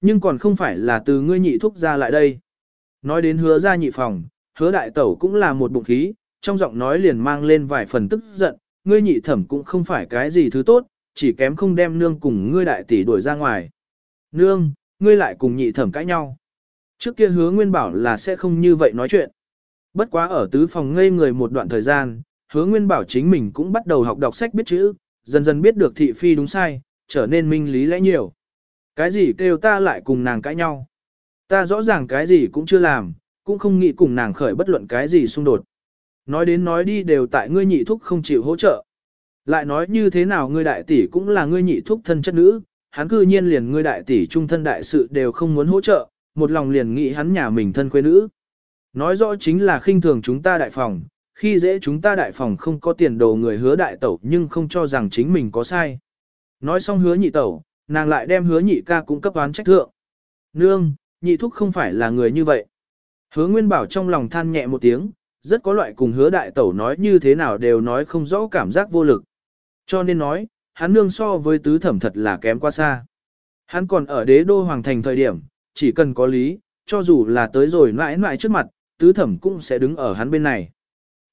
Nhưng còn không phải là từ ngươi nhị thúc ra lại đây. Nói đến hứa ra nhị phòng, hứa đại tẩu cũng là một bụng khí, trong giọng nói liền mang lên vài phần tức giận, ngươi nhị thẩm cũng không phải cái gì thứ tốt, chỉ kém không đem nương cùng ngươi đại tỷ đuổi ra ngoài. Nương, ngươi lại cùng nhị thẩm cãi nhau. Trước kia hứa nguyên bảo là sẽ không như vậy nói chuyện. Bất quá ở tứ phòng ngây người một đoạn thời gian, hứa nguyên bảo chính mình cũng bắt đầu học đọc sách biết chữ, dần dần biết được thị phi đúng sai, trở nên minh lý lẽ nhiều. Cái gì kêu ta lại cùng nàng cãi nhau? Ta rõ ràng cái gì cũng chưa làm, cũng không nghĩ cùng nàng khởi bất luận cái gì xung đột. Nói đến nói đi đều tại ngươi nhị thúc không chịu hỗ trợ. Lại nói như thế nào ngươi đại tỷ cũng là ngươi nhị thúc thân chất nữ, hắn cư nhiên liền ngươi đại tỷ trung thân đại sự đều không muốn hỗ trợ, một lòng liền nghĩ hắn nhà mình thân quê nữ. Nói rõ chính là khinh thường chúng ta đại phòng, khi dễ chúng ta đại phòng không có tiền đồ người hứa đại tẩu nhưng không cho rằng chính mình có sai. Nói xong hứa nhị tẩu, nàng lại đem hứa nhị ca cũng cấp oán trách thượng. Nương, nhị thúc không phải là người như vậy. Hứa Nguyên Bảo trong lòng than nhẹ một tiếng, rất có loại cùng hứa đại tẩu nói như thế nào đều nói không rõ cảm giác vô lực. Cho nên nói, hắn nương so với tứ thẩm thật là kém quá xa. Hắn còn ở đế đô hoàng thành thời điểm, chỉ cần có lý, cho dù là tới rồi mãi mãi trước mặt, tứ thẩm cũng sẽ đứng ở hắn bên này.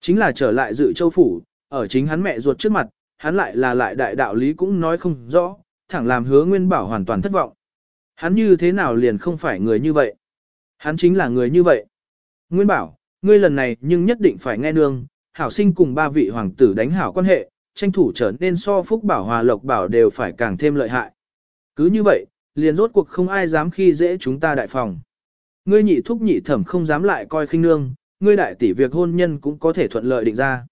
Chính là trở lại dự châu phủ, ở chính hắn mẹ ruột trước mặt, hắn lại là lại đại đạo lý cũng nói không rõ, thẳng làm hứa nguyên bảo hoàn toàn thất vọng. Hắn như thế nào liền không phải người như vậy? Hắn chính là người như vậy. Nguyên bảo, ngươi lần này nhưng nhất định phải nghe nương, hảo sinh cùng ba vị hoàng tử đánh hảo quan hệ, tranh thủ trở nên so phúc bảo hòa lộc bảo đều phải càng thêm lợi hại. Cứ như vậy, liền rốt cuộc không ai dám khi dễ chúng ta đại phòng. Ngươi nhị thúc nhị thẩm không dám lại coi khinh nương, ngươi đại tỷ việc hôn nhân cũng có thể thuận lợi định ra.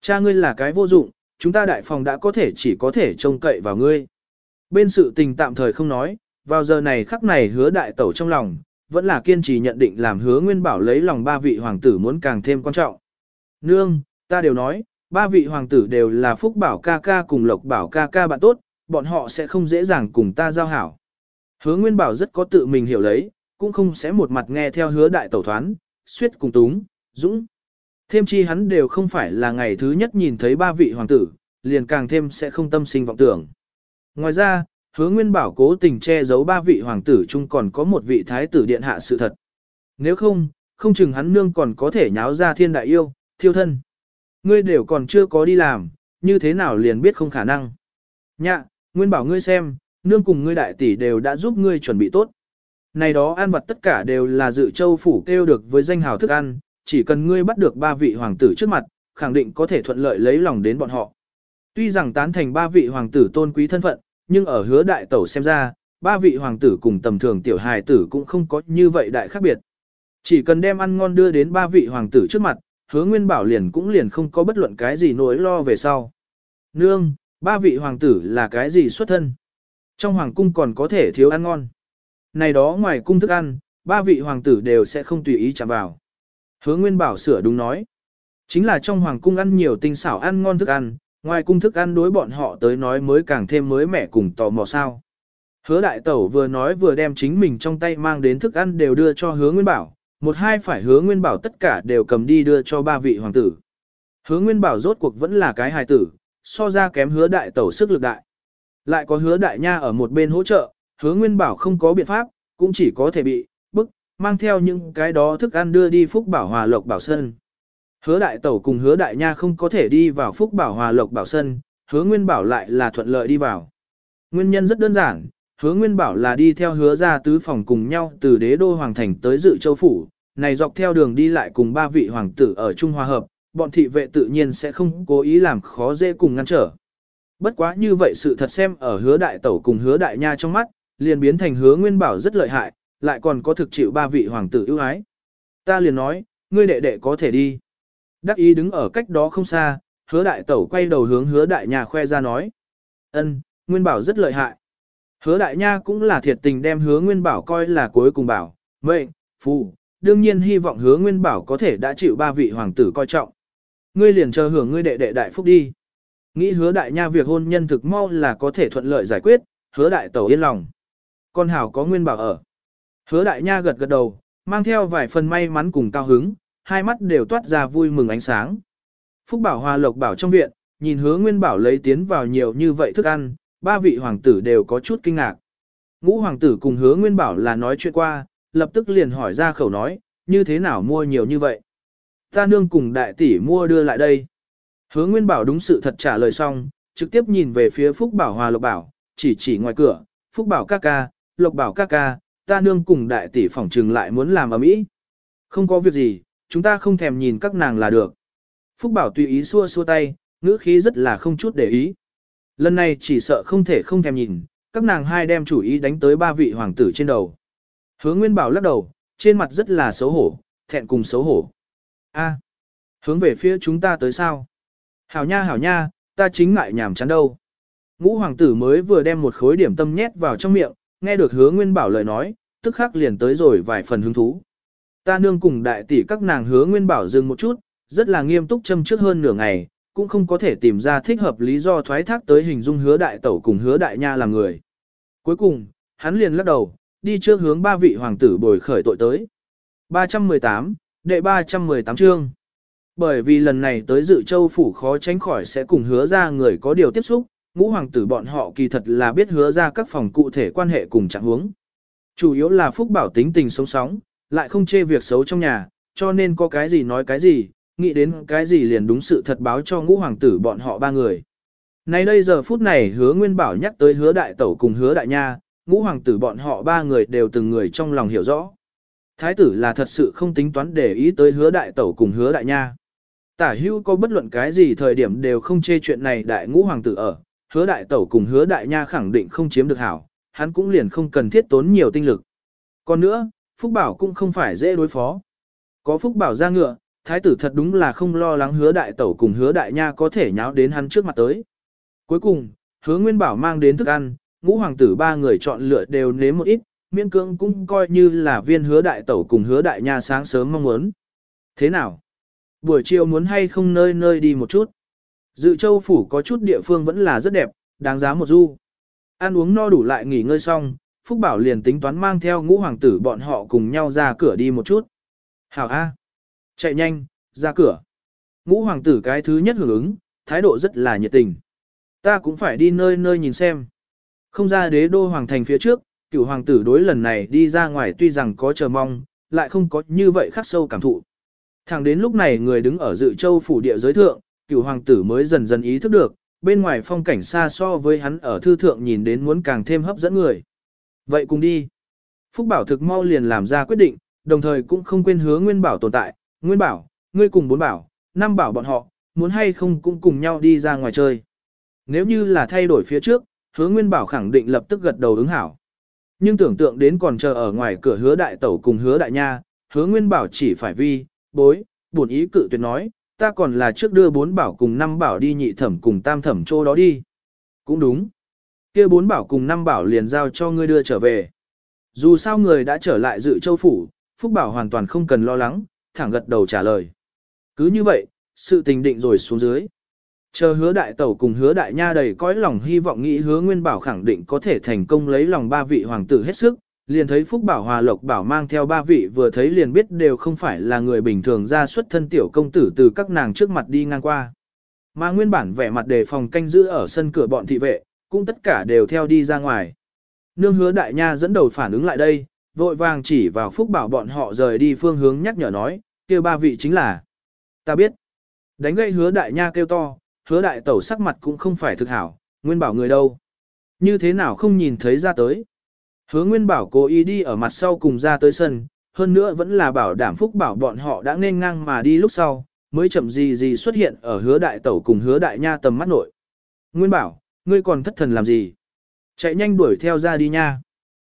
Cha ngươi là cái vô dụng, chúng ta đại phòng đã có thể chỉ có thể trông cậy vào ngươi. Bên sự tình tạm thời không nói, vào giờ này khắc này hứa đại tẩu trong lòng, vẫn là kiên trì nhận định làm hứa nguyên bảo lấy lòng ba vị hoàng tử muốn càng thêm quan trọng. Nương, ta đều nói, ba vị hoàng tử đều là phúc bảo ca ca cùng lộc bảo ca ca bạn tốt, bọn họ sẽ không dễ dàng cùng ta giao hảo. Hứa nguyên bảo rất có tự mình hiểu lấy, cũng không sẽ một mặt nghe theo hứa đại tẩu thoán, suyết cùng túng, dũng. Thêm chi hắn đều không phải là ngày thứ nhất nhìn thấy ba vị hoàng tử, liền càng thêm sẽ không tâm sinh vọng tưởng. Ngoài ra, hứa nguyên bảo cố tình che giấu ba vị hoàng tử chung còn có một vị thái tử điện hạ sự thật. Nếu không, không chừng hắn nương còn có thể nháo ra thiên đại yêu, thiêu thân. Ngươi đều còn chưa có đi làm, như thế nào liền biết không khả năng. Nhạ, nguyên bảo ngươi xem, nương cùng ngươi đại tỷ đều đã giúp ngươi chuẩn bị tốt. Này đó ăn vật tất cả đều là dự châu phủ kêu được với danh hào thức ăn, chỉ cần ngươi bắt được ba vị hoàng tử trước mặt, khẳng định có thể thuận lợi lấy lòng đến bọn họ. Tuy rằng tán thành ba vị hoàng tử tôn quý thân phận, nhưng ở hứa đại tẩu xem ra, ba vị hoàng tử cùng tầm thường tiểu hài tử cũng không có như vậy đại khác biệt. Chỉ cần đem ăn ngon đưa đến ba vị hoàng tử trước mặt, hứa nguyên bảo liền cũng liền không có bất luận cái gì nỗi lo về sau. Nương, ba vị hoàng tử là cái gì xuất thân? Trong hoàng cung còn có thể thiếu ăn ngon. Này đó ngoài cung thức ăn, ba vị hoàng tử đều sẽ không tùy ý chạm vào. Hứa Nguyên Bảo sửa đúng nói. Chính là trong hoàng cung ăn nhiều tinh xảo ăn ngon thức ăn, ngoài cung thức ăn đối bọn họ tới nói mới càng thêm mới mẻ cùng tò mò sao. Hứa đại tẩu vừa nói vừa đem chính mình trong tay mang đến thức ăn đều đưa cho hứa Nguyên Bảo, một hai phải hứa Nguyên Bảo tất cả đều cầm đi đưa cho ba vị hoàng tử. Hứa Nguyên Bảo rốt cuộc vẫn là cái hài tử, so ra kém hứa đại tẩu sức lực đại. Lại có hứa đại nha ở một bên hỗ trợ, hứa Nguyên Bảo không có biện pháp, cũng chỉ có thể bị, bức, mang theo những cái đó thức ăn đưa đi Phúc Bảo Hòa Lộc Bảo Sơn. Hứa đại tẩu cùng hứa đại nha không có thể đi vào Phúc Bảo Hòa Lộc Bảo Sơn, hứa Nguyên Bảo lại là thuận lợi đi vào. Nguyên nhân rất đơn giản, hứa Nguyên Bảo là đi theo hứa ra tứ phòng cùng nhau từ đế đô hoàng thành tới dự châu phủ, này dọc theo đường đi lại cùng ba vị hoàng tử ở Trung Hòa Hợp, bọn thị vệ tự nhiên sẽ không cố ý làm khó dễ cùng ngăn trở. Bất quá như vậy sự thật xem ở hứa đại tẩu cùng hứa đại nha trong mắt, liền biến thành hứa Nguyên Bảo rất lợi hại, lại còn có thực chịu ba vị hoàng tử ưu ái. Ta liền nói, ngươi đệ đệ có thể đi. Đắc ý đứng ở cách đó không xa, hứa đại tẩu quay đầu hướng hứa đại nha khoe ra nói. ân Nguyên Bảo rất lợi hại. Hứa đại nha cũng là thiệt tình đem hứa Nguyên Bảo coi là cuối cùng bảo, mệnh, phù, đương nhiên hy vọng hứa Nguyên Bảo có thể đã chịu ba vị hoàng tử coi trọng. Ngươi liền chờ hưởng ngươi đệ đệ đại phúc đi. Nghĩ hứa đại nha việc hôn nhân thực mau là có thể thuận lợi giải quyết, hứa đại tẩu yên lòng. Con hảo có Nguyên Bảo ở. Hứa đại nha gật gật đầu, mang theo vài phần may mắn cùng cao hứng, hai mắt đều toát ra vui mừng ánh sáng. Phúc Bảo Hòa Lộc Bảo trong viện, nhìn hứa Nguyên Bảo lấy tiến vào nhiều như vậy thức ăn, ba vị hoàng tử đều có chút kinh ngạc. Ngũ hoàng tử cùng hứa nguyên bảo là nói chuyện qua, lập tức liền hỏi ra khẩu nói, như thế nào mua nhiều như vậy? Ta nương cùng đại tỷ mua đưa lại đây. Hứa nguyên bảo đúng sự thật trả lời xong, trực tiếp nhìn về phía Phúc Bảo Hòa Lộc Bảo, chỉ chỉ ngoài cửa, Phúc Bảo ca ca, Lộc Bảo ca ca, ta nương cùng đại tỷ phỏng trừng lại muốn làm ở mỹ. Không có việc gì, chúng ta không thèm nhìn các nàng là được. Phúc Bảo tùy ý xua xua tay, ngữ khí rất là không chút để ý. Lần này chỉ sợ không thể không thèm nhìn, các nàng hai đem chủ ý đánh tới ba vị hoàng tử trên đầu. Hứa Nguyên Bảo lắc đầu, trên mặt rất là xấu hổ, thẹn cùng xấu hổ. A, hướng về phía chúng ta tới sao? Hảo nha hảo nha, ta chính ngại nhảm chán đâu. Ngũ hoàng tử mới vừa đem một khối điểm tâm nhét vào trong miệng, nghe được hứa Nguyên Bảo lời nói, tức khắc liền tới rồi vài phần hứng thú. Ta nương cùng đại tỷ các nàng hứa Nguyên Bảo dừng một chút, rất là nghiêm túc châm trước hơn nửa ngày, cũng không có thể tìm ra thích hợp lý do thoái thác tới hình dung hứa đại tẩu cùng hứa đại nha là người. Cuối cùng, hắn liền lắc đầu, đi trước hướng ba vị hoàng tử bồi khởi tội tới. 318, đệ 318 chương. Bởi vì lần này tới dự châu phủ khó tránh khỏi sẽ cùng hứa ra người có điều tiếp xúc, ngũ hoàng tử bọn họ kỳ thật là biết hứa ra các phòng cụ thể quan hệ cùng trạng huống. Chủ yếu là phúc bảo tính tình sống sóng, lại không chê việc xấu trong nhà, cho nên có cái gì nói cái gì, nghĩ đến cái gì liền đúng sự thật báo cho ngũ hoàng tử bọn họ ba người. Nay đây giờ phút này hứa Nguyên Bảo nhắc tới hứa đại tẩu cùng hứa đại nha, ngũ hoàng tử bọn họ ba người đều từng người trong lòng hiểu rõ. Thái tử là thật sự không tính toán để ý tới hứa đại tẩu cùng hứa đại nha. Tả hưu có bất luận cái gì thời điểm đều không chê chuyện này đại ngũ hoàng tử ở, hứa đại tẩu cùng hứa đại nha khẳng định không chiếm được hảo, hắn cũng liền không cần thiết tốn nhiều tinh lực. Còn nữa, Phúc Bảo cũng không phải dễ đối phó. Có Phúc Bảo ra ngựa, thái tử thật đúng là không lo lắng hứa đại tẩu cùng hứa đại nha có thể nháo đến hắn trước mặt tới. Cuối cùng, hứa Nguyên Bảo mang đến thức ăn, ngũ hoàng tử ba người chọn lựa đều nếm một ít, miễn cưỡng cũng coi như là viên hứa đại tẩu cùng hứa đại nha sáng sớm mong muốn. Thế nào? Buổi chiều muốn hay không nơi nơi đi một chút? Dự châu phủ có chút địa phương vẫn là rất đẹp, đáng giá một du. Ăn uống no đủ lại nghỉ ngơi xong, Phúc Bảo liền tính toán mang theo ngũ hoàng tử bọn họ cùng nhau ra cửa đi một chút. Hảo A. Chạy nhanh, ra cửa. Ngũ hoàng tử cái thứ nhất hưởng ứng, thái độ rất là nhiệt tình. Ta cũng phải đi nơi nơi nhìn xem. Không ra đế đô hoàng thành phía trước, cựu hoàng tử đối lần này đi ra ngoài tuy rằng có chờ mong, lại không có như vậy khắc sâu cảm thụ. Thẳng đến lúc này người đứng ở dự châu phủ địa giới thượng, cựu hoàng tử mới dần dần ý thức được, bên ngoài phong cảnh xa so với hắn ở thư thượng nhìn đến muốn càng thêm hấp dẫn người. Vậy cùng đi. Phúc Bảo thực mau liền làm ra quyết định, đồng thời cũng không quên hứa Nguyên Bảo tồn tại. Nguyên Bảo, ngươi cùng bốn bảo, năm bảo bọn họ, muốn hay không cũng cùng nhau đi ra ngoài chơi. Nếu như là thay đổi phía trước, hứa Nguyên Bảo khẳng định lập tức gật đầu ứng hảo. Nhưng tưởng tượng đến còn chờ ở ngoài cửa hứa đại tẩu cùng hứa đại nha, hứa Nguyên Bảo chỉ phải vi, bối, buồn ý cự tuyệt nói, ta còn là trước đưa bốn bảo cùng năm bảo đi nhị thẩm cùng tam thẩm chỗ đó đi. Cũng đúng kia bốn bảo cùng năm bảo liền giao cho ngươi đưa trở về. Dù sao người đã trở lại dự châu phủ, Phúc Bảo hoàn toàn không cần lo lắng, thẳng gật đầu trả lời. Cứ như vậy, sự tình định rồi xuống dưới. Chờ hứa đại tẩu cùng hứa đại nha đầy cõi lòng hy vọng nghĩ hứa nguyên bảo khẳng định có thể thành công lấy lòng ba vị hoàng tử hết sức, liền thấy Phúc Bảo Hòa Lộc Bảo mang theo ba vị vừa thấy liền biết đều không phải là người bình thường ra xuất thân tiểu công tử từ các nàng trước mặt đi ngang qua. Mà nguyên bản vẻ mặt đề phòng canh giữ ở sân cửa bọn thị vệ, cũng tất cả đều theo đi ra ngoài. Nương hứa đại nha dẫn đầu phản ứng lại đây, vội vàng chỉ vào Phúc Bảo bọn họ rời đi phương hướng nhắc nhở nói, kêu ba vị chính là. Ta biết. Đánh gây hứa đại nha kêu to, hứa đại tẩu sắc mặt cũng không phải thực hảo, nguyên bảo người đâu. Như thế nào không nhìn thấy ra tới. Hứa Nguyên Bảo cố ý đi ở mặt sau cùng ra tới sân, hơn nữa vẫn là bảo đảm phúc bảo bọn họ đã nên ngang mà đi lúc sau, mới chậm gì gì xuất hiện ở hứa đại tẩu cùng hứa đại nha tầm mắt nội. Nguyên Bảo, ngươi còn thất thần làm gì? Chạy nhanh đuổi theo ra đi nha.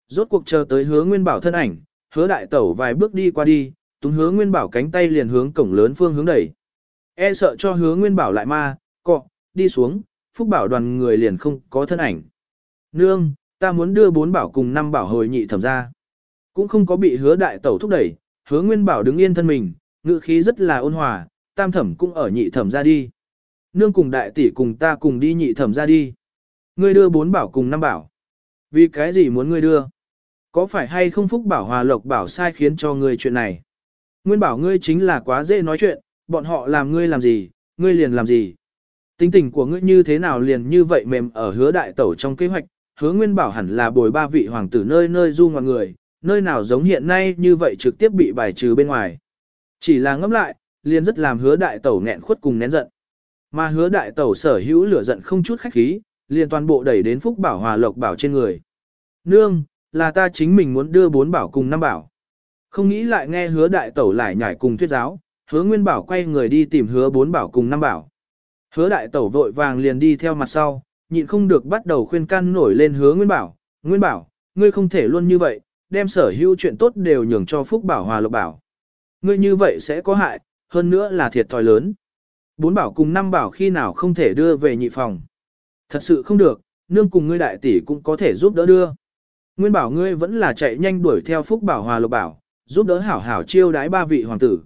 Rốt cuộc chờ tới hứa Nguyên Bảo thân ảnh, hứa đại tẩu vài bước đi qua đi, túng hứa Nguyên Bảo cánh tay liền hướng cổng lớn phương hướng đẩy. E sợ cho hứa Nguyên Bảo lại ma, cọ, đi xuống, phúc bảo đoàn người liền không có thân ảnh. Nương, ta muốn đưa bốn bảo cùng năm bảo hồi nhị thẩm ra. Cũng không có bị hứa đại tẩu thúc đẩy, hứa nguyên bảo đứng yên thân mình, ngữ khí rất là ôn hòa, tam thẩm cũng ở nhị thẩm ra đi. Nương cùng đại tỷ cùng ta cùng đi nhị thẩm ra đi. Ngươi đưa bốn bảo cùng năm bảo. Vì cái gì muốn ngươi đưa? Có phải hay không phúc bảo hòa lộc bảo sai khiến cho ngươi chuyện này? Nguyên bảo ngươi chính là quá dễ nói chuyện, bọn họ làm ngươi làm gì, ngươi liền làm gì. Tính tình của ngươi như thế nào liền như vậy mềm ở hứa đại tẩu trong kế hoạch, hứa nguyên bảo hẳn là bồi ba vị hoàng tử nơi nơi du ngoạn người, nơi nào giống hiện nay như vậy trực tiếp bị bài trừ bên ngoài. Chỉ là ngẫm lại, liền rất làm hứa đại tẩu nghẹn khuất cùng nén giận. Mà hứa đại tẩu sở hữu lửa giận không chút khách khí, liền toàn bộ đẩy đến phúc bảo hòa lộc bảo trên người. Nương, là ta chính mình muốn đưa bốn bảo cùng năm bảo. Không nghĩ lại nghe hứa đại tẩu lại nhảy cùng thuyết giáo, hứa nguyên bảo quay người đi tìm hứa bốn bảo cùng năm bảo. Hứa đại tẩu vội vàng liền đi theo mặt sau, nhịn không được bắt đầu khuyên can nổi lên hứa nguyên bảo. Nguyên bảo, ngươi không thể luôn như vậy, đem sở hữu chuyện tốt đều nhường cho phúc bảo hòa lộc bảo. Ngươi như vậy sẽ có hại, hơn nữa là thiệt thòi lớn. Bốn bảo cùng năm bảo khi nào không thể đưa về nhị phòng. Thật sự không được, nương cùng ngươi đại tỷ cũng có thể giúp đỡ đưa. Nguyên bảo ngươi vẫn là chạy nhanh đuổi theo phúc bảo hòa lộc bảo, giúp đỡ hảo hảo chiêu đái ba vị hoàng tử.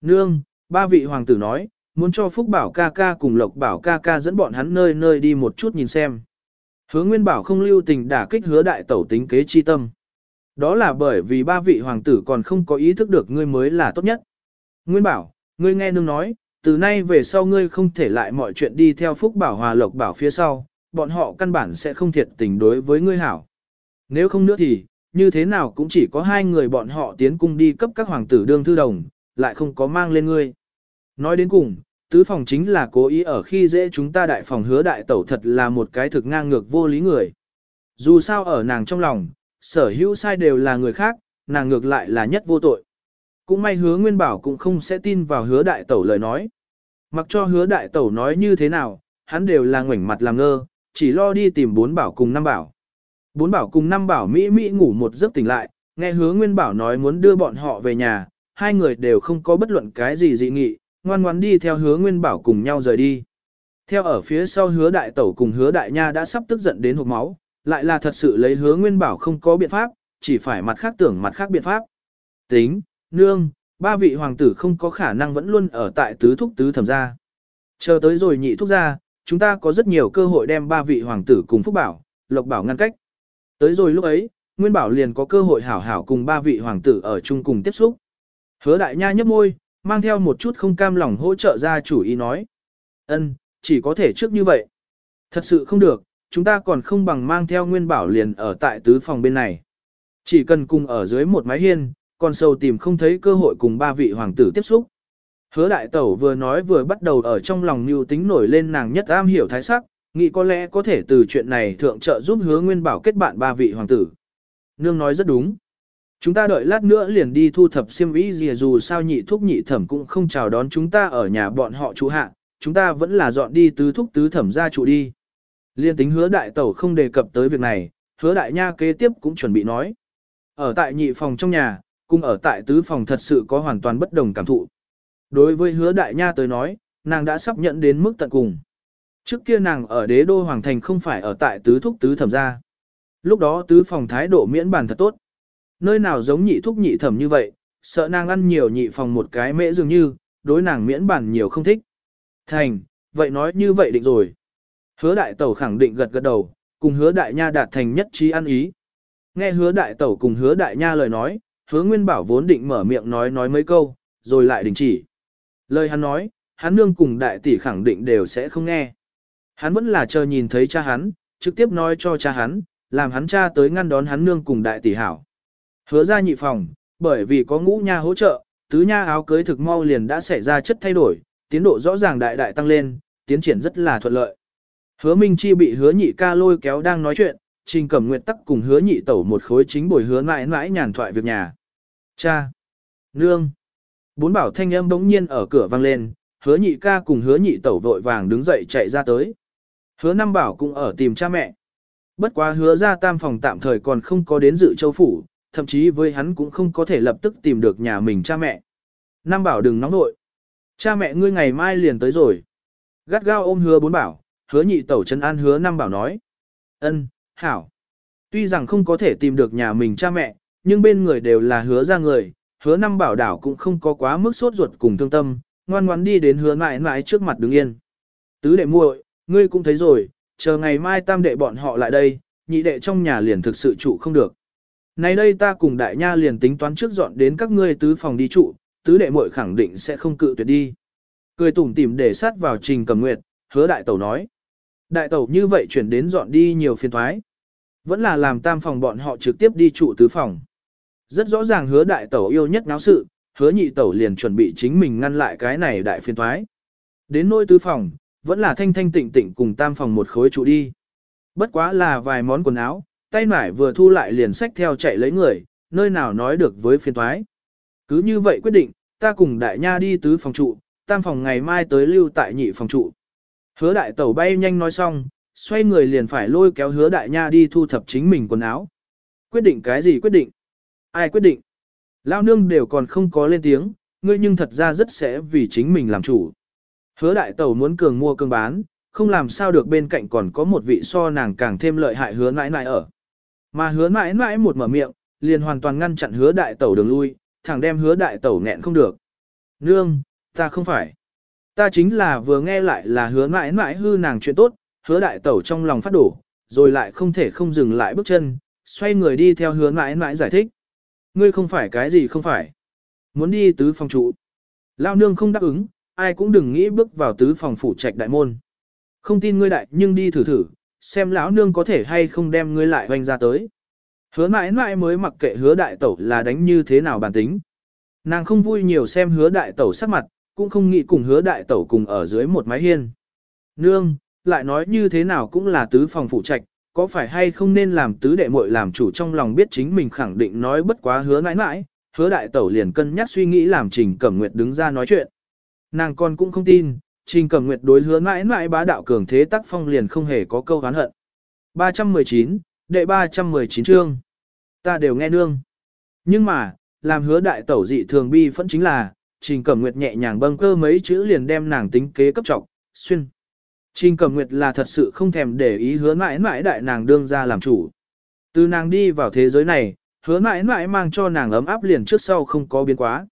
Nương, ba vị hoàng tử nói, muốn cho phúc bảo ca ca cùng lộc bảo ca ca dẫn bọn hắn nơi nơi đi một chút nhìn xem. Hứa Nguyên bảo không lưu tình đả kích hứa đại tẩu tính kế chi tâm. Đó là bởi vì ba vị hoàng tử còn không có ý thức được ngươi mới là tốt nhất. Nguyên bảo, ngươi nghe nương nói, từ nay về sau ngươi không thể lại mọi chuyện đi theo phúc bảo hòa lộc bảo phía sau, bọn họ căn bản sẽ không thiệt tình đối với ngươi hảo. Nếu không nữa thì, như thế nào cũng chỉ có hai người bọn họ tiến cung đi cấp các hoàng tử đương thư đồng, lại không có mang lên ngươi. Nói đến cùng, tứ phòng chính là cố ý ở khi dễ chúng ta đại phòng hứa đại tẩu thật là một cái thực ngang ngược vô lý người. Dù sao ở nàng trong lòng, sở hữu sai đều là người khác, nàng ngược lại là nhất vô tội. Cũng may hứa nguyên bảo cũng không sẽ tin vào hứa đại tẩu lời nói. Mặc cho hứa đại tẩu nói như thế nào, hắn đều là ngoảnh mặt làm ngơ, chỉ lo đi tìm bốn bảo cùng năm bảo. Bốn bảo cùng năm bảo Mỹ Mỹ ngủ một giấc tỉnh lại, nghe hứa nguyên bảo nói muốn đưa bọn họ về nhà, hai người đều không có bất luận cái gì dị nghị, ngoan ngoãn đi theo hứa nguyên bảo cùng nhau rời đi. Theo ở phía sau hứa đại tẩu cùng hứa đại nha đã sắp tức giận đến hộp máu, lại là thật sự lấy hứa nguyên bảo không có biện pháp, chỉ phải mặt khác tưởng mặt khác biện pháp. Tính, nương, ba vị hoàng tử không có khả năng vẫn luôn ở tại tứ thúc tứ thẩm gia. Chờ tới rồi nhị thúc gia, chúng ta có rất nhiều cơ hội đem ba vị hoàng tử cùng phúc bảo, lộc bảo ngăn cách. Tới rồi lúc ấy, Nguyên Bảo liền có cơ hội hảo hảo cùng ba vị hoàng tử ở chung cùng tiếp xúc. Hứa đại nha nhấp môi, mang theo một chút không cam lòng hỗ trợ ra chủ ý nói. ân chỉ có thể trước như vậy. Thật sự không được, chúng ta còn không bằng mang theo Nguyên Bảo liền ở tại tứ phòng bên này. Chỉ cần cùng ở dưới một mái hiên, còn sâu tìm không thấy cơ hội cùng ba vị hoàng tử tiếp xúc. Hứa đại tẩu vừa nói vừa bắt đầu ở trong lòng mưu tính nổi lên nàng nhất am hiểu thái sắc, nghĩ có lẽ có thể từ chuyện này thượng trợ giúp hứa nguyên bảo kết bạn ba vị hoàng tử. Nương nói rất đúng. Chúng ta đợi lát nữa liền đi thu thập xiêm y gì dù sao nhị thúc nhị thẩm cũng không chào đón chúng ta ở nhà bọn họ chủ hạ, chúng ta vẫn là dọn đi tứ thúc tứ thẩm ra trụ đi. Liên tính hứa đại tẩu không đề cập tới việc này, hứa đại nha kế tiếp cũng chuẩn bị nói. Ở tại nhị phòng trong nhà, cùng ở tại tứ phòng thật sự có hoàn toàn bất đồng cảm thụ. Đối với hứa đại nha tới nói, nàng đã sắp nhận đến mức tận cùng. Trước kia nàng ở đế đô hoàng thành không phải ở tại tứ thúc tứ thẩm gia. Lúc đó tứ phòng thái độ miễn bàn thật tốt. Nơi nào giống nhị thúc nhị thẩm như vậy, sợ nàng ăn nhiều nhị phòng một cái mễ dường như, đối nàng miễn bàn nhiều không thích. Thành, vậy nói như vậy định rồi. Hứa đại tẩu khẳng định gật gật đầu, cùng hứa đại nha đạt thành nhất trí ăn ý. Nghe hứa đại tẩu cùng hứa đại nha lời nói, hứa nguyên bảo vốn định mở miệng nói nói mấy câu, rồi lại đình chỉ. Lời hắn nói, hắn nương cùng đại tỷ khẳng định đều sẽ không nghe. Hắn vẫn là chờ nhìn thấy cha hắn, trực tiếp nói cho cha hắn, làm hắn cha tới ngăn đón hắn nương cùng đại tỷ hảo. Hứa ra nhị phòng, bởi vì có ngũ nha hỗ trợ, tứ nha áo cưới thực mau liền đã xảy ra chất thay đổi, tiến độ rõ ràng đại đại tăng lên, tiến triển rất là thuận lợi. Hứa Minh Chi bị hứa nhị ca lôi kéo đang nói chuyện, Trình Cẩm Nguyệt tắc cùng hứa nhị tẩu một khối chính bồi hứa mãi mãi nhàn thoại việc nhà. Cha! Nương! Bốn bảo thanh âm bỗng nhiên ở cửa vang lên, hứa nhị ca cùng hứa nhị tẩu vội vàng đứng dậy chạy ra tới. Hứa Năm Bảo cũng ở tìm cha mẹ. Bất quá hứa ra tam phòng tạm thời còn không có đến dự châu phủ, thậm chí với hắn cũng không có thể lập tức tìm được nhà mình cha mẹ. Nam Bảo đừng nóng nội. Cha mẹ ngươi ngày mai liền tới rồi. Gắt gao ôm hứa bốn bảo, hứa nhị tẩu chân an hứa Năm Bảo nói. ân, hảo. Tuy rằng không có thể tìm được nhà mình cha mẹ, nhưng bên người đều là hứa ra người, hứa Năm Bảo đảo cũng không có quá mức sốt ruột cùng thương tâm, ngoan ngoãn đi đến hứa mãi mãi trước mặt đứng yên. Tứ đệ muội, Ngươi cũng thấy rồi, chờ ngày mai tam đệ bọn họ lại đây, nhị đệ trong nhà liền thực sự trụ không được. Nay đây ta cùng đại nha liền tính toán trước dọn đến các ngươi tứ phòng đi trụ, tứ đệ muội khẳng định sẽ không cự tuyệt đi. Cười tủm tỉm để sát vào trình cầm nguyệt, hứa đại tẩu nói. Đại tẩu như vậy chuyển đến dọn đi nhiều phiền thoái. Vẫn là làm tam phòng bọn họ trực tiếp đi trụ tứ phòng. Rất rõ ràng hứa đại tẩu yêu nhất náo sự, hứa nhị tẩu liền chuẩn bị chính mình ngăn lại cái này đại phiên thoái. Đến nôi tứ phòng, vẫn là thanh thanh tịnh tịnh cùng tam phòng một khối trụ đi. Bất quá là vài món quần áo, tay nải vừa thu lại liền sách theo chạy lấy người, nơi nào nói được với phiên thoái. Cứ như vậy quyết định, ta cùng đại nha đi tứ phòng trụ, tam phòng ngày mai tới lưu tại nhị phòng trụ. Hứa đại tẩu bay nhanh nói xong, xoay người liền phải lôi kéo hứa đại nha đi thu thập chính mình quần áo. Quyết định cái gì quyết định? Ai quyết định? Lao nương đều còn không có lên tiếng, ngươi nhưng thật ra rất sẽ vì chính mình làm chủ. Hứa đại tẩu muốn cường mua cường bán, không làm sao được bên cạnh còn có một vị so nàng càng thêm lợi hại hứa mãi mãi ở. Mà hứa mãi mãi một mở miệng, liền hoàn toàn ngăn chặn hứa đại tẩu đường lui, thẳng đem hứa đại tẩu nghẹn không được. Nương, ta không phải. Ta chính là vừa nghe lại là hứa mãi mãi hư nàng chuyện tốt, hứa đại tẩu trong lòng phát đổ, rồi lại không thể không dừng lại bước chân, xoay người đi theo hứa mãi mãi giải thích. Ngươi không phải cái gì không phải. Muốn đi tứ phòng trụ. Lao nương không đáp ứng, ai cũng đừng nghĩ bước vào tứ phòng phủ trạch đại môn. Không tin ngươi đại nhưng đi thử thử, xem lão nương có thể hay không đem ngươi lại hoành ra tới. Hứa mãi mãi mới mặc kệ hứa đại tẩu là đánh như thế nào bản tính. Nàng không vui nhiều xem hứa đại tẩu sắc mặt, cũng không nghĩ cùng hứa đại tẩu cùng ở dưới một mái hiên. Nương, lại nói như thế nào cũng là tứ phòng phụ trạch, có phải hay không nên làm tứ đệ muội làm chủ trong lòng biết chính mình khẳng định nói bất quá hứa mãi mãi, hứa đại tẩu liền cân nhắc suy nghĩ làm Trình Cẩm Nguyệt đứng ra nói chuyện. Nàng con cũng không tin, Trình Cẩm Nguyệt đối hứa mãi mãi bá đạo cường thế tác phong liền không hề có câu hán hận. 319, đệ 319 chương. Ta đều nghe nương. Nhưng mà, làm hứa đại tẩu dị thường bi phẫn chính là, Trình Cẩm Nguyệt nhẹ nhàng bâng cơ mấy chữ liền đem nàng tính kế cấp trọng, xuyên. Trình Cẩm Nguyệt là thật sự không thèm để ý hứa mãi mãi đại nàng đương ra làm chủ. Từ nàng đi vào thế giới này, hứa mãi mãi mang cho nàng ấm áp liền trước sau không có biến quá.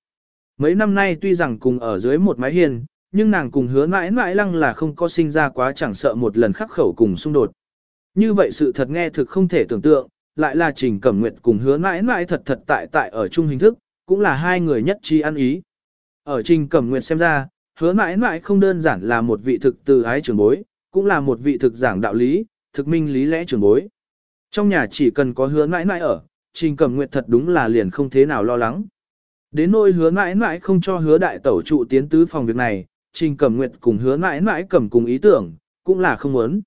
Mấy năm nay tuy rằng cùng ở dưới một mái hiền, nhưng nàng cùng hứa mãi mãi lăng là không có sinh ra quá chẳng sợ một lần khắc khẩu cùng xung đột. Như vậy sự thật nghe thực không thể tưởng tượng, lại là Trình Cẩm Nguyệt cùng hứa mãi mãi thật thật tại tại ở chung hình thức, cũng là hai người nhất trí ăn ý. Ở Trình Cẩm Nguyệt xem ra, hứa mãi mãi không đơn giản là một vị thực từ ái trưởng bối, cũng là một vị thực giảng đạo lý, thực minh lý lẽ trưởng bối. Trong nhà chỉ cần có hứa mãi mãi ở, Trình Cẩm Nguyệt thật đúng là liền không thế nào lo lắng. Đến nỗi hứa mãi mãi không cho hứa đại tẩu trụ tiến tứ phòng việc này, Trình Cẩm Nguyệt cùng hứa mãi mãi cầm cùng ý tưởng, cũng là không muốn.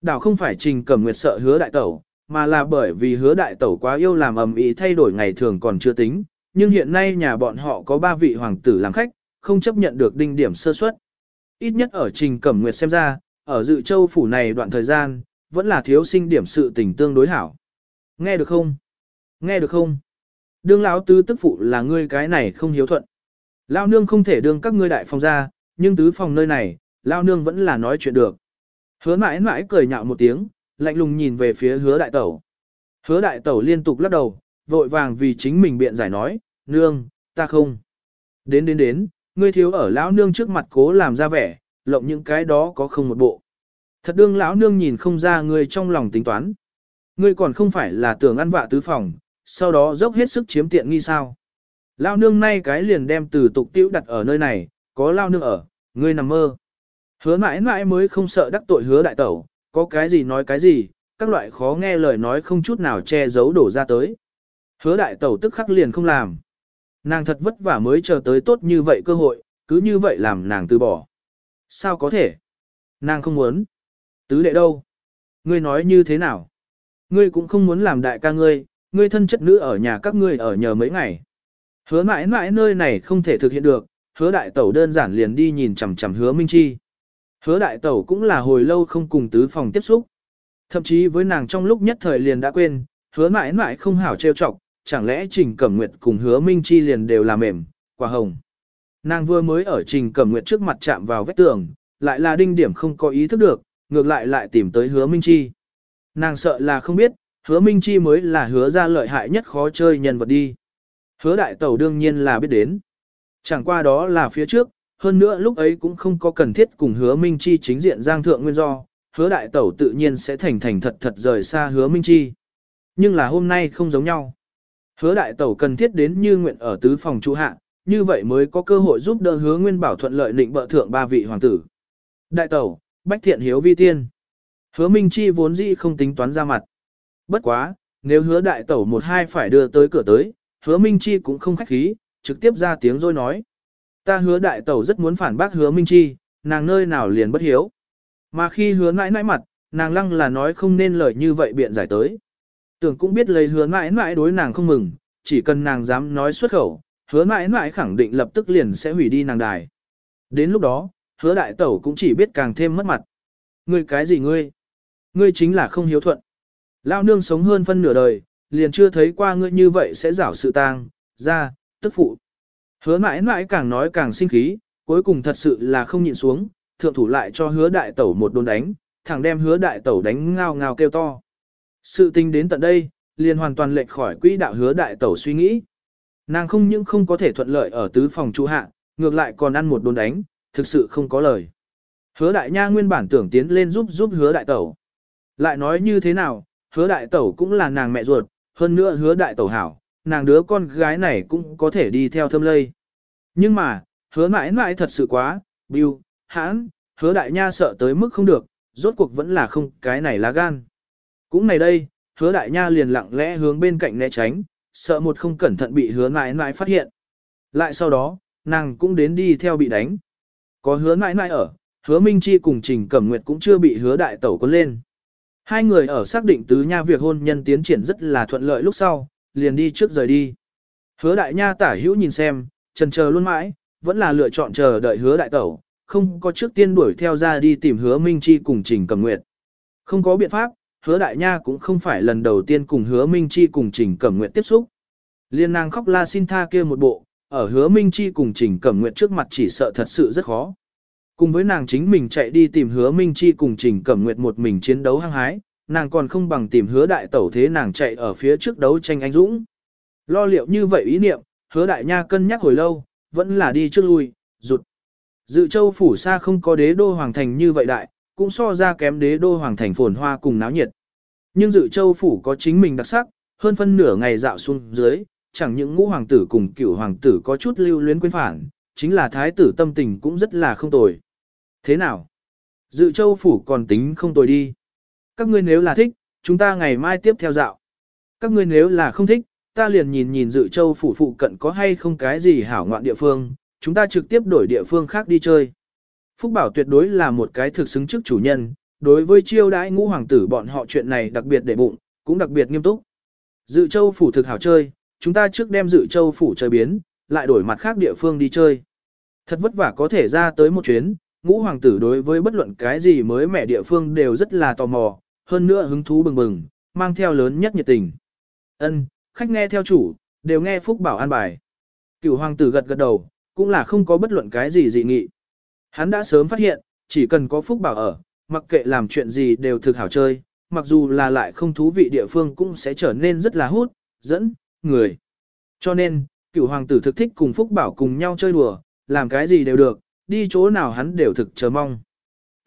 Đảo không phải Trình Cẩm Nguyệt sợ hứa đại tẩu, mà là bởi vì hứa đại tẩu quá yêu làm ầm ĩ thay đổi ngày thường còn chưa tính, nhưng hiện nay nhà bọn họ có ba vị hoàng tử làm khách, không chấp nhận được đinh điểm sơ suất. Ít nhất ở Trình Cẩm Nguyệt xem ra, ở dự châu phủ này đoạn thời gian, vẫn là thiếu sinh điểm sự tình tương đối hảo. Nghe được không? Nghe được không? Đương lão tứ tức phụ là ngươi cái này không hiếu thuận. Lão nương không thể đương các ngươi đại phòng ra, nhưng tứ phòng nơi này, lão nương vẫn là nói chuyện được. Hứa mãi mãi cười nhạo một tiếng, lạnh lùng nhìn về phía hứa đại tẩu. Hứa đại tẩu liên tục lắc đầu, vội vàng vì chính mình biện giải nói, nương, ta không. Đến đến đến, ngươi thiếu ở lão nương trước mặt cố làm ra vẻ, lộng những cái đó có không một bộ. Thật đương lão nương nhìn không ra ngươi trong lòng tính toán. Ngươi còn không phải là tưởng ăn vạ tứ phòng, sau đó dốc hết sức chiếm tiện nghi sao. Lão nương nay cái liền đem từ tục tiểu đặt ở nơi này, có lão nương ở, ngươi nằm mơ. Hứa mãi mãi mới không sợ đắc tội hứa đại tẩu, có cái gì nói cái gì, các loại khó nghe lời nói không chút nào che giấu đổ ra tới. Hứa đại tẩu tức khắc liền không làm. Nàng thật vất vả mới chờ tới tốt như vậy cơ hội, cứ như vậy làm nàng từ bỏ. Sao có thể? Nàng không muốn. Tứ đệ đâu? Ngươi nói như thế nào? Ngươi cũng không muốn làm đại ca ngươi, ngươi thân chất nữ ở nhà các ngươi ở nhờ mấy ngày. Hứa mãi mãi nơi này không thể thực hiện được, hứa đại tẩu đơn giản liền đi nhìn chằm chằm hứa Minh Chi. Hứa đại tẩu cũng là hồi lâu không cùng tứ phòng tiếp xúc. Thậm chí với nàng trong lúc nhất thời liền đã quên, hứa mãi mãi không hảo trêu chọc, chẳng lẽ Trình Cẩm Nguyệt cùng hứa Minh Chi liền đều là mềm, quả hồng. Nàng vừa mới ở Trình Cẩm Nguyệt trước mặt chạm vào vết tường, lại là đinh điểm không có ý thức được, ngược lại lại tìm tới hứa Minh Chi. Nàng sợ là không biết, hứa Minh Chi mới là hứa ra lợi hại nhất khó chơi nhân vật đi. Hứa đại tẩu đương nhiên là biết đến. Chẳng qua đó là phía trước, hơn nữa lúc ấy cũng không có cần thiết cùng hứa Minh Chi chính diện giang thượng nguyên do, hứa đại tẩu tự nhiên sẽ thành thành thật thật rời xa hứa Minh Chi. Nhưng là hôm nay không giống nhau. Hứa đại tẩu cần thiết đến như nguyện ở tứ phòng trụ hạ, như vậy mới có cơ hội giúp đỡ hứa nguyên bảo thuận lợi định bợ thượng ba vị hoàng tử. Đại tẩu, bách thiện hiếu vi tiên. Hứa Minh Chi vốn dĩ không tính toán ra mặt. Bất quá, nếu hứa đại tẩu một hai phải đưa tới cửa tới, hứa Minh Chi cũng không khách khí, trực tiếp ra tiếng rồi nói. Ta hứa đại tẩu rất muốn phản bác hứa Minh Chi, nàng nơi nào liền bất hiếu. Mà khi hứa nãi nãi mặt, nàng lăng là nói không nên lời như vậy biện giải tới. Tưởng cũng biết lấy hứa mãi mãi đối nàng không mừng, chỉ cần nàng dám nói xuất khẩu, hứa mãi mãi khẳng định lập tức liền sẽ hủy đi nàng đài. Đến lúc đó, hứa đại tẩu cũng chỉ biết càng thêm mất mặt. Ngươi cái gì ngươi? Ngươi chính là không hiếu thuận. Lao nương sống hơn phân nửa đời, liền chưa thấy qua ngươi như vậy sẽ rảo sự tang, ra, tức phụ. Hứa mãi mãi càng nói càng sinh khí, cuối cùng thật sự là không nhịn xuống, thượng thủ lại cho hứa đại tẩu một đồn đánh, thẳng đem hứa đại tẩu đánh ngao ngao kêu to. Sự tình đến tận đây, liền hoàn toàn lệch khỏi quỹ đạo hứa đại tẩu suy nghĩ. Nàng không những không có thể thuận lợi ở tứ phòng trụ hạ, ngược lại còn ăn một đồn đánh, thực sự không có lời. Hứa đại nha nguyên bản tưởng tiến lên giúp giúp hứa đại tẩu. Lại nói như thế nào, hứa đại tẩu cũng là nàng mẹ ruột, hơn nữa hứa đại tẩu hảo, nàng đứa con gái này cũng có thể đi theo thâm lây. Nhưng mà, hứa mãi mãi thật sự quá, biêu, hãn, hứa đại nha sợ tới mức không được, rốt cuộc vẫn là không cái này lá gan. Cũng này đây, hứa đại nha liền lặng lẽ hướng bên cạnh né tránh, sợ một không cẩn thận bị hứa mãi mãi phát hiện. Lại sau đó, nàng cũng đến đi theo bị đánh. Có hứa mãi mãi ở, hứa Minh Chi cùng Trình Cẩm Nguyệt cũng chưa bị hứa đại tẩu cuốn lên. Hai người ở xác định tứ nha việc hôn nhân tiến triển rất là thuận lợi lúc sau, liền đi trước rời đi. Hứa đại nha tả hữu nhìn xem, trần chờ luôn mãi, vẫn là lựa chọn chờ đợi hứa đại tẩu, không có trước tiên đuổi theo ra đi tìm hứa Minh Chi cùng Trình Cẩm Nguyệt. Không có biện pháp, hứa đại nha cũng không phải lần đầu tiên cùng hứa Minh Chi cùng Trình Cẩm Nguyệt tiếp xúc. Liên nàng khóc la xin tha kia một bộ, ở hứa Minh Chi cùng Trình Cẩm Nguyệt trước mặt chỉ sợ thật sự rất khó. Cùng với nàng chính mình chạy đi tìm hứa Minh Chi cùng Trình Cẩm Nguyệt một mình chiến đấu hăng hái, nàng còn không bằng tìm hứa đại tẩu thế nàng chạy ở phía trước đấu tranh anh dũng. Lo liệu như vậy ý niệm, hứa đại nha cân nhắc hồi lâu, vẫn là đi trước lui, rụt. Dự châu phủ xa không có đế đô hoàng thành như vậy đại, cũng so ra kém đế đô hoàng thành phồn hoa cùng náo nhiệt. Nhưng dự châu phủ có chính mình đặc sắc, hơn phân nửa ngày dạo xuống dưới, chẳng những ngũ hoàng tử cùng cửu hoàng tử có chút lưu luyến quên phản, chính là thái tử tâm tình cũng rất là không tồi. Thế nào? Dự châu phủ còn tính không tồi đi. Các ngươi nếu là thích, chúng ta ngày mai tiếp theo dạo. Các ngươi nếu là không thích, ta liền nhìn nhìn dự châu phủ phụ cận có hay không cái gì hảo ngoạn địa phương, chúng ta trực tiếp đổi địa phương khác đi chơi. Phúc Bảo tuyệt đối là một cái thực xứng chức chủ nhân, đối với chiêu đãi ngũ hoàng tử bọn họ chuyện này đặc biệt để bụng, cũng đặc biệt nghiêm túc. Dự châu phủ thực hảo chơi, chúng ta trước đem dự châu phủ chơi biến, lại đổi mặt khác địa phương đi chơi. Thật vất vả có thể ra tới một chuyến, ngũ hoàng tử đối với bất luận cái gì mới mẻ địa phương đều rất là tò mò, hơn nữa hứng thú bừng bừng, mang theo lớn nhất nhiệt tình. Ân, khách nghe theo chủ, đều nghe Phúc Bảo an bài. Cửu hoàng tử gật gật đầu, cũng là không có bất luận cái gì dị nghị. Hắn đã sớm phát hiện, chỉ cần có Phúc Bảo ở, mặc kệ làm chuyện gì đều thực hảo chơi, mặc dù là lại không thú vị địa phương cũng sẽ trở nên rất là hút, dẫn, người. Cho nên, cựu hoàng tử thực thích cùng Phúc Bảo cùng nhau chơi đùa, làm cái gì đều được, đi chỗ nào hắn đều thực chờ mong.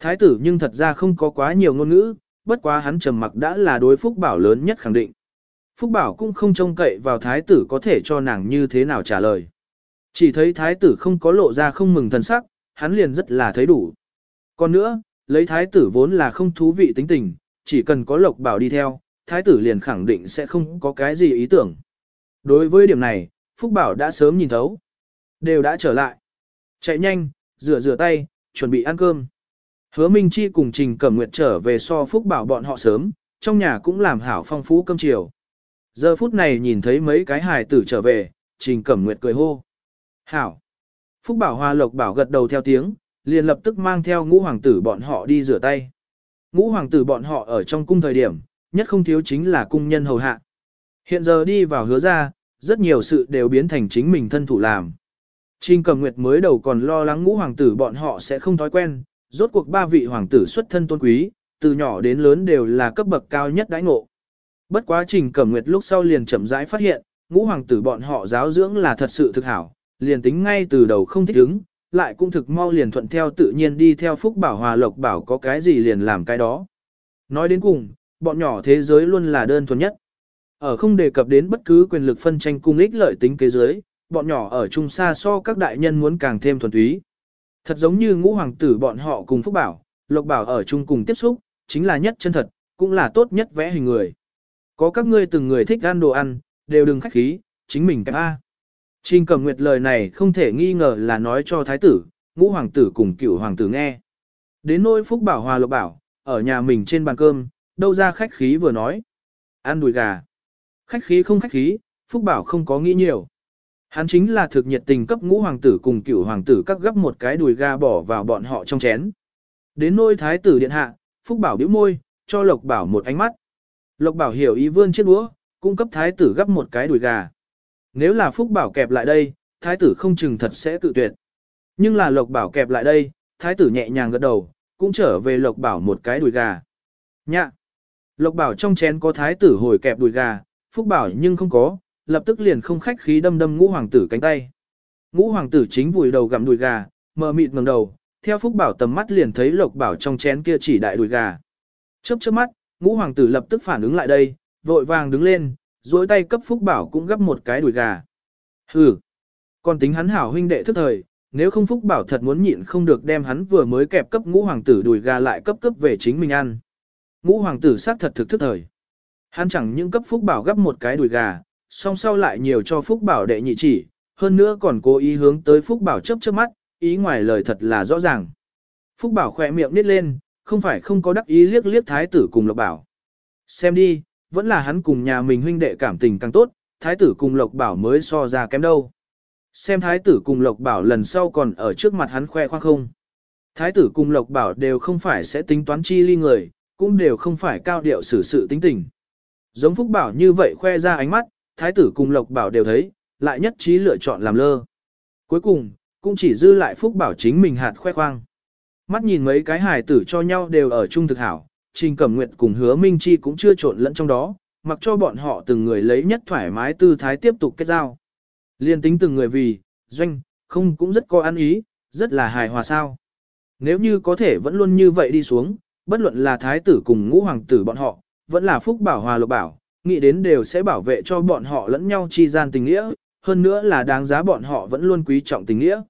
Thái tử nhưng thật ra không có quá nhiều ngôn ngữ, bất quá hắn trầm mặc đã là đối Phúc Bảo lớn nhất khẳng định. Phúc Bảo cũng không trông cậy vào thái tử có thể cho nàng như thế nào trả lời. Chỉ thấy thái tử không có lộ ra không mừng thần sắc, hắn liền rất là thấy đủ. Còn nữa, lấy thái tử vốn là không thú vị tính tình, chỉ cần có lộc bảo đi theo, thái tử liền khẳng định sẽ không có cái gì ý tưởng. Đối với điểm này, Phúc Bảo đã sớm nhìn thấu. Đều đã trở lại. Chạy nhanh, rửa rửa tay, chuẩn bị ăn cơm. Hứa Minh Chi cùng Trình Cẩm Nguyệt trở về so Phúc Bảo bọn họ sớm, trong nhà cũng làm hảo phong phú cơm chiều. Giờ phút này nhìn thấy mấy cái hài tử trở về, Trình Cẩm Nguyệt cười hô. Hảo. Phúc Bảo Hoa Lộc Bảo gật đầu theo tiếng, liền lập tức mang theo ngũ hoàng tử bọn họ đi rửa tay. Ngũ hoàng tử bọn họ ở trong cung thời điểm, nhất không thiếu chính là cung nhân hầu hạ. Hiện giờ đi vào hứa ra, rất nhiều sự đều biến thành chính mình thân thủ làm. Trình Cầm Nguyệt mới đầu còn lo lắng ngũ hoàng tử bọn họ sẽ không thói quen, rốt cuộc ba vị hoàng tử xuất thân tôn quý, từ nhỏ đến lớn đều là cấp bậc cao nhất đãi ngộ. Bất quá Trình Cẩm Nguyệt lúc sau liền chậm rãi phát hiện, ngũ hoàng tử bọn họ giáo dưỡng là thật sự thực hảo, liền tính ngay từ đầu không thích ứng, lại cũng thực mau liền thuận theo tự nhiên đi theo Phúc Bảo Hòa Lộc Bảo có cái gì liền làm cái đó. Nói đến cùng, bọn nhỏ thế giới luôn là đơn thuần nhất. Ở không đề cập đến bất cứ quyền lực phân tranh cung ích lợi tính kế giới, bọn nhỏ ở chung xa so các đại nhân muốn càng thêm thuần túy. Thật giống như ngũ hoàng tử bọn họ cùng Phúc Bảo, Lộc Bảo ở chung cùng tiếp xúc, chính là nhất chân thật, cũng là tốt nhất vẽ hình người. Có các ngươi từng người thích ăn đồ ăn, đều đừng khách khí, chính mình cả A. Trình cầm nguyệt lời này không thể nghi ngờ là nói cho thái tử, ngũ hoàng tử cùng cửu hoàng tử nghe. Đến nỗi phúc bảo hòa lộc bảo, ở nhà mình trên bàn cơm, đâu ra khách khí vừa nói. Ăn đùi gà. Khách khí không khách khí, phúc bảo không có nghĩ nhiều. Hắn chính là thực nhiệt tình cấp ngũ hoàng tử cùng cửu hoàng tử cắt gấp một cái đùi gà bỏ vào bọn họ trong chén. Đến nôi thái tử điện hạ, phúc bảo biểu môi, cho lộc bảo một ánh mắt. Lộc bảo hiểu ý vươn chiếc đũa, cung cấp thái tử gấp một cái đùi gà. Nếu là phúc bảo kẹp lại đây, thái tử không chừng thật sẽ tự tuyệt. Nhưng là lộc bảo kẹp lại đây, thái tử nhẹ nhàng gật đầu, cũng trở về lộc bảo một cái đùi gà. Nhạ! Lộc bảo trong chén có thái tử hồi kẹp đùi gà, phúc bảo nhưng không có, lập tức liền không khách khí đâm đâm ngũ hoàng tử cánh tay. Ngũ hoàng tử chính vùi đầu gặm đùi gà, mờ mịt ngẩng đầu, theo phúc bảo tầm mắt liền thấy lộc bảo trong chén kia chỉ đại đùi gà. Chớp chớp mắt, ngũ hoàng tử lập tức phản ứng lại đây, vội vàng đứng lên, duỗi tay cấp phúc bảo cũng gấp một cái đùi gà. Hừ! Còn tính hắn hảo huynh đệ thức thời, nếu không phúc bảo thật muốn nhịn không được đem hắn vừa mới kẹp cấp ngũ hoàng tử đùi gà lại cấp cấp về chính mình ăn. Ngũ hoàng tử xác thật thực thức thời. Hắn chẳng những cấp phúc bảo gấp một cái đùi gà, song sau lại nhiều cho phúc bảo đệ nhị chỉ, hơn nữa còn cố ý hướng tới phúc bảo chấp trước mắt, ý ngoài lời thật là rõ ràng. Phúc bảo khỏe miệng nít lên, không phải không có đắc ý liếc liếc thái tử cùng lộc bảo. Xem đi, vẫn là hắn cùng nhà mình huynh đệ cảm tình càng tốt, thái tử cùng lộc bảo mới so ra kém đâu. Xem thái tử cùng lộc bảo lần sau còn ở trước mặt hắn khoe khoang không. Thái tử cùng lộc bảo đều không phải sẽ tính toán chi ly người, cũng đều không phải cao điệu xử sự tính tình. Giống phúc bảo như vậy khoe ra ánh mắt, thái tử cùng lộc bảo đều thấy, lại nhất trí lựa chọn làm lơ. Cuối cùng, cũng chỉ dư lại phúc bảo chính mình hạt khoe khoang. Mắt nhìn mấy cái hài tử cho nhau đều ở chung thực hảo, Trình Cẩm Nguyệt cùng Hứa Minh Chi cũng chưa trộn lẫn trong đó, mặc cho bọn họ từng người lấy nhất thoải mái tư thái tiếp tục kết giao. Liên tính từng người vì, doanh, không cũng rất có ăn ý, rất là hài hòa sao. Nếu như có thể vẫn luôn như vậy đi xuống, bất luận là thái tử cùng ngũ hoàng tử bọn họ, vẫn là phúc bảo hòa lộc bảo, nghĩ đến đều sẽ bảo vệ cho bọn họ lẫn nhau chi gian tình nghĩa, hơn nữa là đáng giá bọn họ vẫn luôn quý trọng tình nghĩa.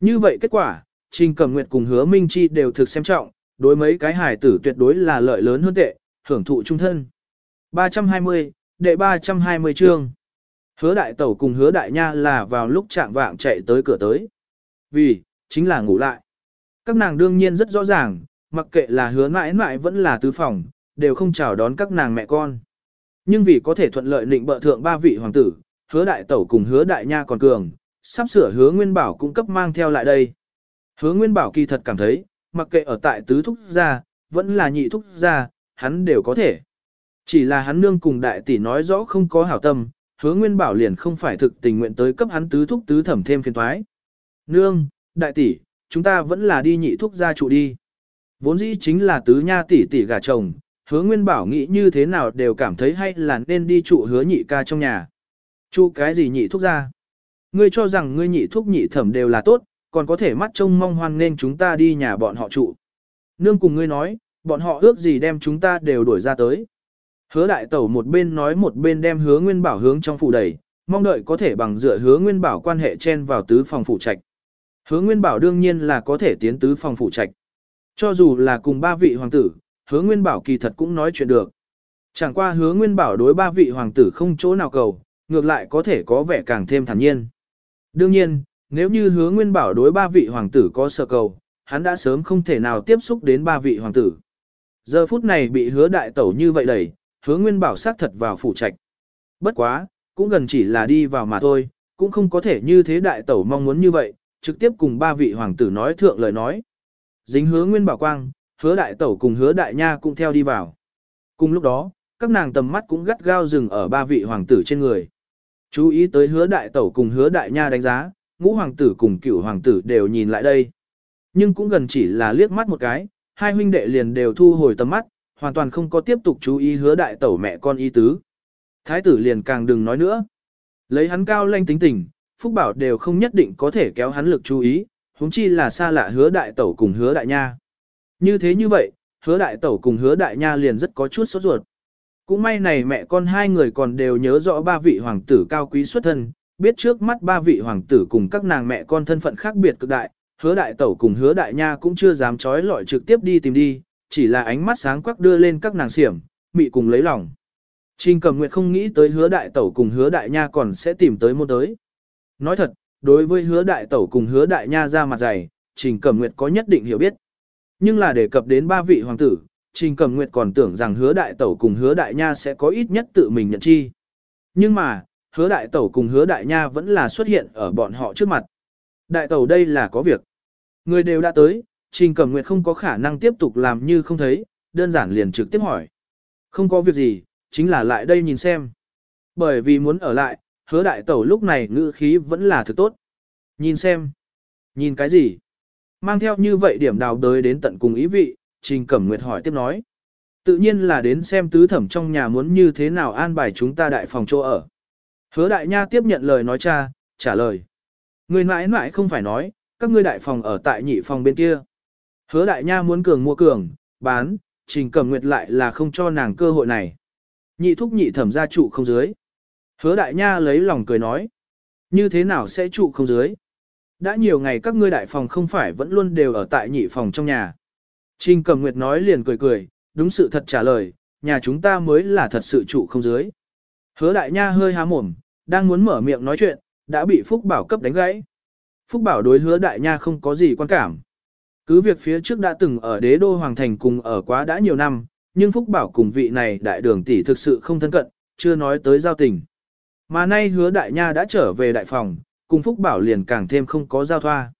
Như vậy kết quả, Trình Cẩm Nguyệt cùng Hứa Minh Chi đều thực xem trọng, đối mấy cái hài tử tuyệt đối là lợi lớn hơn tệ, hưởng thụ trung thân. 320, đệ 320 chương. Hứa đại tẩu cùng hứa đại nha là vào lúc trạng vạng chạy tới cửa tới. Vì, chính là ngủ lại. Các nàng đương nhiên rất rõ ràng, mặc kệ là hứa mãi mãi vẫn là tứ phòng, đều không chào đón các nàng mẹ con. Nhưng vì có thể thuận lợi định bợ thượng ba vị hoàng tử, hứa đại tẩu cùng hứa đại nha còn cường, sắp sửa hứa nguyên bảo cung cấp mang theo lại đây. Hứa nguyên bảo kỳ thật cảm thấy, mặc kệ ở tại tứ thúc gia, vẫn là nhị thúc gia, hắn đều có thể. Chỉ là hắn nương cùng đại tỷ nói rõ không có hảo tâm, hứa nguyên bảo liền không phải thực tình nguyện tới cấp hắn tứ thúc tứ thẩm thêm phiền thoái. Nương, đại tỷ, chúng ta vẫn là đi nhị thúc gia trụ đi. Vốn dĩ chính là tứ nha tỷ tỷ gà chồng, hứa nguyên bảo nghĩ như thế nào đều cảm thấy hay là nên đi trụ hứa nhị ca trong nhà. Trụ cái gì nhị thúc gia? Ngươi cho rằng ngươi nhị thúc nhị thẩm đều là tốt, còn có thể mắt trông mong hoan nên chúng ta đi nhà bọn họ trụ. Nương cùng ngươi nói, bọn họ ước gì đem chúng ta đều đuổi ra tới. Hứa đại tẩu một bên nói một bên đem hứa nguyên bảo hướng trong phủ đẩy, mong đợi có thể bằng dựa hứa nguyên bảo quan hệ chen vào tứ phòng phủ trạch. Hứa nguyên bảo đương nhiên là có thể tiến tứ phòng phủ trạch. Cho dù là cùng ba vị hoàng tử, hứa nguyên bảo kỳ thật cũng nói chuyện được. Chẳng qua hứa nguyên bảo đối ba vị hoàng tử không chỗ nào cầu, ngược lại có thể có vẻ càng thêm thản nhiên. Đương nhiên, nếu như hứa nguyên bảo đối ba vị hoàng tử có sợ cầu, hắn đã sớm không thể nào tiếp xúc đến ba vị hoàng tử. Giờ phút này bị hứa đại tẩu như vậy đẩy, hứa nguyên bảo xác thật vào phủ trạch. Bất quá, cũng gần chỉ là đi vào mà thôi, cũng không có thể như thế đại tẩu mong muốn như vậy, trực tiếp cùng ba vị hoàng tử nói thượng lời nói. Dính hứa nguyên bảo quang, hứa đại tẩu cùng hứa đại nha cũng theo đi vào. Cùng lúc đó, các nàng tầm mắt cũng gắt gao dừng ở ba vị hoàng tử trên người. Chú ý tới hứa đại tẩu cùng hứa đại nha đánh giá, ngũ hoàng tử cùng cửu hoàng tử đều nhìn lại đây. Nhưng cũng gần chỉ là liếc mắt một cái, hai huynh đệ liền đều thu hồi tầm mắt, hoàn toàn không có tiếp tục chú ý hứa đại tẩu mẹ con y tứ. Thái tử liền càng đừng nói nữa. Lấy hắn cao lanh tính tình, Phúc Bảo đều không nhất định có thể kéo hắn lực chú ý, huống chi là xa lạ hứa đại tẩu cùng hứa đại nha. Như thế như vậy, hứa đại tẩu cùng hứa đại nha liền rất có chút sốt ruột. Cũng may này mẹ con hai người còn đều nhớ rõ ba vị hoàng tử cao quý xuất thân, biết trước mắt ba vị hoàng tử cùng các nàng mẹ con thân phận khác biệt cực đại, hứa đại tẩu cùng hứa đại nha cũng chưa dám trói lọi trực tiếp đi tìm đi, chỉ là ánh mắt sáng quắc đưa lên các nàng xiểm, mị cùng lấy lòng. Trình Cẩm Nguyệt không nghĩ tới hứa đại tẩu cùng hứa đại nha còn sẽ tìm tới môn tới. Nói thật, đối với hứa đại tẩu cùng hứa đại nha ra mặt dày, Trình Cẩm Nguyệt có nhất định hiểu biết. Nhưng là đề cập đến ba vị hoàng tử, Trình Cẩm Nguyệt còn tưởng rằng hứa đại tẩu cùng hứa đại nha sẽ có ít nhất tự mình nhận chi. Nhưng mà, hứa đại tẩu cùng hứa đại nha vẫn là xuất hiện ở bọn họ trước mặt. Đại tẩu đây là có việc. Người đều đã tới, Trình Cẩm Nguyệt không có khả năng tiếp tục làm như không thấy, đơn giản liền trực tiếp hỏi. Không có việc gì, chính là lại đây nhìn xem. Bởi vì muốn ở lại, hứa đại tẩu lúc này ngữ khí vẫn là thực tốt. Nhìn xem. Nhìn cái gì? Mang theo như vậy điểm đào đới đến tận cùng ý vị, Trình Cẩm Nguyệt hỏi tiếp nói. Tự nhiên là đến xem tứ thẩm trong nhà muốn như thế nào an bài chúng ta đại phòng chỗ ở. Hứa đại nha tiếp nhận lời nói cha, trả lời. Người mãi mãi không phải nói, các ngươi đại phòng ở tại nhị phòng bên kia. Hứa đại nha muốn cường mua cường, bán, trình cẩm nguyệt lại là không cho nàng cơ hội này. Nhị thúc nhị thẩm gia trụ không dưới. Hứa đại nha lấy lòng cười nói. Như thế nào sẽ trụ không dưới? Đã nhiều ngày các ngươi đại phòng không phải vẫn luôn đều ở tại nhị phòng trong nhà. Trình cẩm nguyệt nói liền cười cười, đúng sự thật trả lời, nhà chúng ta mới là thật sự trụ không dưới. Hứa đại nha hơi há mồm, đang muốn mở miệng nói chuyện, đã bị Phúc Bảo cấp đánh gãy. Phúc Bảo đối hứa đại nha không có gì quan cảm. Cứ việc phía trước đã từng ở đế đô hoàng thành cùng ở quá đã nhiều năm, nhưng Phúc Bảo cùng vị này đại đường tỷ thực sự không thân cận, chưa nói tới giao tình. Mà nay hứa đại nha đã trở về đại phòng, cùng Phúc Bảo liền càng thêm không có giao thoa.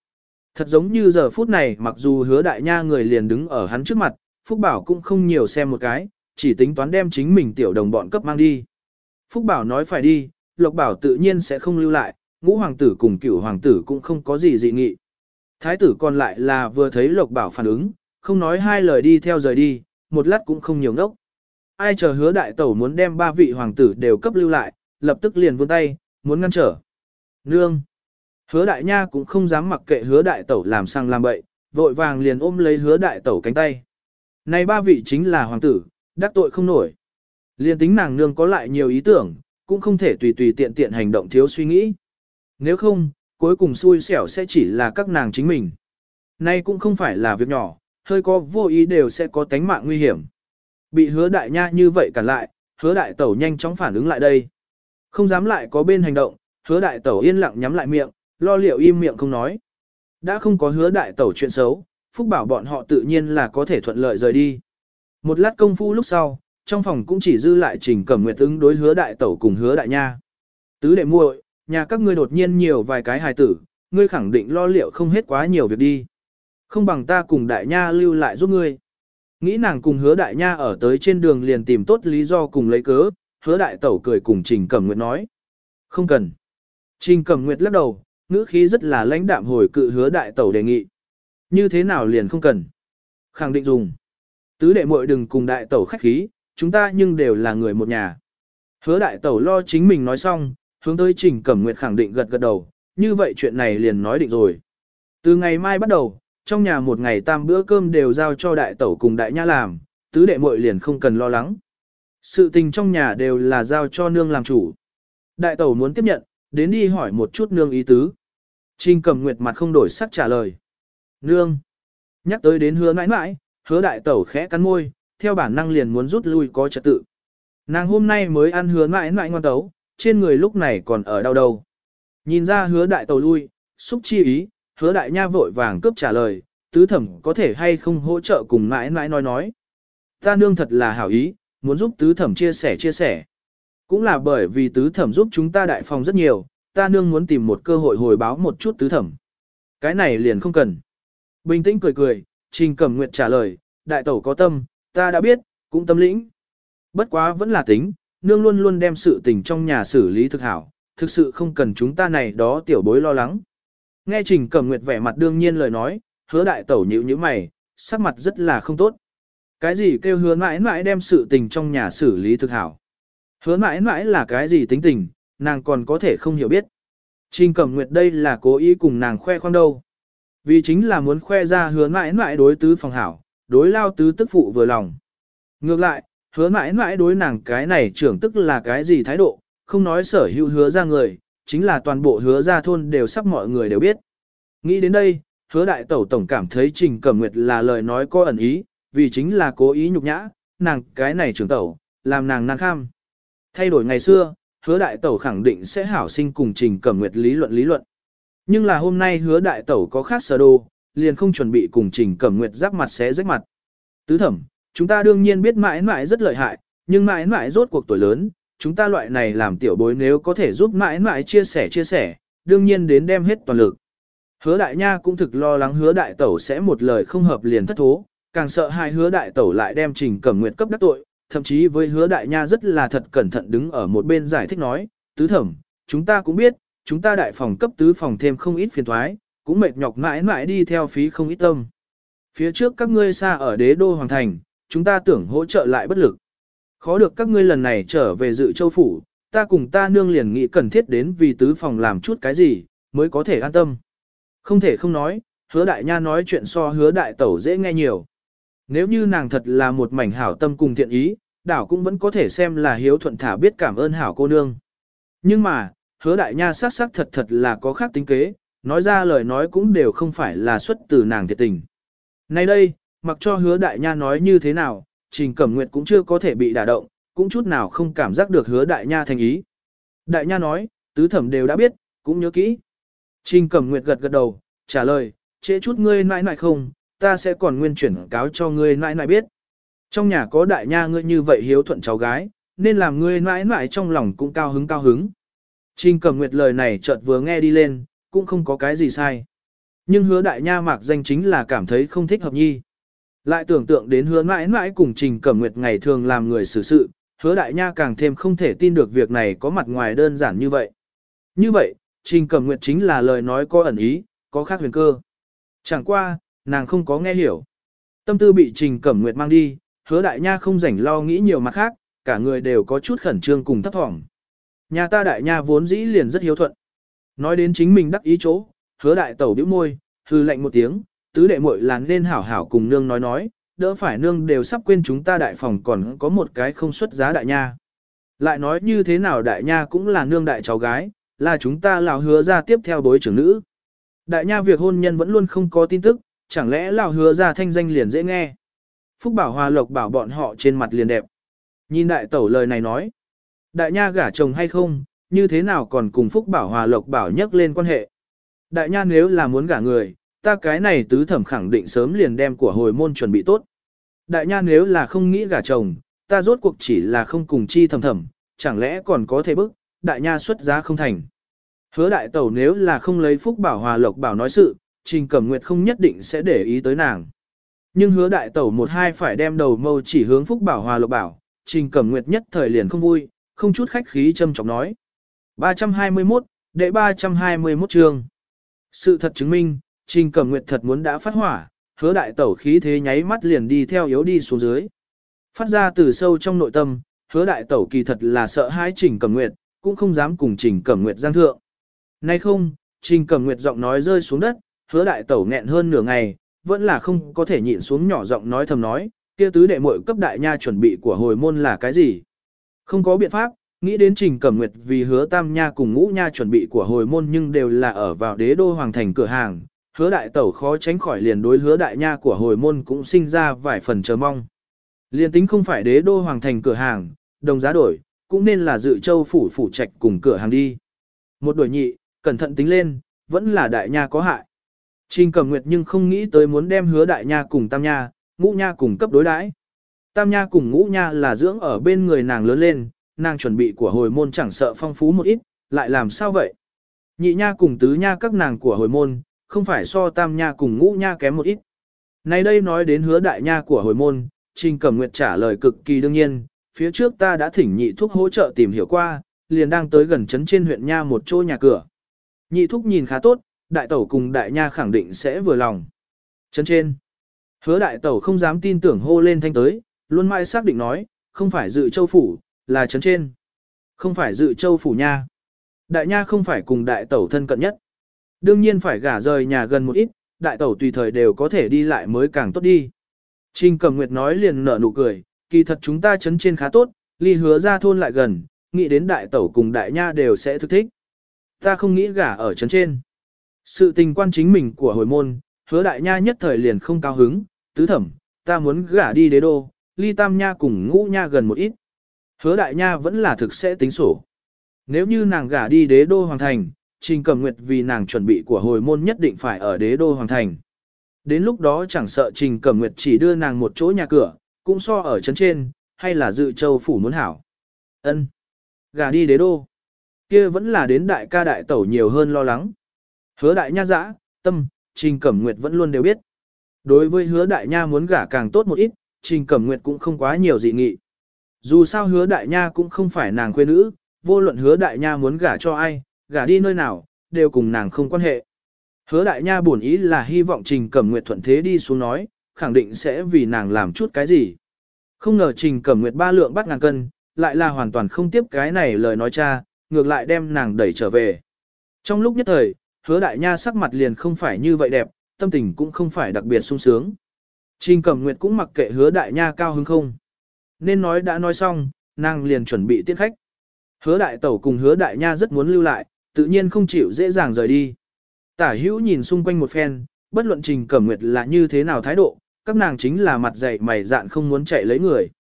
Thật giống như giờ phút này mặc dù hứa đại nha người liền đứng ở hắn trước mặt, Phúc Bảo cũng không nhiều xem một cái, chỉ tính toán đem chính mình tiểu đồng bọn cấp mang đi. Phúc Bảo nói phải đi, Lộc Bảo tự nhiên sẽ không lưu lại, ngũ hoàng tử cùng cửu hoàng tử cũng không có gì dị nghị. Thái tử còn lại là vừa thấy Lộc Bảo phản ứng, không nói hai lời đi theo rời đi, một lát cũng không nhiều ngốc. Ai chờ hứa đại tẩu muốn đem ba vị hoàng tử đều cấp lưu lại, lập tức liền vươn tay, muốn ngăn trở. Nương! Hứa đại nha cũng không dám mặc kệ hứa đại tẩu làm sang làm bậy, vội vàng liền ôm lấy hứa đại tẩu cánh tay. Này ba vị chính là hoàng tử, đắc tội không nổi. Liên tính nàng nương có lại nhiều ý tưởng, cũng không thể tùy tùy tiện tiện hành động thiếu suy nghĩ. Nếu không, cuối cùng xui xẻo sẽ chỉ là các nàng chính mình. Nay cũng không phải là việc nhỏ, hơi có vô ý đều sẽ có tánh mạng nguy hiểm. Bị hứa đại nha như vậy cản lại, hứa đại tẩu nhanh chóng phản ứng lại đây. Không dám lại có bên hành động, hứa đại tẩu yên lặng nhắm lại miệng, lo liệu im miệng không nói. Đã không có hứa đại tẩu chuyện xấu, Phúc bảo bọn họ tự nhiên là có thể thuận lợi rời đi. Một lát công phu lúc sau, trong phòng cũng chỉ dư lại trình cẩm nguyệt ứng đối hứa đại tẩu cùng hứa đại nha. Tứ đệ muội, nhà các ngươi đột nhiên nhiều vài cái hài tử, ngươi khẳng định lo liệu không hết quá nhiều việc đi. Không bằng ta cùng đại nha lưu lại giúp ngươi. Nghĩ nàng cùng hứa đại nha ở tới trên đường liền tìm tốt lý do cùng lấy cớ, hứa đại tẩu cười cùng trình cẩm nguyệt nói. Không cần. Trình cẩm nguyệt lắc đầu, ngữ khí rất là lãnh đạm hồi cự hứa đại tẩu đề nghị. Như thế nào liền không cần. Khẳng định dùng. Tứ đệ muội đừng cùng đại tẩu khách khí, chúng ta nhưng đều là người một nhà. Hứa đại tẩu lo chính mình nói xong, hướng tới Trình Cẩm Nguyệt khẳng định gật gật đầu, như vậy chuyện này liền nói định rồi. Từ ngày mai bắt đầu, trong nhà một ngày tam bữa cơm đều giao cho đại tẩu cùng đại nha làm, tứ đệ muội liền không cần lo lắng. Sự tình trong nhà đều là giao cho nương làm chủ. Đại tẩu muốn tiếp nhận, đến đi hỏi một chút nương ý tứ. Trình Cẩm Nguyệt mặt không đổi sắc trả lời. Nương. Nhắc tới đến hứa mãi mãi, hứa đại tẩu khẽ cắn môi, theo bản năng liền muốn rút lui có trật tự. Nàng hôm nay mới ăn hứa mãi mãi ngoan tấu, trên người lúc này còn ở đau đầu. Nhìn ra hứa đại tẩu lui, xúc chi ý, hứa đại nha vội vàng cướp trả lời, tứ thẩm có thể hay không hỗ trợ cùng mãi mãi nói nói. Ta nương thật là hảo ý, muốn giúp tứ thẩm chia sẻ chia sẻ. Cũng là bởi vì tứ thẩm giúp chúng ta đại phòng rất nhiều, ta nương muốn tìm một cơ hội hồi báo một chút tứ thẩm. Cái này liền không cần. Bình tĩnh cười cười, Trình Cẩm Nguyệt trả lời, đại tẩu có tâm, ta đã biết, cũng tâm lĩnh. Bất quá vẫn là tính, nương luôn luôn đem sự tình trong nhà xử lý thực hảo, thực sự không cần chúng ta này đó tiểu bối lo lắng. Nghe Trình Cẩm Nguyệt vẻ mặt đương nhiên lời nói, hứa đại tẩu nhữ như mày, sắc mặt rất là không tốt. Cái gì kêu hứa mãi mãi đem sự tình trong nhà xử lý thực hảo. Hứa mãi mãi là cái gì tính tình, nàng còn có thể không hiểu biết. Trình Cẩm Nguyệt đây là cố ý cùng nàng khoe khoang đâu. Vì chính là muốn khoe ra hứa mãi mãi đối tứ phòng hảo, đối lao tứ tức phụ vừa lòng. Ngược lại, hứa mãi mãi đối nàng cái này trưởng tức là cái gì thái độ, không nói sở hữu hứa ra người, chính là toàn bộ hứa ra thôn đều sắp mọi người đều biết. Nghĩ đến đây, hứa đại tẩu tổng cảm thấy Trình Cẩm Nguyệt là lời nói có ẩn ý, vì chính là cố ý nhục nhã, nàng cái này trưởng tẩu, làm nàng năng kham. Thay đổi ngày xưa, hứa đại tẩu khẳng định sẽ hảo sinh cùng trình cẩm nguyệt lý luận lý luận. Nhưng là hôm nay hứa đại tẩu có khác sở đồ, liền không chuẩn bị cùng trình cẩm nguyệt giáp mặt xé rách mặt. Tứ thẩm, chúng ta đương nhiên biết mãi mãi rất lợi hại, nhưng mãi mãi rốt cuộc tuổi lớn, chúng ta loại này làm tiểu bối nếu có thể giúp mãi mãi chia sẻ chia sẻ, đương nhiên đến đem hết toàn lực. Hứa đại nha cũng thực lo lắng hứa đại tẩu sẽ một lời không hợp liền thất thố, càng sợ hai hứa đại tẩu lại đem trình cẩm nguyệt cấp đắc tội, thậm chí với hứa đại nha rất là thật cẩn thận đứng ở một bên giải thích nói, tứ thẩm, chúng ta cũng biết, chúng ta đại phòng cấp tứ phòng thêm không ít phiền thoái, cũng mệt nhọc mãi mãi đi theo phí không ít tâm. Phía trước các ngươi xa ở đế đô hoàng thành, chúng ta tưởng hỗ trợ lại bất lực. Khó được các ngươi lần này trở về dự châu phủ, ta cùng ta nương liền nghĩ cần thiết đến vì tứ phòng làm chút cái gì, mới có thể an tâm. Không thể không nói, hứa đại nha nói chuyện so hứa đại tẩu dễ nghe nhiều. Nếu như nàng thật là một mảnh hảo tâm cùng thiện ý, đảo cũng vẫn có thể xem là hiếu thuận thả biết cảm ơn hảo cô nương. Nhưng mà, hứa đại nha sắc sắc thật thật là có khác tính kế, nói ra lời nói cũng đều không phải là xuất từ nàng thiệt tình. Nay đây, mặc cho hứa đại nha nói như thế nào, trình cẩm nguyệt cũng chưa có thể bị đả động, cũng chút nào không cảm giác được hứa đại nha thành ý. Đại nha nói, tứ thẩm đều đã biết, cũng nhớ kỹ. Trình cẩm nguyệt gật gật đầu, trả lời, trễ chút ngươi nãi nãi không, ta sẽ còn nguyên chuyển cáo cho ngươi nãi nãi biết. Trong nhà có đại nha ngươi như vậy hiếu thuận cháu gái, nên làm ngươi nãi nãi trong lòng cũng cao hứng cao hứng. Trình cẩm nguyệt lời này chợt vừa nghe đi lên, cũng không có cái gì sai. Nhưng hứa đại nha mạc danh chính là cảm thấy không thích hợp nhi. Lại tưởng tượng đến hứa mãi mãi cùng Trình Cẩm Nguyệt ngày thường làm người xử sự, hứa đại nha càng thêm không thể tin được việc này có mặt ngoài đơn giản như vậy. Như vậy, Trình Cẩm Nguyệt chính là lời nói có ẩn ý, có khác huyền cơ. Chẳng qua, nàng không có nghe hiểu. Tâm tư bị Trình Cẩm Nguyệt mang đi, hứa đại nha không rảnh lo nghĩ nhiều mặt khác, cả người đều có chút khẩn trương cùng thấp thỏm. Nhà ta đại nha vốn dĩ liền rất hiếu thuận. Nói đến chính mình đắc ý chỗ, hứa đại tẩu bĩu môi, hư lạnh một tiếng, tứ đệ muội là nên hảo hảo cùng nương nói nói, đỡ phải nương đều sắp quên chúng ta đại phòng còn có một cái không xuất giá đại nha. Lại nói như thế nào đại nha cũng là nương đại cháu gái, là chúng ta lão hứa ra tiếp theo đối trưởng nữ. Đại nha việc hôn nhân vẫn luôn không có tin tức, chẳng lẽ lão hứa ra thanh danh liền dễ nghe. Phúc bảo hòa lộc bảo bọn họ trên mặt liền đẹp. Nhìn đại tẩu lời này nói. Đại nha gả chồng hay không, như thế nào còn cùng Phúc bảo hòa lộc bảo nhắc lên quan hệ. Đại nha nếu là muốn gả người, ta cái này tứ thẩm khẳng định sớm liền đem của hồi môn chuẩn bị tốt. Đại nha nếu là không nghĩ gả chồng, ta rốt cuộc chỉ là không cùng chi thầm thầm, chẳng lẽ còn có thể bức, đại nha xuất giá không thành. Hứa đại tẩu nếu là không lấy phúc bảo hòa lộc bảo nói sự, trình cẩm nguyệt không nhất định sẽ để ý tới nàng. Nhưng hứa đại tẩu một hai phải đem đầu mâu chỉ hướng phúc bảo hòa lộc bảo, trình cẩm nguyệt nhất thời liền không vui, không chút khách khí châm chọc nói. 321, đệ 321 chương. Sự thật chứng minh, Trình Cẩm Nguyệt thật muốn đã phát hỏa, hứa đại tẩu khí thế nháy mắt liền đi theo yếu đi xuống dưới. Phát ra từ sâu trong nội tâm, hứa đại tẩu kỳ thật là sợ hãi Trình Cẩm Nguyệt, cũng không dám cùng Trình Cẩm Nguyệt giang thượng. Nay không, Trình Cẩm Nguyệt giọng nói rơi xuống đất, hứa đại tẩu nghẹn hơn nửa ngày, vẫn là không có thể nhịn xuống nhỏ giọng nói thầm nói, kia tứ đệ muội cấp đại nha chuẩn bị của hồi môn là cái gì. Không có biện pháp, nghĩ đến Trình Cẩm Nguyệt vì hứa tam nha cùng ngũ nha chuẩn bị của hồi môn nhưng đều là ở vào đế đô hoàng thành cửa hàng, hứa đại tẩu khó tránh khỏi liền đối hứa đại nha của hồi môn cũng sinh ra vài phần chờ mong. Liên tính không phải đế đô hoàng thành cửa hàng, đồng giá đổi, cũng nên là dự châu phủ phủ trạch cùng cửa hàng đi. Một đổi nhị, cẩn thận tính lên, vẫn là đại nha có hại. Trình cẩm nguyệt nhưng không nghĩ tới muốn đem hứa đại nha cùng tam nha, ngũ nha cùng cấp đối đãi. Tam nha cùng ngũ nha là dưỡng ở bên người nàng lớn lên, nàng chuẩn bị của hồi môn chẳng sợ phong phú một ít, lại làm sao vậy? Nhị nha cùng tứ nha các nàng của hồi môn, không phải so tam nha cùng ngũ nha kém một ít. Này đây nói đến hứa đại nha của hồi môn, Trình Cẩm Nguyệt trả lời cực kỳ đương nhiên, phía trước ta đã thỉnh nhị thúc hỗ trợ tìm hiểu qua, liền đang tới gần trấn trên huyện nha một chỗ nhà cửa. Nhị thúc nhìn khá tốt, đại tẩu cùng đại nha khẳng định sẽ vừa lòng. Trấn trên, hứa đại tẩu không dám tin tưởng hô lên thanh tới, luôn mãi xác định nói, không phải dự châu phủ, là trấn trên. Không phải dự châu phủ nha. Đại nha không phải cùng đại tẩu thân cận nhất. Đương nhiên phải gả rời nhà gần một ít, đại tẩu tùy thời đều có thể đi lại mới càng tốt đi. Trình Cẩm Nguyệt nói liền nở nụ cười, kỳ thật chúng ta chấn trên khá tốt, ly hứa ra thôn lại gần, nghĩ đến đại tẩu cùng đại nha đều sẽ thức thích. Ta không nghĩ gả ở chấn trên. Sự tình quan chính mình của hồi môn, hứa đại nha nhất thời liền không cao hứng, tứ thẩm, ta muốn gả đi đế đô, ly tam nha cùng ngũ nha gần một ít. Hứa đại nha vẫn là thực sẽ tính sổ. Nếu như nàng gả đi đế đô hoàng thành, Trình Cẩm Nguyệt vì nàng chuẩn bị của hồi môn nhất định phải ở đế đô hoàng thành. Đến lúc đó chẳng sợ Trình Cẩm Nguyệt chỉ đưa nàng một chỗ nhà cửa, cũng so ở chấn trên, hay là dự châu phủ muốn hảo. ân Gả đi đế đô. kia vẫn là đến đại ca đại tẩu nhiều hơn lo lắng. Hứa đại nha dã, tâm, Trình Cẩm Nguyệt vẫn luôn đều biết. Đối với hứa đại nha muốn gả càng tốt một ít, Trình Cẩm Nguyệt cũng không quá nhiều dị nghị. Dù sao hứa đại nha cũng không phải nàng quê nữ, vô luận hứa đại nha muốn gả cho ai, gả đi nơi nào, đều cùng nàng không quan hệ. Hứa đại nha buồn ý là hy vọng Trình Cẩm Nguyệt thuận thế đi xuống nói, khẳng định sẽ vì nàng làm chút cái gì. Không ngờ Trình Cẩm Nguyệt ba lượng bắt ngàn cân, lại là hoàn toàn không tiếp cái này lời nói cha, ngược lại đem nàng đẩy trở về. Trong lúc nhất thời, hứa đại nha sắc mặt liền không phải như vậy đẹp, tâm tình cũng không phải đặc biệt sung sướng. Trình Cẩm Nguyệt cũng mặc kệ hứa đại nha cao hứng không. Nên nói đã nói xong, nàng liền chuẩn bị tiễn khách. Hứa đại tẩu cùng hứa đại nha rất muốn lưu lại, tự nhiên không chịu dễ dàng rời đi. Tả hữu nhìn xung quanh một phen, bất luận Trình Cẩm Nguyệt là như thế nào thái độ, các nàng chính là mặt dày mày dạn không muốn chạy lấy người.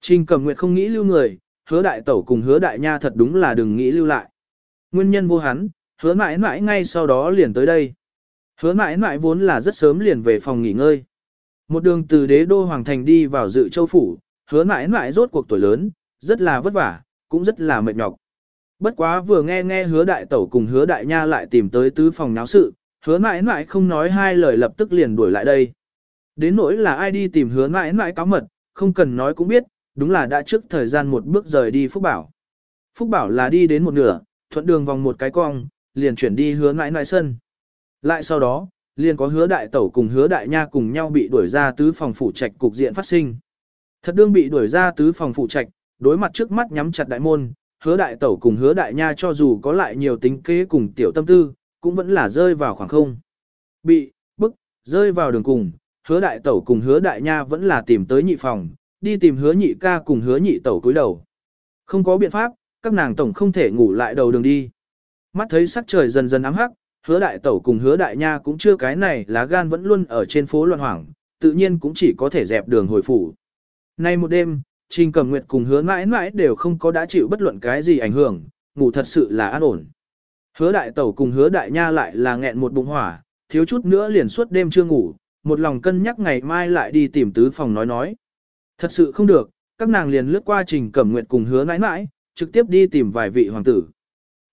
Trình Cẩm Nguyệt không nghĩ lưu người, hứa đại tẩu cùng hứa đại nha thật đúng là đừng nghĩ lưu lại. Nguyên nhân vô hắn, hứa mãi mãi ngay sau đó liền tới đây. Hứa mãi mãi vốn là rất sớm liền về phòng nghỉ ngơi. Một đường từ đế đô hoàng thành đi vào dự châu phủ, hứa mãi mãi rốt cuộc tuổi lớn, rất là vất vả, cũng rất là mệt nhọc. Bất quá vừa nghe nghe hứa đại tẩu cùng hứa đại nha lại tìm tới tứ phòng náo sự, hứa mãi mãi không nói hai lời lập tức liền đuổi lại đây. Đến nỗi là ai đi tìm hứa mãi mãi cáo mật, không cần nói cũng biết, đúng là đã trước thời gian một bước rời đi Phúc Bảo. Phúc Bảo là đi đến một nửa, thuận đường vòng một cái cong, liền chuyển đi hứa mãi mãi sân. Lại sau đó, liền có hứa đại tẩu cùng hứa đại nha cùng nhau bị đuổi ra tứ phòng phủ trạch cục diện phát sinh. Thật đương bị đuổi ra tứ phòng phụ trạch, đối mặt trước mắt nhắm chặt đại môn, hứa đại tẩu cùng hứa đại nha cho dù có lại nhiều tính kế cùng tiểu tâm tư, cũng vẫn là rơi vào khoảng không. Bị, bức, rơi vào đường cùng, hứa đại tẩu cùng hứa đại nha vẫn là tìm tới nhị phòng, đi tìm hứa nhị ca cùng hứa nhị tẩu cúi đầu. Không có biện pháp, các nàng tổng không thể ngủ lại đầu đường đi. Mắt thấy sắc trời dần dần ám hắc, hứa đại tẩu cùng hứa đại nha cũng chưa cái này lá gan vẫn luôn ở trên phố loạn hoảng, tự nhiên cũng chỉ có thể dẹp đường hồi phủ. Nay một đêm, Trình Cẩm Nguyệt cùng hứa mãi mãi đều không có đã chịu bất luận cái gì ảnh hưởng, ngủ thật sự là an ổn. Hứa đại tẩu cùng hứa đại nha lại là nghẹn một bụng hỏa, thiếu chút nữa liền suốt đêm chưa ngủ, một lòng cân nhắc ngày mai lại đi tìm tứ phòng nói nói. Thật sự không được, các nàng liền lướt qua Trình Cẩm Nguyệt cùng hứa mãi mãi, trực tiếp đi tìm vài vị hoàng tử.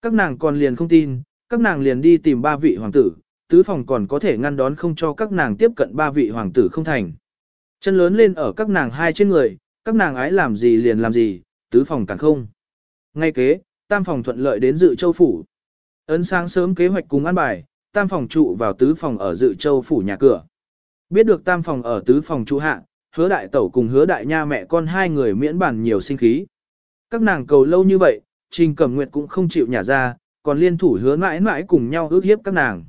Các nàng còn liền không tin, các nàng liền đi tìm ba vị hoàng tử, tứ phòng còn có thể ngăn đón không cho các nàng tiếp cận ba vị hoàng tử không thành. Chân lớn lên ở các nàng hai trên người, các nàng ái làm gì liền làm gì, tứ phòng càng không. Ngay kế, tam phòng thuận lợi đến dự châu phủ. Ấn sáng sớm kế hoạch cùng an bài, tam phòng trụ vào tứ phòng ở dự châu phủ nhà cửa. Biết được tam phòng ở tứ phòng trụ hạ, hứa đại tẩu cùng hứa đại nha mẹ con hai người miễn bản nhiều sinh khí. Các nàng cầu lâu như vậy, Trình Cẩm Nguyệt cũng không chịu nhả ra, còn liên thủ hứa mãi mãi cùng nhau ước hiếp các nàng.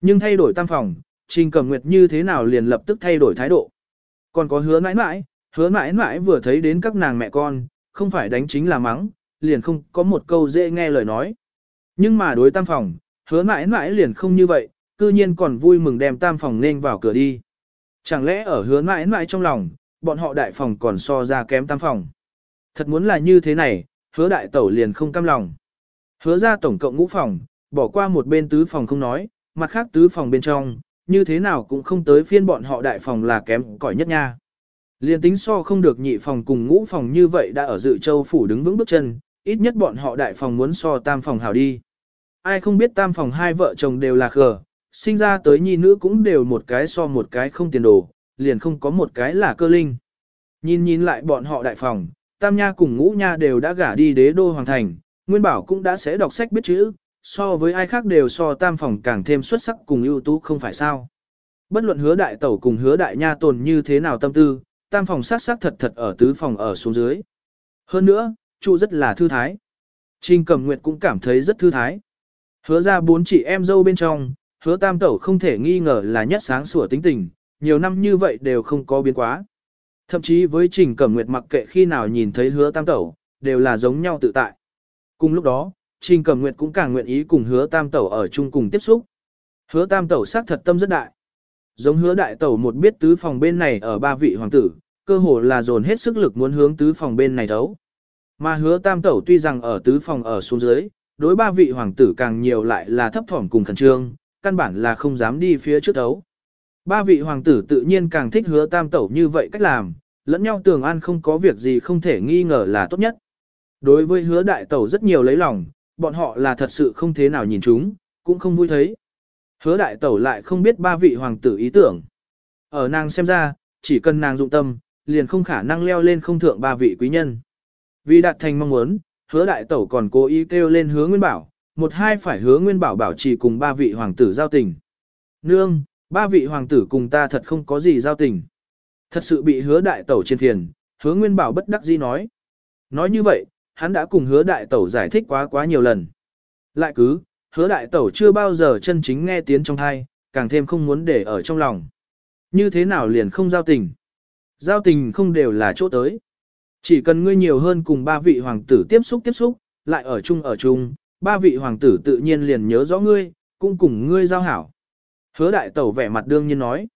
Nhưng thay đổi tam phòng, Trình Cẩm Nguyệt như thế nào liền lập tức thay đổi thái độ. Còn có hứa mãi mãi, hứa mãi mãi vừa thấy đến các nàng mẹ con, không phải đánh chính là mắng, liền không có một câu dễ nghe lời nói. Nhưng mà đối tam phòng, hứa mãi mãi liền không như vậy, cư nhiên còn vui mừng đem tam phòng nên vào cửa đi. Chẳng lẽ ở hứa mãi mãi trong lòng, bọn họ đại phòng còn so ra kém tam phòng. Thật muốn là như thế này, hứa đại tẩu liền không cam lòng. Hứa ra tổng cộng ngũ phòng, bỏ qua một bên tứ phòng không nói, mặt khác tứ phòng bên trong, như thế nào cũng không tới phiên bọn họ đại phòng là kém cỏi nhất nha. Liên tính so không được nhị phòng cùng ngũ phòng như vậy đã ở dự châu phủ đứng vững bước chân, ít nhất bọn họ đại phòng muốn so tam phòng hảo đi. Ai không biết tam phòng hai vợ chồng đều là khờ, sinh ra tới nhi nữ cũng đều một cái so một cái không tiền đồ, liền không có một cái là cơ linh. Nhìn nhìn lại bọn họ đại phòng, tam nha cùng ngũ nha đều đã gả đi đế đô hoàng thành, nguyên bảo cũng đã sẽ đọc sách biết chữ, so với ai khác đều so tam phòng càng thêm xuất sắc cùng ưu tú không phải sao. Bất luận hứa đại tẩu cùng hứa đại nha tồn như thế nào tâm tư, tam phòng sát sát thật thật ở tứ phòng ở xuống dưới. Hơn nữa, trụ rất là thư thái. Trình Cẩm Nguyệt cũng cảm thấy rất thư thái. Hứa ra bốn chị em dâu bên trong, hứa tam tẩu không thể nghi ngờ là nhất sáng sủa tính tình, nhiều năm như vậy đều không có biến quá. Thậm chí với Trình Cẩm Nguyệt mặc kệ khi nào nhìn thấy hứa tam tẩu, đều là giống nhau tự tại. Cùng lúc đó, Trình Cẩm Nguyệt cũng càng nguyện ý cùng hứa tam tẩu ở chung cùng tiếp xúc. Hứa tam tẩu xác thật tâm rất đại. Giống hứa đại tẩu một biết tứ phòng bên này ở ba vị hoàng tử, cơ hồ là dồn hết sức lực muốn hướng tứ phòng bên này thấu. Mà hứa tam tẩu tuy rằng ở tứ phòng ở xuống dưới, đối ba vị hoàng tử càng nhiều lại là thấp thỏm cùng khẩn trương, căn bản là không dám đi phía trước đấu. Ba vị hoàng tử tự nhiên càng thích hứa tam tẩu như vậy cách làm, lẫn nhau tường an không có việc gì không thể nghi ngờ là tốt nhất. Đối với hứa đại tẩu rất nhiều lấy lòng, bọn họ là thật sự không thế nào nhìn chúng, cũng không vui thấy. Hứa đại tẩu lại không biết ba vị hoàng tử ý tưởng. Ở nàng xem ra, chỉ cần nàng dụng tâm, liền không khả năng leo lên không thượng ba vị quý nhân. Vì đạt thành mong muốn, hứa đại tẩu còn cố ý kêu lên hứa nguyên bảo, một hai phải hứa nguyên bảo bảo trì cùng ba vị hoàng tử giao tình. Nương, ba vị hoàng tử cùng ta thật không có gì giao tình. Thật sự bị hứa đại tẩu trên phiền, hứa nguyên bảo bất đắc dĩ nói. Nói như vậy, hắn đã cùng hứa đại tẩu giải thích quá quá nhiều lần. Lại cứ, hứa đại tẩu chưa bao giờ chân chính nghe tiếng trong thai, càng thêm không muốn để ở trong lòng. Như thế nào liền không giao tình? Giao tình không đều là chỗ tới. Chỉ cần ngươi nhiều hơn cùng ba vị hoàng tử tiếp xúc tiếp xúc, lại ở chung ở chung, ba vị hoàng tử tự nhiên liền nhớ rõ ngươi, cũng cùng ngươi giao hảo. Hứa đại tẩu vẻ mặt đương nhiên nói.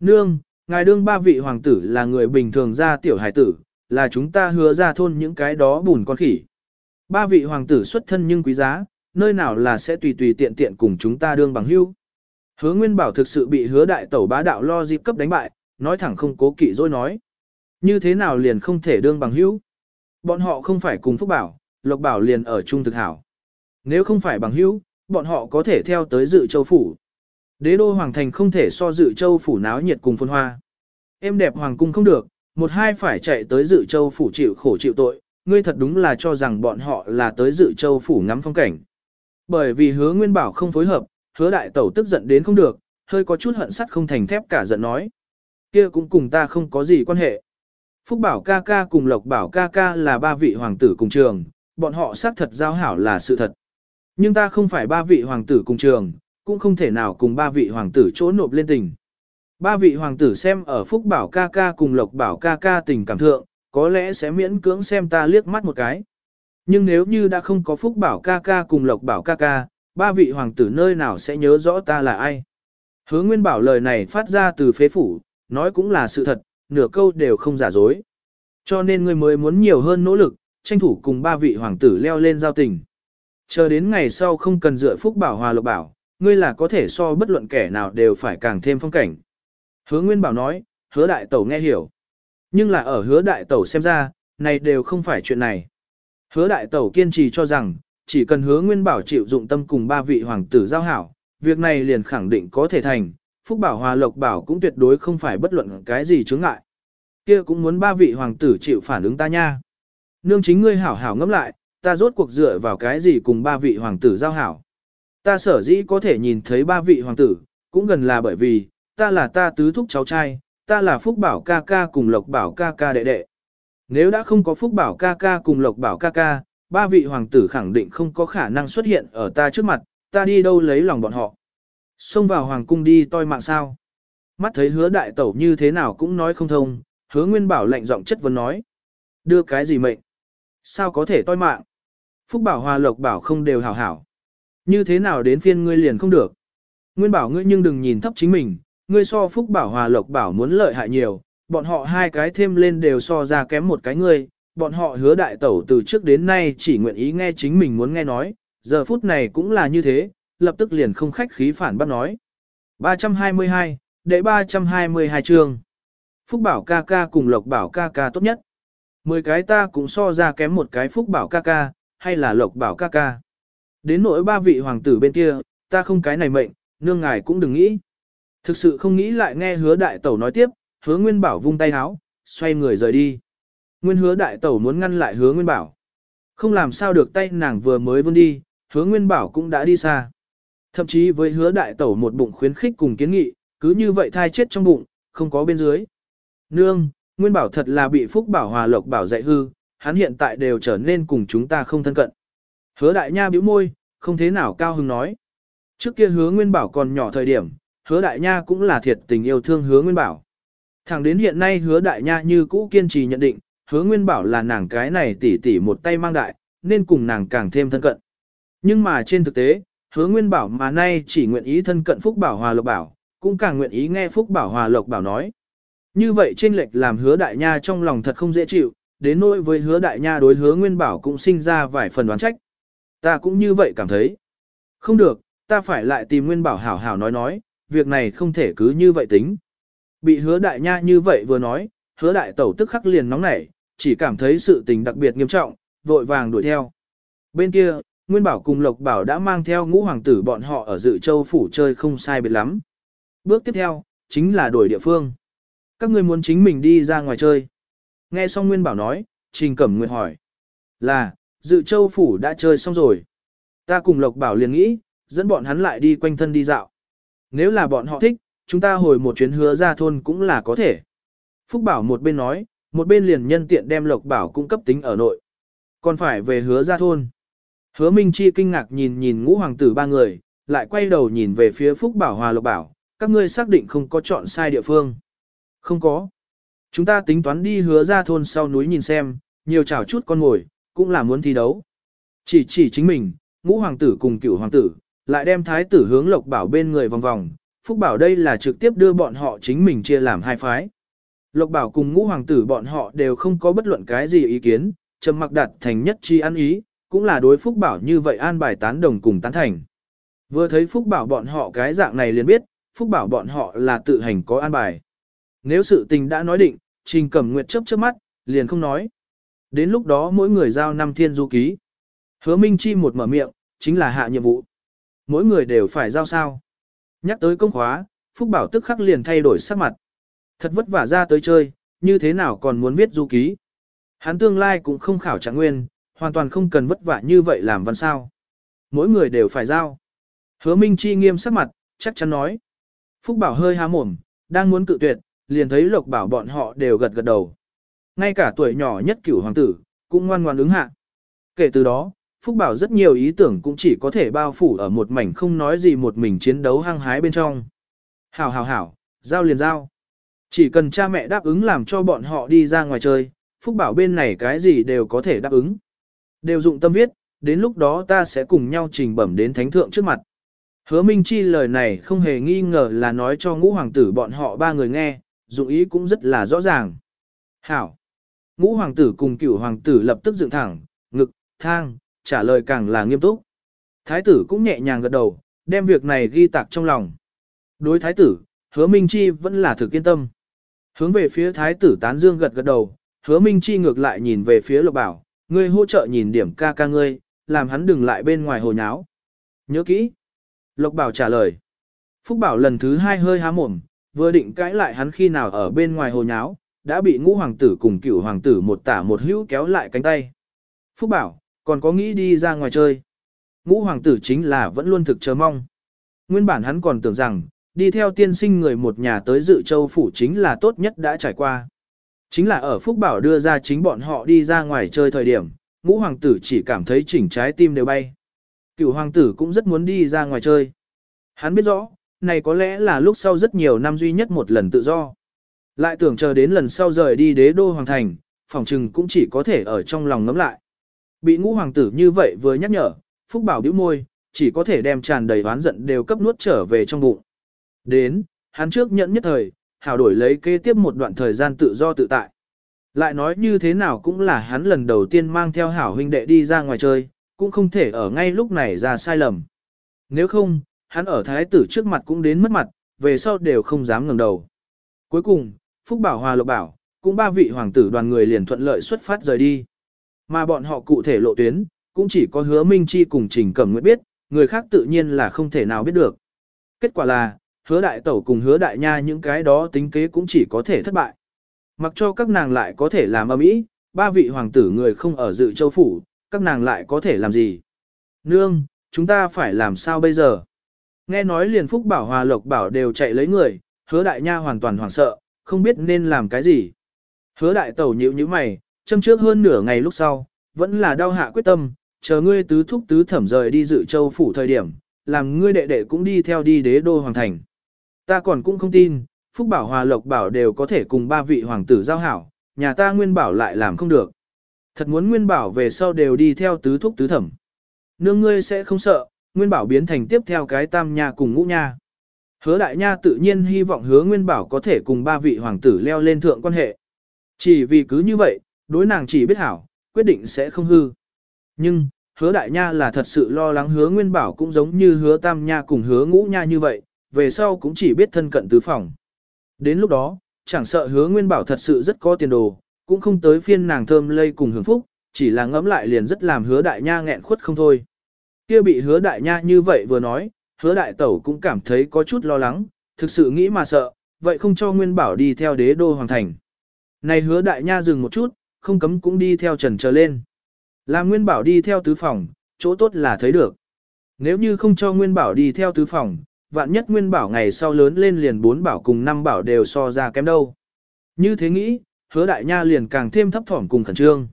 Nương, ngài đương ba vị hoàng tử là người bình thường ra tiểu hải tử, là chúng ta hứa ra thôn những cái đó bùn con khỉ. Ba vị hoàng tử xuất thân nhưng quý giá, nơi nào là sẽ tùy tùy tiện tiện cùng chúng ta đương bằng hữu. Hứa Nguyên Bảo thực sự bị hứa đại tẩu bá đạo lo dịp cấp đánh bại, nói thẳng không cố kỵ dối nói. Như thế nào liền không thể đương bằng hữu? Bọn họ không phải cùng Phúc Bảo, Lộc Bảo liền ở chung thực hảo. Nếu không phải bằng hữu, bọn họ có thể theo tới dự châu phủ. Đế đô hoàng thành không thể so dự châu phủ náo nhiệt cùng phân hoa. Em đẹp hoàng cung không được, một hai phải chạy tới dự châu phủ chịu khổ chịu tội, ngươi thật đúng là cho rằng bọn họ là tới dự châu phủ ngắm phong cảnh. Bởi vì hứa nguyên bảo không phối hợp, hứa đại tẩu tức giận đến không được, hơi có chút hận sắt không thành thép cả giận nói. Kia cũng cùng ta không có gì quan hệ. Phúc bảo ca ca cùng lộc bảo ca ca là ba vị hoàng tử cùng trường, bọn họ xác thật giao hảo là sự thật. Nhưng ta không phải ba vị hoàng tử cùng trường, cũng không thể nào cùng ba vị hoàng tử chỗ nộp lên tình. Ba vị hoàng tử xem ở Phúc Bảo ca ca cùng Lộc Bảo ca ca tình cảm thượng, có lẽ sẽ miễn cưỡng xem ta liếc mắt một cái. Nhưng nếu như đã không có Phúc Bảo ca ca cùng Lộc Bảo ca ca, ba vị hoàng tử nơi nào sẽ nhớ rõ ta là ai. Hứa Nguyên Bảo lời này phát ra từ phế phủ, nói cũng là sự thật, nửa câu đều không giả dối. Cho nên ngươi mới muốn nhiều hơn nỗ lực, tranh thủ cùng ba vị hoàng tử leo lên giao tình. Chờ đến ngày sau không cần dựa Phúc Bảo Hòa Lộc Bảo, ngươi là có thể so bất luận kẻ nào đều phải càng thêm phong cảnh. Hứa Nguyên Bảo nói, hứa đại tẩu nghe hiểu. Nhưng là ở hứa đại tẩu xem ra, này đều không phải chuyện này. Hứa đại tẩu kiên trì cho rằng, chỉ cần hứa Nguyên Bảo chịu dụng tâm cùng ba vị hoàng tử giao hảo, việc này liền khẳng định có thể thành, Phúc Bảo Hòa Lộc Bảo cũng tuyệt đối không phải bất luận cái gì chướng ngại. Kia cũng muốn ba vị hoàng tử chịu phản ứng ta nha. Nương chính ngươi hảo hảo ngẫm lại, ta rốt cuộc dựa vào cái gì cùng ba vị hoàng tử giao hảo. Ta sở dĩ có thể nhìn thấy ba vị hoàng tử, cũng gần là bởi vì, ta là ta tứ thúc cháu trai, ta là Phúc Bảo ca ca cùng Lộc Bảo ca ca đệ đệ. Nếu đã không có Phúc Bảo ca ca cùng Lộc Bảo ca ca, ba vị hoàng tử khẳng định không có khả năng xuất hiện ở ta trước mặt, ta đi đâu lấy lòng bọn họ. Xông vào hoàng cung đi toi mạng sao. Mắt thấy hứa đại tẩu như thế nào cũng nói không thông, hứa nguyên bảo lạnh giọng chất vấn nói. Đưa cái gì mệnh? Sao có thể toi mạng? Phúc Bảo Hòa Lộc Bảo không đều hảo hảo. Như thế nào đến phiên ngươi liền không được? Nguyên bảo ngươi nhưng đừng nhìn thấp chính mình, ngươi so phúc bảo hòa lộc bảo muốn lợi hại nhiều, bọn họ hai cái thêm lên đều so ra kém một cái ngươi, bọn họ hứa đại tẩu từ trước đến nay chỉ nguyện ý nghe chính mình muốn nghe nói, giờ phút này cũng là như thế, lập tức liền không khách khí phản bác nói. 322, đệ 322 chương. Phúc bảo ca ca cùng lộc bảo ca ca tốt nhất. Mười cái ta cũng so ra kém một cái phúc bảo ca ca, hay là lộc bảo ca ca. Đến nỗi ba vị hoàng tử bên kia, ta không cái này mệnh, nương ngài cũng đừng nghĩ. Thực sự không nghĩ lại nghe hứa đại tẩu nói tiếp, hứa nguyên bảo vung tay háo, xoay người rời đi. Nguyên hứa đại tẩu muốn ngăn lại hứa nguyên bảo. Không làm sao được tay nàng vừa mới vươn đi, hứa nguyên bảo cũng đã đi xa. Thậm chí với hứa đại tẩu một bụng khuyến khích cùng kiến nghị, cứ như vậy thai chết trong bụng, không có bên dưới. Nương, nguyên bảo thật là bị phúc bảo hòa lộc bảo dạy hư, hắn hiện tại đều trở nên cùng chúng ta không thân cận. Hứa đại nha bĩu môi, không thế nào cao hứng nói. Trước kia hứa nguyên bảo còn nhỏ thời điểm, hứa đại nha cũng là thiệt tình yêu thương hứa nguyên bảo. Thẳng đến hiện nay hứa đại nha như cũ kiên trì nhận định, hứa nguyên bảo là nàng cái này tỉ tỉ một tay mang đại, nên cùng nàng càng thêm thân cận. Nhưng mà trên thực tế, hứa nguyên bảo mà nay chỉ nguyện ý thân cận phúc bảo hòa lộc bảo, cũng càng nguyện ý nghe phúc bảo hòa lộc bảo nói. Như vậy trên lệch làm hứa đại nha trong lòng thật không dễ chịu, đến nỗi với hứa đại nha đối hứa nguyên bảo cũng sinh ra vài phần đoán trách. Ta cũng như vậy cảm thấy. Không được, ta phải lại tìm nguyên bảo hảo hảo nói nói, việc này không thể cứ như vậy tính. Bị hứa đại nha như vậy vừa nói, hứa đại tẩu tức khắc liền nóng nảy, chỉ cảm thấy sự tình đặc biệt nghiêm trọng, vội vàng đuổi theo. Bên kia, Nguyên Bảo cùng Lộc Bảo đã mang theo ngũ hoàng tử bọn họ ở dự châu phủ chơi không sai biệt lắm. Bước tiếp theo, chính là đổi địa phương. Các ngươi muốn chính mình đi ra ngoài chơi. Nghe xong Nguyên Bảo nói, Trình Cẩm Nguyệt hỏi. Là, dự châu phủ đã chơi xong rồi. Ta cùng Lộc Bảo liền nghĩ, dẫn bọn hắn lại đi quanh thân đi dạo. Nếu là bọn họ thích, chúng ta hồi một chuyến hứa ra thôn cũng là có thể. Phúc Bảo một bên nói, một bên liền nhân tiện đem Lộc Bảo cung cấp tính ở nội. Còn phải về hứa ra thôn. Hứa Minh Chi kinh ngạc nhìn nhìn ngũ hoàng tử ba người, lại quay đầu nhìn về phía Phúc Bảo Hòa Lộc Bảo, các ngươi xác định không có chọn sai địa phương. Không có. Chúng ta tính toán đi hứa ra thôn sau núi nhìn xem, nhiều chảo chút con ngồi, cũng là muốn thi đấu. Chỉ chỉ chính mình, ngũ hoàng tử cùng cửu hoàng tử, lại đem thái tử hướng Lộc Bảo bên người vòng vòng, Phúc Bảo đây là trực tiếp đưa bọn họ chính mình chia làm hai phái. Lộc Bảo cùng ngũ hoàng tử bọn họ đều không có bất luận cái gì ý kiến, trầm mặc đặt thành nhất chi ăn ý, cũng là đối Phúc Bảo như vậy an bài tán đồng cùng tán thành. Vừa thấy Phúc Bảo bọn họ cái dạng này liền biết, Phúc Bảo bọn họ là tự hành có an bài. Nếu sự tình đã nói định, Trình Cẩm Nguyệt chớp chớp mắt, liền không nói. Đến lúc đó mỗi người giao năm thiên du ký. Hứa Minh Chi một mở miệng, chính là hạ nhiệm vụ. Mỗi người đều phải giao sao. Nhắc tới công khóa, Phúc Bảo tức khắc liền thay đổi sắc mặt. Thật vất vả ra tới chơi, như thế nào còn muốn viết du ký. Hắn tương lai cũng không khảo trạng nguyên, hoàn toàn không cần vất vả như vậy làm văn sao. Mỗi người đều phải giao. Hứa Minh Chi nghiêm sắc mặt, chắc chắn nói. Phúc Bảo hơi há mồm, đang muốn cự tuyệt, liền thấy Lộc Bảo bọn họ đều gật gật đầu. Ngay cả tuổi nhỏ nhất cửu hoàng tử, cũng ngoan ngoan ứng hạ. Kể từ đó, Phúc Bảo rất nhiều ý tưởng cũng chỉ có thể bao phủ ở một mảnh không nói gì một mình chiến đấu hăng hái bên trong. Hảo hảo hảo, giao liền giao. Chỉ cần cha mẹ đáp ứng làm cho bọn họ đi ra ngoài chơi, Phúc Bảo bên này cái gì đều có thể đáp ứng. Đều dụng tâm viết, đến lúc đó ta sẽ cùng nhau trình bẩm đến thánh thượng trước mặt. Hứa Minh Chi lời này không hề nghi ngờ là nói cho ngũ hoàng tử bọn họ ba người nghe, dụng ý cũng rất là rõ ràng. Hảo! Ngũ hoàng tử cùng cửu hoàng tử lập tức dựng thẳng, ngực, thang, trả lời càng là nghiêm túc. Thái tử cũng nhẹ nhàng gật đầu, đem việc này ghi tạc trong lòng. Đối thái tử, hứa Minh Chi vẫn là thực yên tâm. Hướng về phía thái tử tán dương gật gật đầu, hứa Minh Chi ngược lại nhìn về phía lộc bảo, ngươi hỗ trợ nhìn điểm ca ca ngươi, làm hắn đừng lại bên ngoài hồ nháo. Nhớ kỹ. Lộc bảo trả lời. Phúc bảo lần thứ hai hơi há mồm, vừa định cãi lại hắn khi nào ở bên ngoài hồ nháo, đã bị ngũ hoàng tử cùng cửu hoàng tử một tả một hữu kéo lại cánh tay. Phúc bảo, còn có nghĩ đi ra ngoài chơi. Ngũ hoàng tử chính là vẫn luôn thực chờ mong. Nguyên bản hắn còn tưởng rằng, đi theo tiên sinh người một nhà tới dự châu phủ chính là tốt nhất đã trải qua. Chính là ở Phúc Bảo đưa ra chính bọn họ đi ra ngoài chơi thời điểm, ngũ hoàng tử chỉ cảm thấy chỉnh trái tim đều bay. Cựu hoàng tử cũng rất muốn đi ra ngoài chơi. Hắn biết rõ, này có lẽ là lúc sau rất nhiều năm duy nhất một lần tự do. Lại tưởng chờ đến lần sau rời đi đế đô hoàng thành, phòng trừng cũng chỉ có thể ở trong lòng ngấm lại. Bị ngũ hoàng tử như vậy vừa nhắc nhở, Phúc Bảo bĩu môi, chỉ có thể đem tràn đầy oán giận đều cấp nuốt trở về trong bụng. Đến, hắn trước nhận nhất thời, hảo đổi lấy kế tiếp một đoạn thời gian tự do tự tại. Lại nói như thế nào cũng là hắn lần đầu tiên mang theo hảo huynh đệ đi ra ngoài chơi, cũng không thể ở ngay lúc này ra sai lầm. Nếu không, hắn ở thái tử trước mặt cũng đến mất mặt, về sau đều không dám ngẩng đầu. Cuối cùng, Phúc Bảo Hòa Lộc Bảo, cũng ba vị hoàng tử đoàn người liền thuận lợi xuất phát rời đi. Mà bọn họ cụ thể lộ tuyến, cũng chỉ có hứa Minh Chi cùng Trình Cẩm Nguyệt biết, người khác tự nhiên là không thể nào biết được. Kết quả là, hứa đại tẩu cùng hứa đại nha những cái đó tính kế cũng chỉ có thể thất bại. Mặc cho các nàng lại có thể làm âm ý, ba vị hoàng tử người không ở dự châu phủ, các nàng lại có thể làm gì? Nương, chúng ta phải làm sao bây giờ? Nghe nói liền phúc bảo hòa lộc bảo đều chạy lấy người, hứa đại nha hoàn toàn hoảng sợ, không biết nên làm cái gì. Hứa đại tẩu nhíu như mày, châm trước hơn nửa ngày lúc sau, vẫn là đau hạ quyết tâm, chờ ngươi tứ thúc tứ thẩm rời đi dự châu phủ thời điểm, làm ngươi đệ đệ cũng đi theo đi đế đô hoàng thành. Ta còn cũng không tin, Phúc Bảo Hòa Lộc Bảo đều có thể cùng ba vị hoàng tử giao hảo, nhà ta Nguyên Bảo lại làm không được. Thật muốn Nguyên Bảo về sau đều đi theo tứ thúc tứ thẩm. Nương ngươi sẽ không sợ, Nguyên Bảo biến thành tiếp theo cái tam nha cùng ngũ nha. Hứa đại nha tự nhiên hy vọng hứa Nguyên Bảo có thể cùng ba vị hoàng tử leo lên thượng quan hệ. Chỉ vì cứ như vậy, đối nàng chỉ biết hảo, quyết định sẽ không hư. Nhưng, hứa đại nha là thật sự lo lắng hứa nguyên bảo cũng giống như hứa tam nha cùng hứa ngũ nha như vậy, về sau cũng chỉ biết thân cận tứ phòng. Đến lúc đó, chẳng sợ hứa nguyên bảo thật sự rất có tiền đồ, cũng không tới phiên nàng thơm lây cùng hưởng phúc, chỉ là ngẫm lại liền rất làm hứa đại nha nghẹn khuất không thôi. Kia bị hứa đại nha như vậy vừa nói, hứa đại tẩu cũng cảm thấy có chút lo lắng, thực sự nghĩ mà sợ, vậy không cho nguyên bảo đi theo đế đô hoàng thành. Này hứa đại nha dừng một chút, không cấm cũng đi theo trần trở lên. Là nguyên bảo đi theo tứ phòng, chỗ tốt là thấy được. Nếu như không cho nguyên bảo đi theo tứ phòng, vạn nhất nguyên bảo ngày sau lớn lên liền bốn bảo cùng năm bảo đều so ra kém đâu. Như thế nghĩ, hứa đại nha liền càng thêm thấp thỏm cùng khẩn trương.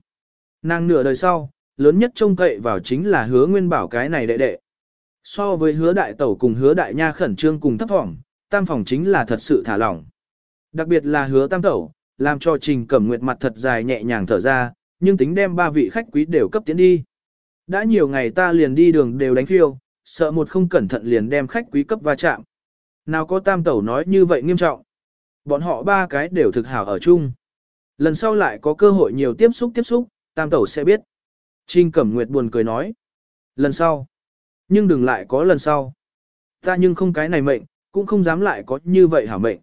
Nàng nửa đời sau, lớn nhất trông cậy vào chính là hứa nguyên bảo cái này đệ đệ. So với hứa đại tẩu cùng hứa đại nha khẩn trương cùng thấp thỏm, tam phòng chính là thật sự thả lỏng. Đặc biệt là hứa tam tẩu, làm cho trình cẩm nguyệt mặt thật dài nhẹ nhàng thở ra, nhưng tính đem ba vị khách quý đều cấp tiến đi. Đã nhiều ngày ta liền đi đường đều đánh phiêu, sợ một không cẩn thận liền đem khách quý cấp va chạm. Nào có tam tẩu nói như vậy nghiêm trọng. Bọn họ ba cái đều thực hảo ở chung. Lần sau lại có cơ hội nhiều tiếp xúc tiếp xúc, tam tẩu sẽ biết. Trình Cẩm Nguyệt buồn cười nói. Lần sau. Nhưng đừng lại có lần sau. Ta nhưng không cái này mệnh, cũng không dám lại có như vậy hả mệnh.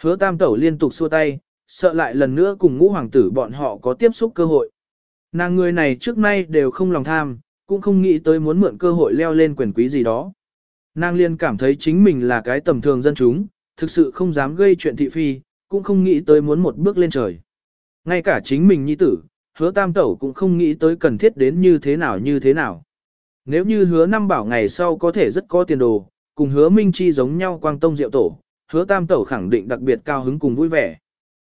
Hứa tam tẩu liên tục xua tay, sợ lại lần nữa cùng ngũ hoàng tử bọn họ có tiếp xúc cơ hội. Nàng người này trước nay đều không lòng tham, cũng không nghĩ tới muốn mượn cơ hội leo lên quyền quý gì đó. Nàng liên cảm thấy chính mình là cái tầm thường dân chúng, thực sự không dám gây chuyện thị phi, cũng không nghĩ tới muốn một bước lên trời. Ngay cả chính mình nhi tử, hứa tam tẩu cũng không nghĩ tới cần thiết đến như thế nào như thế nào. Nếu như hứa năm bảo ngày sau có thể rất có tiền đồ, cùng hứa minh chi giống nhau quang tông diệu tổ, hứa tam tẩu khẳng định đặc biệt cao hứng cùng vui vẻ.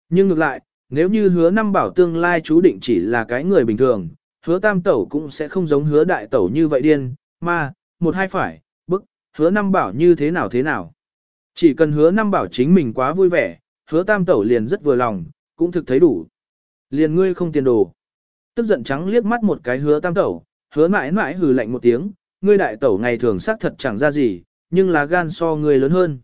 Nhưng ngược lại, nếu như hứa năm bảo tương lai chú định chỉ là cái người bình thường, hứa tam tẩu cũng sẽ không giống hứa đại tẩu như vậy điên, mà, một hai phải, bức, hứa năm bảo như thế nào thế nào. Chỉ cần hứa năm bảo chính mình quá vui vẻ, hứa tam tẩu liền rất vừa lòng, cũng thực thấy đủ. Liền ngươi không tiền đồ. Tức giận trắng liếc mắt một cái hứa tam tẩu, hứa mãi mãi hừ lạnh một tiếng, ngươi đại tẩu ngày thường xác thật chẳng ra gì, nhưng là gan so ngươi lớn hơn.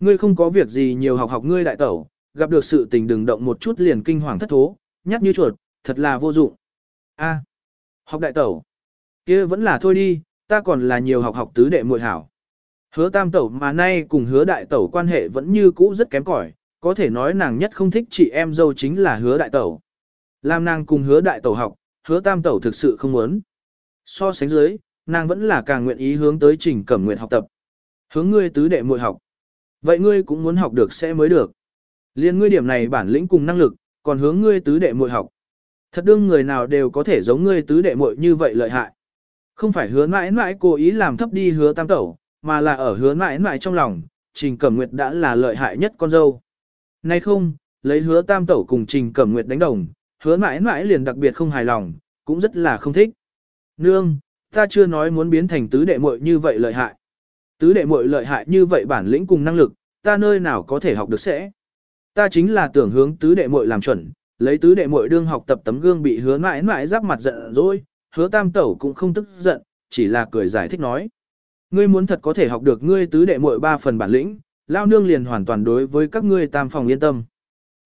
Ngươi không có việc gì nhiều học học ngươi đại tẩu, gặp được sự tình đừng động một chút liền kinh hoàng thất thố, nhát như chuột, thật là vô dụng. A, học đại tẩu, kia vẫn là thôi đi, ta còn là nhiều học học tứ đệ muội hảo. Hứa tam tẩu mà nay cùng hứa đại tẩu quan hệ vẫn như cũ rất kém cỏi, có thể nói nàng nhất không thích chị em dâu chính là hứa đại tẩu. Làm nàng cùng hứa đại tẩu học, hứa tam tẩu thực sự không muốn. So sánh dưới, nàng vẫn là càng nguyện ý hướng tới trình cẩm nguyện học tập. Hướng ngươi tứ đệ muội học. Vậy ngươi cũng muốn học được sẽ mới được. Liên ngươi điểm này bản lĩnh cùng năng lực, còn hướng ngươi tứ đệ muội học. Thật đương người nào đều có thể giống ngươi tứ đệ muội như vậy lợi hại. Không phải hứa mãi mãi cố ý làm thấp đi hứa tam tẩu, mà là ở hứa mãi mãi trong lòng, Trình Cẩm Nguyệt đã là lợi hại nhất con dâu. Nay không, lấy hứa tam tẩu cùng Trình Cẩm Nguyệt đánh đồng, hứa mãi mãi liền đặc biệt không hài lòng, cũng rất là không thích. Nương, ta chưa nói muốn biến thành tứ đệ muội như vậy lợi hại. Tứ đệ muội lợi hại như vậy bản lĩnh cùng năng lực, ta nơi nào có thể học được sẽ. Ta chính là tưởng hướng tứ đệ muội làm chuẩn, lấy tứ đệ muội đương học tập tấm gương bị hứa mãi mãi giáp mặt giận rồi, hứa tam tẩu cũng không tức giận, chỉ là cười giải thích nói. Ngươi muốn thật có thể học được ngươi tứ đệ muội ba phần bản lĩnh, lao nương liền hoàn toàn đối với các ngươi tam phòng yên tâm.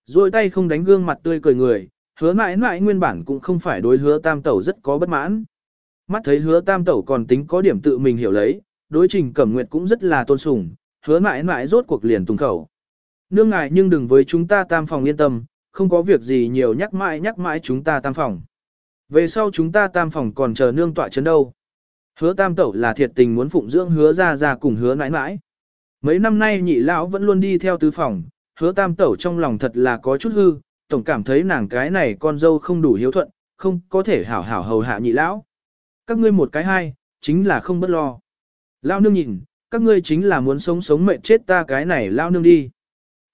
Rồi tay không đánh gương mặt tươi cười người, hứa mãi mãi nguyên bản cũng không phải đối hứa tam tẩu rất có bất mãn. Mắt thấy hứa tam tẩu còn tính có điểm tự mình hiểu lấy, đối trình cẩm nguyệt cũng rất là tôn sùng, hứa mãi mãi rốt cuộc liền tung khẩu. Nương ngài nhưng đừng với chúng ta tam phòng yên tâm, không có việc gì nhiều nhắc mãi nhắc mãi chúng ta tam phòng. Về sau chúng ta tam phòng còn chờ nương tọa chấn đâu. Hứa tam tẩu là thiệt tình muốn phụng dưỡng hứa ra ra cùng hứa mãi mãi. Mấy năm nay nhị lão vẫn luôn đi theo tứ phòng, hứa tam tẩu trong lòng thật là có chút hư, tổng cảm thấy nàng cái này con dâu không đủ hiếu thuận, không có thể hảo hảo hầu hạ nhị lão. Các ngươi một cái hai, chính là không bất lo. Lao nương nhìn, các ngươi chính là muốn sống sống mệt chết ta cái này lao nương đi.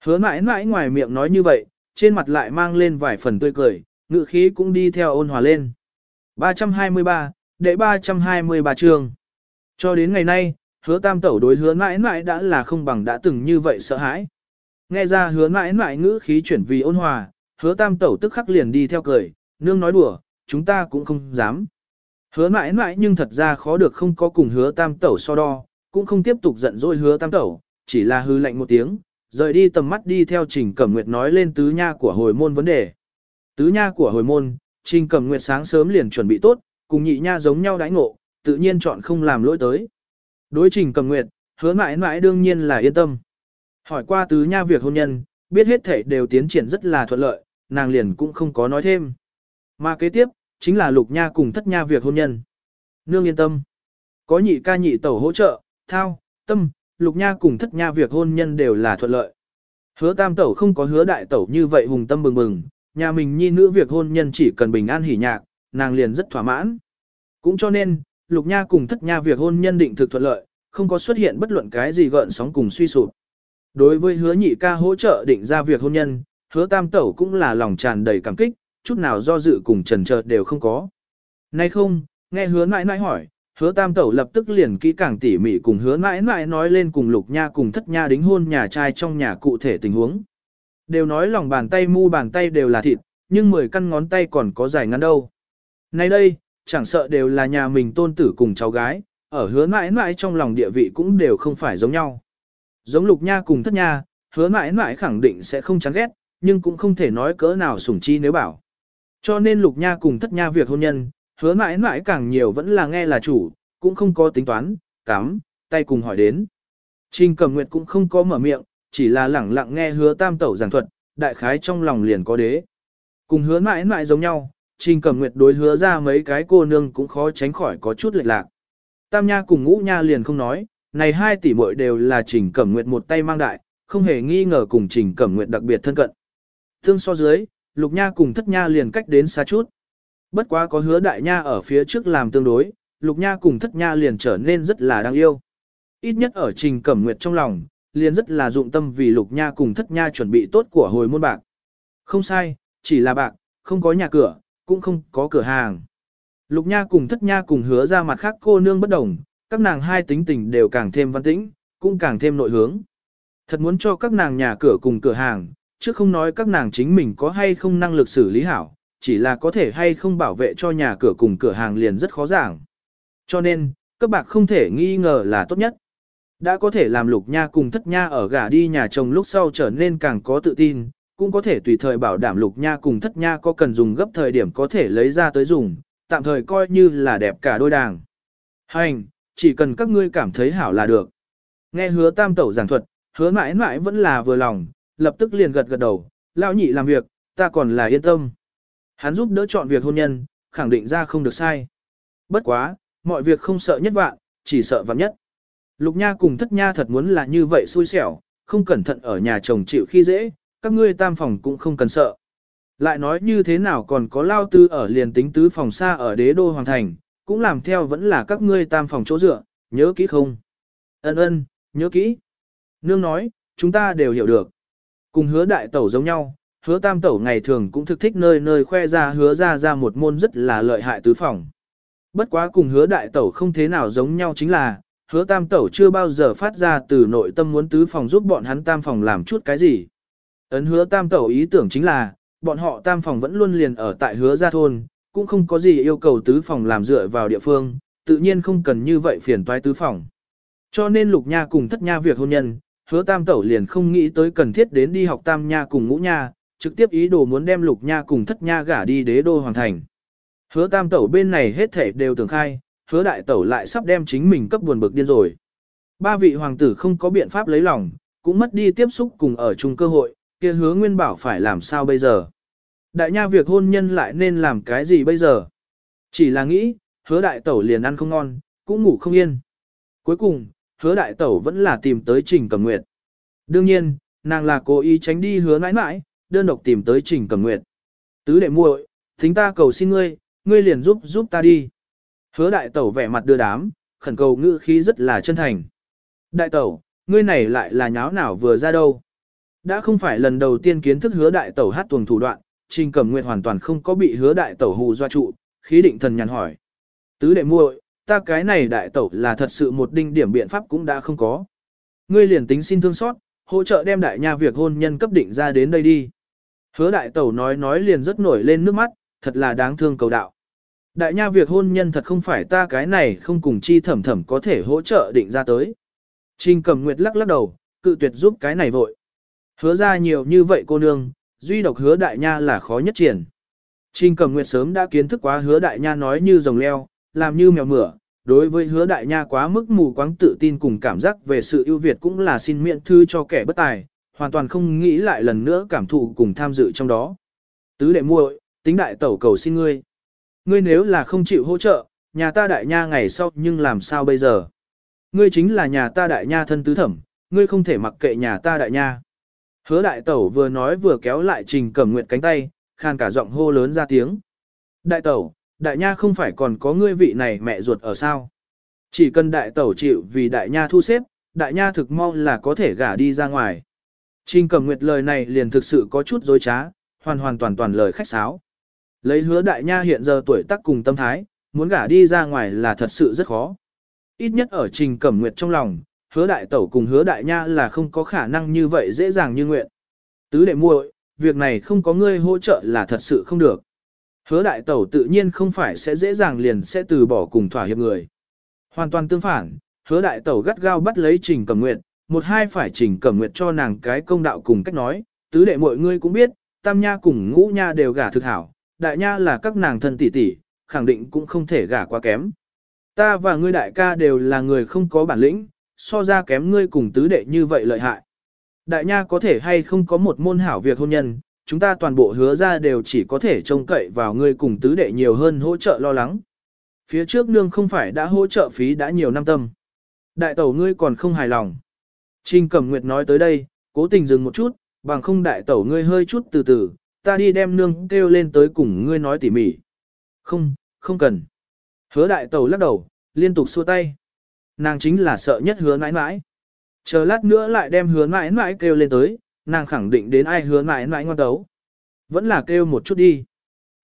Hứa mãi mãi ngoài miệng nói như vậy, trên mặt lại mang lên vài phần tươi cười, ngự khí cũng đi theo ôn hòa lên. 323, đệ 323 trường. Cho đến ngày nay, hứa tam tẩu đối hứa mãi mãi đã là không bằng đã từng như vậy sợ hãi. Nghe ra hứa mãi mãi ngữ khí chuyển vì ôn hòa, hứa tam tẩu tức khắc liền đi theo cười, nương nói đùa, chúng ta cũng không dám. Hứa mãi mãi nhưng thật ra khó được không có cùng hứa tam tẩu so đo, cũng không tiếp tục giận dỗi hứa tam tẩu, chỉ là hư lạnh một tiếng, rời đi tầm mắt đi theo trình cẩm nguyệt nói lên tứ nha của hồi môn vấn đề. Tứ nha của hồi môn, Trình Cẩm Nguyệt sáng sớm liền chuẩn bị tốt, cùng nhị nha giống nhau đãi ngộ, tự nhiên chọn không làm lỗi tới. Đối Trình Cẩm Nguyệt, hứa mãi mãi đương nhiên là yên tâm. Hỏi qua tứ nha việc hôn nhân, biết hết thể đều tiến triển rất là thuận lợi, nàng liền cũng không có nói thêm. Mà kế tiếp, chính là lục nha cùng thất nha việc hôn nhân. Nương yên tâm. Có nhị ca nhị tẩu hỗ trợ, thao, tâm, lục nha cùng thất nha việc hôn nhân đều là thuận lợi. Hứa tam tẩu không có hứa đại tẩu như vậy hùng tâm bừng bừng, nhà mình nhi nữ việc hôn nhân chỉ cần bình an hỉ nhạc, nàng liền rất thỏa mãn. Cũng cho nên, lục nha cùng thất nha việc hôn nhân định thực thuận lợi, không có xuất hiện bất luận cái gì gợn sóng cùng suy sụp. Đối với hứa nhị ca hỗ trợ định ra việc hôn nhân, hứa tam tẩu cũng là lòng tràn đầy cảm kích, chút nào do dự cùng trần chờ đều không có. Nay không, nghe hứa mãi mãi hỏi, hứa tam tẩu lập tức liền kỹ càng tỉ mỉ cùng hứa mãi mãi nói lên cùng lục nha cùng thất nha đính hôn nhà trai trong nhà cụ thể tình huống. Đều nói lòng bàn tay mu bàn tay đều là thịt, nhưng 10 căn ngón tay còn có dài ngắn đâu. Nay đây, chẳng sợ đều là nhà mình tôn tử cùng cháu gái, ở hứa mãi mãi trong lòng địa vị cũng đều không phải giống nhau. Giống lục nha cùng thất nha, hứa mãi mãi khẳng định sẽ không chán ghét, nhưng cũng không thể nói cỡ nào sủng chi nếu bảo. Cho nên lục nha cùng thất nha việc hôn nhân, hứa mãi mãi càng nhiều vẫn là nghe là chủ, cũng không có tính toán, cắm, tay cùng hỏi đến. Trình cầm nguyệt cũng không có mở miệng, chỉ là lẳng lặng nghe hứa tam tẩu giảng thuật, đại khái trong lòng liền có đế. Cùng hứa mãi mãi giống nhau, trình cầm nguyệt đối hứa ra mấy cái cô nương cũng khó tránh khỏi có chút lệch lạc. Tam nha cùng ngũ nha liền không nói, này hai tỷ muội đều là trình cẩm nguyệt một tay mang đại, không hề nghi ngờ cùng trình cẩm nguyệt đặc biệt thân cận. Thương so dưới, lục nha cùng thất nha liền cách đến xa chút. Bất quá có hứa đại nha ở phía trước làm tương đối, lục nha cùng thất nha liền trở nên rất là đáng yêu. Ít nhất ở trình cẩm nguyệt trong lòng, liền rất là dụng tâm vì lục nha cùng thất nha chuẩn bị tốt của hồi môn bạc. Không sai, chỉ là bạc, không có nhà cửa, cũng không có cửa hàng. Lục nha cùng thất nha cùng hứa ra mặt khác cô nương bất đồng, các nàng hai tính tình đều càng thêm văn tĩnh, cũng càng thêm nội hướng. Thật muốn cho các nàng nhà cửa cùng cửa hàng, chứ không nói các nàng chính mình có hay không năng lực xử lý hảo, chỉ là có thể hay không bảo vệ cho nhà cửa cùng cửa hàng liền rất khó giảng. Cho nên, các bạc không thể nghi ngờ là tốt nhất. Đã có thể làm lục nha cùng thất nha ở gả đi nhà chồng lúc sau trở nên càng có tự tin, cũng có thể tùy thời bảo đảm lục nha cùng thất nha có cần dùng gấp thời điểm có thể lấy ra tới dùng, tạm thời coi như là đẹp cả đôi đàng. Hành, chỉ cần các ngươi cảm thấy hảo là được. Nghe hứa tam tẩu giảng thuật, hứa mãi mãi vẫn là vừa lòng, lập tức liền gật gật đầu, lão nhị làm việc, ta còn là yên tâm. Hắn giúp đỡ chọn việc hôn nhân, khẳng định ra không được sai. Bất quá, mọi việc không sợ nhất vạn, chỉ sợ vạn nhất. Lục Nha cùng thất nha thật muốn là như vậy xui xẻo, không cẩn thận ở nhà chồng chịu khi dễ, các ngươi tam phòng cũng không cần sợ. Lại nói như thế nào còn có lao tư ở liền tính tứ phòng xa ở đế đô hoàng thành, cũng làm theo vẫn là các ngươi tam phòng chỗ dựa, nhớ kỹ không? Ân ân, nhớ kỹ. Nương nói, chúng ta đều hiểu được. Cùng hứa đại tẩu giống nhau, hứa tam tẩu ngày thường cũng thực thích nơi nơi khoe ra hứa ra ra một môn rất là lợi hại tứ phòng. Bất quá cùng hứa đại tẩu không thế nào giống nhau chính là, hứa tam tẩu chưa bao giờ phát ra từ nội tâm muốn tứ phòng giúp bọn hắn tam phòng làm chút cái gì. Ấn hứa tam tẩu ý tưởng chính là, bọn họ tam phòng vẫn luôn liền ở tại hứa gia thôn, cũng không có gì yêu cầu tứ phòng làm dựa vào địa phương, tự nhiên không cần như vậy phiền toái tứ phòng. Cho nên lục nha cùng thất nha việc hôn nhân, hứa tam tẩu liền không nghĩ tới cần thiết đến đi học tam nha cùng ngũ nha, trực tiếp ý đồ muốn đem lục nha cùng thất nha gả đi đế đô hoàng thành. Hứa tam tẩu bên này hết thể đều tưởng khai, hứa đại tẩu lại sắp đem chính mình cấp buồn bực điên rồi. Ba vị hoàng tử không có biện pháp lấy lòng, cũng mất đi tiếp xúc cùng ở chung cơ hội, kia hứa nguyên bảo phải làm sao bây giờ. Đại nha việc hôn nhân lại nên làm cái gì bây giờ? Chỉ là nghĩ, hứa đại tẩu liền ăn không ngon, cũng ngủ không yên. Cuối cùng, hứa đại tẩu vẫn là tìm tới trình cầm nguyệt. Đương nhiên, nàng là cố ý tránh đi hứa mãi mãi, đơn độc tìm tới trình cẩm nguyệt. Tứ đệ muội, thính ta cầu xin ngươi, ngươi liền giúp giúp ta đi. Hứa đại tẩu vẻ mặt đưa đám, khẩn cầu ngữ khí rất là chân thành. Đại tẩu, ngươi này lại là nháo nào vừa ra đâu. Đã không phải lần đầu tiên kiến thức hứa đại tẩu hát tuồng thủ đoạn, Trình Cẩm Nguyệt hoàn toàn không có bị hứa đại tẩu hù doa trụ, khí định thần nhàn hỏi. Tứ đệ muội, ta cái này đại tẩu là thật sự một đinh điểm biện pháp cũng đã không có. Ngươi liền tính xin thương xót, hỗ trợ đem đại nha việc hôn nhân cấp định ra đến đây đi. Hứa đại tẩu nói nói liền rất nổi lên nước mắt, thật là đáng thương cầu đạo. Đại nha việc hôn nhân thật không phải ta cái này không cùng chi thẩm thẩm có thể hỗ trợ định ra tới. Trình Cẩm Nguyệt lắc lắc đầu, cự tuyệt giúp cái này vội. Hứa ra nhiều như vậy cô nương, duy độc hứa đại nha là khó nhất triển. Trình Cẩm Nguyệt sớm đã kiến thức quá hứa đại nha nói như rồng leo, làm như mèo mửa, đối với hứa đại nha quá mức mù quáng tự tin cùng cảm giác về sự ưu việt cũng là xin miễn thư cho kẻ bất tài, hoàn toàn không nghĩ lại lần nữa cảm thụ cùng tham dự trong đó. Tứ đệ muội, tính đại tẩu cầu xin ngươi. Ngươi nếu là không chịu hỗ trợ, nhà ta đại nha ngày sau nhưng làm sao bây giờ? Ngươi chính là nhà ta đại nha thân tứ thẩm, ngươi không thể mặc kệ nhà ta đại nha. Hứa đại tẩu vừa nói vừa kéo lại trình cẩm nguyện cánh tay, khan cả giọng hô lớn ra tiếng. Đại tẩu, đại nha không phải còn có ngươi vị này mẹ ruột ở sao? Chỉ cần đại tẩu chịu vì đại nha thu xếp, đại nha thực mau là có thể gả đi ra ngoài. Trình cẩm nguyệt lời này liền thực sự có chút dối trá, hoàn hoàn toàn toàn lời khách sáo. Lấy hứa đại nha hiện giờ tuổi tác cùng tâm thái, muốn gả đi ra ngoài là thật sự rất khó. Ít nhất ở trình cẩm nguyệt trong lòng, hứa đại tẩu cùng hứa đại nha là không có khả năng như vậy dễ dàng như nguyện. Tứ đệ muội, việc này không có ngươi hỗ trợ là thật sự không được. Hứa đại tẩu tự nhiên không phải sẽ dễ dàng liền sẽ từ bỏ cùng thỏa hiệp người. Hoàn toàn tương phản, hứa đại tẩu gắt gao bắt lấy trình cẩm nguyệt, một hai phải chỉnh cẩm nguyệt cho nàng cái công đạo cùng cách nói, tứ đệ mọi ngươi cũng biết, tam nha cùng ngũ nha đều gả thực hảo, đại nha là các nàng thân tỷ tỷ, khẳng định cũng không thể gả quá kém. Ta và ngươi đại ca đều là người không có bản lĩnh, so ra kém ngươi cùng tứ đệ như vậy lợi hại. Đại nha có thể hay không có một môn hảo việc hôn nhân, chúng ta toàn bộ hứa ra đều chỉ có thể trông cậy vào ngươi cùng tứ đệ nhiều hơn hỗ trợ lo lắng. Phía trước nương không phải đã hỗ trợ phí đã nhiều năm tâm. Đại tẩu ngươi còn không hài lòng. Trình Cẩm Nguyệt nói tới đây, cố tình dừng một chút, bằng không đại tẩu ngươi hơi chút từ từ, ta đi đem nương kêu lên tới cùng ngươi nói tỉ mỉ. Không, không cần. Hứa đại tẩu lắc đầu, liên tục xua tay. Nàng chính là sợ nhất hứa mãi mãi. Chờ lát nữa lại đem hứa mãi mãi kêu lên tới, nàng khẳng định đến ai hứa mãi mãi ngoan tấu. Vẫn là kêu một chút đi.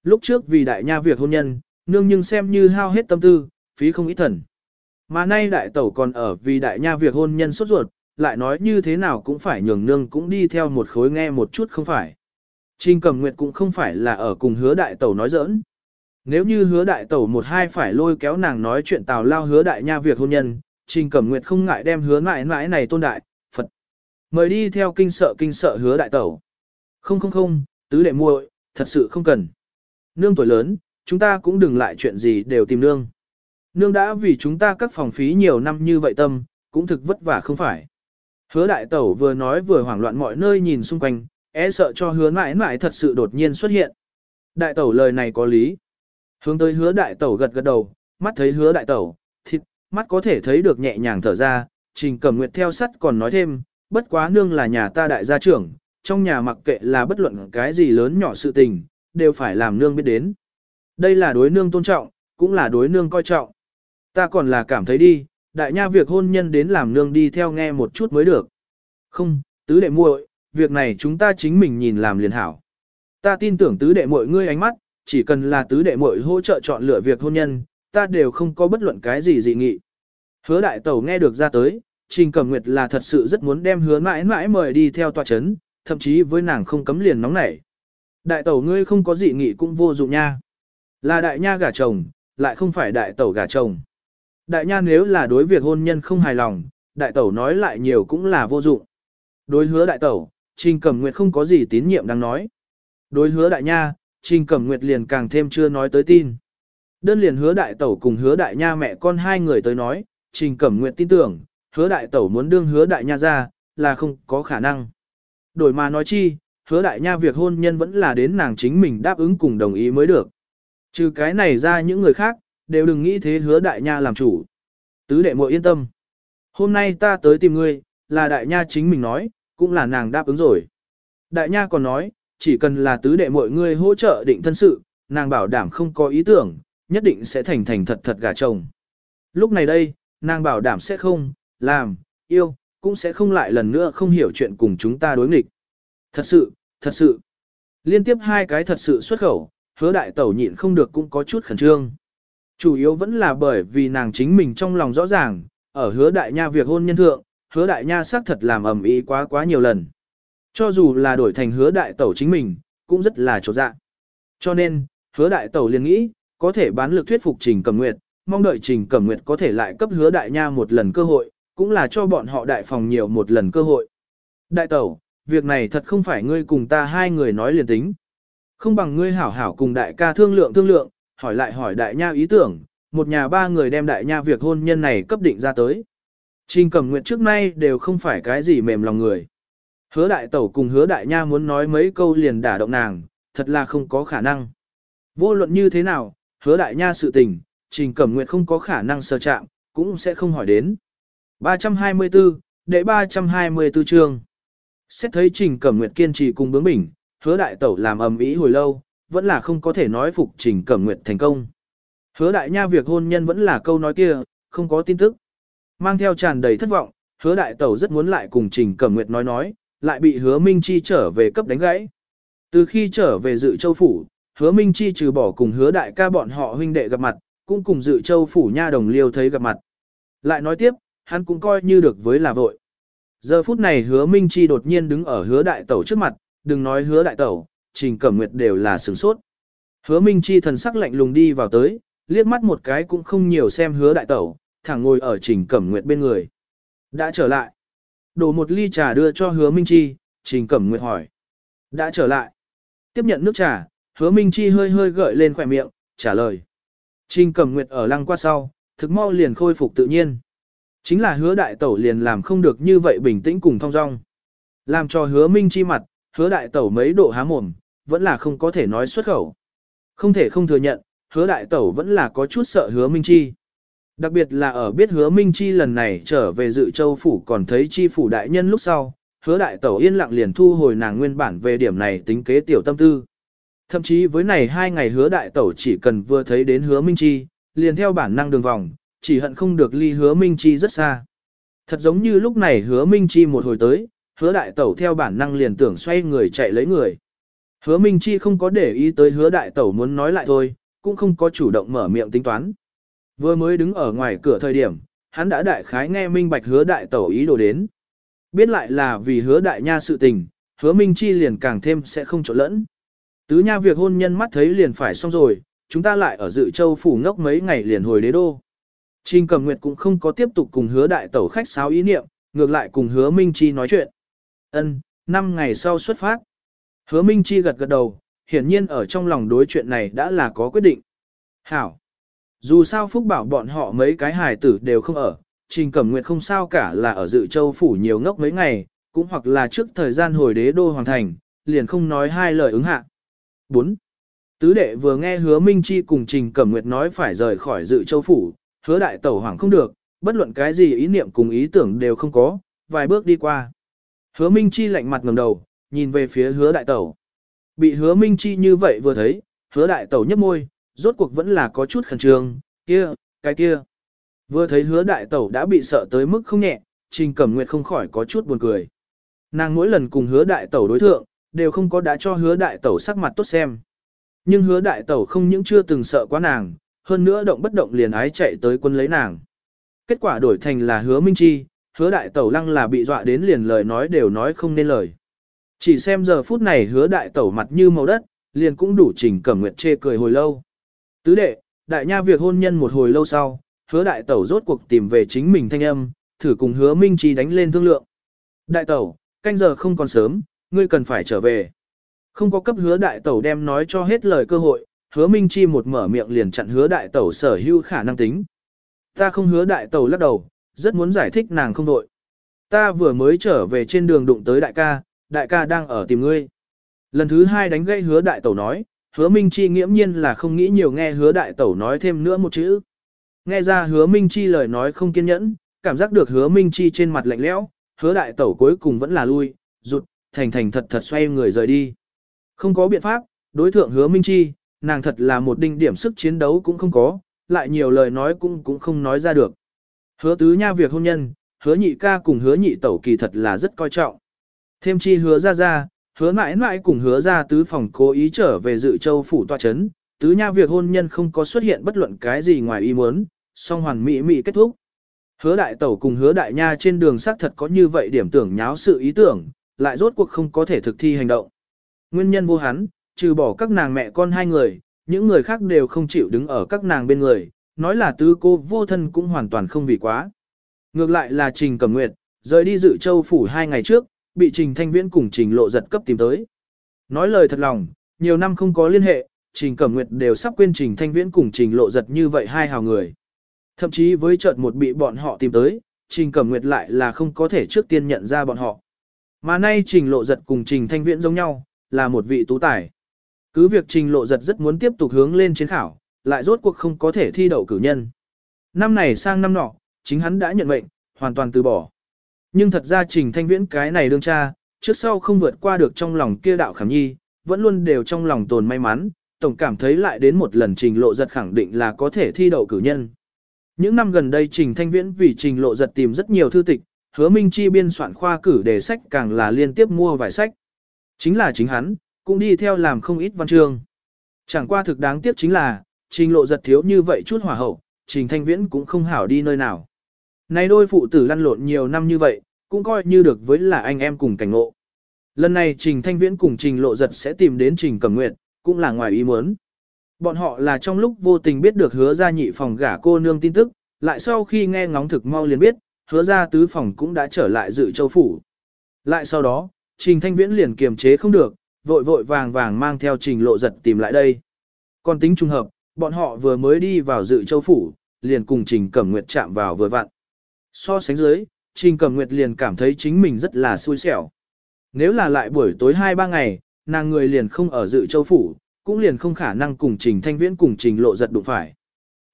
Lúc trước vì đại nha việc hôn nhân, nương nhưng xem như hao hết tâm tư, phí không ít thần. Mà nay đại tẩu còn ở vì đại nha việc hôn nhân sốt ruột, lại nói như thế nào cũng phải nhường nương cũng đi theo một khối nghe một chút không phải. Trình cầm nguyệt cũng không phải là ở cùng hứa đại tẩu nói giỡn. Nếu như hứa đại tẩu một hai phải lôi kéo nàng nói chuyện tào lao hứa đại nha việc hôn nhân, trình cẩm nguyệt không ngại đem hứa mãi mãi này tôn đại, Phật. Mời đi theo kinh sợ kinh sợ hứa đại tẩu. Không không không, tứ đệ muội, thật sự không cần. Nương tuổi lớn, chúng ta cũng đừng lại chuyện gì đều tìm nương. Nương đã vì chúng ta các phòng phí nhiều năm như vậy tâm, cũng thực vất vả không phải. Hứa đại tẩu vừa nói vừa hoảng loạn mọi nơi nhìn xung quanh, e sợ cho hứa mãi mãi thật sự đột nhiên xuất hiện. Đại tẩu lời này có lý. Hướng tới hứa đại tẩu gật gật đầu, mắt thấy hứa đại tẩu, thịt, mắt có thể thấy được nhẹ nhàng thở ra, trình cẩm nguyệt theo sắt còn nói thêm, bất quá nương là nhà ta đại gia trưởng, trong nhà mặc kệ là bất luận cái gì lớn nhỏ sự tình, đều phải làm nương biết đến. Đây là đối nương tôn trọng, cũng là đối nương coi trọng. Ta còn là cảm thấy đi, đại nha việc hôn nhân đến làm nương đi theo nghe một chút mới được. Không, tứ đệ muội, việc này chúng ta chính mình nhìn làm liền hảo. Ta tin tưởng tứ đệ muội ngươi ánh mắt, chỉ cần là tứ đệ muội hỗ trợ chọn lựa việc hôn nhân, ta đều không có bất luận cái gì dị nghị. Hứa đại tẩu nghe được ra tới, Trình Cẩm Nguyệt là thật sự rất muốn đem hứa mãi mãi mời đi theo tòa chấn, thậm chí với nàng không cấm liền nóng nảy. Đại tẩu ngươi không có dị nghị cũng vô dụng nha. Là đại nha gả chồng, lại không phải đại tẩu gả chồng. Đại nha nếu là đối việc hôn nhân không hài lòng, đại tẩu nói lại nhiều cũng là vô dụng. Đối hứa đại tẩu, Trình Cẩm Nguyệt không có gì tín nhiệm đang nói. Đối hứa đại nha, Trình Cẩm Nguyệt liền càng thêm chưa nói tới tin. Đơn liền hứa đại tẩu cùng hứa đại nha mẹ con hai người tới nói, Trình Cẩm Nguyệt tin tưởng, hứa đại tẩu muốn đương hứa đại nha ra, là không có khả năng. Đổi mà nói chi, hứa đại nha việc hôn nhân vẫn là đến nàng chính mình đáp ứng cùng đồng ý mới được. Trừ cái này ra những người khác, đều đừng nghĩ thế hứa đại nha làm chủ. Tứ đệ muội yên tâm. Hôm nay ta tới tìm ngươi, là đại nha chính mình nói, cũng là nàng đáp ứng rồi. Đại nha còn nói, chỉ cần là tứ đệ muội ngươi hỗ trợ định thân sự, nàng bảo đảm không có ý tưởng, nhất định sẽ thành thành thật thật gả chồng. Lúc này đây, nàng bảo đảm sẽ không, làm, yêu, cũng sẽ không lại lần nữa không hiểu chuyện cùng chúng ta đối nghịch. Thật sự, thật sự. Liên tiếp hai cái thật sự xuất khẩu, hứa đại tẩu nhịn không được cũng có chút khẩn trương. Chủ yếu vẫn là bởi vì nàng chính mình trong lòng rõ ràng, ở hứa đại nha việc hôn nhân thượng, hứa đại nha xác thật làm ầm ĩ quá quá nhiều lần. Cho dù là đổi thành hứa đại tẩu chính mình, cũng rất là trột dạ. Cho nên, hứa đại tẩu liền nghĩ, có thể bán lực thuyết phục Trình Cẩm Nguyệt, mong đợi Trình Cẩm Nguyệt có thể lại cấp hứa đại nha một lần cơ hội, cũng là cho bọn họ đại phòng nhiều một lần cơ hội. Đại tẩu, việc này thật không phải ngươi cùng ta hai người nói liền tính. Không bằng ngươi hảo hảo cùng đại ca thương lượng thương lượng, hỏi lại hỏi đại nha ý tưởng, một nhà ba người đem đại nha việc hôn nhân này cấp định ra tới. Trình Cẩm Nguyệt trước nay đều không phải cái gì mềm lòng người. Hứa đại tẩu cùng hứa đại nha muốn nói mấy câu liền đả động nàng, thật là không có khả năng. Vô luận như thế nào, hứa đại nha sự tình, Trình Cẩm Nguyệt không có khả năng sơ chạm, cũng sẽ không hỏi đến. 324, đệ 324 chương. Xét thấy Trình Cẩm Nguyệt kiên trì cùng bướng bỉnh, hứa đại tẩu làm ầm ĩ hồi lâu, vẫn là không có thể nói phục Trình Cẩm Nguyệt thành công. Hứa đại nha việc hôn nhân vẫn là câu nói kia, không có tin tức. Mang theo tràn đầy thất vọng, hứa đại tẩu rất muốn lại cùng Trình Cẩm Nguyệt nói nói, lại bị hứa Minh Chi trở về cấp đánh gãy. Từ khi trở về dự châu phủ, hứa Minh Chi trừ bỏ cùng hứa đại ca bọn họ huynh đệ gặp mặt, cũng cùng dự châu phủ nha đồng liêu thấy gặp mặt. Lại nói tiếp, hắn cũng coi như được với là vội. Giờ phút này hứa Minh Chi đột nhiên đứng ở hứa đại tẩu trước mặt, đừng nói hứa đại tẩu, trình cẩm nguyệt đều là sửng sốt. Hứa Minh Chi thần sắc lạnh lùng đi vào tới, liếc mắt một cái cũng không nhiều xem hứa đại tẩu, thẳng ngồi ở trình cẩm nguyệt bên người. Đã trở lại. Đổ một ly trà đưa cho hứa Minh Chi, trình cẩm nguyệt hỏi. Đã trở lại. Tiếp nhận nước trà, hứa Minh Chi hơi hơi gợi lên khỏe miệng, trả lời. Trình cẩm nguyệt ở lăng qua sau, thực mau liền khôi phục tự nhiên. Chính là hứa đại tẩu liền làm không được như vậy bình tĩnh cùng thong dong. Làm cho hứa Minh Chi mặt, hứa đại tẩu mấy độ há mồm, vẫn là không có thể nói xuất khẩu. Không thể không thừa nhận, hứa đại tẩu vẫn là có chút sợ hứa Minh Chi. Đặc biệt là ở biết hứa Minh Chi lần này trở về dự châu phủ còn thấy chi phủ đại nhân lúc sau, hứa đại tẩu yên lặng liền thu hồi nàng nguyên bản về điểm này tính kế tiểu tâm tư. Thậm chí với này hai ngày hứa đại tẩu chỉ cần vừa thấy đến hứa Minh Chi, liền theo bản năng đường vòng, chỉ hận không được ly hứa Minh Chi rất xa. Thật giống như lúc này hứa Minh Chi một hồi tới, hứa đại tẩu theo bản năng liền tưởng xoay người chạy lấy người. Hứa Minh Chi không có để ý tới hứa đại tẩu muốn nói lại thôi, cũng không có chủ động mở miệng tính toán. Vừa mới đứng ở ngoài cửa thời điểm, hắn đã đại khái nghe minh bạch hứa đại tẩu ý đồ đến. Biết lại là vì hứa đại nha sự tình, hứa Minh Chi liền càng thêm sẽ không trộn lẫn. Tứ nha việc hôn nhân mắt thấy liền phải xong rồi, chúng ta lại ở dự châu phủ ngốc mấy ngày liền hồi đế đô. Trình Cầm Nguyệt cũng không có tiếp tục cùng hứa đại tẩu khách sáo ý niệm, ngược lại cùng hứa Minh Chi nói chuyện. Ân, năm ngày sau xuất phát. Hứa Minh Chi gật gật đầu, hiển nhiên ở trong lòng đối chuyện này đã là có quyết định. Hảo. Dù sao Phúc bảo bọn họ mấy cái hài tử đều không ở, Trình Cẩm Nguyệt không sao cả là ở dự châu phủ nhiều ngốc mấy ngày, cũng hoặc là trước thời gian hồi đế đô hoàng thành, liền không nói hai lời ứng hạ. 4. Tứ đệ vừa nghe hứa Minh Chi cùng Trình Cẩm Nguyệt nói phải rời khỏi dự châu phủ, hứa đại tẩu hoàng không được, bất luận cái gì ý niệm cùng ý tưởng đều không có, vài bước đi qua. Hứa Minh Chi lạnh mặt ngẩng đầu, nhìn về phía hứa đại tẩu. Bị hứa Minh Chi như vậy vừa thấy, hứa đại tẩu nhấp môi, rốt cuộc vẫn là có chút khẩn trương, kia, cái kia. Vừa thấy hứa đại tẩu đã bị sợ tới mức không nhẹ, Trình Cẩm Nguyệt không khỏi có chút buồn cười. Nàng mỗi lần cùng hứa đại tẩu đối thượng, đều không có đã cho hứa đại tẩu sắc mặt tốt xem. Nhưng hứa đại tẩu không những chưa từng sợ quá nàng, hơn nữa động bất động liền ái chạy tới quân lấy nàng. Kết quả đổi thành là hứa minh chi, hứa đại tẩu lăng là bị dọa đến liền lời nói đều nói không nên lời. Chỉ xem giờ phút này hứa đại tẩu mặt như màu đất, liền cũng đủ trình cẩm nguyệt chê cười hồi lâu. Tứ đệ, đại nha việc hôn nhân một hồi lâu sau, hứa đại tẩu rốt cuộc tìm về chính mình thanh âm, thử cùng hứa minh chi đánh lên thương lượng. Đại tẩu, canh giờ không còn sớm, ngươi cần phải trở về. Không có cấp hứa đại tẩu đem nói cho hết lời cơ hội, hứa minh chi một mở miệng liền chặn hứa đại tẩu sở hữu khả năng tính. Ta không hứa đại tẩu lắc đầu, rất muốn giải thích nàng không đội. Ta vừa mới trở về trên đường đụng tới đại ca, đại ca đang ở tìm ngươi. Lần thứ hai đánh gây hứa đại tẩu nói, hứa minh chi nghiễm nhiên là không nghĩ nhiều nghe hứa đại tẩu nói thêm nữa một chữ. Nghe ra hứa minh chi lời nói không kiên nhẫn, cảm giác được hứa minh chi trên mặt lạnh lẽo, hứa đại tẩu cuối cùng vẫn là lui, rụt, thành thành thật thật xoay người rời đi. Không có biện pháp, đối thượng hứa minh chi, nàng thật là một đinh điểm sức chiến đấu cũng không có, lại nhiều lời nói cũng cũng không nói ra được. Hứa tứ nha việc hôn nhân, hứa nhị ca cùng hứa nhị tẩu kỳ thật là rất coi trọng. Thêm chi hứa ra ra, hứa mãi mãi cùng hứa ra tứ phòng cố ý trở về dự châu phủ tòa chấn, tứ nha việc hôn nhân không có xuất hiện bất luận cái gì ngoài ý muốn, song hoàn mỹ mỹ kết thúc. Hứa đại tẩu cùng hứa đại nha trên đường xác thật có như vậy điểm tưởng nháo sự ý tưởng, lại rốt cuộc không có thể thực thi hành động. Nguyên nhân vô hắn, trừ bỏ các nàng mẹ con hai người, những người khác đều không chịu đứng ở các nàng bên người, nói là tứ cô vô thân cũng hoàn toàn không vì quá. Ngược lại là Trình Cẩm Nguyệt, rời đi dự châu phủ hai ngày trước, bị Trình Thanh Viễn cùng Trình Lộ giật cấp tìm tới. Nói lời thật lòng, nhiều năm không có liên hệ, Trình Cẩm Nguyệt đều sắp quên Trình Thanh Viễn cùng Trình Lộ Giật như vậy hai hào người. Thậm chí với chợt một bị bọn họ tìm tới, Trình Cẩm Nguyệt lại là không có thể trước tiên nhận ra bọn họ. Mà nay Trình Lộ Giật cùng Trình Thanh Viễn giống nhau, là một vị tú tài. Cứ việc Trình Lộ Giật rất muốn tiếp tục hướng lên chiến khảo, lại rốt cuộc không có thể thi đậu cử nhân. Năm này sang năm nọ, chính hắn đã nhận mệnh, hoàn toàn từ bỏ. Nhưng thật ra Trình Thanh Viễn cái này đương cha, trước sau không vượt qua được trong lòng kia đạo khảm nhi, vẫn luôn đều trong lòng tồn may mắn, tổng cảm thấy lại đến một lần Trình Lộ Giật khẳng định là có thể thi đậu cử nhân. Những năm gần đây Trình Thanh Viễn vì Trình Lộ Giật tìm rất nhiều thư tịch, hứa Minh Chi biên soạn khoa cử đề sách càng là liên tiếp mua vài sách. Chính là chính hắn, cũng đi theo làm không ít văn chương. Chẳng qua thực đáng tiếc chính là, Trình Lộ Giật thiếu như vậy chút hỏa hậu, Trình Thanh Viễn cũng không hảo đi nơi nào. nay đôi phụ tử lăn lộn nhiều năm như vậy, cũng coi như được với là anh em cùng cảnh ngộ. Lần này Trình Thanh Viễn cùng Trình Lộ Giật sẽ tìm đến Trình Cẩm Nguyệt, cũng là ngoài ý muốn. Bọn họ là trong lúc vô tình biết được hứa ra nhị phòng gả cô nương tin tức, lại sau khi nghe ngóng thực mau liền biết, hứa ra tứ phòng cũng đã trở lại dự châu phủ. Lại sau đó, Trình Thanh Viễn liền kiềm chế không được, vội vội vàng vàng mang theo Trình Lộ Giật tìm lại đây. Còn tính trùng hợp, bọn họ vừa mới đi vào dự châu phủ, liền cùng Trình Cẩm Nguyệt chạm vào vừa vặn. So sánh dưới, Trình Cẩm Nguyệt liền cảm thấy chính mình rất là xui xẻo. Nếu là lại buổi tối 2-3 ngày, nàng người liền không ở dự châu phủ, cũng liền không khả năng cùng Trình Thanh Viễn cùng Trình Lộ Giật đụng phải.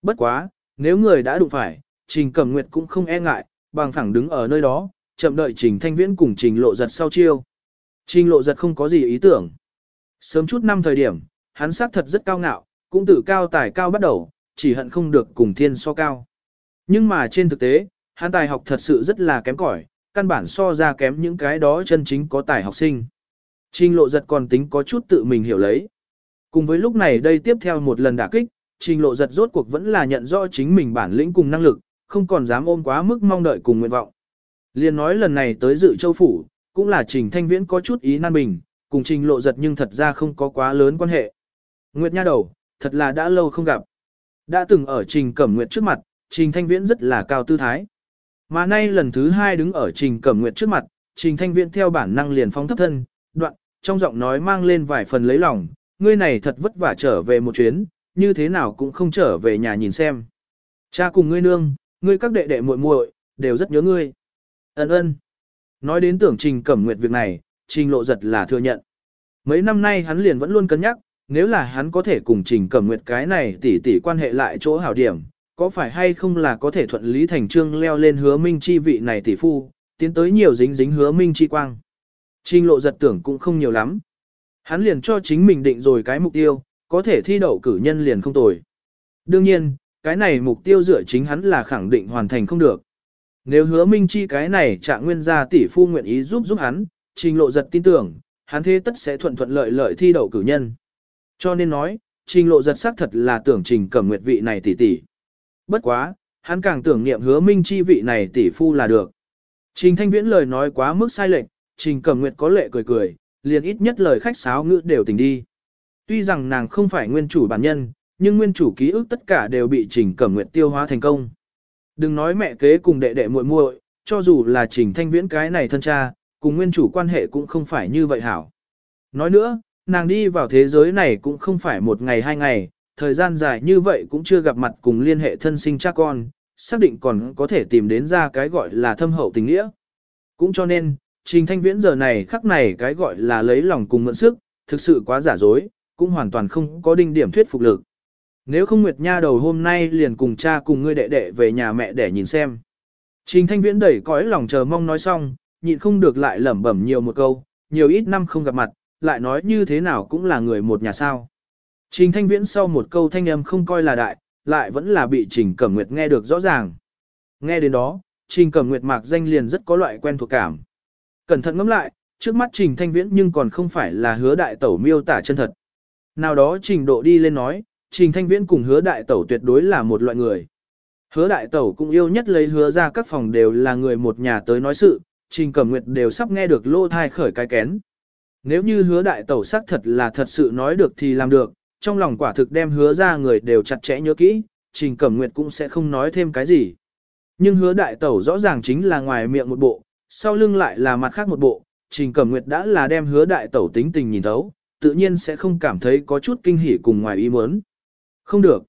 Bất quá, nếu người đã đụng phải, Trình Cẩm Nguyệt cũng không e ngại, bằng phẳng đứng ở nơi đó, chậm đợi Trình Thanh Viễn cùng Trình Lộ Giật sau chiêu. Trình Lộ Giật không có gì ý tưởng. Sớm chút năm thời điểm, hắn xác thật rất cao ngạo, cũng tự cao tài cao bắt đầu, chỉ hận không được cùng thiên so cao. Nhưng mà trên thực tế, hắn tài học thật sự rất là kém cỏi, căn bản so ra kém những cái đó chân chính có tài học sinh. Trình lộ giật còn tính có chút tự mình hiểu lấy. Cùng với lúc này đây tiếp theo một lần đả kích, trình lộ giật rốt cuộc vẫn là nhận rõ chính mình bản lĩnh cùng năng lực, không còn dám ôm quá mức mong đợi cùng nguyện vọng. Liên nói lần này tới dự châu phủ, cũng là trình thanh viễn có chút ý nan bình, cùng trình lộ giật nhưng thật ra không có quá lớn quan hệ. Nguyệt nha đầu, thật là đã lâu không gặp. Đã từng ở trình cẩm nguyệt trước mặt, trình thanh viễn rất là cao tư thái. Mà nay lần thứ hai đứng ở trình cẩm nguyệt trước mặt, trình thanh viễn theo bản năng liền phóng thấp thân, đoạn, trong giọng nói mang lên vài phần lấy lòng, ngươi này thật vất vả trở về một chuyến, như thế nào cũng không trở về nhà nhìn xem. Cha cùng ngươi nương, ngươi các đệ đệ muội muội đều rất nhớ ngươi. Ân ân. Nói đến tưởng trình cẩm nguyệt việc này, trình lộ giật là thừa nhận. Mấy năm nay hắn liền vẫn luôn cân nhắc, nếu là hắn có thể cùng trình cẩm nguyệt cái này tỉ tỉ quan hệ lại chỗ hảo điểm, có phải hay không là có thể thuận lý thành trương leo lên hứa minh chi vị này tỷ phu, tiến tới nhiều dính dính hứa minh chi quang. Trình lộ giật tưởng cũng không nhiều lắm. Hắn liền cho chính mình định rồi cái mục tiêu, có thể thi đậu cử nhân liền không tồi. Đương nhiên, cái này mục tiêu dựa chính hắn là khẳng định hoàn thành không được. Nếu hứa minh chi cái này trạng nguyên gia tỷ phu nguyện ý giúp giúp hắn, trình lộ giật tin tưởng, hắn thế tất sẽ thuận thuận lợi lợi thi đậu cử nhân. Cho nên nói, trình lộ giật xác thật là tưởng trình cẩm nguyệt vị này tỷ tỷ. Bất quá, hắn càng tưởng niệm hứa minh chi vị này tỷ phu là được. Trình thanh viễn lời nói quá mức sai lệch, trình cẩm nguyệt có lệ cười cười, liền ít nhất lời khách sáo ngữ đều tỉnh đi. Tuy rằng nàng không phải nguyên chủ bản nhân, nhưng nguyên chủ ký ức tất cả đều bị trình cẩm nguyệt tiêu hóa thành công. Đừng nói mẹ kế cùng đệ đệ muội muội, cho dù là trình thanh viễn cái này thân cha, cùng nguyên chủ quan hệ cũng không phải như vậy hảo. Nói nữa, nàng đi vào thế giới này cũng không phải một ngày hai ngày, thời gian dài như vậy cũng chưa gặp mặt cùng liên hệ thân sinh cha con, xác định còn có thể tìm đến ra cái gọi là thâm hậu tình nghĩa. Cũng cho nên, Trình Thanh Viễn giờ này khắc này cái gọi là lấy lòng cùng mượn sức, thực sự quá giả dối, cũng hoàn toàn không có đinh điểm thuyết phục lực. Nếu không Nguyệt Nha đầu hôm nay liền cùng cha cùng ngươi đệ đệ về nhà mẹ để nhìn xem. Trình Thanh Viễn đẩy cõi lòng chờ mong nói xong, nhịn không được lại lẩm bẩm nhiều một câu, nhiều ít năm không gặp mặt, lại nói như thế nào cũng là người một nhà sao. Trình Thanh Viễn sau một câu thanh âm không coi là đại, lại vẫn là bị Trình Cẩm Nguyệt nghe được rõ ràng. Nghe đến đó, Trình Cẩm Nguyệt mạc danh liền rất có loại quen thuộc cảm. Cẩn thận ngẫm lại, trước mắt Trình Thanh Viễn nhưng còn không phải là hứa đại tẩu miêu tả chân thật. Nào đó trình độ đi lên nói, Trình Thanh Viễn cùng hứa đại tẩu tuyệt đối là một loại người. Hứa đại tẩu cũng yêu nhất lấy hứa ra các phòng đều là người một nhà tới nói sự, Trình Cẩm Nguyệt đều sắp nghe được lô thai khởi cái kén. Nếu như hứa đại tẩu xác thật là thật sự nói được thì làm được, trong lòng quả thực đem hứa ra người đều chặt chẽ nhớ kỹ, Trình Cẩm Nguyệt cũng sẽ không nói thêm cái gì. Nhưng hứa đại tẩu rõ ràng chính là ngoài miệng một bộ, sau lưng lại là mặt khác một bộ, Trình Cẩm Nguyệt đã là đem hứa đại tẩu tính tình nhìn thấu, tự nhiên sẽ không cảm thấy có chút kinh hỉ cùng ngoài ý muốn. Không được.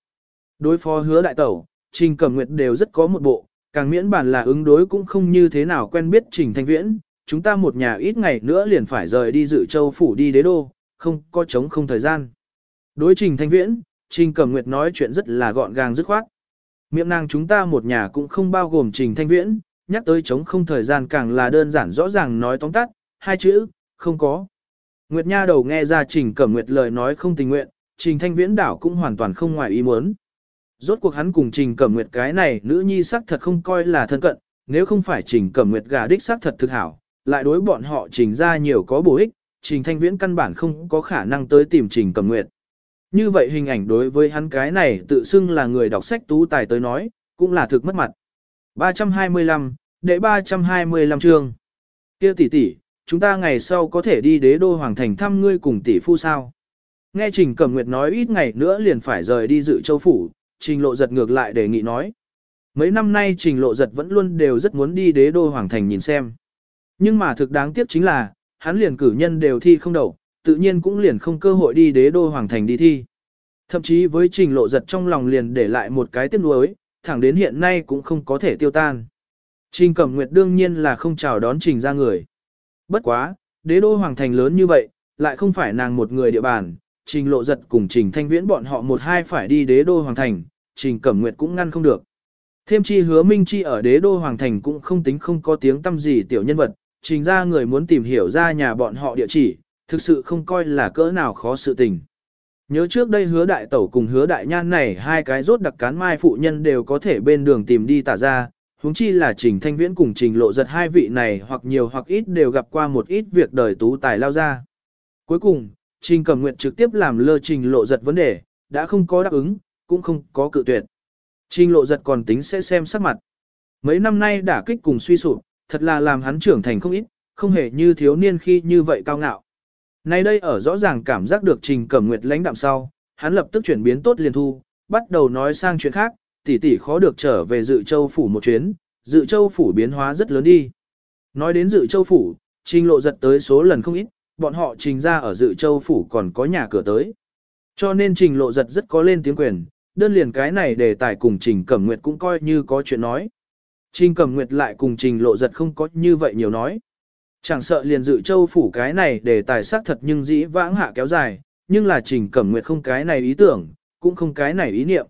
Đối phó hứa đại tẩu, Trình Cẩm Nguyệt đều rất có một bộ, càng miễn bản là ứng đối cũng không như thế nào quen biết Trình Thanh Viễn, chúng ta một nhà ít ngày nữa liền phải rời đi dự châu phủ đi đế đô, không có chống không thời gian. Đối Trình Thanh Viễn, Trình Cẩm Nguyệt nói chuyện rất là gọn gàng dứt khoát. Miệng nàng chúng ta một nhà cũng không bao gồm Trình Thanh Viễn, nhắc tới chống không thời gian càng là đơn giản rõ ràng nói tóm tắt, hai chữ, không có. Nguyệt Nha đầu nghe ra Trình Cẩm Nguyệt lời nói không tình nguyện, Trình Thanh Viễn đảo cũng hoàn toàn không ngoài ý muốn. Rốt cuộc hắn cùng Trình Cẩm Nguyệt cái này nữ nhi sắc thật không coi là thân cận, nếu không phải Trình Cẩm Nguyệt gà đích sắc thật thực hảo, lại đối bọn họ Trình ra nhiều có bổ ích, Trình Thanh Viễn căn bản không có khả năng tới tìm Trình Cẩm Nguyệt. Như vậy hình ảnh đối với hắn cái này tự xưng là người đọc sách tú tài tới nói, cũng là thực mất mặt. 325, đệ 325 chương. kia tỷ tỷ, chúng ta ngày sau có thể đi đế đô hoàng thành thăm ngươi cùng tỷ phu sao? Nghe Trình Cẩm Nguyệt nói ít ngày nữa liền phải rời đi dự châu phủ, Trình Lộ Giật ngược lại đề nghị nói. Mấy năm nay Trình Lộ Giật vẫn luôn đều rất muốn đi đế đô hoàng thành nhìn xem. Nhưng mà thực đáng tiếc chính là, hắn liền cử nhân đều thi không đậu, tự nhiên cũng liền không cơ hội đi đế đô hoàng thành đi thi. Thậm chí với Trình Lộ Giật trong lòng liền để lại một cái tiếc nuối, thẳng đến hiện nay cũng không có thể tiêu tan. Trình Cẩm Nguyệt đương nhiên là không chào đón Trình ra người. Bất quá, đế đô hoàng thành lớn như vậy, lại không phải nàng một người địa bàn, Trình Lộ Giật cùng Trình Thanh Viễn bọn họ một hai phải đi đế đô hoàng thành, Trình Cẩm Nguyệt cũng ngăn không được. Thêm chi hứa Minh Chi ở đế đô hoàng thành cũng không tính không có tiếng tâm gì tiểu nhân vật, trình ra người muốn tìm hiểu ra nhà bọn họ địa chỉ, thực sự không coi là cỡ nào khó sự tình. Nhớ trước đây hứa đại tẩu cùng hứa đại nhan này hai cái rốt đặc cán mai phụ nhân đều có thể bên đường tìm đi tả ra, huống chi là trình thanh viễn cùng trình lộ giật hai vị này hoặc nhiều hoặc ít đều gặp qua một ít việc đời tú tài lao ra. Cuối cùng, trình cầm nguyện trực tiếp làm lơ trình lộ giật vấn đề, đã không có đáp ứng, cũng không có cự tuyệt. Trình lộ giật còn tính sẽ xem sắc mặt. Mấy năm nay đả kích cùng suy sụp, thật là làm hắn trưởng thành không ít, không hề như thiếu niên khi như vậy cao ngạo. Nay đây ở rõ ràng cảm giác được Trình Cẩm Nguyệt lãnh đạm sau, hắn lập tức chuyển biến tốt liền thu, bắt đầu nói sang chuyện khác, tỷ tỷ khó được trở về dự châu phủ một chuyến, dự châu phủ biến hóa rất lớn đi. Nói đến dự châu phủ, Trình lộ giật tới số lần không ít, bọn họ trình ra ở dự châu phủ còn có nhà cửa tới. Cho nên trình lộ giật rất có lên tiếng quyền, đơn liền cái này để tài cùng trình cẩm nguyệt cũng coi như có chuyện nói. Trình Cẩm Nguyệt lại cùng Trình Lộ Giật không có như vậy nhiều nói. Chẳng sợ liền dự châu phủ cái này để tài sắc thật nhưng dĩ vãng hạ kéo dài, nhưng là Trình Cẩm Nguyệt không cái này ý tưởng, cũng không cái này ý niệm.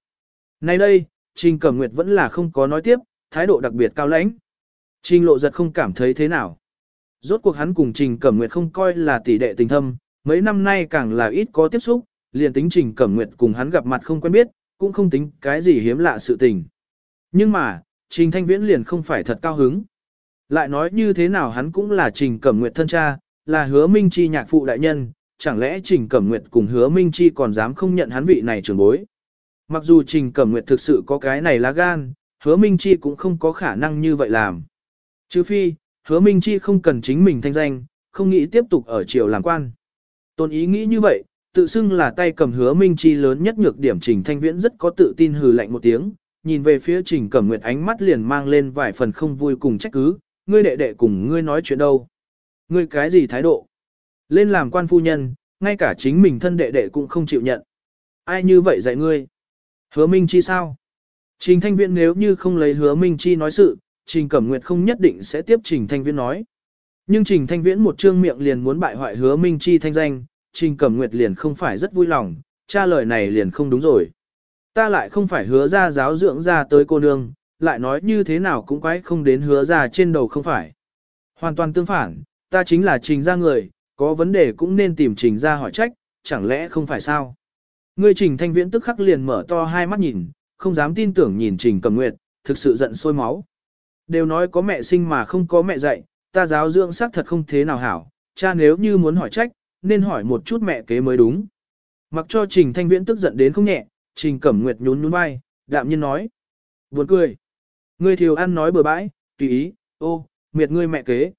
Nay đây, Trình Cẩm Nguyệt vẫn là không có nói tiếp, thái độ đặc biệt cao lãnh. Trình Lộ Giật không cảm thấy thế nào. Rốt cuộc hắn cùng Trình Cẩm Nguyệt không coi là tỷ đệ tình thâm, mấy năm nay càng là ít có tiếp xúc, liền tính Trình Cẩm Nguyệt cùng hắn gặp mặt không quen biết, cũng không tính cái gì hiếm lạ sự tình. Nhưng mà, Trình Thanh Viễn liền không phải thật cao hứng. Lại nói như thế nào hắn cũng là Trình Cẩm Nguyệt thân cha, là hứa Minh Chi nhạc phụ đại nhân, chẳng lẽ Trình Cẩm Nguyệt cùng hứa Minh Chi còn dám không nhận hắn vị này trưởng bối. Mặc dù Trình Cẩm Nguyệt thực sự có cái này lá gan, hứa Minh Chi cũng không có khả năng như vậy làm. Chứ phi, hứa Minh Chi không cần chính mình thanh danh, không nghĩ tiếp tục ở triều làm quan. Tôn ý nghĩ như vậy, tự xưng là tay cầm hứa Minh Chi lớn nhất nhược điểm Trình Thanh Viễn rất có tự tin hừ lạnh một tiếng, nhìn về phía Trình Cẩm Nguyệt ánh mắt liền mang lên vài phần không vui cùng trách cứ, ngươi đệ đệ cùng ngươi nói chuyện đâu. Ngươi cái gì thái độ? Lên làm quan phu nhân, ngay cả chính mình thân đệ đệ cũng không chịu nhận. Ai như vậy dạy ngươi? Hứa Minh Chi sao? Trình Thanh Viễn nếu như không lấy hứa Minh Chi nói sự, Trình Cẩm Nguyệt không nhất định sẽ tiếp Trình Thanh Viễn nói. Nhưng Trình Thanh Viễn một trương miệng liền muốn bại hoại hứa Minh Chi thanh danh, Trình Cẩm Nguyệt liền không phải rất vui lòng, cha lời này liền không đúng rồi. Ta lại không phải hứa ra giáo dưỡng ra tới cô nương, lại nói như thế nào cũng quái không đến hứa ra trên đầu không phải. Hoàn toàn tương phản, ta chính là trình ra người, có vấn đề cũng nên tìm trình ra hỏi trách, chẳng lẽ không phải sao? Ngươi trình thanh viễn tức khắc liền mở to hai mắt nhìn, không dám tin tưởng nhìn trình cầm nguyệt, thực sự giận sôi máu. Đều nói có mẹ sinh mà không có mẹ dạy, ta giáo dưỡng xác thật không thế nào hảo, cha nếu như muốn hỏi trách, nên hỏi một chút mẹ kế mới đúng. Mặc cho trình thanh viễn tức giận đến không nhẹ, Trình Cẩm Nguyệt nhún nhún vai, đạm nhiên nói. Buồn cười. Ngươi thiếu ăn nói bừa bãi, tùy ý, ô, miệt ngươi mẹ kế.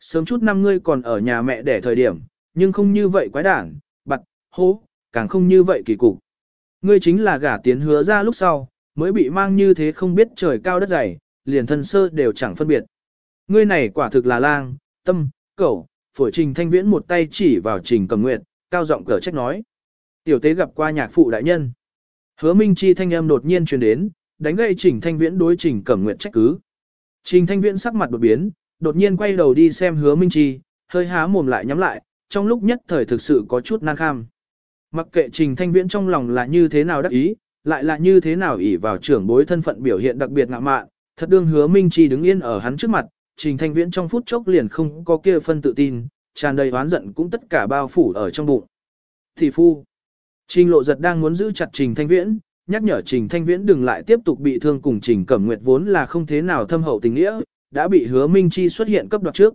Sớm chút năm ngươi còn ở nhà mẹ để thời điểm, nhưng không như vậy quái đản, bặt, hố, càng không như vậy kỳ cục. Ngươi chính là gả tiến hứa ra lúc sau, mới bị mang như thế không biết trời cao đất dày, liền thân sơ đều chẳng phân biệt. Ngươi này quả thực là lang, tâm, cẩu, phổi trình thanh viễn một tay chỉ vào trình cầm nguyệt, cao giọng cở trách nói. Tiểu tế gặp qua nhạc phụ đại nhân. Hứa Minh Chi thanh âm đột nhiên truyền đến, đánh gậy Trình Thanh Viễn đối Trình Cẩm Nguyệt trách cứ. Trình Thanh Viễn sắc mặt đột biến, đột nhiên quay đầu đi xem Hứa Minh Chi, hơi há mồm lại nhắm lại, trong lúc nhất thời thực sự có chút nan kham. Mặc kệ Trình Thanh Viễn trong lòng là như thế nào đắc ý, lại là như thế nào ỷ vào trưởng bối thân phận biểu hiện đặc biệt ngạ mạn, thật đương Hứa Minh Chi đứng yên ở hắn trước mặt, Trình Thanh Viễn trong phút chốc liền không có kia phân tự tin, tràn đầy oán giận cũng tất cả bao phủ ở trong bụng. Thị phu. Trình Lộ Giật đang muốn giữ chặt Trình Thanh Viễn, nhắc nhở Trình Thanh Viễn đừng lại tiếp tục bị thương cùng Trình Cẩm Nguyệt vốn là không thế nào thâm hậu tình nghĩa, đã bị Hứa Minh Chi xuất hiện cấp đoạt trước.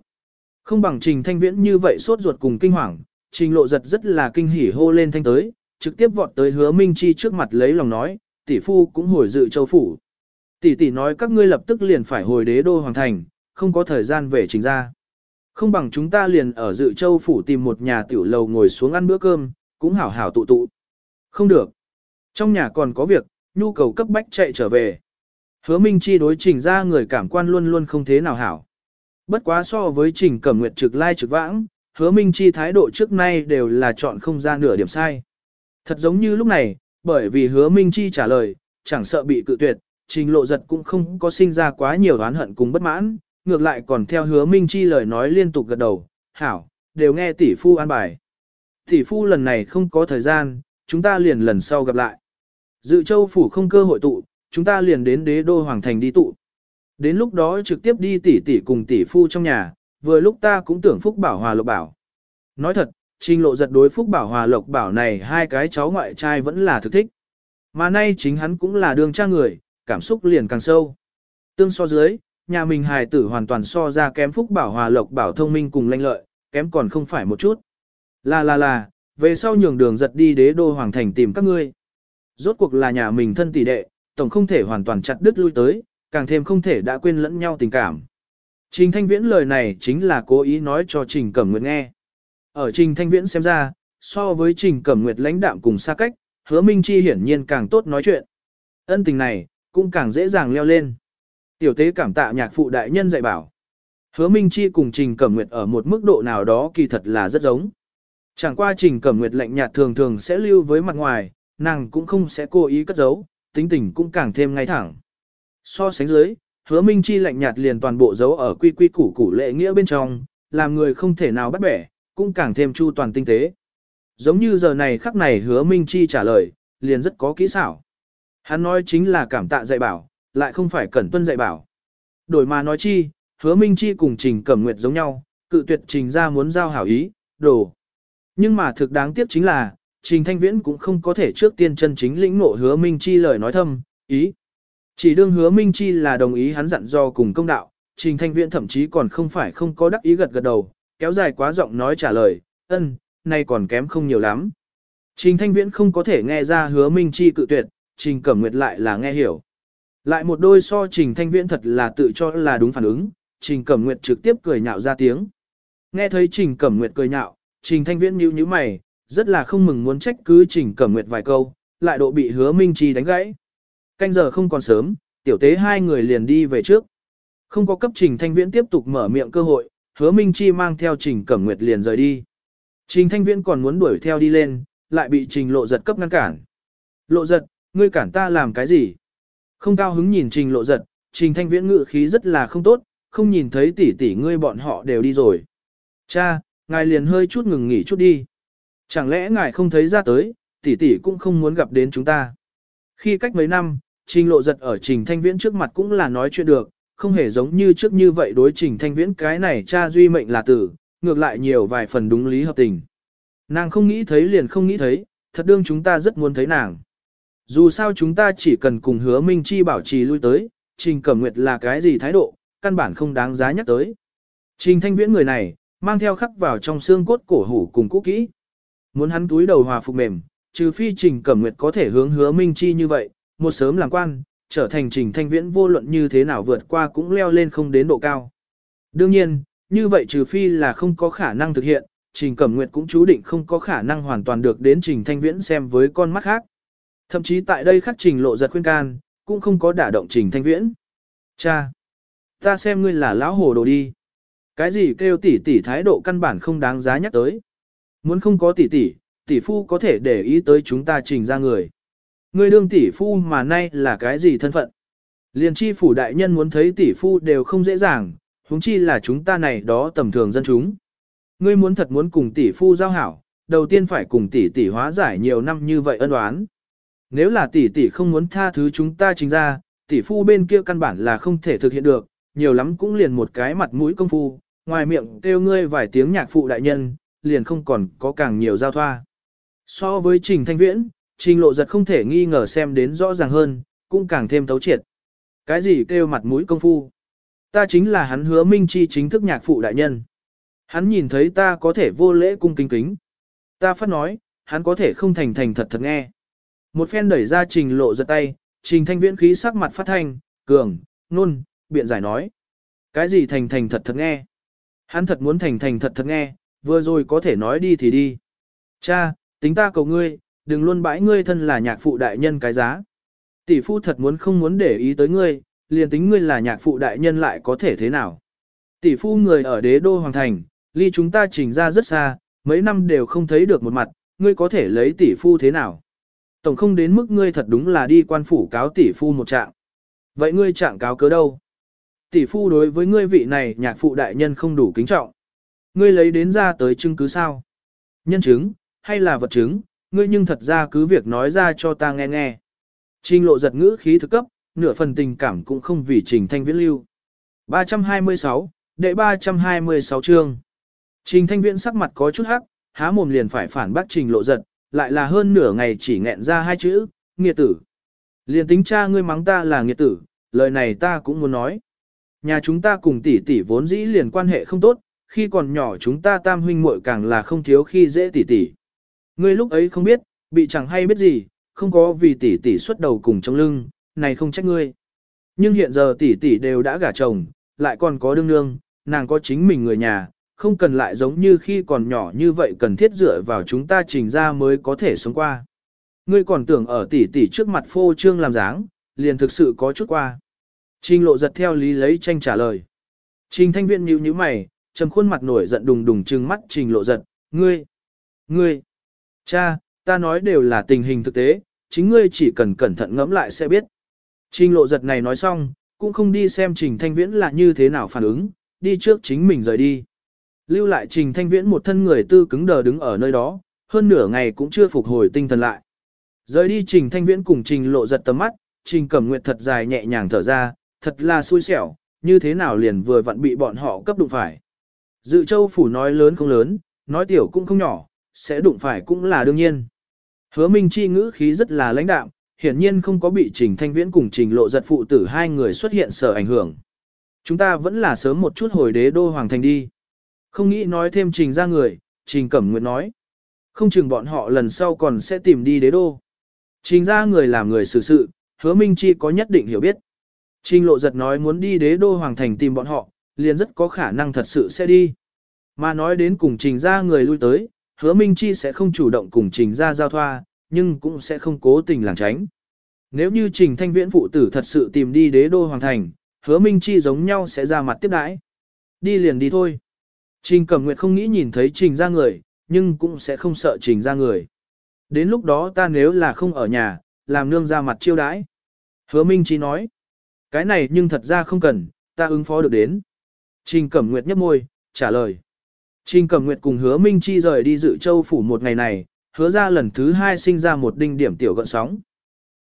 Không bằng Trình Thanh Viễn như vậy sốt ruột cùng kinh hoàng, Trình Lộ Giật rất là kinh hỉ hô lên thanh tới, trực tiếp vọt tới Hứa Minh Chi trước mặt lấy lòng nói, tỷ phu cũng hồi dự châu phủ. Tỷ tỷ nói các ngươi lập tức liền phải hồi đế đô hoàng thành, không có thời gian về trình ra. Không bằng chúng ta liền ở dự châu phủ tìm một nhà tiểu lầu ngồi xuống ăn bữa cơm, cũng hảo hảo tụ tụ. Không được. Trong nhà còn có việc, nhu cầu cấp bách chạy trở về. Hứa Minh Chi đối trình ra người cảm quan luôn luôn không thế nào hảo. Bất quá so với trình cẩm nguyệt trực lai trực vãng, hứa Minh Chi thái độ trước nay đều là chọn không ra nửa điểm sai. Thật giống như lúc này, bởi vì hứa Minh Chi trả lời, chẳng sợ bị cự tuyệt, trình lộ giật cũng không có sinh ra quá nhiều oán hận cùng bất mãn, ngược lại còn theo hứa Minh Chi lời nói liên tục gật đầu, hảo, đều nghe tỷ phu an bài. Tỷ phu lần này không có thời gian, chúng ta liền lần sau gặp lại. Dự châu phủ không cơ hội tụ, chúng ta liền đến đế đô hoàng thành đi tụ. Đến lúc đó trực tiếp đi tỷ tỷ cùng tỷ phu trong nhà, vừa lúc ta cũng tưởng Phúc Bảo Hòa Lộc Bảo. Nói thật, trình lộ giật đối Phúc Bảo Hòa Lộc Bảo này hai cái cháu ngoại trai vẫn là thực thích. Mà nay chính hắn cũng là đường cha người, cảm xúc liền càng sâu. Tương so dưới, nhà mình hài tử hoàn toàn so ra kém Phúc Bảo Hòa Lộc Bảo thông minh cùng lanh lợi, kém còn không phải một chút. Là là là, về sau nhường đường giật đi đế đô hoàng thành tìm các ngươi. Rốt cuộc là nhà mình thân tỷ đệ, tổng không thể hoàn toàn chặt đứt lui tới, càng thêm không thể đã quên lẫn nhau tình cảm. Trình Thanh Viễn lời này chính là cố ý nói cho Trình Cẩm Nguyệt nghe. Ở Trình Thanh Viễn xem ra, so với Trình Cẩm Nguyệt lãnh đạm cùng xa cách, hứa Minh Chi hiển nhiên càng tốt nói chuyện. Ân tình này, cũng càng dễ dàng leo lên. Tiểu tế cảm tạ nhạc phụ đại nhân dạy bảo. Hứa Minh Chi cùng Trình Cẩm Nguyệt ở một mức độ nào đó kỳ thật là rất giống. Chẳng qua Trình Cẩm Nguyệt lạnh nhạt thường thường sẽ lưu với mặt ngoài, nàng cũng không sẽ cố ý cất giấu, tính tình cũng càng thêm ngay thẳng. So sánh dưới, hứa Minh Chi lạnh nhạt liền toàn bộ giấu ở quy quy củ củ lệ nghĩa bên trong, làm người không thể nào bắt bẻ, cũng càng thêm chu toàn tinh tế. Giống như giờ này khắc này hứa Minh Chi trả lời, liền rất có kỹ xảo. Hắn nói chính là cảm tạ dạy bảo, lại không phải cẩn tuân dạy bảo. Đổi mà nói chi, hứa Minh Chi cùng Trình Cẩm Nguyệt giống nhau, cự tuyệt Trình ra muốn giao hảo ý, đồ. Nhưng mà thực đáng tiếc chính là, Trình Thanh Viễn cũng không có thể trước tiên chân chính lĩnh ngộ hứa Minh Chi lời nói thâm, ý. Chỉ đương hứa Minh Chi là đồng ý hắn dặn do cùng công đạo, Trình Thanh Viễn thậm chí còn không phải không có đắc ý gật gật đầu, kéo dài quá giọng nói trả lời, ân, nay còn kém không nhiều lắm. Trình Thanh Viễn không có thể nghe ra hứa Minh Chi cự tuyệt, Trình Cẩm Nguyệt lại là nghe hiểu. Lại một đôi so Trình Thanh Viễn thật là tự cho là đúng phản ứng, Trình Cẩm Nguyệt trực tiếp cười nhạo ra tiếng. Nghe thấy Trình Cẩm Nguyệt cười nhạo, Trình Thanh Viễn nhíu nhíu mày, rất là không mừng muốn trách cứ Trình Cẩm Nguyệt vài câu, lại độ bị hứa Minh Chi đánh gãy. Canh giờ không còn sớm, tiểu tế hai người liền đi về trước. Không có cấp Trình Thanh Viễn tiếp tục mở miệng cơ hội, hứa Minh Chi mang theo Trình Cẩm Nguyệt liền rời đi. Trình Thanh Viễn còn muốn đuổi theo đi lên, lại bị Trình Lộ Giật cấp ngăn cản. Lộ Giật, ngươi cản ta làm cái gì? Không cao hứng nhìn Trình Lộ Giật, Trình Thanh Viễn ngự khí rất là không tốt, không nhìn thấy tỷ tỷ ngươi bọn họ đều đi rồi. Cha, ngài liền hơi chút ngừng nghỉ chút đi. Chẳng lẽ ngài không thấy ra tới, tỷ tỷ cũng không muốn gặp đến chúng ta. Khi cách mấy năm, Trình lộ giật ở Trình Thanh Viễn trước mặt cũng là nói chuyện được, không hề giống như trước như vậy đối Trình Thanh Viễn cái này cha duy mệnh là tử, ngược lại nhiều vài phần đúng lý hợp tình. Nàng không nghĩ thấy liền không nghĩ thấy, thật đương chúng ta rất muốn thấy nàng. Dù sao chúng ta chỉ cần cùng hứa Minh Chi bảo trì lui tới, Trình Cẩm Nguyệt là cái gì thái độ, căn bản không đáng giá nhắc tới. Trình Thanh Viễn người này, mang theo khắc vào trong xương cốt cổ hủ cùng cũ kỹ. Muốn hắn túi đầu hòa phục mềm, trừ phi Trình Cẩm Nguyệt có thể hướng hứa Minh Chi như vậy, một sớm làm quan, trở thành Trình Thanh Viễn vô luận như thế nào vượt qua cũng leo lên không đến độ cao. Đương nhiên, như vậy trừ phi là không có khả năng thực hiện, Trình Cẩm Nguyệt cũng chú định không có khả năng hoàn toàn được đến Trình Thanh Viễn xem với con mắt khác. Thậm chí tại đây khắc Trình lộ giật khuyên can, cũng không có đả động Trình Thanh Viễn. Cha! Ta xem ngươi là lão hồ đồ đi. Cái gì kêu tỷ tỷ thái độ căn bản không đáng giá nhắc tới. Muốn không có tỷ tỷ, tỷ phu có thể để ý tới chúng ta trình ra người. Người đương tỷ phu mà nay là cái gì thân phận? Liên chi phủ đại nhân muốn thấy tỷ phu đều không dễ dàng, huống chi là chúng ta này đó tầm thường dân chúng. Ngươi muốn thật muốn cùng tỷ phu giao hảo, đầu tiên phải cùng tỷ tỷ hóa giải nhiều năm như vậy ân oán. Nếu là tỷ tỷ không muốn tha thứ chúng ta chính ra, tỷ phu bên kia căn bản là không thể thực hiện được, nhiều lắm cũng liền một cái mặt mũi công phu, ngoài miệng kêu ngươi vài tiếng nhạc phụ đại nhân, liền không còn có càng nhiều giao thoa. So với Trình Thanh Viễn, Trình Lộ Giật không thể nghi ngờ xem đến rõ ràng hơn, cũng càng thêm thấu triệt. Cái gì kêu mặt mũi công phu? Ta chính là hắn hứa minh chi chính thức nhạc phụ đại nhân. Hắn nhìn thấy ta có thể vô lễ cung kính kính. Ta phát nói, hắn có thể không thành thành thật thật nghe. Một phen đẩy ra trình lộ giật tay, trình thanh viễn khí sắc mặt phát thanh, cường, nôn, biện giải nói. Cái gì thành thành thật thật nghe? Hắn thật muốn thành thành thật thật nghe, vừa rồi có thể nói đi thì đi. Cha, tính ta cầu ngươi, đừng luôn bãi ngươi thân là nhạc phụ đại nhân cái giá. Tỷ phu thật muốn không muốn để ý tới ngươi, liền tính ngươi là nhạc phụ đại nhân lại có thể thế nào. Tỷ phu người ở đế đô hoàng thành, ly chúng ta trình ra rất xa, mấy năm đều không thấy được một mặt, ngươi có thể lấy tỷ phu thế nào. Tổng không đến mức ngươi thật đúng là đi quan phủ cáo tỷ phu một trạng. Vậy ngươi trạng cáo cớ đâu? Tỷ phu đối với ngươi vị này nhạc phụ đại nhân không đủ kính trọng. Ngươi lấy đến ra tới chứng cứ sao? Nhân chứng, hay là vật chứng, ngươi nhưng thật ra cứ việc nói ra cho ta nghe nghe. Trình lộ giật ngữ khí thực cấp, nửa phần tình cảm cũng không vì trình thanh viễn lưu. 326, đệ 326 chương. Trình thanh viễn sắc mặt có chút hắc, há mồm liền phải phản bác trình lộ giật, lại là hơn nửa ngày chỉ nghẹn ra hai chữ, nghiệt tử. Liền tính cha ngươi mắng ta là nghiệt tử, lời này ta cũng muốn nói. Nhà chúng ta cùng tỷ tỷ vốn dĩ liền quan hệ không tốt, khi còn nhỏ chúng ta tam huynh muội càng là không thiếu khi dễ tỷ tỷ. Ngươi lúc ấy không biết, bị chẳng hay biết gì, không có vì tỷ tỷ xuất đầu cùng trong lưng, này không trách ngươi. Nhưng hiện giờ tỷ tỷ đều đã gả chồng, lại còn có đương nương, nàng có chính mình người nhà, không cần lại giống như khi còn nhỏ như vậy cần thiết dựa vào chúng ta trình ra mới có thể sống qua. Ngươi còn tưởng ở tỷ tỷ trước mặt phô trương làm dáng, liền thực sự có chút qua. Trình lộ giật theo lý lấy tranh trả lời. Trình thanh viện nhíu nhíu mày, trầm khuôn mặt nổi giận đùng đùng trừng mắt trình lộ giật, ngươi, ngươi, cha, ta nói đều là tình hình thực tế, chính ngươi chỉ cần cẩn thận ngẫm lại sẽ biết. Trình lộ giật này nói xong, cũng không đi xem trình thanh viễn là như thế nào phản ứng, đi trước chính mình rời đi. Lưu lại trình thanh viễn một thân người tư cứng đờ đứng ở nơi đó, hơn nửa ngày cũng chưa phục hồi tinh thần lại. Rời đi trình thanh viễn cùng trình lộ giật tầm mắt, trình cẩm nguyệt thật dài nhẹ nhàng thở ra, thật là xui xẻo, như thế nào liền vừa vặn bị bọn họ cấp đụng phải. Dự châu phủ nói lớn không lớn, nói tiểu cũng không nhỏ, sẽ đụng phải cũng là đương nhiên. Hứa Minh Chi ngữ khí rất là lãnh đạm, hiển nhiên không có bị Trình Thanh Viễn cùng Trình Lộ Giật phụ tử hai người xuất hiện sở ảnh hưởng. Chúng ta vẫn là sớm một chút hồi đế đô hoàng thành đi. Không nghĩ nói thêm Trình ra người, Trình Cẩm Nguyệt nói. Không chừng bọn họ lần sau còn sẽ tìm đi đế đô. Trình ra người làm người xử sự, hứa Minh Chi có nhất định hiểu biết. Trình Lộ Giật nói muốn đi đế đô hoàng thành tìm bọn họ, liền rất có khả năng thật sự sẽ đi. Mà nói đến cùng Trình ra người lui tới, hứa Minh Chi sẽ không chủ động cùng Trình ra giao thoa, nhưng cũng sẽ không cố tình làng tránh. Nếu như Trình Thanh Viễn phụ tử thật sự tìm đi đế đô hoàng thành, hứa Minh Chi giống nhau sẽ ra mặt tiếp đãi. Đi liền đi thôi. Trình Cẩm Nguyệt không nghĩ nhìn thấy Trình ra người, nhưng cũng sẽ không sợ Trình ra người. Đến lúc đó ta nếu là không ở nhà, làm nương ra mặt chiêu đãi. Hứa Minh Chi nói, cái này nhưng thật ra không cần, ta ứng phó được đến. Trình Cẩm Nguyệt nhấp môi, trả lời. Trình Cẩm Nguyệt cùng Hứa Minh Chi rời đi dự châu phủ một ngày này, hứa ra lần thứ hai sinh ra một đinh điểm tiểu gợn sóng.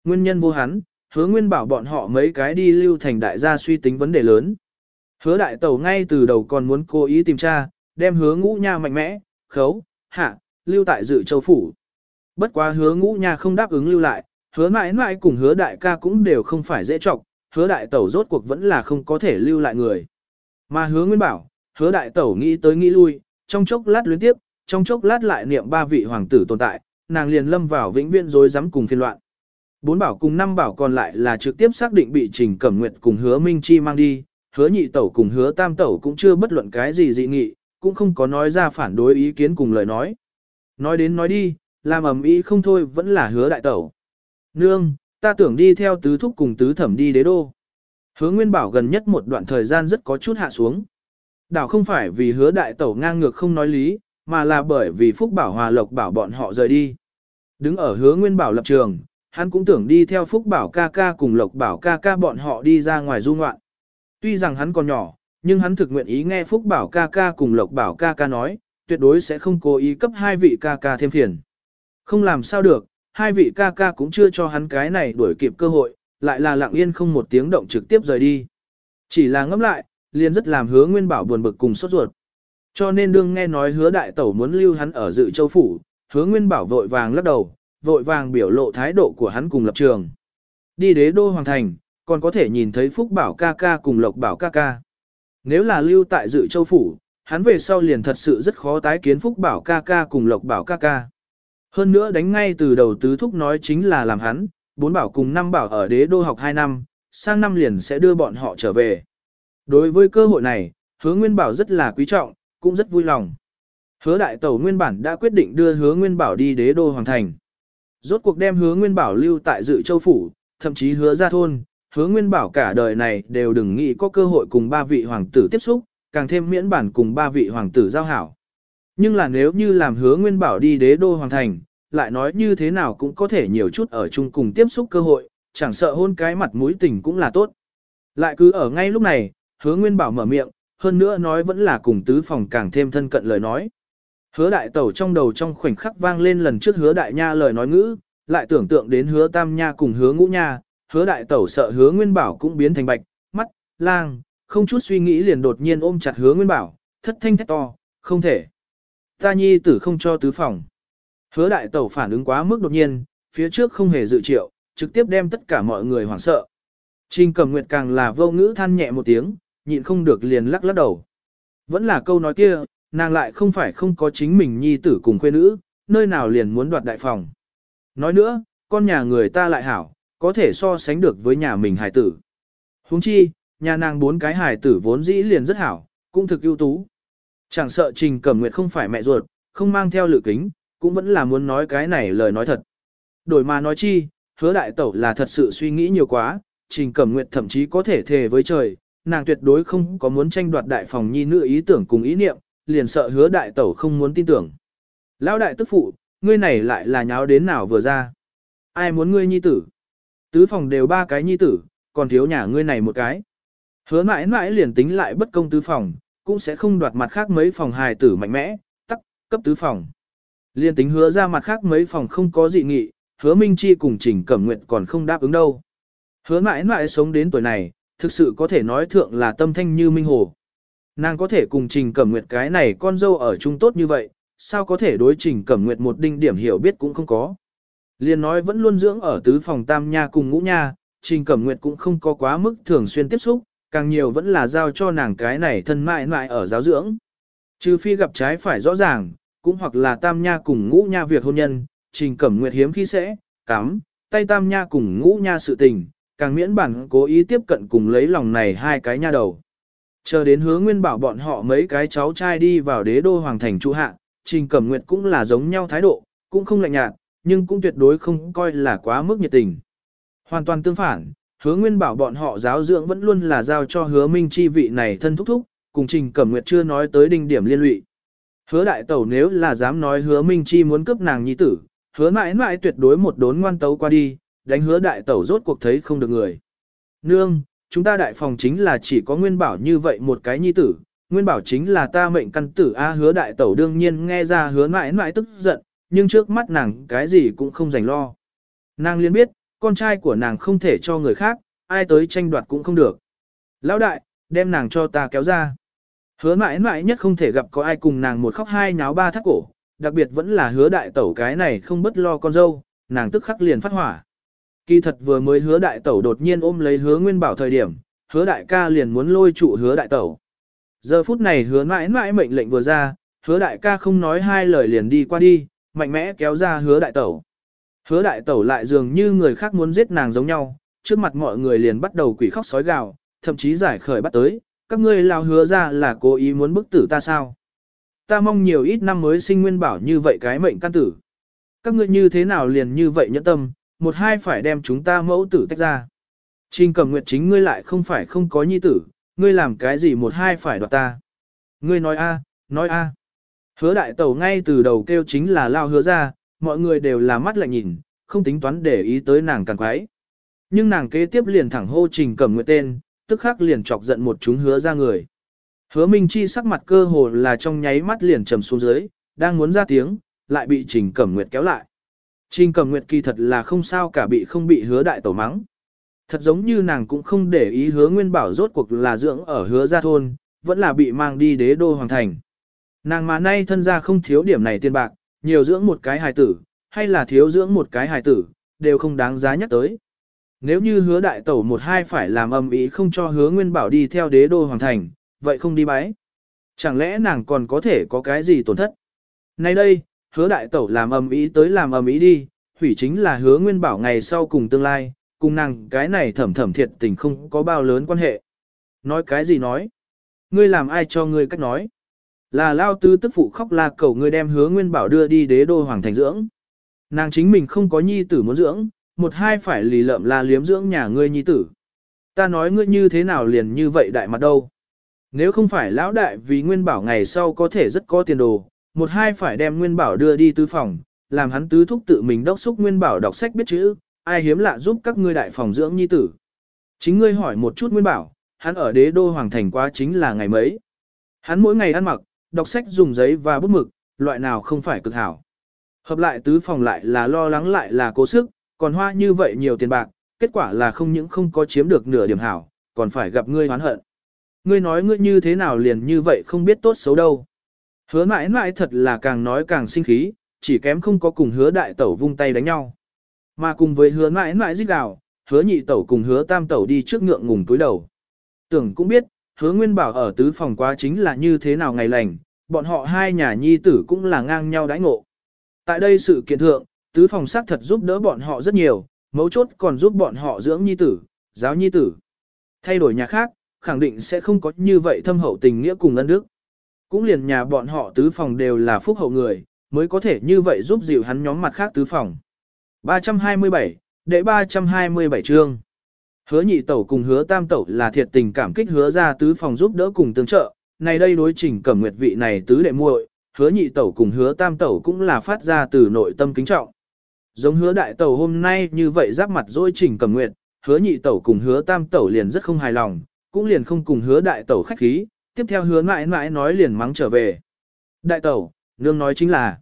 Nguyên nhân vô hắn, hứa nguyên bảo bọn họ mấy cái đi lưu thành đại gia suy tính vấn đề lớn. Hứa đại tẩu ngay từ đầu còn muốn cố ý tìm tra, đem hứa ngũ nha mạnh mẽ, khấu, hạ, lưu tại dự châu phủ. Bất quá hứa ngũ nha không đáp ứng lưu lại, hứa mãi mãi cùng hứa đại ca cũng đều không phải dễ trọc, hứa đại tẩu rốt cuộc vẫn là không có thể lưu lại người. Mà hứa nguyên bảo, hứa đại tẩu nghĩ tới nghĩ lui, trong chốc lát luyến tiếp, trong chốc lát lại niệm ba vị hoàng tử tồn tại, nàng liền lâm vào vĩnh viễn rối rắm cùng phiên loạn. Bốn bảo cùng năm bảo còn lại là trực tiếp xác định bị Trình Cẩm Nguyệt cùng Hứa Minh Chi mang đi, Hứa Nhị Tẩu cùng Hứa Tam Tẩu cũng chưa bất luận cái gì dị nghị, cũng không có nói ra phản đối ý kiến cùng lời nói. Nói đến nói đi, làm ầm ĩ không thôi vẫn là Hứa Đại Tẩu. Nương, ta tưởng đi theo tứ thúc cùng tứ thẩm đi đế đô. Hứa Nguyên Bảo gần nhất một đoạn thời gian rất có chút hạ xuống. Đảo không phải vì hứa đại tẩu ngang ngược không nói lý, mà là bởi vì Phúc Bảo Hòa Lộc Bảo bọn họ rời đi. Đứng ở hứa Nguyên Bảo lập trường, hắn cũng tưởng đi theo Phúc Bảo ca ca cùng Lộc Bảo ca ca bọn họ đi ra ngoài du ngoạn. Tuy rằng hắn còn nhỏ, nhưng hắn thực nguyện ý nghe Phúc Bảo ca ca cùng Lộc Bảo ca ca nói, tuyệt đối sẽ không cố ý cấp hai vị ca ca thêm phiền. Không làm sao được, hai vị ca ca cũng chưa cho hắn cái này đuổi kịp cơ hội, lại là lặng yên không một tiếng động trực tiếp rời đi. Chỉ là ngẫm lại, liền rất làm hứa Nguyên Bảo buồn bực cùng sốt ruột. Cho nên đương nghe nói hứa đại tẩu muốn lưu hắn ở dự châu phủ, hứa Nguyên Bảo vội vàng lắc đầu, vội vàng biểu lộ thái độ của hắn cùng lập trường. Đi đế đô hoàng thành, còn có thể nhìn thấy Phúc Bảo ca ca cùng Lộc Bảo ca ca. Nếu là lưu tại dự châu phủ, hắn về sau liền thật sự rất khó tái kiến Phúc Bảo ca ca cùng Lộc Bảo ca ca. Hơn nữa đánh ngay từ đầu tứ thúc nói chính là làm hắn, bốn bảo cùng năm bảo ở đế đô học 2 năm, sang năm liền sẽ đưa bọn họ trở về. Đối với cơ hội này, hứa Nguyên Bảo rất là quý trọng, cũng rất vui lòng. Hứa đại tẩu nguyên bản đã quyết định đưa hứa Nguyên Bảo đi đế đô hoàng thành. Rốt cuộc đem hứa Nguyên Bảo lưu tại dự châu phủ, thậm chí hứa ra thôn, hứa Nguyên Bảo cả đời này đều đừng nghĩ có cơ hội cùng ba vị hoàng tử tiếp xúc, càng thêm miễn bản cùng ba vị hoàng tử giao hảo. Nhưng là nếu như làm hứa Nguyên Bảo đi đế đô hoàng thành, lại nói như thế nào cũng có thể nhiều chút ở chung cùng tiếp xúc cơ hội, chẳng sợ hôn cái mặt mũi tình cũng là tốt. Lại cứ ở ngay lúc này, hứa Nguyên Bảo mở miệng, hơn nữa nói vẫn là cùng tứ phòng càng thêm thân cận lời nói. Hứa đại tẩu trong đầu trong khoảnh khắc vang lên lần trước hứa đại nha lời nói ngữ, lại tưởng tượng đến hứa tam nha cùng hứa ngũ nha, hứa đại tẩu sợ hứa Nguyên Bảo cũng biến thành bạch, mắt, lang, không chút suy nghĩ liền đột nhiên ôm chặt hứa Nguyên Bảo, thất thanh thét to, không thể. Ta nhi tử không cho tứ phòng. Hứa đại tẩu phản ứng quá mức đột nhiên, phía trước không hề dự triệu, trực tiếp đem tất cả mọi người hoảng sợ. Trình cầm nguyệt càng là vô ngữ than nhẹ một tiếng, nhịn không được liền lắc lắc đầu. Vẫn là câu nói kia, nàng lại không phải không có chính mình nhi tử cùng khuê nữ, nơi nào liền muốn đoạt đại phòng. Nói nữa, con nhà người ta lại hảo, có thể so sánh được với nhà mình hài tử. huống chi, nhà nàng bốn cái hài tử vốn dĩ liền rất hảo, cũng thực ưu tú. Chẳng sợ Trình Cẩm Nguyệt không phải mẹ ruột, không mang theo lự kính, cũng vẫn là muốn nói cái này lời nói thật. Đổi mà nói chi, hứa đại tẩu là thật sự suy nghĩ nhiều quá, Trình Cẩm Nguyệt thậm chí có thể thề với trời, nàng tuyệt đối không có muốn tranh đoạt đại phòng nhi nữ ý tưởng cùng ý niệm, liền sợ hứa đại tẩu không muốn tin tưởng. Lão đại tức phụ, ngươi này lại là nháo đến nào vừa ra. Ai muốn ngươi nhi tử? Tứ phòng đều ba cái nhi tử, còn thiếu nhà ngươi này một cái. Hứa mãi mãi liền tính lại bất công tứ phòng, cũng sẽ không đoạt mặt khác mấy phòng hài tử mạnh mẽ, tắc, cấp tứ phòng. Liên tính hứa ra mặt khác mấy phòng không có dị nghị, hứa Minh Chi cùng Trình Cẩm Nguyện còn không đáp ứng đâu. Hứa mãi mãi sống đến tuổi này, thực sự có thể nói thượng là tâm thanh như minh hồ. Nàng có thể cùng Trình Cẩm Nguyệt cái này con dâu ở chung tốt như vậy, sao có thể đối Trình Cẩm Nguyệt một đinh điểm hiểu biết cũng không có. Liên nói vẫn luôn dưỡng ở tứ phòng tam nha cùng ngũ nha, Trình Cẩm Nguyệt cũng không có quá mức thường xuyên tiếp xúc, càng nhiều vẫn là giao cho nàng cái này thân mãi mãi ở giáo dưỡng. Trừ phi gặp trái phải rõ ràng, cũng hoặc là tam nha cùng ngũ nha việc hôn nhân, Trình Cẩm Nguyệt hiếm khi sẽ, cắm, tay tam nha cùng ngũ nha sự tình, càng miễn bản cố ý tiếp cận cùng lấy lòng này hai cái nha đầu. Chờ đến hứa nguyên bảo bọn họ mấy cái cháu trai đi vào đế đô hoàng thành trụ hạ, Trình Cẩm Nguyệt cũng là giống nhau thái độ, cũng không lạnh nhạt, nhưng cũng tuyệt đối không coi là quá mức nhiệt tình. Hoàn toàn tương phản, hứa nguyên bảo bọn họ giáo dưỡng vẫn luôn là giao cho hứa minh chi vị này thân thúc thúc, cùng Trình Cẩm Nguyệt chưa nói tới đinh điểm liên lụy. Hứa đại tẩu nếu là dám nói hứa minh chi muốn cướp nàng nhi tử, hứa mãi mãi tuyệt đối một đốn ngoan tấu qua đi, đánh hứa đại tẩu rốt cuộc thấy không được người. Nương, chúng ta đại phòng chính là chỉ có nguyên bảo như vậy một cái nhi tử, nguyên bảo chính là ta mệnh căn tử A hứa đại tẩu đương nhiên nghe ra hứa mãi mãi tức giận, nhưng trước mắt nàng cái gì cũng không dành lo. Nàng liên biết, con trai của nàng không thể cho người khác, ai tới tranh đoạt cũng không được. Lão đại, đem nàng cho ta kéo ra. Hứa mãi mãi nhất không thể gặp có ai cùng nàng một khóc hai nháo ba thắt cổ, đặc biệt vẫn là hứa đại tẩu cái này không bất lo con dâu, nàng tức khắc liền phát hỏa. Kỳ thật vừa mới hứa đại tẩu đột nhiên ôm lấy hứa nguyên bảo thời điểm, hứa đại ca liền muốn lôi trụ hứa đại tẩu. Giờ phút này hứa mãi mãi mệnh lệnh vừa ra, hứa đại ca không nói hai lời liền đi qua đi, mạnh mẽ kéo ra hứa đại tẩu. Hứa đại tẩu lại dường như người khác muốn giết nàng giống nhau, trước mặt mọi người liền bắt đầu quỷ khóc sói gào, thậm chí giải khởi bắt tới, các ngươi lao hứa ra là cố ý muốn bức tử ta sao. Ta mong nhiều ít năm mới sinh nguyên bảo như vậy cái mệnh căn tử. Các ngươi như thế nào liền như vậy nhẫn tâm, một hai phải đem chúng ta mẫu tử tách ra. Trình cầm nguyệt chính ngươi lại không phải không có nhi tử, ngươi làm cái gì một hai phải đoạt ta. Ngươi nói a, nói a. Hứa đại tẩu ngay từ đầu kêu chính là lao hứa ra, mọi người đều là mắt lạnh nhìn, không tính toán để ý tới nàng càng quái. Nhưng nàng kế tiếp liền thẳng hô trình cầm nguyện tên, tức khắc liền chọc giận một chúng hứa ra người. Hứa Minh Chi sắc mặt cơ hồ là trong nháy mắt liền trầm xuống dưới, đang muốn ra tiếng, lại bị Trình Cẩm Nguyệt kéo lại. Trình Cẩm Nguyệt kỳ thật là không sao cả bị không bị hứa đại tổ mắng. Thật giống như nàng cũng không để ý hứa nguyên bảo rốt cuộc là dưỡng ở hứa gia thôn, vẫn là bị mang đi đế đô hoàng thành. Nàng mà nay thân gia không thiếu điểm này tiền bạc, nhiều dưỡng một cái hài tử, hay là thiếu dưỡng một cái hài tử, đều không đáng giá nhắc tới. Nếu như hứa đại tẩu một hai phải làm âm ý không cho hứa nguyên bảo đi theo đế đô hoàng thành, vậy không đi bái. Chẳng lẽ nàng còn có thể có cái gì tổn thất? Nay đây, hứa đại tẩu làm âm ý tới làm âm ý đi, hủy chính là hứa nguyên bảo ngày sau cùng tương lai, cùng nàng cái này thẩm thẩm thiệt tình không có bao lớn quan hệ. Nói cái gì nói? Ngươi làm ai cho ngươi cách nói? Là lao tư tức phụ khóc la cầu ngươi đem hứa nguyên bảo đưa đi đế đô hoàng thành dưỡng. Nàng chính mình không có nhi tử muốn dưỡng, một hai phải lì lợm la liếm dưỡng nhà ngươi nhi tử. Ta nói ngươi như thế nào liền như vậy đại mặt đâu. Nếu không phải lão đại vì nguyên bảo ngày sau có thể rất có tiền đồ, một hai phải đem nguyên bảo đưa đi tư phòng, làm hắn tứ thúc tự mình đốc xúc nguyên bảo đọc sách biết chữ, ai hiếm lạ giúp các ngươi đại phòng dưỡng nhi tử. Chính ngươi hỏi một chút nguyên bảo, hắn ở đế đô hoàng thành quá chính là ngày mấy. Hắn mỗi ngày ăn mặc, đọc sách dùng giấy và bút mực, loại nào không phải cực hảo. Hợp lại tứ phòng lại là lo lắng lại là cố sức, còn hoa như vậy nhiều tiền bạc, kết quả là không những không có chiếm được nửa điểm hảo, còn phải gặp ngươi hoán hận. Ngươi nói ngươi như thế nào liền như vậy không biết tốt xấu đâu. Hứa mãi mãi thật là càng nói càng sinh khí, chỉ kém không có cùng hứa đại tẩu vung tay đánh nhau. Mà cùng với hứa mãi mãi giết gào, hứa nhị tẩu cùng hứa tam tẩu đi trước ngượng ngùng túi đầu. Tưởng cũng biết, hứa nguyên bảo ở tứ phòng quá chính là như thế nào ngày lành, bọn họ hai nhà nhi tử cũng là ngang nhau đãi ngộ. Tại đây sự kiện thượng, tứ phòng xác thật giúp đỡ bọn họ rất nhiều, mấu chốt còn giúp bọn họ dưỡng nhi tử, giáo nhi tử. Thay đổi nhà khác, khẳng định sẽ không có như vậy thâm hậu tình nghĩa cùng ân đức. Cũng liền nhà bọn họ tứ phòng đều là phúc hậu người, mới có thể như vậy giúp dịu hắn nhóm mặt khác tứ phòng. 327, đệ 327 chương. Hứa nhị tẩu cùng hứa tam tẩu là thiệt tình cảm kích hứa ra tứ phòng giúp đỡ cùng tương trợ, này đây đối trình cẩm nguyệt vị này tứ đệ muội, hứa nhị tẩu cùng hứa tam tẩu cũng là phát ra từ nội tâm kính trọng. Giống hứa đại tẩu hôm nay như vậy giáp mặt dối trình cẩm nguyệt, hứa nhị tẩu cùng hứa tam tẩu liền rất không hài lòng, cũng liền không cùng hứa đại tẩu khách khí, tiếp theo hứa mãi mãi nói liền mắng trở về. Đại tẩu, nương nói chính là,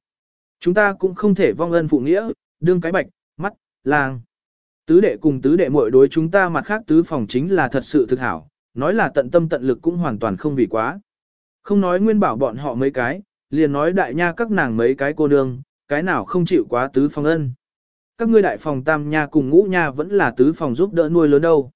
chúng ta cũng không thể vong ân phụ nghĩa, đương cái bạch, mắt, làng. Tứ đệ cùng tứ đệ muội đối chúng ta mặt khác tứ phòng chính là thật sự thực hảo, nói là tận tâm tận lực cũng hoàn toàn không vì quá. Không nói nguyên bảo bọn họ mấy cái, liền nói đại nha các nàng mấy cái cô nương, cái nào không chịu quá tứ phòng ân. Các ngươi đại phòng tam nha cùng ngũ nha vẫn là tứ phòng giúp đỡ nuôi lớn đâu.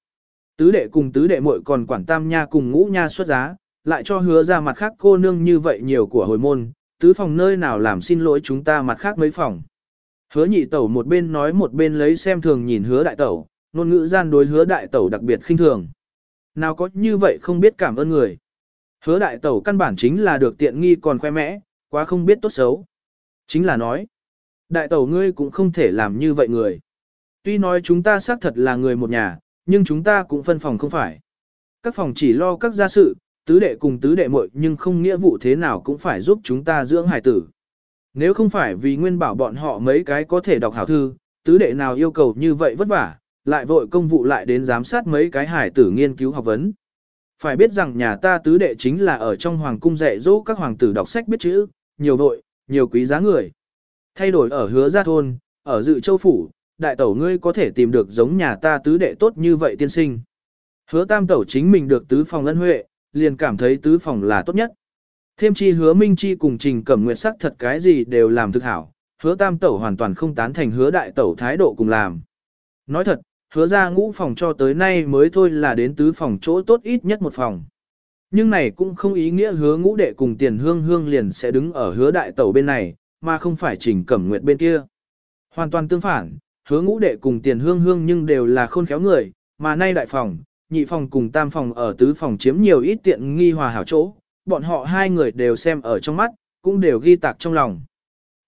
Tứ đệ cùng tứ đệ muội còn quản tam nha cùng ngũ nha xuất giá, lại cho hứa ra mặt khác cô nương như vậy nhiều của hồi môn, tứ phòng nơi nào làm xin lỗi chúng ta mặt khác mấy phòng. Hứa nhị tẩu một bên nói một bên lấy xem thường nhìn hứa đại tẩu, ngôn ngữ gian đối hứa đại tẩu đặc biệt khinh thường. Nào có như vậy không biết cảm ơn người. Hứa đại tẩu căn bản chính là được tiện nghi còn khoe mẽ, quá không biết tốt xấu. Chính là nói, đại tẩu ngươi cũng không thể làm như vậy người. Tuy nói chúng ta xác thật là người một nhà, nhưng chúng ta cũng phân phòng không phải. Các phòng chỉ lo các gia sự, tứ đệ cùng tứ đệ muội nhưng không nghĩa vụ thế nào cũng phải giúp chúng ta dưỡng hải tử. Nếu không phải vì nguyên bảo bọn họ mấy cái có thể đọc hảo thư, tứ đệ nào yêu cầu như vậy vất vả, lại vội công vụ lại đến giám sát mấy cái hải tử nghiên cứu học vấn. Phải biết rằng nhà ta tứ đệ chính là ở trong hoàng cung dạy dỗ các hoàng tử đọc sách biết chữ, nhiều vội, nhiều quý giá người. Thay đổi ở hứa gia thôn, ở dự châu phủ, đại tẩu ngươi có thể tìm được giống nhà ta tứ đệ tốt như vậy tiên sinh. Hứa tam tẩu chính mình được tứ phòng lân huệ, liền cảm thấy tứ phòng là tốt nhất. Thêm chi hứa minh chi cùng trình cẩm nguyệt sắc thật cái gì đều làm thực hảo, hứa tam tẩu hoàn toàn không tán thành hứa đại tẩu thái độ cùng làm. Nói thật, hứa ra ngũ phòng cho tới nay mới thôi là đến tứ phòng chỗ tốt ít nhất một phòng. Nhưng này cũng không ý nghĩa hứa ngũ đệ cùng tiền hương hương liền sẽ đứng ở hứa đại tẩu bên này, mà không phải trình cẩm nguyệt bên kia. Hoàn toàn tương phản, hứa ngũ đệ cùng tiền hương hương nhưng đều là khôn khéo người, mà nay đại phòng, nhị phòng cùng tam phòng ở tứ phòng chiếm nhiều ít tiện nghi hòa hảo chỗ, bọn họ hai người đều xem ở trong mắt, cũng đều ghi tạc trong lòng.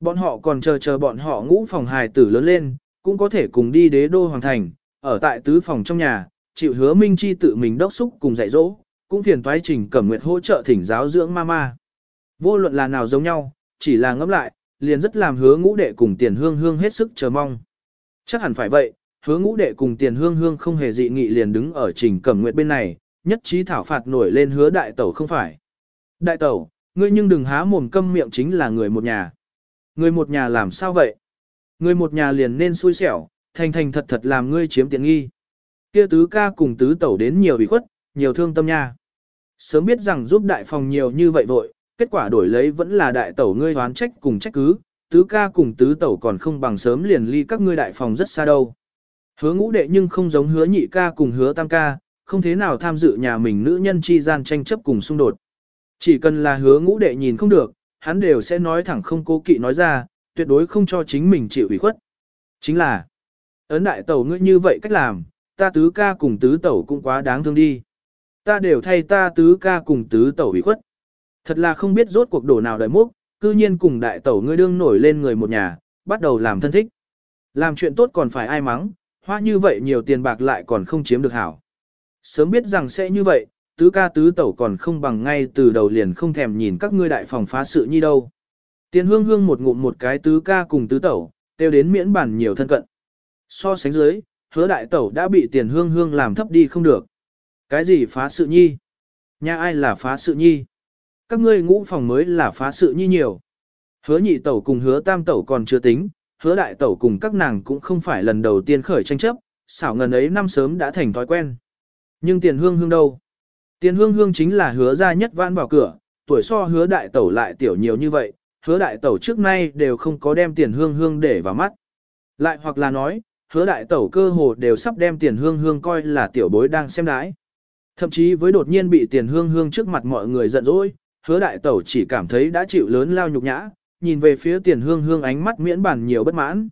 Bọn họ còn chờ chờ bọn họ ngũ phòng hài tử lớn lên, cũng có thể cùng đi đế đô hoàng thành, ở tại tứ phòng trong nhà, chịu hứa Minh Chi tự mình đốc xúc cùng dạy dỗ, cũng phiền toái trình cẩm nguyệt hỗ trợ thỉnh giáo dưỡng mama. Vô luận là nào giống nhau, chỉ là ngẫm lại, liền rất làm hứa ngũ đệ cùng tiền hương hương hết sức chờ mong. Chắc hẳn phải vậy, hứa ngũ đệ cùng tiền hương hương không hề dị nghị liền đứng ở trình cẩm nguyện bên này, nhất trí thảo phạt nổi lên hứa đại tẩu không phải. Đại tẩu, ngươi nhưng đừng há mồm câm miệng chính là người một nhà. Người một nhà làm sao vậy? Người một nhà liền nên xui xẻo, thành thành thật thật làm ngươi chiếm tiện nghi. Kia tứ ca cùng tứ tẩu đến nhiều bị khuất, nhiều thương tâm nha. Sớm biết rằng giúp đại phòng nhiều như vậy vội, kết quả đổi lấy vẫn là đại tẩu ngươi hoán trách cùng trách cứ, tứ ca cùng tứ tẩu còn không bằng sớm liền ly các ngươi đại phòng rất xa đâu. Hứa ngũ đệ nhưng không giống hứa nhị ca cùng hứa tam ca, không thế nào tham dự nhà mình nữ nhân chi gian tranh chấp cùng xung đột. Chỉ cần là hứa ngũ đệ nhìn không được, hắn đều sẽ nói thẳng không cố kỵ nói ra, tuyệt đối không cho chính mình chịu ủy khuất. Chính là, ấn đại tẩu ngươi như vậy cách làm, ta tứ ca cùng tứ tẩu cũng quá đáng thương đi. Ta đều thay ta tứ ca cùng tứ tẩu ủy khuất. Thật là không biết rốt cuộc đổ nào đời múc, cư nhiên cùng đại tẩu ngươi đương nổi lên người một nhà, bắt đầu làm thân thích. Làm chuyện tốt còn phải ai mắng, hoa như vậy nhiều tiền bạc lại còn không chiếm được hảo. Sớm biết rằng sẽ như vậy, tứ ca tứ tẩu còn không bằng ngay từ đầu liền không thèm nhìn các ngươi đại phòng phá sự nhi đâu. Tiền hương hương một ngụm một cái tứ ca cùng tứ tẩu, đều đến miễn bản nhiều thân cận. So sánh dưới, hứa đại tẩu đã bị tiền hương hương làm thấp đi không được. Cái gì phá sự nhi? Nhà ai là phá sự nhi? Các ngươi ngũ phòng mới là phá sự nhi nhiều. Hứa nhị tẩu cùng hứa tam tẩu còn chưa tính, hứa đại tẩu cùng các nàng cũng không phải lần đầu tiên khởi tranh chấp, xảo ngần ấy năm sớm đã thành thói quen. Nhưng tiền hương hương đâu? Tiền hương hương chính là hứa ra nhất vãn vào cửa, tuổi so hứa đại tẩu lại tiểu nhiều như vậy, hứa đại tẩu trước nay đều không có đem tiền hương hương để vào mắt. Lại hoặc là nói, hứa đại tẩu cơ hồ đều sắp đem tiền hương hương coi là tiểu bối đang xem đái. Thậm chí với đột nhiên bị tiền hương hương trước mặt mọi người giận dỗi, hứa đại tẩu chỉ cảm thấy đã chịu lớn lao nhục nhã, nhìn về phía tiền hương hương ánh mắt miễn bản nhiều bất mãn.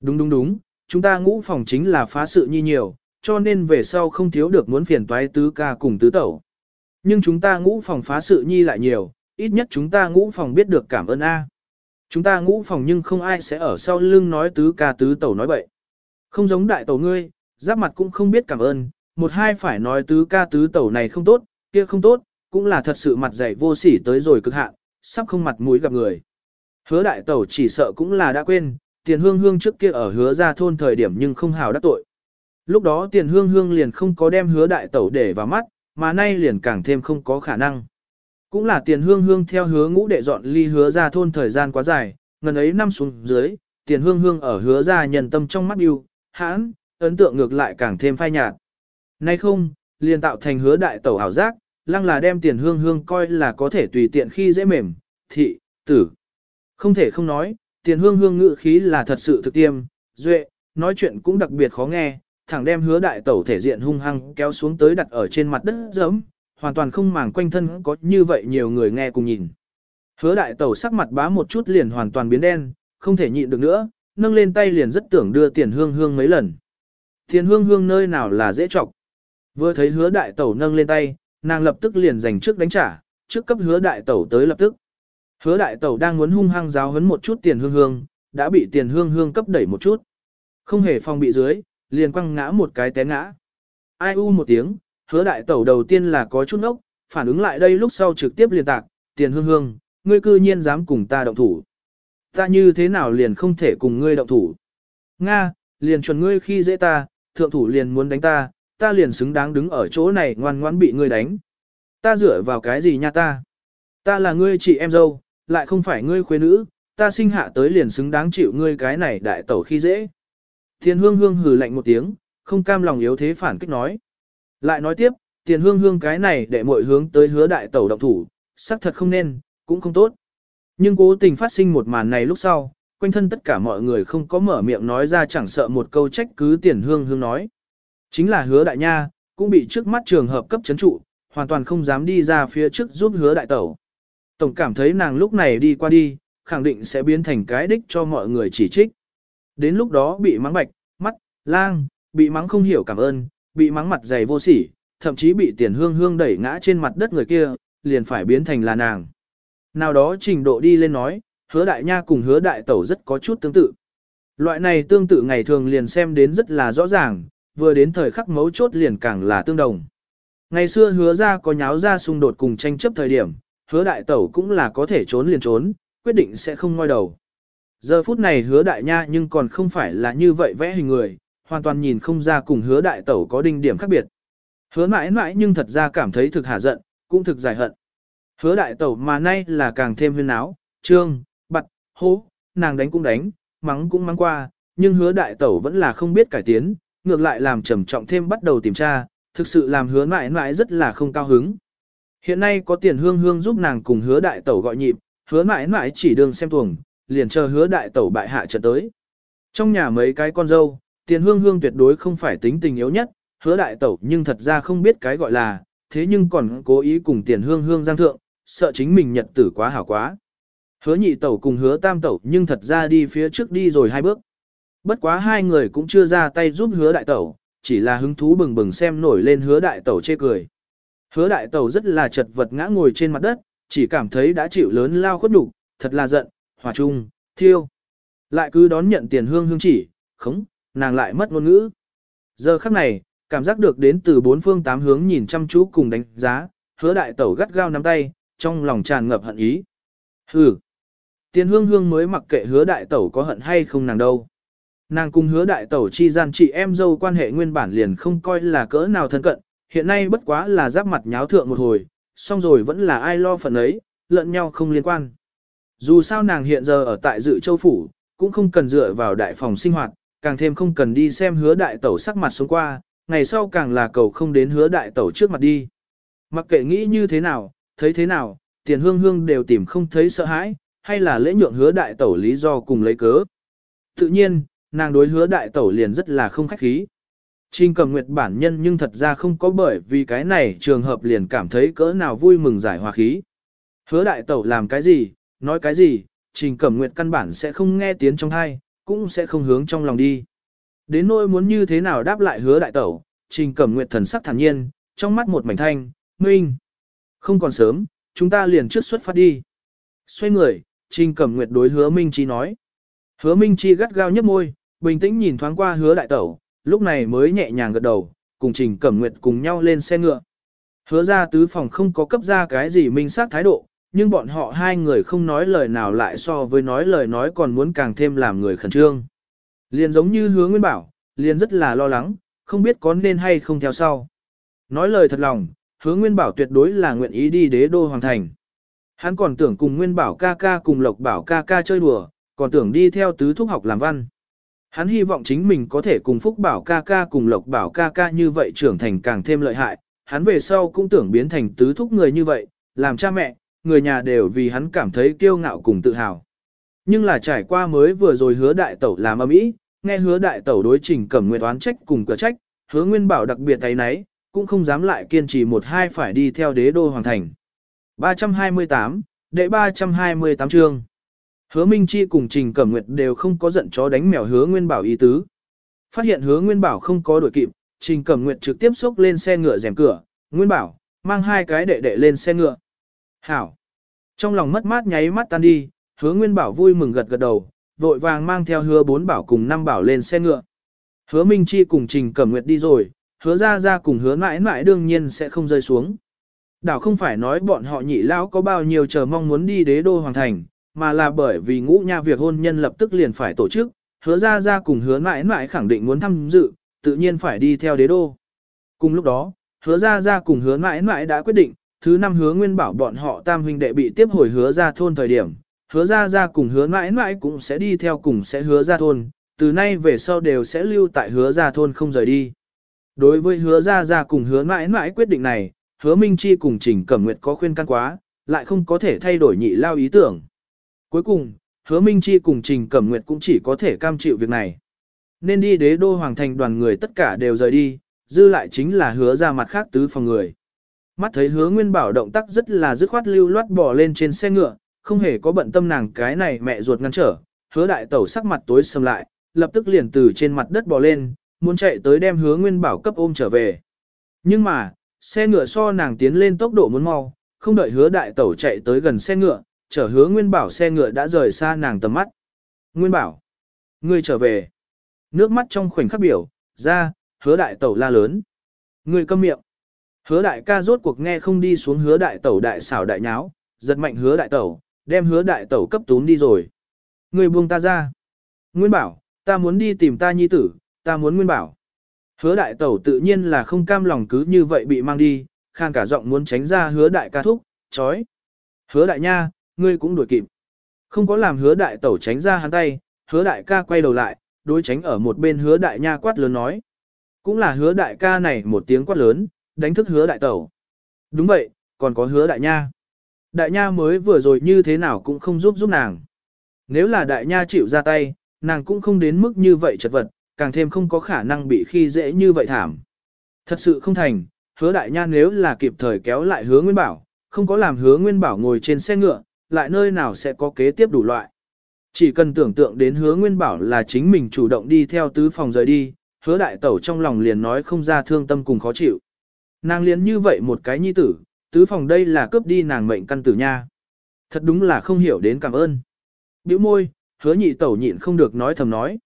Đúng đúng đúng, chúng ta ngũ phòng chính là phá sự nhi nhiều, cho nên về sau không thiếu được muốn phiền toái tứ ca cùng tứ tẩu. Nhưng chúng ta ngũ phòng phá sự nhi lại nhiều, ít nhất chúng ta ngũ phòng biết được cảm ơn A. Chúng ta ngũ phòng nhưng không ai sẽ ở sau lưng nói tứ ca tứ tẩu nói bậy. Không giống đại tẩu ngươi, giáp mặt cũng không biết cảm ơn, một hai phải nói tứ ca tứ tẩu này không tốt, kia không tốt, cũng là thật sự mặt dày vô sỉ tới rồi cực hạn, sắp không mặt mũi gặp người. Hứa đại tẩu chỉ sợ cũng là đã quên, tiền hương hương trước kia ở hứa ra thôn thời điểm nhưng không hào đắc tội. Lúc đó tiền hương hương liền không có đem hứa đại tẩu để vào mắt, mà nay liền càng thêm không có khả năng. Cũng là tiền hương hương theo hứa ngũ đệ dọn ly hứa ra thôn thời gian quá dài, ngần ấy năm xuống dưới, tiền hương hương ở hứa ra nhân tâm trong mắt yêu, hãn, ấn tượng ngược lại càng thêm phai nhạt. Nay không, liền tạo thành hứa đại tẩu ảo giác, lăng là đem tiền hương hương coi là có thể tùy tiện khi dễ mềm, thị, tử. Không thể không nói, tiền hương hương ngự khí là thật sự thực tiêm, duệ, nói chuyện cũng đặc biệt khó nghe, thẳng đem hứa đại tẩu thể diện hung hăng kéo xuống tới đặt ở trên mặt đất giấm, hoàn toàn không màng quanh thân có như vậy nhiều người nghe cùng nhìn. Hứa đại tẩu sắc mặt bá một chút liền hoàn toàn biến đen, không thể nhịn được nữa, nâng lên tay liền rất tưởng đưa tiền hương hương mấy lần. Tiền hương hương nơi nào là dễ chọc Vừa thấy hứa đại tẩu nâng lên tay, nàng lập tức liền giành trước đánh trả, trước cấp hứa đại tẩu tới lập tức. Hứa đại tẩu đang muốn hung hăng giáo hấn một chút tiền hương hương, đã bị tiền hương hương cấp đẩy một chút. Không hề phong bị dưới, liền quăng ngã một cái té ngã. Ai u một tiếng, hứa đại tẩu đầu tiên là có chút ốc, phản ứng lại đây lúc sau trực tiếp liền tạc, tiền hương hương, ngươi cư nhiên dám cùng ta động thủ. Ta như thế nào liền không thể cùng ngươi động thủ. Nga, liền chuẩn ngươi khi dễ ta, thượng thủ liền muốn đánh ta, ta liền xứng đáng đứng ở chỗ này ngoan ngoãn bị ngươi đánh. Ta dựa vào cái gì nha ta? Ta là ngươi chị em dâu, lại không phải ngươi khuê nữ, ta sinh hạ tới liền xứng đáng chịu ngươi cái này đại tẩu khi dễ. Tiền hương hương hừ lạnh một tiếng, không cam lòng yếu thế phản kích nói. Lại nói tiếp, tiền hương hương cái này để mọi hướng tới hứa đại tẩu động thủ, xác thật không nên, cũng không tốt. Nhưng cố tình phát sinh một màn này lúc sau, quanh thân tất cả mọi người không có mở miệng nói ra chẳng sợ một câu trách cứ tiền hương hương nói. Chính là hứa đại nha, cũng bị trước mắt trường hợp cấp chấn trụ, hoàn toàn không dám đi ra phía trước giúp hứa đại tẩu. Tổng cảm thấy nàng lúc này đi qua đi, khẳng định sẽ biến thành cái đích cho mọi người chỉ trích. Đến lúc đó bị mắng bạch, mắt, lang, bị mắng không hiểu cảm ơn, bị mắng mặt dày vô sỉ, thậm chí bị tiền hương hương đẩy ngã trên mặt đất người kia, liền phải biến thành là nàng. Nào đó trình độ đi lên nói, hứa đại nha cùng hứa đại tẩu rất có chút tương tự. Loại này tương tự ngày thường liền xem đến rất là rõ ràng, vừa đến thời khắc mấu chốt liền càng là tương đồng. Ngày xưa hứa ra có nháo ra xung đột cùng tranh chấp thời điểm, hứa đại tẩu cũng là có thể trốn liền trốn, quyết định sẽ không ngoi đầu. Giờ phút này hứa đại nha nhưng còn không phải là như vậy vẽ hình người, hoàn toàn nhìn không ra cùng hứa đại tẩu có đinh điểm khác biệt. Hứa mãi mãi nhưng thật ra cảm thấy thực hả giận, cũng thực giải hận. Hứa đại tẩu mà nay là càng thêm huyên áo, trương, bặt, hố, nàng đánh cũng đánh, mắng cũng mắng qua, nhưng hứa đại tẩu vẫn là không biết cải tiến, ngược lại làm trầm trọng thêm bắt đầu tìm tra, thực sự làm hứa mãi mãi rất là không cao hứng. Hiện nay có tiền hương hương giúp nàng cùng hứa đại tẩu gọi nhịp, hứa mãi mãi chỉ đường xem tuồng, liền chờ hứa đại tẩu bại hạ trận tới. Trong nhà mấy cái con dâu, tiền hương hương tuyệt đối không phải tính tình yếu nhất, hứa đại tẩu nhưng thật ra không biết cái gọi là, thế nhưng còn cố ý cùng tiền hương hương giang thượng, sợ chính mình nhật tử quá hảo quá. Hứa nhị tẩu cùng hứa tam tẩu nhưng thật ra đi phía trước đi rồi hai bước. Bất quá hai người cũng chưa ra tay giúp hứa đại tẩu, chỉ là hứng thú bừng bừng xem nổi lên hứa đại tẩu chê cười. Hứa đại tẩu rất là chật vật ngã ngồi trên mặt đất, chỉ cảm thấy đã chịu lớn lao khuất nhục, thật là giận, hòa trung, thiêu. Lại cứ đón nhận tiền hương hương chỉ, khống, nàng lại mất ngôn ngữ. Giờ khắc này, cảm giác được đến từ bốn phương tám hướng nhìn chăm chú cùng đánh giá, hứa đại tẩu gắt gao nắm tay, trong lòng tràn ngập hận ý. Hừ. Tiền hương hương mới mặc kệ hứa đại tẩu có hận hay không nàng đâu. Nàng cùng hứa đại tẩu chi gian chị em dâu quan hệ nguyên bản liền không coi là cỡ nào thân cận, hiện nay bất quá là giáp mặt nháo thượng một hồi, xong rồi vẫn là ai lo phần ấy, lẫn nhau không liên quan. Dù sao nàng hiện giờ ở tại dự châu phủ, cũng không cần dựa vào đại phòng sinh hoạt, càng thêm không cần đi xem hứa đại tẩu sắc mặt xuống qua, ngày sau càng là cầu không đến hứa đại tẩu trước mặt đi. Mặc kệ nghĩ như thế nào, thấy thế nào, tiền hương hương đều tìm không thấy sợ hãi, hay là lễ nhượng hứa đại tẩu lý do cùng lấy cớ. Tự nhiên, nàng đối hứa đại tẩu liền rất là không khách khí. Trình cầm nguyệt bản nhân nhưng thật ra không có bởi vì cái này trường hợp liền cảm thấy cỡ nào vui mừng giải hòa khí. Hứa đại tẩu làm cái gì, nói cái gì, trình cẩm nguyệt căn bản sẽ không nghe tiếng trong thai, cũng sẽ không hướng trong lòng đi. Đến nỗi muốn như thế nào đáp lại hứa đại tẩu, trình cẩm nguyệt thần sắc thản nhiên, trong mắt một mảnh thanh, minh. Không còn sớm, chúng ta liền trước xuất phát đi. Xoay người, trình cẩm nguyệt đối hứa Minh Chi nói. Hứa Minh Chi gắt gao nhấp môi, bình tĩnh nhìn thoáng qua hứa đại tẩu, lúc này mới nhẹ nhàng gật đầu, cùng trình cẩm nguyệt cùng nhau lên xe ngựa. Hứa ra tứ phòng không có cấp ra cái gì minh xác thái độ, nhưng bọn họ hai người không nói lời nào lại so với nói lời nói còn muốn càng thêm làm người khẩn trương. Liền giống như hứa nguyên bảo, liền rất là lo lắng, không biết có nên hay không theo sau. Nói lời thật lòng, hứa nguyên bảo tuyệt đối là nguyện ý đi đế đô hoàng thành. Hắn còn tưởng cùng nguyên bảo ca ca cùng lộc bảo ca ca chơi đùa, còn tưởng đi theo tứ thúc học làm văn. Hắn hy vọng chính mình có thể cùng phúc bảo ca ca cùng lộc bảo ca ca như vậy trưởng thành càng thêm lợi hại. Hắn về sau cũng tưởng biến thành tứ thúc người như vậy, làm cha mẹ, người nhà đều vì hắn cảm thấy kiêu ngạo cùng tự hào. Nhưng là trải qua mới vừa rồi hứa đại tẩu làm âm ý, nghe hứa đại tẩu đối trình cẩm nguyện toán trách cùng cửa trách, hứa nguyên bảo đặc biệt thấy nấy, cũng không dám lại kiên trì một hai phải đi theo đế đô hoàng thành. 328, đệ 328 chương. Hứa Minh Chi cùng Trình Cẩm Nguyệt đều không có giận chó đánh mèo hứa Nguyên Bảo ý tứ. Phát hiện hứa Nguyên Bảo không có đuổi kịp, Trình Cẩm Nguyệt trực tiếp xốc lên xe ngựa rèm cửa, Nguyên Bảo, mang hai cái đệ đệ lên xe ngựa. Hảo. Trong lòng mất mát nháy mắt tan đi, hứa Nguyên Bảo vui mừng gật gật đầu, vội vàng mang theo hứa bốn bảo cùng năm bảo lên xe ngựa. Hứa Minh Chi cùng Trình Cẩm Nguyệt đi rồi, hứa ra ra cùng hứa mãi mãi đương nhiên sẽ không rơi xuống. Đảo không phải nói bọn họ nhị lão có bao nhiêu chờ mong muốn đi đế đô hoàng thành, mà là bởi vì ngũ nha việc hôn nhân lập tức liền phải tổ chức, hứa ra ra cùng hứa mãi mãi khẳng định muốn tham dự, tự nhiên phải đi theo đế đô. Cùng lúc đó, hứa ra ra cùng hứa mãi mãi đã quyết định, thứ năm hứa nguyên bảo bọn họ tam huynh đệ bị tiếp hồi hứa ra thôn thời điểm, hứa ra ra cùng hứa mãi mãi cũng sẽ đi theo cùng sẽ hứa ra thôn, từ nay về sau đều sẽ lưu tại hứa ra thôn không rời đi. Đối với hứa ra ra cùng hứa mãi mãi quyết định này, hứa Minh Chi cùng Trình Cẩm Nguyệt có khuyên can quá, lại không có thể thay đổi nhị lao ý tưởng. Cuối cùng, hứa Minh Chi cùng Trình Cẩm Nguyệt cũng chỉ có thể cam chịu việc này. Nên đi đế đô hoàng thành đoàn người tất cả đều rời đi, dư lại chính là hứa ra mặt khác tứ phòng người. Mắt thấy hứa Nguyên Bảo động tác rất là dứt khoát lưu loát bỏ lên trên xe ngựa, không hề có bận tâm nàng cái này mẹ ruột ngăn trở, hứa đại tẩu sắc mặt tối sầm lại, lập tức liền từ trên mặt đất bò lên, muốn chạy tới đem hứa Nguyên Bảo cấp ôm trở về. Nhưng mà, xe ngựa so nàng tiến lên tốc độ muốn mau, không đợi hứa đại tẩu chạy tới gần xe ngựa, chở hứa Nguyên Bảo xe ngựa đã rời xa nàng tầm mắt. Nguyên Bảo, ngươi trở về. Nước mắt trong khoảnh khắc biểu, ra, hứa đại tẩu la lớn. Ngươi câm miệng. Hứa đại ca rốt cuộc nghe không đi xuống hứa đại tẩu đại xảo đại nháo, giật mạnh hứa đại tẩu, đem hứa đại tẩu cấp tún đi rồi. Người buông ta ra. Nguyên bảo, ta muốn đi tìm ta nhi tử, ta muốn nguyên bảo. Hứa đại tẩu tự nhiên là không cam lòng cứ như vậy bị mang đi, khang cả giọng muốn tránh ra hứa đại ca thúc, chói. Hứa đại nha, ngươi cũng đuổi kịp. Không có làm hứa đại tẩu tránh ra hắn tay, hứa đại ca quay đầu lại, đối tránh ở một bên hứa đại nha quát lớn nói. Cũng là hứa đại ca này một tiếng quát lớn, đánh thức hứa đại tẩu. Đúng vậy, còn có hứa đại nha. Đại nha mới vừa rồi như thế nào cũng không giúp giúp nàng. Nếu là đại nha chịu ra tay, nàng cũng không đến mức như vậy chật vật, càng thêm không có khả năng bị khi dễ như vậy thảm. Thật sự không thành, hứa đại nha nếu là kịp thời kéo lại hứa nguyên bảo, không có làm hứa nguyên bảo ngồi trên xe ngựa, lại nơi nào sẽ có kế tiếp đủ loại. Chỉ cần tưởng tượng đến hứa nguyên bảo là chính mình chủ động đi theo tứ phòng rời đi, hứa đại tẩu trong lòng liền nói không ra thương tâm cùng khó chịu. Nàng liền như vậy một cái nhi tử, tứ phòng đây là cướp đi nàng mệnh căn tử nha. Thật đúng là không hiểu đến cảm ơn. Biểu môi, hứa nhị tẩu nhịn không được nói thầm nói.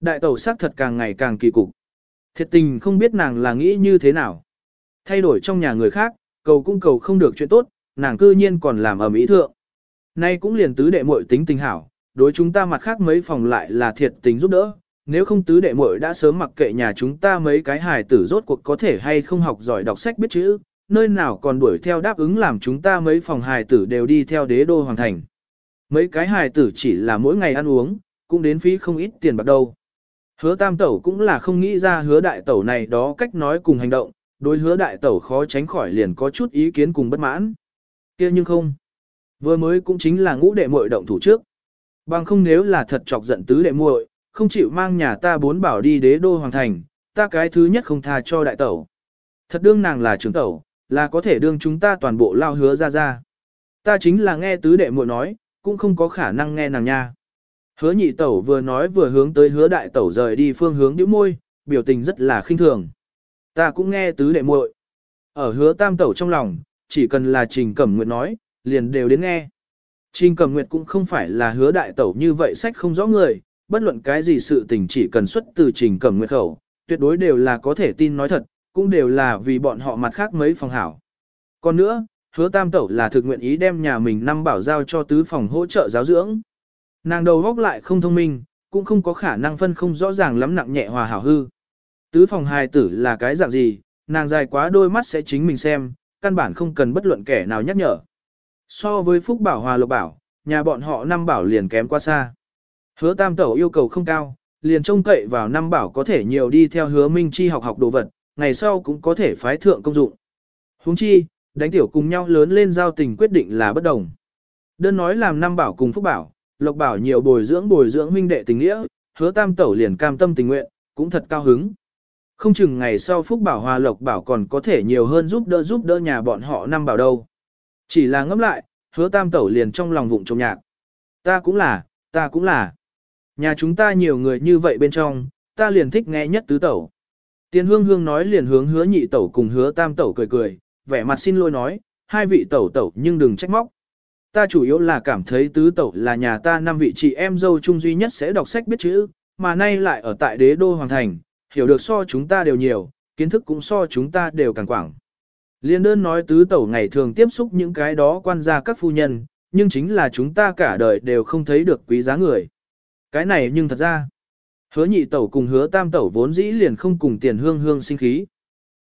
Đại tẩu xác thật càng ngày càng kỳ cục. Thiệt tình không biết nàng là nghĩ như thế nào. Thay đổi trong nhà người khác, cầu cũng cầu không được chuyện tốt, nàng cư nhiên còn làm ở mỹ thượng. Nay cũng liền tứ đệ muội tính tình hảo, đối chúng ta mặt khác mấy phòng lại là thiệt tình giúp đỡ. Nếu không tứ đệ muội đã sớm mặc kệ nhà chúng ta mấy cái hài tử rốt cuộc có thể hay không học giỏi đọc sách biết chữ, nơi nào còn đuổi theo đáp ứng làm chúng ta mấy phòng hài tử đều đi theo đế đô hoàng thành. Mấy cái hài tử chỉ là mỗi ngày ăn uống, cũng đến phí không ít tiền bạc đâu. Hứa tam tẩu cũng là không nghĩ ra hứa đại tẩu này đó cách nói cùng hành động, đối hứa đại tẩu khó tránh khỏi liền có chút ý kiến cùng bất mãn. kia nhưng không. Vừa mới cũng chính là ngũ đệ muội động thủ trước. Bằng không nếu là thật chọc giận tứ đệ muội, không chịu mang nhà ta bốn bảo đi đế đô hoàng thành, ta cái thứ nhất không tha cho đại tẩu. Thật đương nàng là trưởng tẩu, là có thể đương chúng ta toàn bộ lao hứa ra ra. Ta chính là nghe tứ đệ muội nói, cũng không có khả năng nghe nàng nha. Hứa nhị tẩu vừa nói vừa hướng tới hứa đại tẩu rời đi phương hướng nhíu môi, biểu tình rất là khinh thường. Ta cũng nghe tứ đệ muội. Ở hứa tam tẩu trong lòng, chỉ cần là trình cẩm nguyệt nói, liền đều đến nghe. Trình cẩm nguyệt cũng không phải là hứa đại tẩu như vậy sách không rõ người, bất luận cái gì sự tình chỉ cần xuất từ trình cẩm nguyệt khẩu, tuyệt đối đều là có thể tin nói thật, cũng đều là vì bọn họ mặt khác mấy phòng hảo. Còn nữa, hứa tam tẩu là thực nguyện ý đem nhà mình năm bảo giao cho tứ phòng hỗ trợ giáo dưỡng. Nàng đầu góc lại không thông minh, cũng không có khả năng phân không rõ ràng lắm nặng nhẹ hòa hảo hư. Tứ phòng hài tử là cái dạng gì, nàng dài quá đôi mắt sẽ chính mình xem, căn bản không cần bất luận kẻ nào nhắc nhở. So với Phúc Bảo Hòa Lộc Bảo, nhà bọn họ năm bảo liền kém quá xa. Hứa tam tẩu yêu cầu không cao, liền trông cậy vào năm bảo có thể nhiều đi theo hứa minh chi học học đồ vật, ngày sau cũng có thể phái thượng công dụng. Huống chi, đánh tiểu cùng nhau lớn lên giao tình quyết định là bất đồng. Đơn nói làm năm bảo cùng Phúc Bảo, Lộc Bảo nhiều bồi dưỡng bồi dưỡng huynh đệ tình nghĩa, hứa tam tẩu liền cam tâm tình nguyện, cũng thật cao hứng. Không chừng ngày sau Phúc Bảo Hòa Lộc Bảo còn có thể nhiều hơn giúp đỡ giúp đỡ nhà bọn họ năm bảo đâu. Chỉ là ngẫm lại, hứa tam tẩu liền trong lòng vụng trộm nhạc. Ta cũng là, ta cũng là. Nhà chúng ta nhiều người như vậy bên trong, ta liền thích nghe nhất tứ tẩu. Tiền hương hương nói liền hướng hứa nhị tẩu cùng hứa tam tẩu cười cười, vẻ mặt xin lỗi nói, hai vị tẩu tẩu nhưng đừng trách móc. Ta chủ yếu là cảm thấy tứ tẩu là nhà ta năm vị chị em dâu chung duy nhất sẽ đọc sách biết chữ, mà nay lại ở tại đế đô hoàng thành, hiểu được so chúng ta đều nhiều, kiến thức cũng so chúng ta đều càng quảng. Liên đơn nói tứ tẩu ngày thường tiếp xúc những cái đó quan gia các phu nhân, nhưng chính là chúng ta cả đời đều không thấy được quý giá người. Cái này nhưng thật ra, hứa nhị tẩu cùng hứa tam tẩu vốn dĩ liền không cùng tiền hương hương sinh khí.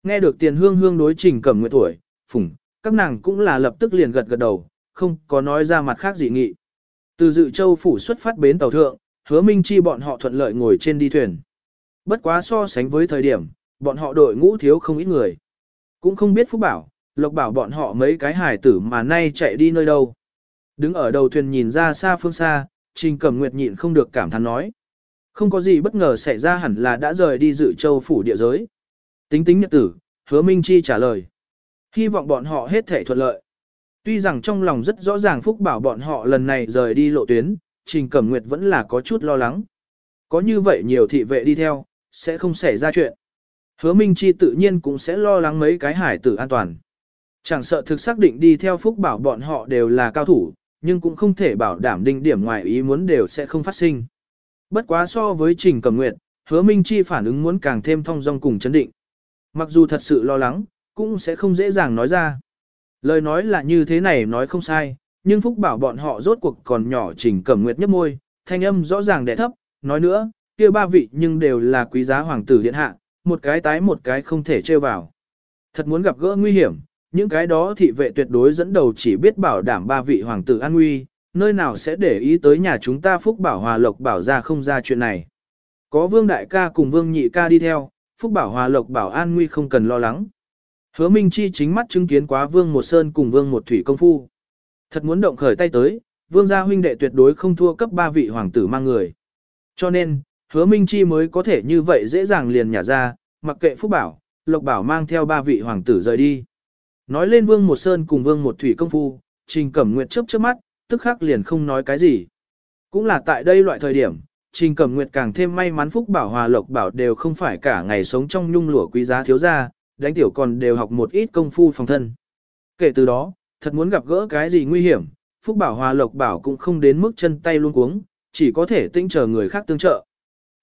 Nghe được tiền hương hương đối trình cẩm nguyện tuổi, phủng, các nàng cũng là lập tức liền gật gật đầu, không có nói ra mặt khác dị nghị. Từ dự châu phủ xuất phát bến tàu thượng, hứa minh chi bọn họ thuận lợi ngồi trên đi thuyền. Bất quá so sánh với thời điểm, bọn họ đội ngũ thiếu không ít người. Cũng không biết Phúc Bảo, Lộc Bảo bọn họ mấy cái hải tử mà nay chạy đi nơi đâu. Đứng ở đầu thuyền nhìn ra xa phương xa, Trình Cẩm Nguyệt nhịn không được cảm thán nói. Không có gì bất ngờ xảy ra hẳn là đã rời đi dự châu phủ địa giới. Tính tính nhật tử, hứa Minh Chi trả lời. Hy vọng bọn họ hết thể thuận lợi. Tuy rằng trong lòng rất rõ ràng Phúc Bảo bọn họ lần này rời đi lộ tuyến, Trình Cẩm Nguyệt vẫn là có chút lo lắng. Có như vậy nhiều thị vệ đi theo, sẽ không xảy ra chuyện. Hứa Minh Chi tự nhiên cũng sẽ lo lắng mấy cái hải tử an toàn. Chẳng sợ thực xác định đi theo Phúc Bảo bọn họ đều là cao thủ, nhưng cũng không thể bảo đảm đinh điểm ngoài ý muốn đều sẽ không phát sinh. Bất quá so với Trình Cẩm Nguyệt, Hứa Minh Chi phản ứng muốn càng thêm thông dong cùng chấn định. Mặc dù thật sự lo lắng, cũng sẽ không dễ dàng nói ra. Lời nói là như thế này nói không sai, nhưng Phúc Bảo bọn họ rốt cuộc còn nhỏ Trình Cẩm Nguyệt nhấp môi, thanh âm rõ ràng đẻ thấp, nói nữa, kia ba vị nhưng đều là quý giá hoàng tử điện hạ, một cái tái một cái không thể trêu vào. Thật muốn gặp gỡ nguy hiểm, những cái đó thị vệ tuyệt đối dẫn đầu chỉ biết bảo đảm ba vị hoàng tử an nguy, nơi nào sẽ để ý tới nhà chúng ta Phúc Bảo Hòa Lộc bảo ra không ra chuyện này. Có Vương Đại ca cùng Vương Nhị ca đi theo, Phúc Bảo Hòa Lộc bảo an nguy không cần lo lắng. Hứa Minh Chi chính mắt chứng kiến quá Vương Một Sơn cùng Vương Một Thủy công phu. Thật muốn động khởi tay tới, Vương gia huynh đệ tuyệt đối không thua cấp ba vị hoàng tử mang người. Cho nên, Hứa Minh Chi mới có thể như vậy dễ dàng liền nhả ra, mặc kệ Phúc Bảo, Lộc Bảo mang theo ba vị hoàng tử rời đi. Nói lên Vương Một Sơn cùng Vương Một Thủy công phu, Trình Cẩm Nguyệt chớp chớp mắt, tức khắc liền không nói cái gì. Cũng là tại đây loại thời điểm, Trình Cẩm Nguyệt càng thêm may mắn Phúc Bảo Hòa Lộc Bảo đều không phải cả ngày sống trong nhung lụa quý giá thiếu gia, đánh tiểu còn đều học một ít công phu phòng thân. Kể từ đó, thật muốn gặp gỡ cái gì nguy hiểm, Phúc Bảo Hòa Lộc Bảo cũng không đến mức chân tay luôn cuống, chỉ có thể tĩnh chờ người khác tương trợ.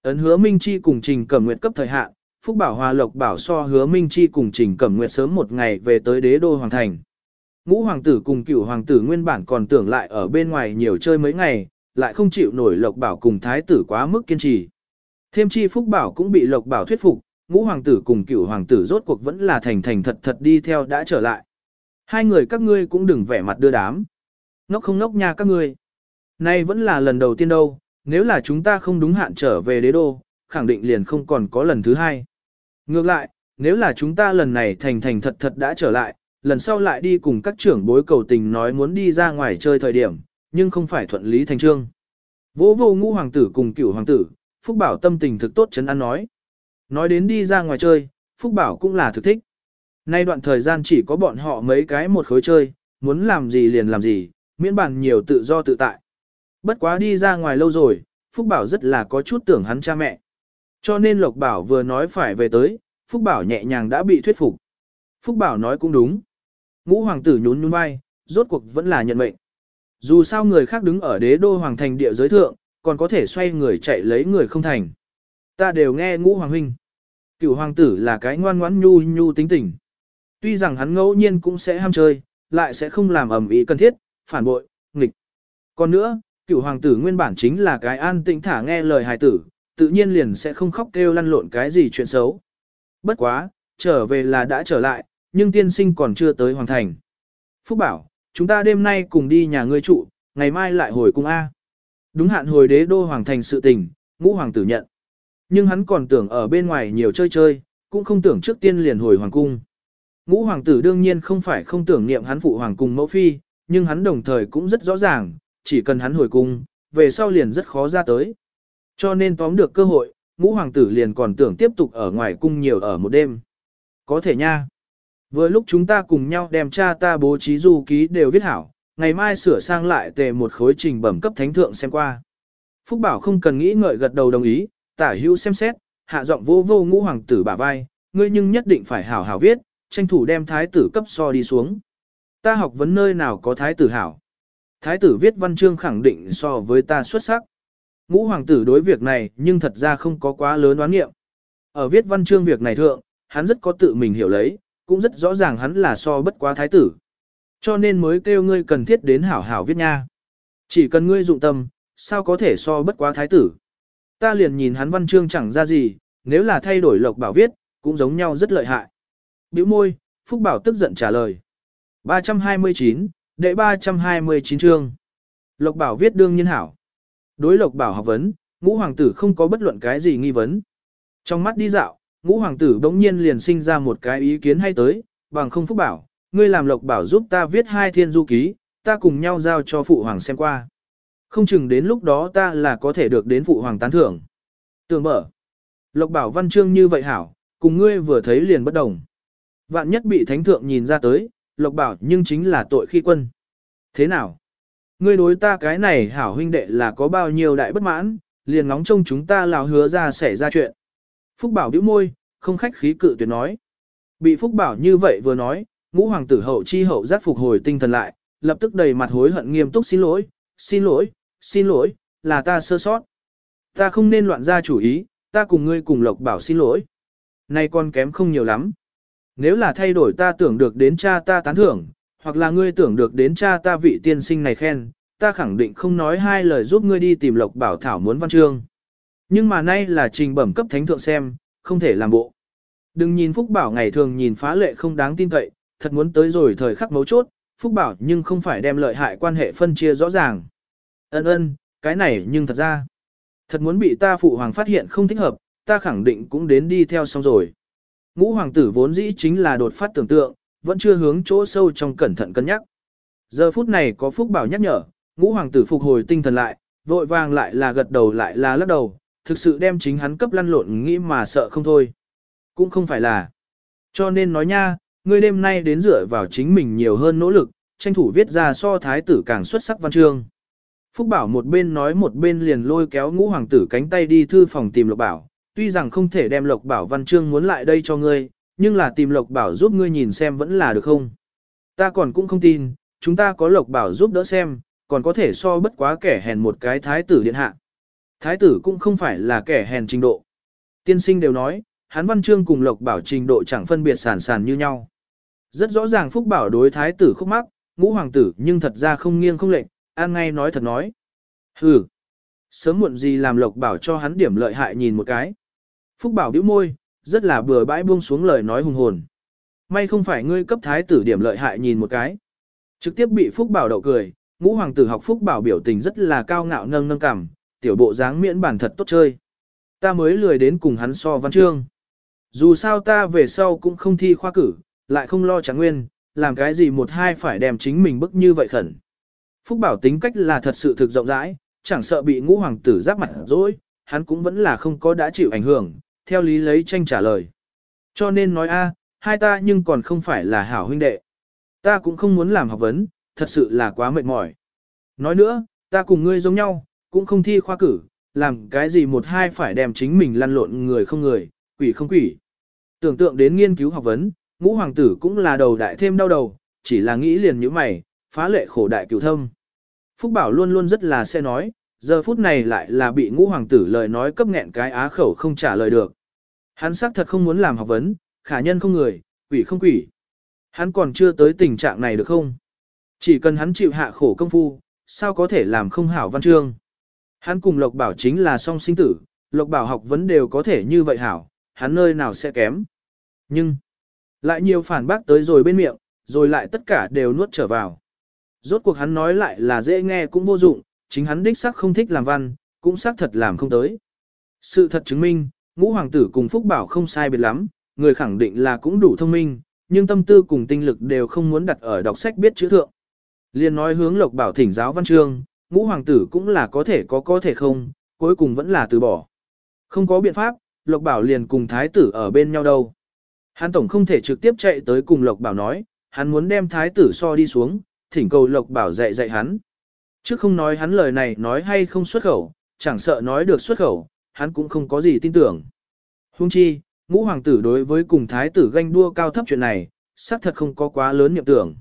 Ấn hứa Minh Chi cùng Trình Cẩm Nguyệt cấp thời hạn, Phúc Bảo Hòa Lộc Bảo so hứa Minh Chi cùng Trình Cẩm Nguyệt sớm một ngày về tới đế đô Hoàng Thành. Ngũ Hoàng tử cùng cựu Hoàng tử nguyên bản còn tưởng lại ở bên ngoài nhiều chơi mấy ngày, lại không chịu nổi Lộc Bảo cùng Thái tử quá mức kiên trì. Thêm chi Phúc Bảo cũng bị Lộc Bảo thuyết phục, ngũ hoàng tử cùng cựu hoàng tử rốt cuộc vẫn là thành thành thật thật đi theo đã trở lại. Hai người các ngươi cũng đừng vẻ mặt đưa đám. Nóc không nóc nha các ngươi. Nay vẫn là lần đầu tiên đâu, nếu là chúng ta không đúng hạn trở về đế đô, khẳng định liền không còn có lần thứ hai. Ngược lại, nếu là chúng ta lần này thành thành thật thật đã trở lại, lần sau lại đi cùng các trưởng bối cầu tình nói muốn đi ra ngoài chơi thời điểm, nhưng không phải thuận lý thành trương. Vỗ vô ngũ hoàng tử cùng cửu hoàng tử, Phúc Bảo tâm tình thực tốt chấn an nói. Nói đến đi ra ngoài chơi, Phúc Bảo cũng là thực thích. Nay đoạn thời gian chỉ có bọn họ mấy cái một khối chơi, muốn làm gì liền làm gì, miễn bàn nhiều tự do tự tại. Bất quá đi ra ngoài lâu rồi, Phúc Bảo rất là có chút tưởng hắn cha mẹ. Cho nên Lộc Bảo vừa nói phải về tới, Phúc Bảo nhẹ nhàng đã bị thuyết phục. Phúc Bảo nói cũng đúng. Ngũ hoàng tử nhún nhún vai, rốt cuộc vẫn là nhận mệnh. Dù sao người khác đứng ở đế đô hoàng thành địa giới thượng, còn có thể xoay người chạy lấy người không thành. Ta đều nghe ngũ hoàng huynh. Cựu hoàng tử là cái ngoan ngoãn nhu nhu tính tình. Tuy rằng hắn ngẫu nhiên cũng sẽ ham chơi, lại sẽ không làm ầm ĩ cần thiết, phản bội, nghịch. Còn nữa, cựu hoàng tử nguyên bản chính là cái an tĩnh thả nghe lời hài tử, tự nhiên liền sẽ không khóc kêu lăn lộn cái gì chuyện xấu. Bất quá, trở về là đã trở lại, nhưng tiên sinh còn chưa tới hoàng thành. Phúc bảo, chúng ta đêm nay cùng đi nhà ngươi trụ, ngày mai lại hồi cung A. Đúng hạn hồi đế đô hoàng thành sự tình, ngũ hoàng tử nhận. Nhưng hắn còn tưởng ở bên ngoài nhiều chơi chơi, cũng không tưởng trước tiên liền hồi hoàng cung. Ngũ hoàng tử đương nhiên không phải không tưởng niệm hắn phụ hoàng cung mẫu phi, nhưng hắn đồng thời cũng rất rõ ràng, chỉ cần hắn hồi cung, về sau liền rất khó ra tới. Cho nên tóm được cơ hội, ngũ hoàng tử liền còn tưởng tiếp tục ở ngoài cung nhiều ở một đêm. Có thể nha. Vừa lúc chúng ta cùng nhau đem cha ta bố trí du ký đều viết hảo, ngày mai sửa sang lại tề một khối trình bẩm cấp thánh thượng xem qua. Phúc Bảo không cần nghĩ ngợi gật đầu đồng ý, tả hữu xem xét, hạ giọng vô vô ngũ hoàng tử bả vai, ngươi nhưng nhất định phải hảo hảo viết, tranh thủ đem thái tử cấp so đi xuống. Ta học vấn nơi nào có thái tử hảo. Thái tử viết văn chương khẳng định so với ta xuất sắc. Ngũ hoàng tử đối việc này nhưng thật ra không có quá lớn đoán nghiệm. Ở viết văn chương việc này thượng, hắn rất có tự mình hiểu lấy, cũng rất rõ ràng hắn là so bất quá thái tử. Cho nên mới kêu ngươi cần thiết đến hảo hảo viết nha. Chỉ cần ngươi dụng tâm, sao có thể so bất quá thái tử. Ta liền nhìn hắn văn chương chẳng ra gì, nếu là thay đổi lộc bảo viết, cũng giống nhau rất lợi hại. Biểu môi, Phúc Bảo tức giận trả lời. 329, đệ 329 chương. Lộc Bảo viết đương nhiên hảo. Đối Lộc Bảo học vấn, ngũ hoàng tử không có bất luận cái gì nghi vấn. Trong mắt đi dạo, ngũ hoàng tử bỗng nhiên liền sinh ra một cái ý kiến hay tới, bằng không Phúc Bảo, ngươi làm Lộc Bảo giúp ta viết hai thiên du ký, ta cùng nhau giao cho phụ hoàng xem qua. Không chừng đến lúc đó ta là có thể được đến phụ hoàng tán thưởng. Tường mở. Lộc bảo văn chương như vậy hảo, cùng ngươi vừa thấy liền bất đồng. Vạn nhất bị thánh thượng nhìn ra tới, lộc bảo nhưng chính là tội khi quân. Thế nào? Ngươi đối ta cái này hảo huynh đệ là có bao nhiêu đại bất mãn, liền ngóng trông chúng ta lào hứa ra xảy ra chuyện. Phúc bảo bĩu môi, không khách khí cự tuyệt nói. Bị Phúc bảo như vậy vừa nói, ngũ hoàng tử hậu chi hậu giác phục hồi tinh thần lại, lập tức đầy mặt hối hận nghiêm túc xin lỗi, xin lỗi, xin lỗi, là ta sơ sót. Ta không nên loạn ra chủ ý, ta cùng ngươi cùng Lộc Bảo xin lỗi. Nay con kém không nhiều lắm. Nếu là thay đổi ta tưởng được đến cha ta tán thưởng, hoặc là ngươi tưởng được đến cha ta vị tiên sinh này khen, ta khẳng định không nói hai lời giúp ngươi đi tìm Lộc Bảo Thảo muốn văn chương. Nhưng mà nay là trình bẩm cấp thánh thượng xem, không thể làm bộ. Đừng nhìn Phúc Bảo ngày thường nhìn phá lệ không đáng tin cậy, thật muốn tới rồi thời khắc mấu chốt, Phúc Bảo nhưng không phải đem lợi hại quan hệ phân chia rõ ràng. Ân ân, cái này nhưng thật ra, thật muốn bị ta phụ hoàng phát hiện không thích hợp, ta khẳng định cũng đến đi theo xong rồi. Ngũ hoàng tử vốn dĩ chính là đột phát tưởng tượng, vẫn chưa hướng chỗ sâu trong cẩn thận cân nhắc. Giờ phút này có Phúc Bảo nhắc nhở, ngũ hoàng tử phục hồi tinh thần lại, vội vàng lại là gật đầu lại là lắc đầu, thực sự đem chính hắn cấp lăn lộn nghĩ mà sợ không thôi. Cũng không phải là. Cho nên nói nha, ngươi đêm nay đến dựa vào chính mình nhiều hơn nỗ lực, tranh thủ viết ra so thái tử càng xuất sắc văn chương. Phúc Bảo một bên nói một bên liền lôi kéo ngũ hoàng tử cánh tay đi thư phòng tìm Lộc Bảo, tuy rằng không thể đem Lộc Bảo văn chương muốn lại đây cho ngươi, nhưng là tìm Lộc Bảo giúp ngươi nhìn xem vẫn là được không. Ta còn cũng không tin, chúng ta có Lộc Bảo giúp đỡ xem, còn có thể so bất quá kẻ hèn một cái thái tử điện hạ. Thái tử cũng không phải là kẻ hèn trình độ. Tiên sinh đều nói, hắn văn chương cùng Lộc Bảo trình độ chẳng phân biệt sản sản như nhau. Rất rõ ràng Phúc Bảo đối thái tử khúc mắc, ngũ hoàng tử nhưng thật ra không nghiêng không lệnh, an ngay nói thật nói. Hừ, sớm muộn gì làm Lộc Bảo cho hắn điểm lợi hại nhìn một cái. Phúc Bảo bĩu môi, rất là bừa bãi buông xuống lời nói hùng hồn. May không phải ngươi cấp thái tử điểm lợi hại nhìn một cái. Trực tiếp bị Phúc Bảo đậu cười, ngũ hoàng tử học Phúc Bảo biểu tình rất là cao ngạo nâng nâng cảm, tiểu bộ dáng miễn bản thật tốt chơi. Ta mới lười đến cùng hắn so văn chương. Dù sao ta về sau cũng không thi khoa cử, lại không lo tráng nguyên, làm cái gì một hai phải đem chính mình bức như vậy khẩn. Phúc Bảo tính cách là thật sự thực rộng rãi, chẳng sợ bị ngũ hoàng tử giáp mặt dối, hắn cũng vẫn là không có đã chịu ảnh hưởng, theo lý lấy tranh trả lời. Cho nên nói a, hai ta nhưng còn không phải là hảo huynh đệ. Ta cũng không muốn làm học vấn, thật sự là quá mệt mỏi. Nói nữa, ta cùng ngươi giống nhau, cũng không thi khoa cử, làm cái gì một hai phải đem chính mình lăn lộn người không người, quỷ không quỷ. Tưởng tượng đến nghiên cứu học vấn, ngũ hoàng tử cũng là đầu đại thêm đau đầu, chỉ là nghĩ liền như mày, phá lệ khổ đại cửu thâm. Phúc Bảo luôn luôn rất là sẽ nói, giờ phút này lại là bị ngũ hoàng tử lời nói cấp nghẹn cái á khẩu không trả lời được. Hắn xác thật không muốn làm học vấn, khả nhân không người, quỷ không quỷ. Hắn còn chưa tới tình trạng này được không? Chỉ cần hắn chịu hạ khổ công phu, sao có thể làm không hảo văn chương? Hắn cùng Lộc Bảo chính là song sinh tử, Lộc Bảo học vấn đều có thể như vậy hảo, hắn nơi nào sẽ kém. Nhưng, lại nhiều phản bác tới rồi bên miệng, rồi lại tất cả đều nuốt trở vào. Rốt cuộc hắn nói lại là dễ nghe cũng vô dụng, chính hắn đích xác không thích làm văn, cũng xác thật làm không tới. Sự thật chứng minh, ngũ hoàng tử cùng Phúc Bảo không sai biệt lắm, người khẳng định là cũng đủ thông minh, nhưng tâm tư cùng tinh lực đều không muốn đặt ở đọc sách biết chữ thượng. Liên nói hướng Lộc Bảo thỉnh giáo văn chương, ngũ hoàng tử cũng là có thể có có thể không, cuối cùng vẫn là từ bỏ. Không có biện pháp, Lộc Bảo liền cùng thái tử ở bên nhau đâu. Hắn tổng không thể trực tiếp chạy tới cùng Lộc Bảo nói, hắn muốn đem thái tử so đi xuống, thỉnh cầu Lộc Bảo dạy dạy hắn. Chứ không nói hắn lời này nói hay không xuất khẩu, chẳng sợ nói được xuất khẩu, hắn cũng không có gì tin tưởng. Hung chi, ngũ hoàng tử đối với cùng thái tử ganh đua cao thấp chuyện này, xác thật không có quá lớn niệm tưởng.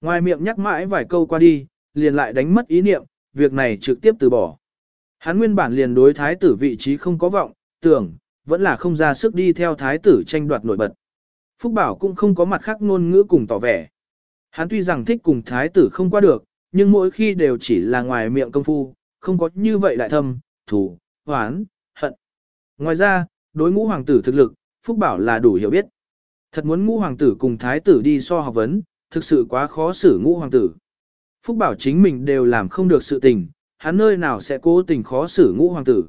Ngoài miệng nhắc mãi vài câu qua đi, liền lại đánh mất ý niệm, việc này trực tiếp từ bỏ. Hắn nguyên bản liền đối thái tử vị trí không có vọng, tưởng, vẫn là không ra sức đi theo thái tử tranh đoạt nổi bật. Phúc Bảo cũng không có mặt khác ngôn ngữ cùng tỏ vẻ. Hắn tuy rằng thích cùng thái tử không qua được, nhưng mỗi khi đều chỉ là ngoài miệng công phu, không có như vậy đại thâm, thủ, hoán, hận. Ngoài ra, đối ngũ hoàng tử thực lực, Phúc Bảo là đủ hiểu biết. Thật muốn ngũ hoàng tử cùng thái tử đi so học vấn, thực sự quá khó xử ngũ hoàng tử. Phúc Bảo chính mình đều làm không được sự tình, hắn nơi nào sẽ cố tình khó xử ngũ hoàng tử.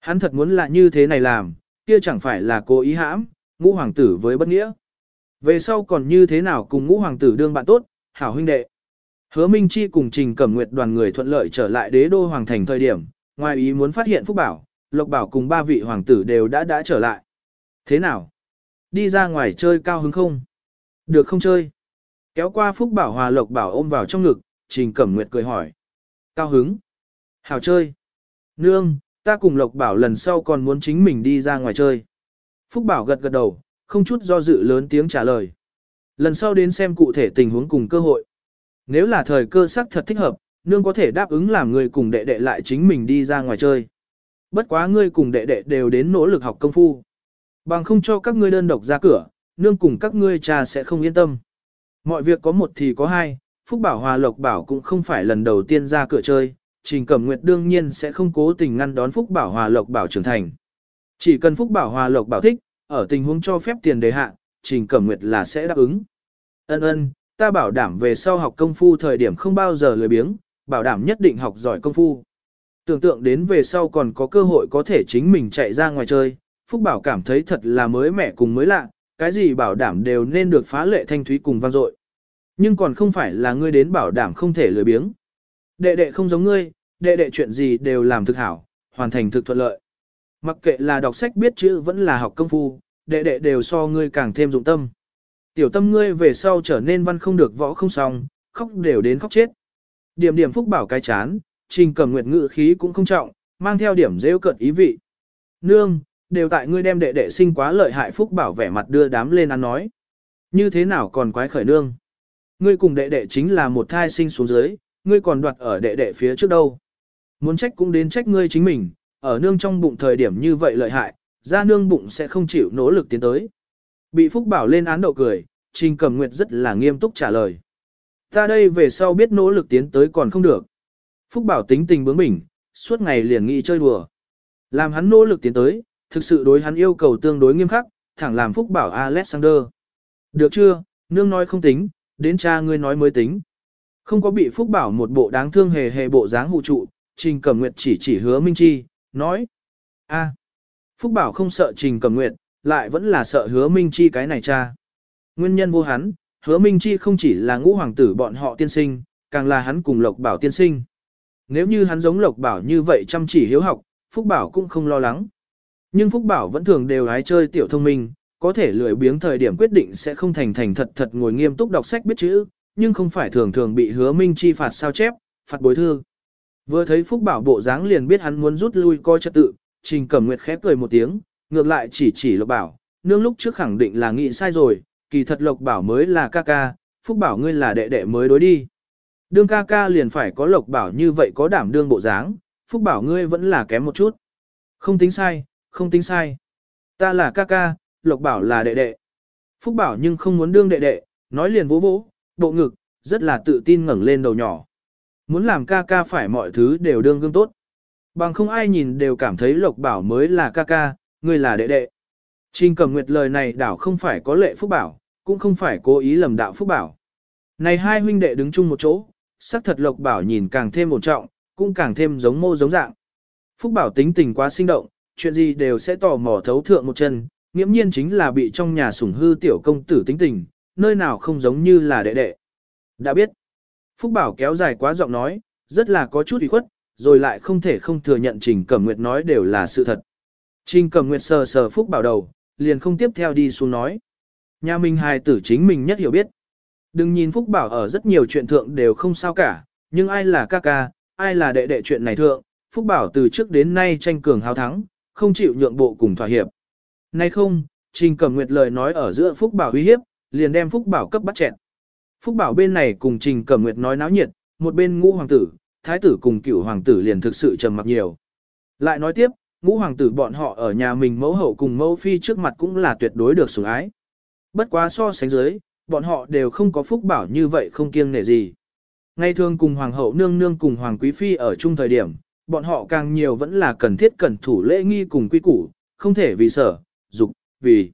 Hắn thật muốn là như thế này làm, kia chẳng phải là cố ý hãm, ngũ hoàng tử với bất nghĩa. Về sau còn như thế nào cùng ngũ hoàng tử đương bạn tốt, hảo huynh đệ. Hứa Minh Chi cùng Trình Cẩm Nguyệt đoàn người thuận lợi trở lại đế đô hoàng thành thời điểm, ngoài ý muốn phát hiện Phúc Bảo, Lộc Bảo cùng ba vị hoàng tử đều đã đã trở lại. Thế nào? Đi ra ngoài chơi cao hứng không? Được không chơi? Kéo qua Phúc Bảo Hòa Lộc Bảo ôm vào trong ngực, Trình Cẩm Nguyệt cười hỏi. Cao hứng. Hào chơi. Nương, ta cùng Lộc Bảo lần sau còn muốn chính mình đi ra ngoài chơi. Phúc Bảo gật gật đầu, không chút do dự lớn tiếng trả lời. Lần sau đến xem cụ thể tình huống cùng cơ hội. Nếu là thời cơ sắc thật thích hợp, nương có thể đáp ứng làm người cùng đệ đệ lại chính mình đi ra ngoài chơi. Bất quá ngươi cùng đệ đệ đều đến nỗ lực học công phu. Bằng không cho các ngươi đơn độc ra cửa, nương cùng các ngươi cha sẽ không yên tâm. Mọi việc có một thì có hai, Phúc Bảo Hòa Lộc Bảo cũng không phải lần đầu tiên ra cửa chơi, Trình Cẩm Nguyệt đương nhiên sẽ không cố tình ngăn đón Phúc Bảo Hòa Lộc Bảo trưởng thành. Chỉ cần Phúc Bảo Hòa Lộc Bảo thích, ở tình huống cho phép tiền đề hạ, Trình Cẩm Nguyệt là sẽ đáp ứng. Ân ân, ta bảo đảm về sau học công phu thời điểm không bao giờ lười biếng, bảo đảm nhất định học giỏi công phu. Tưởng tượng đến về sau còn có cơ hội có thể chính mình chạy ra ngoài chơi, Phúc Bảo cảm thấy thật là mới mẻ cùng mới lạ, cái gì bảo đảm đều nên được phá lệ thanh thúy cùng vang dội. Nhưng còn không phải là ngươi đến bảo đảm không thể lười biếng. Đệ đệ không giống ngươi, đệ đệ chuyện gì đều làm thực hảo, hoàn thành thực thuận lợi. Mặc kệ là đọc sách biết chữ vẫn là học công phu, đệ đệ đều so ngươi càng thêm dụng tâm. Tiểu tâm ngươi về sau trở nên văn không được võ không xong, khóc đều đến khóc chết. Điểm điểm phúc bảo cái chán, trình cầm nguyệt ngự khí cũng không trọng, mang theo điểm rêu cận ý vị. Nương, đều tại ngươi đem đệ đệ sinh quá lợi hại phúc bảo vẻ mặt đưa đám lên ăn nói. Như thế nào còn quái khởi nương? Ngươi cùng đệ đệ chính là một thai sinh xuống dưới, ngươi còn đoạt ở đệ đệ phía trước đâu. Muốn trách cũng đến trách ngươi chính mình, ở nương trong bụng thời điểm như vậy lợi hại, ra nương bụng sẽ không chịu nỗ lực tiến tới. Bị Phúc Bảo lên án đậu cười, Trình Cẩm Nguyệt rất là nghiêm túc trả lời. Ta đây về sau biết nỗ lực tiến tới còn không được. Phúc Bảo tính tình bướng bỉnh, suốt ngày liền nghĩ chơi đùa. Làm hắn nỗ lực tiến tới, thực sự đối hắn yêu cầu tương đối nghiêm khắc, thẳng làm Phúc Bảo Alexander. Được chưa, nương nói không tính, đến cha ngươi nói mới tính. Không có bị Phúc Bảo một bộ đáng thương hề hề bộ dáng hụ trụ, Trình Cẩm Nguyệt chỉ chỉ hứa Minh Chi, nói. a Phúc Bảo không sợ Trình Cẩm Nguyệt, lại vẫn là sợ hứa Minh Chi cái này cha. Nguyên nhân vô hắn, hứa Minh Chi không chỉ là ngũ hoàng tử bọn họ tiên sinh, càng là hắn cùng Lộc Bảo tiên sinh. Nếu như hắn giống Lộc Bảo như vậy chăm chỉ hiếu học, Phúc Bảo cũng không lo lắng. Nhưng Phúc Bảo vẫn thường đều hái chơi tiểu thông minh, có thể lười biếng thời điểm quyết định sẽ không thành thành thật thật ngồi nghiêm túc đọc sách biết chữ, nhưng không phải thường thường bị hứa Minh Chi phạt sao chép, phạt bồi thư. Vừa thấy Phúc Bảo bộ dáng liền biết hắn muốn rút lui coi trật tự, Trình Cẩm Nguyệt khép cười một tiếng, ngược lại chỉ chỉ Lộc Bảo, nương lúc trước khẳng định là nghĩ sai rồi, kỳ thật Lộc Bảo mới là ca ca, Phúc Bảo ngươi là đệ đệ mới đối đi. Đương ca ca liền phải có Lộc Bảo như vậy có đảm đương bộ dáng, Phúc Bảo ngươi vẫn là kém một chút. Không tính sai, không tính sai. Ta là ca ca, Lộc Bảo là đệ đệ. Phúc Bảo nhưng không muốn đương đệ đệ, nói liền vỗ vỗ, bộ ngực, rất là tự tin ngẩng lên đầu nhỏ. Muốn làm ca ca phải mọi thứ đều đương gương tốt. Bằng không ai nhìn đều cảm thấy Lộc Bảo mới là ca ca, ngươi là đệ đệ. Trình cầm nguyệt lời này đảo không phải có lệ Phúc Bảo, cũng không phải cố ý lầm đạo Phúc Bảo. Này hai huynh đệ đứng chung một chỗ, sắc thật Lộc Bảo nhìn càng thêm ổn trọng, cũng càng thêm giống mô giống dạng. Phúc Bảo tính tình quá sinh động, chuyện gì đều sẽ tò mò thấu thượng một chân, nghiễm nhiên chính là bị trong nhà sủng hư tiểu công tử tính tình, nơi nào không giống như là đệ đệ. Đã biết, Phúc Bảo kéo dài quá giọng nói, rất là có chút ủy khuất, rồi lại không thể không thừa nhận Trình Cẩm Nguyệt nói đều là sự thật. Trình Cẩm Nguyệt sờ sờ Phúc Bảo đầu, liền không tiếp theo đi xuống nói. Nhà mình hài tử chính mình nhất hiểu biết. Đừng nhìn Phúc Bảo ở rất nhiều chuyện thượng đều không sao cả, nhưng ai là ca ca, ai là đệ đệ chuyện này thượng, Phúc Bảo từ trước đến nay tranh cường hào thắng, không chịu nhượng bộ cùng thỏa hiệp. Nay không, Trình Cẩm Nguyệt lời nói ở giữa Phúc Bảo uy hiếp, liền đem Phúc Bảo cấp bắt chẹn. Phúc Bảo bên này cùng Trình Cẩm Nguyệt nói náo nhiệt, một bên ngũ hoàng tử, thái tử cùng cửu hoàng tử liền thực sự trầm mặc nhiều. Lại nói tiếp, ngũ hoàng tử bọn họ ở nhà mình mẫu hậu cùng mẫu phi trước mặt cũng là tuyệt đối được sủng ái. Bất quá so sánh dưới, bọn họ đều không có Phúc Bảo như vậy không kiêng nể gì. Ngay thường cùng hoàng hậu nương nương cùng hoàng quý phi ở chung thời điểm, bọn họ càng nhiều vẫn là cần thiết cẩn thủ lễ nghi cùng quy củ, không thể vì sở, dục, vì.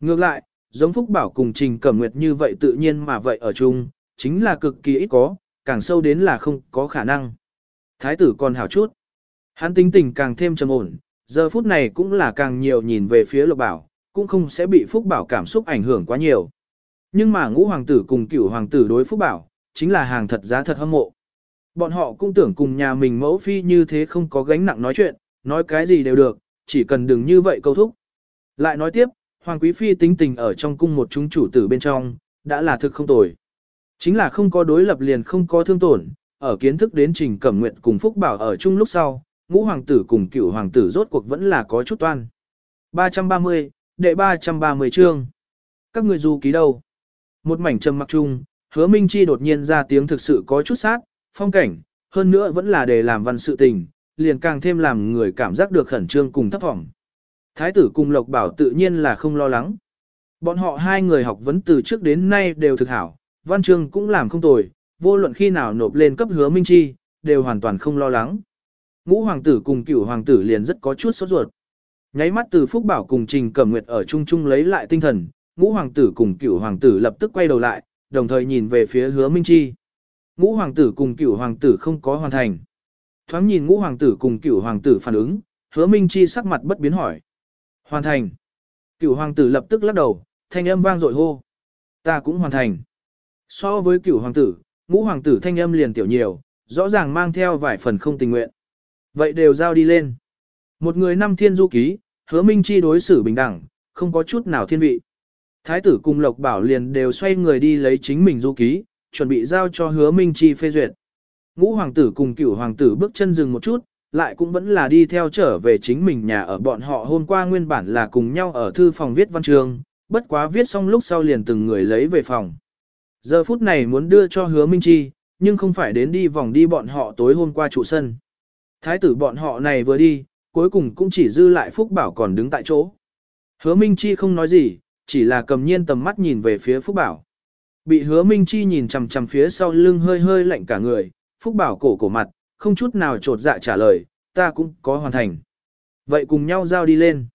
Ngược lại, giống Phúc Bảo cùng Trình Cẩm Nguyệt như vậy tự nhiên mà vậy ở chung, chính là cực kỳ ít có, càng sâu đến là không có khả năng. Thái tử còn hảo chút. Hắn tính tình càng thêm trầm ổn, giờ phút này cũng là càng nhiều nhìn về phía Lộc Bảo, cũng không sẽ bị Phúc Bảo cảm xúc ảnh hưởng quá nhiều. Nhưng mà ngũ hoàng tử cùng cửu hoàng tử đối Phúc Bảo, chính là hàng thật giá thật hâm mộ. Bọn họ cũng tưởng cùng nhà mình mẫu phi như thế không có gánh nặng nói chuyện, nói cái gì đều được, chỉ cần đừng như vậy câu thúc. Lại nói tiếp, Hoàng Quý Phi tính tình ở trong cung một chúng chủ tử bên trong, đã là thực không tồi. Chính là không có đối lập liền không có thương tổn, ở kiến thức đến trình cẩm nguyện cùng Phúc Bảo ở chung lúc sau, ngũ hoàng tử cùng cựu hoàng tử rốt cuộc vẫn là có chút toan. 330, đệ 330 chương. Các người du ký đâu? Một mảnh trầm mặc chung, hứa Minh Chi đột nhiên ra tiếng thực sự có chút sát, phong cảnh, hơn nữa vẫn là để làm văn sự tình, liền càng thêm làm người cảm giác được khẩn trương cùng thấp vọng. Thái tử cùng Lộc Bảo tự nhiên là không lo lắng. Bọn họ hai người học vấn từ trước đến nay đều thực hảo, văn chương cũng làm không tồi, vô luận khi nào nộp lên cấp hứa minh chi, đều hoàn toàn không lo lắng. Ngũ hoàng tử cùng cửu hoàng tử liền rất có chút sốt ruột. Nháy mắt từ Phúc Bảo cùng Trình Cẩm Nguyệt ở chung chung lấy lại tinh thần, ngũ hoàng tử cùng cửu hoàng tử lập tức quay đầu lại, đồng thời nhìn về phía hứa minh chi. Ngũ hoàng tử cùng cửu hoàng tử không có hoàn thành. Thoáng nhìn ngũ hoàng tử cùng cửu hoàng tử phản ứng, hứa minh chi sắc mặt bất biến hỏi. Hoàn thành. Cửu hoàng tử lập tức lắc đầu, thanh âm vang dội hô. Ta cũng hoàn thành. So với cửu hoàng tử, ngũ hoàng tử thanh âm liền tiểu nhiều, rõ ràng mang theo vài phần không tình nguyện. Vậy đều giao đi lên. Một người năm thiên du ký, hứa minh chi đối xử bình đẳng, không có chút nào thiên vị. Thái tử cùng Lộc Bảo liền đều xoay người đi lấy chính mình du ký, chuẩn bị giao cho hứa minh chi phê duyệt. Ngũ hoàng tử cùng cửu hoàng tử bước chân dừng một chút, lại cũng vẫn là đi theo trở về chính mình nhà ở bọn họ hôm qua nguyên bản là cùng nhau ở thư phòng viết văn trường, bất quá viết xong lúc sau liền từng người lấy về phòng. Giờ phút này muốn đưa cho hứa minh chi, nhưng không phải đến đi vòng đi bọn họ tối hôm qua trụ sân. Thái tử bọn họ này vừa đi, cuối cùng cũng chỉ dư lại Phúc Bảo còn đứng tại chỗ. Hứa Minh Chi không nói gì, chỉ là cầm nhiên tầm mắt nhìn về phía Phúc Bảo. Bị Hứa Minh Chi nhìn chằm chằm phía sau lưng hơi hơi lạnh cả người, Phúc Bảo cổ cổ mặt, không chút nào trột dạ trả lời, ta cũng có hoàn thành. Vậy cùng nhau giao đi lên.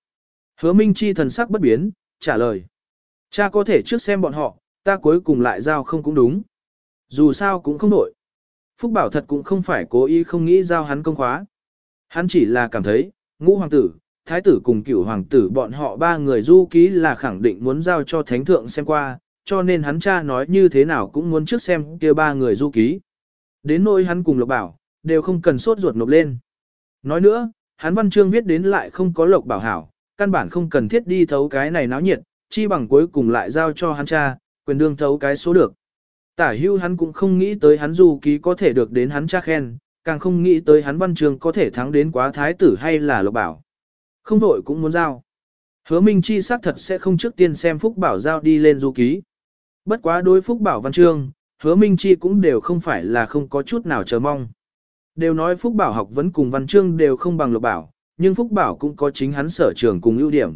Hứa Minh Chi thần sắc bất biến, trả lời. Cha có thể trước xem bọn họ, ta cuối cùng lại giao không cũng đúng. Dù sao cũng không nổi. Phúc Bảo thật cũng không phải cố ý không nghĩ giao hắn công khóa. Hắn chỉ là cảm thấy, ngũ hoàng tử, thái tử cùng cửu hoàng tử bọn họ ba người du ký là khẳng định muốn giao cho thánh thượng xem qua, cho nên hắn cha nói như thế nào cũng muốn trước xem kia ba người du ký. Đến nỗi hắn cùng Lộc Bảo, đều không cần sốt ruột nộp lên. Nói nữa, hắn văn chương viết đến lại không có Lộc Bảo hảo, căn bản không cần thiết đi thấu cái này náo nhiệt, chi bằng cuối cùng lại giao cho hắn cha, quyền đương thấu cái số được. Tả hưu hắn cũng không nghĩ tới hắn du ký có thể được đến hắn cha khen, càng không nghĩ tới hắn văn trường có thể thắng đến quá thái tử hay là lộc bảo. Không vội cũng muốn giao. Hứa Minh Chi xác thật sẽ không trước tiên xem Phúc Bảo giao đi lên du ký. Bất quá đối Phúc Bảo văn trương hứa Minh Chi cũng đều không phải là không có chút nào chờ mong. Đều nói Phúc Bảo học vẫn cùng văn chương đều không bằng Lộc Bảo, nhưng Phúc Bảo cũng có chính hắn sở trường cùng ưu điểm.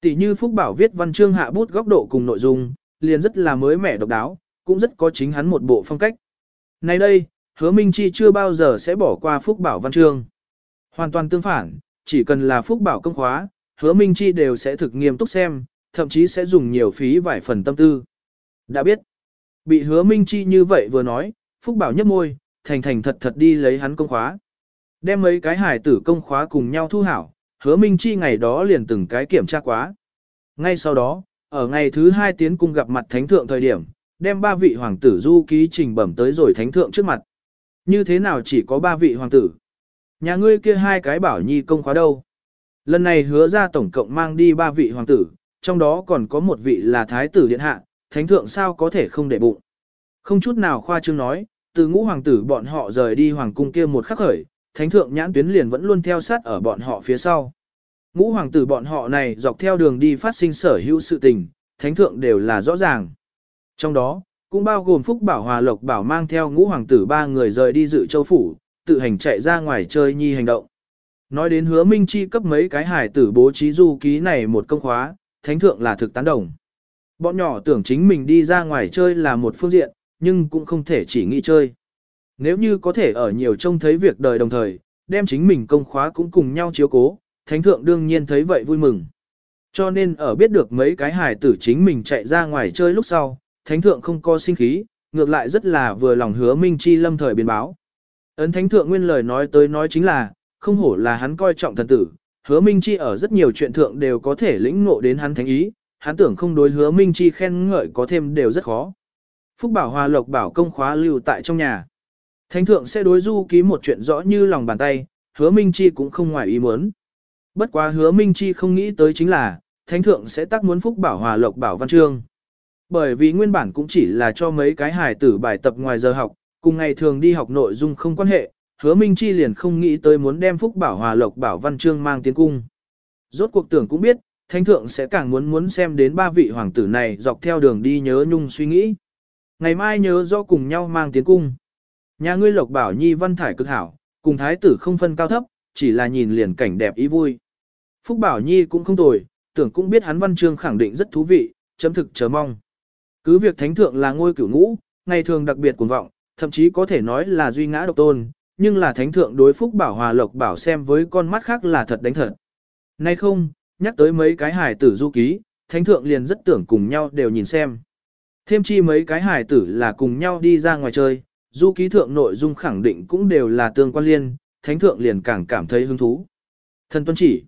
Tỷ như Phúc Bảo viết văn chương hạ bút góc độ cùng nội dung, liền rất là mới mẻ độc đáo, cũng rất có chính hắn một bộ phong cách. Nay đây, hứa Minh Chi chưa bao giờ sẽ bỏ qua Phúc Bảo văn chương. Hoàn toàn tương phản, chỉ cần là Phúc Bảo công khóa, hứa Minh Chi đều sẽ thực nghiêm túc xem, thậm chí sẽ dùng nhiều phí vài phần tâm tư. Đã biết, bị hứa Minh Chi như vậy vừa nói, Phúc Bảo nhấp môi, thành thành thật thật đi lấy hắn công khóa. Đem mấy cái hải tử công khóa cùng nhau thu hảo, hứa Minh Chi ngày đó liền từng cái kiểm tra quá. Ngay sau đó, ở ngày thứ hai tiến cung gặp mặt thánh thượng thời điểm, đem ba vị hoàng tử du ký trình bẩm tới rồi thánh thượng trước mặt. Như thế nào chỉ có ba vị hoàng tử? Nhà ngươi kia hai cái bảo nhi công khóa đâu? Lần này hứa ra tổng cộng mang đi ba vị hoàng tử, trong đó còn có một vị là thái tử điện hạ, thánh thượng sao có thể không để bụng. Không chút nào khoa trương nói, từ ngũ hoàng tử bọn họ rời đi hoàng cung kia một khắc khởi, thánh thượng nhãn tuyến liền vẫn luôn theo sát ở bọn họ phía sau. Ngũ hoàng tử bọn họ này dọc theo đường đi phát sinh sở hữu sự tình, thánh thượng đều là rõ ràng. Trong đó, cũng bao gồm Phúc Bảo Hòa Lộc Bảo mang theo ngũ hoàng tử ba người rời đi dự châu phủ, tự hành chạy ra ngoài chơi nhi hành động. Nói đến hứa minh chi cấp mấy cái hải tử bố trí du ký này một công khóa, thánh thượng là thực tán đồng. Bọn nhỏ tưởng chính mình đi ra ngoài chơi là một phương diện, nhưng cũng không thể chỉ nghĩ chơi. Nếu như có thể ở nhiều trông thấy việc đời đồng thời, đem chính mình công khóa cũng cùng nhau chiếu cố, thánh thượng đương nhiên thấy vậy vui mừng. Cho nên ở biết được mấy cái hải tử chính mình chạy ra ngoài chơi lúc sau, thánh thượng không có sinh khí, ngược lại rất là vừa lòng hứa Minh Chi lâm thời biến báo. Ấn thánh thượng nguyên lời nói tới nói chính là, không hổ là hắn coi trọng thần tử, hứa Minh Chi ở rất nhiều chuyện thượng đều có thể lĩnh ngộ đến hắn thánh ý, hắn tưởng không đối hứa Minh Chi khen ngợi có thêm đều rất khó. Phúc Bảo Hòa Lộc Bảo công khóa lưu tại trong nhà. Thánh thượng sẽ đối du ký một chuyện rõ như lòng bàn tay, hứa Minh Chi cũng không ngoài ý muốn. Bất quá hứa Minh Chi không nghĩ tới chính là, thánh thượng sẽ tác muốn Phúc Bảo Hòa Lộc Bảo văn chương. Bởi vì nguyên bản cũng chỉ là cho mấy cái hài tử bài tập ngoài giờ học, cùng ngày thường đi học nội dung không quan hệ, hứa Minh Chi liền không nghĩ tới muốn đem Phúc Bảo Hòa Lộc Bảo Văn Chương mang tiến cung. Rốt cuộc tưởng cũng biết, Thánh Thượng sẽ càng muốn muốn xem đến ba vị hoàng tử này dọc theo đường đi nhớ nhung suy nghĩ. Ngày mai nhớ do cùng nhau mang tiến cung. Nhà ngươi Lộc Bảo Nhi văn thải cực hảo, cùng thái tử không phân cao thấp, chỉ là nhìn liền cảnh đẹp ý vui. Phúc Bảo Nhi cũng không tồi, tưởng cũng biết hắn văn chương khẳng định rất thú vị, chấm thực chờ mong. Cứ việc thánh thượng là ngôi cửu ngũ, ngày thường đặc biệt cuồng vọng, thậm chí có thể nói là duy ngã độc tôn, nhưng là thánh thượng đối phúc bảo hòa lộc bảo xem với con mắt khác là thật đánh thật. Nay không, nhắc tới mấy cái hài tử du ký, thánh thượng liền rất tưởng cùng nhau đều nhìn xem. Thêm chi mấy cái hài tử là cùng nhau đi ra ngoài chơi, du ký thượng nội dung khẳng định cũng đều là tương quan liên, thánh thượng liền càng cảm thấy hứng thú. Thần tuân chỉ,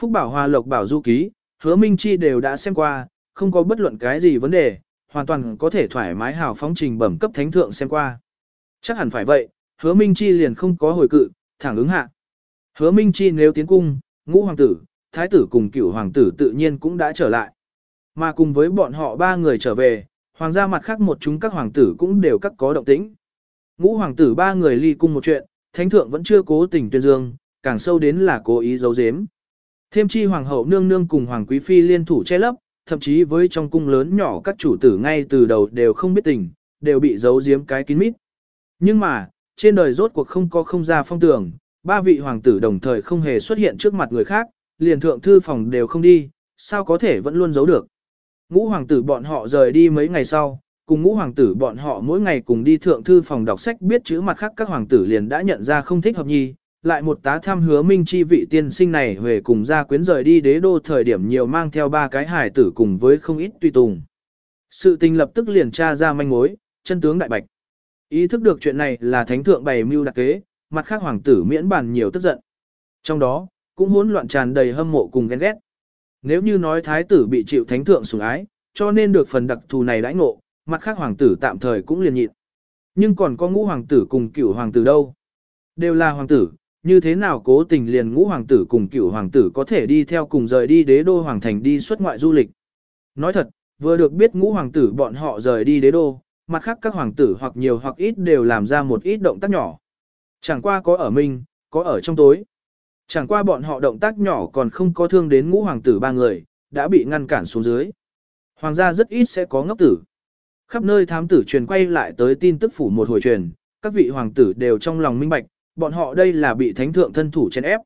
Phúc Bảo Hòa Lộc Bảo du ký, hứa Minh Chi đều đã xem qua, không có bất luận cái gì vấn đề, hoàn toàn có thể thoải mái hào phóng trình bẩm cấp thánh thượng xem qua. Chắc hẳn phải vậy, hứa Minh Chi liền không có hồi cự, thẳng ứng hạ. Hứa Minh Chi nếu tiến cung, ngũ hoàng tử, thái tử cùng cửu hoàng tử tự nhiên cũng đã trở lại. Mà cùng với bọn họ ba người trở về, hoàng gia mặt khác một chúng các hoàng tử cũng đều các có động tĩnh. Ngũ hoàng tử ba người ly cung một chuyện, thánh thượng vẫn chưa cố tình tuyên dương, càng sâu đến là cố ý giấu giếm. Thêm chi hoàng hậu nương nương cùng hoàng quý phi liên thủ che lấp, thậm chí với trong cung lớn nhỏ các chủ tử ngay từ đầu đều không biết tình, đều bị giấu giếm cái kín mít. Nhưng mà, trên đời rốt cuộc không có không ra phong tường, ba vị hoàng tử đồng thời không hề xuất hiện trước mặt người khác, liền thượng thư phòng đều không đi, sao có thể vẫn luôn giấu được. Ngũ hoàng tử bọn họ rời đi mấy ngày sau, cùng ngũ hoàng tử bọn họ mỗi ngày cùng đi thượng thư phòng đọc sách biết chữ mặt khác các hoàng tử liền đã nhận ra không thích hợp nhi, lại một tá tham hứa minh chi vị tiên sinh này về cùng gia quyến rời đi đế đô thời điểm nhiều mang theo ba cái hải tử cùng với không ít tùy tùng. Sự tình lập tức liền tra ra manh mối, chân tướng đại bạch. Ý thức được chuyện này là thánh thượng bày mưu đặc kế, mặt khác hoàng tử miễn bàn nhiều tức giận. Trong đó, cũng hỗn loạn tràn đầy hâm mộ cùng ghen ghét. Nếu như nói thái tử bị chịu thánh thượng sủng ái, cho nên được phần đặc thù này đãi ngộ, mặt khác hoàng tử tạm thời cũng liền nhịn. Nhưng còn có ngũ hoàng tử cùng cửu hoàng tử đâu? Đều là hoàng tử, như thế nào cố tình liền ngũ hoàng tử cùng cửu hoàng tử có thể đi theo cùng rời đi đế đô hoàng thành đi xuất ngoại du lịch. Nói thật, vừa được biết ngũ hoàng tử bọn họ rời đi đế đô, mặt khác các hoàng tử hoặc nhiều hoặc ít đều làm ra một ít động tác nhỏ. Chẳng qua có ở mình, có ở trong tối. Chẳng qua bọn họ động tác nhỏ còn không có thương đến ngũ hoàng tử ba người, đã bị ngăn cản xuống dưới. Hoàng gia rất ít sẽ có ngốc tử. Khắp nơi thám tử truyền quay lại tới tin tức phủ một hồi truyền, các vị hoàng tử đều trong lòng minh bạch, bọn họ đây là bị thánh thượng thân thủ chèn ép.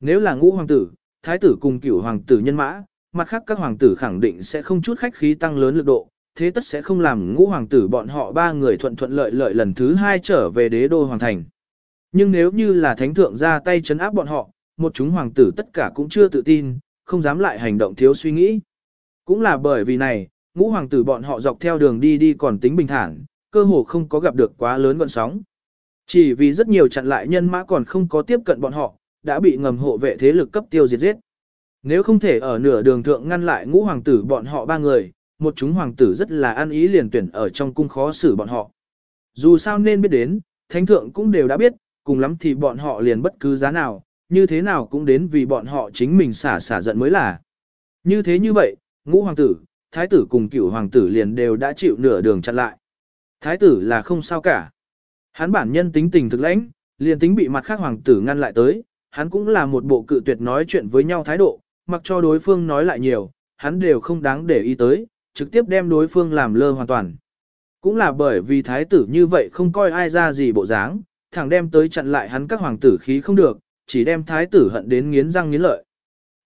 Nếu là ngũ hoàng tử, thái tử cùng cửu hoàng tử nhân mã, mặt khác các hoàng tử khẳng định sẽ không chút khách khí tăng lớn lực độ, thế tất sẽ không làm ngũ hoàng tử bọn họ ba người thuận thuận lợi lợi lần thứ hai trở về đế đô hoàng thành. Nhưng nếu như là thánh thượng ra tay chấn áp bọn họ, một chúng hoàng tử tất cả cũng chưa tự tin, không dám lại hành động thiếu suy nghĩ. Cũng là bởi vì này, ngũ hoàng tử bọn họ dọc theo đường đi đi còn tính bình thản, cơ hồ không có gặp được quá lớn gọn sóng. Chỉ vì rất nhiều chặn lại nhân mã còn không có tiếp cận bọn họ, đã bị ngầm hộ vệ thế lực cấp tiêu diệt giết. Nếu không thể ở nửa đường thượng ngăn lại ngũ hoàng tử bọn họ ba người, một chúng hoàng tử rất là an ý liền tuyển ở trong cung khó xử bọn họ. Dù sao nên biết đến, thánh thượng cũng đều đã biết, cùng lắm thì bọn họ liền bất cứ giá nào, như thế nào cũng đến vì bọn họ chính mình xả xả giận mới là. Như thế như vậy, ngũ hoàng tử, thái tử cùng cửu hoàng tử liền đều đã chịu nửa đường chặn lại. Thái tử là không sao cả. Hắn bản nhân tính tình thực lãnh, liền tính bị mặt khác hoàng tử ngăn lại tới, hắn cũng là một bộ cự tuyệt nói chuyện với nhau thái độ, mặc cho đối phương nói lại nhiều, hắn đều không đáng để ý tới, trực tiếp đem đối phương làm lơ hoàn toàn. Cũng là bởi vì thái tử như vậy không coi ai ra gì bộ dáng, thẳng đem tới chặn lại hắn các hoàng tử khí không được, chỉ đem thái tử hận đến nghiến răng nghiến lợi.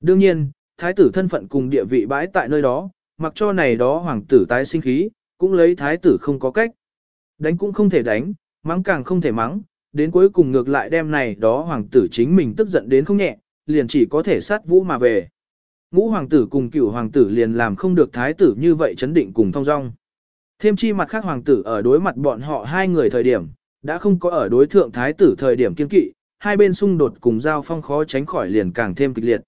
Đương nhiên, thái tử thân phận cùng địa vị bãi tại nơi đó, mặc cho này đó hoàng tử tái sinh khí, cũng lấy thái tử không có cách. Đánh cũng không thể đánh, mắng càng không thể mắng, đến cuối cùng ngược lại đem này đó hoàng tử chính mình tức giận đến không nhẹ, liền chỉ có thể sát vũ mà về. Ngũ hoàng tử cùng cửu hoàng tử liền làm không được thái tử như vậy chấn định cùng thông dong. Thêm chi mặt khác hoàng tử ở đối mặt bọn họ hai người thời điểm, đã không có ở đối thượng thái tử thời điểm kiên kỵ, hai bên xung đột cùng giao phong khó tránh khỏi liền càng thêm kịch liệt.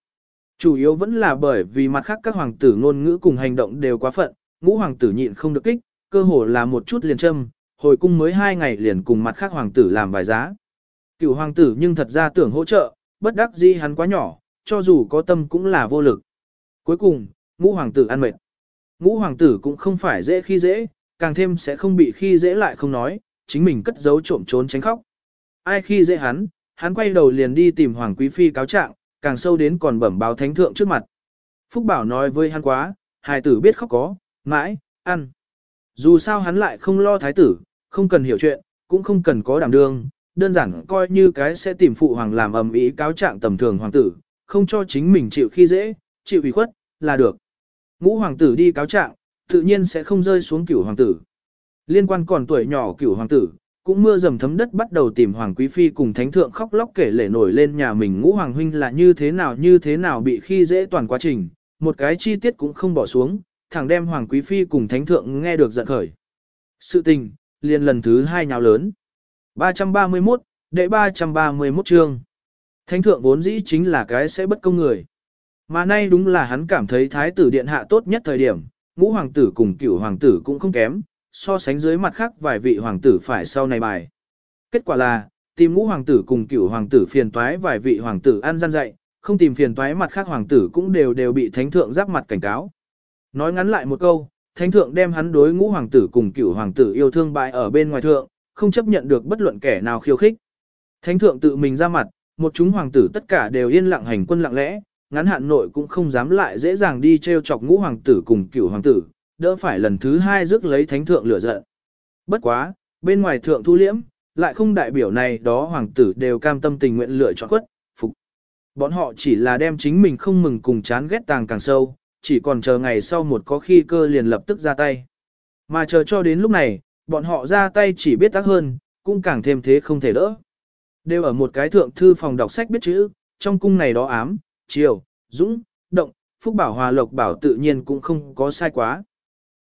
Chủ yếu vẫn là bởi vì mặt khác các hoàng tử ngôn ngữ cùng hành động đều quá phận, ngũ hoàng tử nhịn không được kích, cơ hồ là một chút liền châm, hồi cung mới hai ngày liền cùng mặt khác hoàng tử làm vài giá. Cựu hoàng tử nhưng thật ra tưởng hỗ trợ, bất đắc dĩ hắn quá nhỏ, cho dù có tâm cũng là vô lực. Cuối cùng, ngũ hoàng tử ăn mệt. Ngũ hoàng tử cũng không phải dễ khi dễ, càng thêm sẽ không bị khi dễ lại không nói, chính mình cất giấu trộm trốn tránh khóc. Ai khi dễ hắn, hắn quay đầu liền đi tìm hoàng quý phi cáo trạng, càng sâu đến còn bẩm báo thánh thượng trước mặt. Phúc Bảo nói với hắn quá, hài tử biết khóc có, mãi, ăn. Dù sao hắn lại không lo thái tử, không cần hiểu chuyện, cũng không cần có đảm đương, đơn giản coi như cái sẽ tìm phụ hoàng làm ầm ĩ cáo trạng tầm thường hoàng tử, không cho chính mình chịu khi dễ, chịu ủy khuất, là được. Ngũ hoàng tử đi cáo trạng, tự nhiên sẽ không rơi xuống cửu hoàng tử. Liên quan còn tuổi nhỏ cửu hoàng tử, cũng mưa dầm thấm đất bắt đầu tìm hoàng quý phi cùng thánh thượng khóc lóc kể lể nổi lên nhà mình ngũ hoàng huynh là như thế nào như thế nào bị khi dễ toàn quá trình, một cái chi tiết cũng không bỏ xuống, thẳng đem hoàng quý phi cùng thánh thượng nghe được giận khởi. Sự tình, liền lần thứ hai nhào lớn. 331, đệ 331 chương. Thánh thượng vốn dĩ chính là cái sẽ bất công người. Mà nay đúng là hắn cảm thấy thái tử điện hạ tốt nhất thời điểm, ngũ hoàng tử cùng cửu hoàng tử cũng không kém, so sánh dưới mặt khác vài vị hoàng tử phải sau này bài. Kết quả là, tìm ngũ hoàng tử cùng cửu hoàng tử phiền toái vài vị hoàng tử ăn gian dạy, không tìm phiền toái mặt khác hoàng tử cũng đều đều bị thánh thượng giáp mặt cảnh cáo. Nói ngắn lại một câu, thánh thượng đem hắn đối ngũ hoàng tử cùng cửu hoàng tử yêu thương bại ở bên ngoài thượng, không chấp nhận được bất luận kẻ nào khiêu khích. Thánh thượng tự mình ra mặt, một chúng hoàng tử tất cả đều yên lặng hành quân lặng lẽ, ngắn hạn nội cũng không dám lại dễ dàng đi treo chọc ngũ hoàng tử cùng cửu hoàng tử, đỡ phải lần thứ hai rước lấy thánh thượng lửa giận. Bất quá, bên ngoài thượng thu liễm, lại không đại biểu này đó hoàng tử đều cam tâm tình nguyện lựa chọn quất, phục. Bọn họ chỉ là đem chính mình không mừng cùng chán ghét tàng càng sâu, chỉ còn chờ ngày sau một có khi cơ liền lập tức ra tay. Mà chờ cho đến lúc này, bọn họ ra tay chỉ biết tác hơn, cũng càng thêm thế không thể đỡ. Đều ở một cái thượng thư phòng đọc sách biết chữ, trong cung này đó ám, chiều, dũng, động, phúc bảo hòa lộc bảo tự nhiên cũng không có sai quá.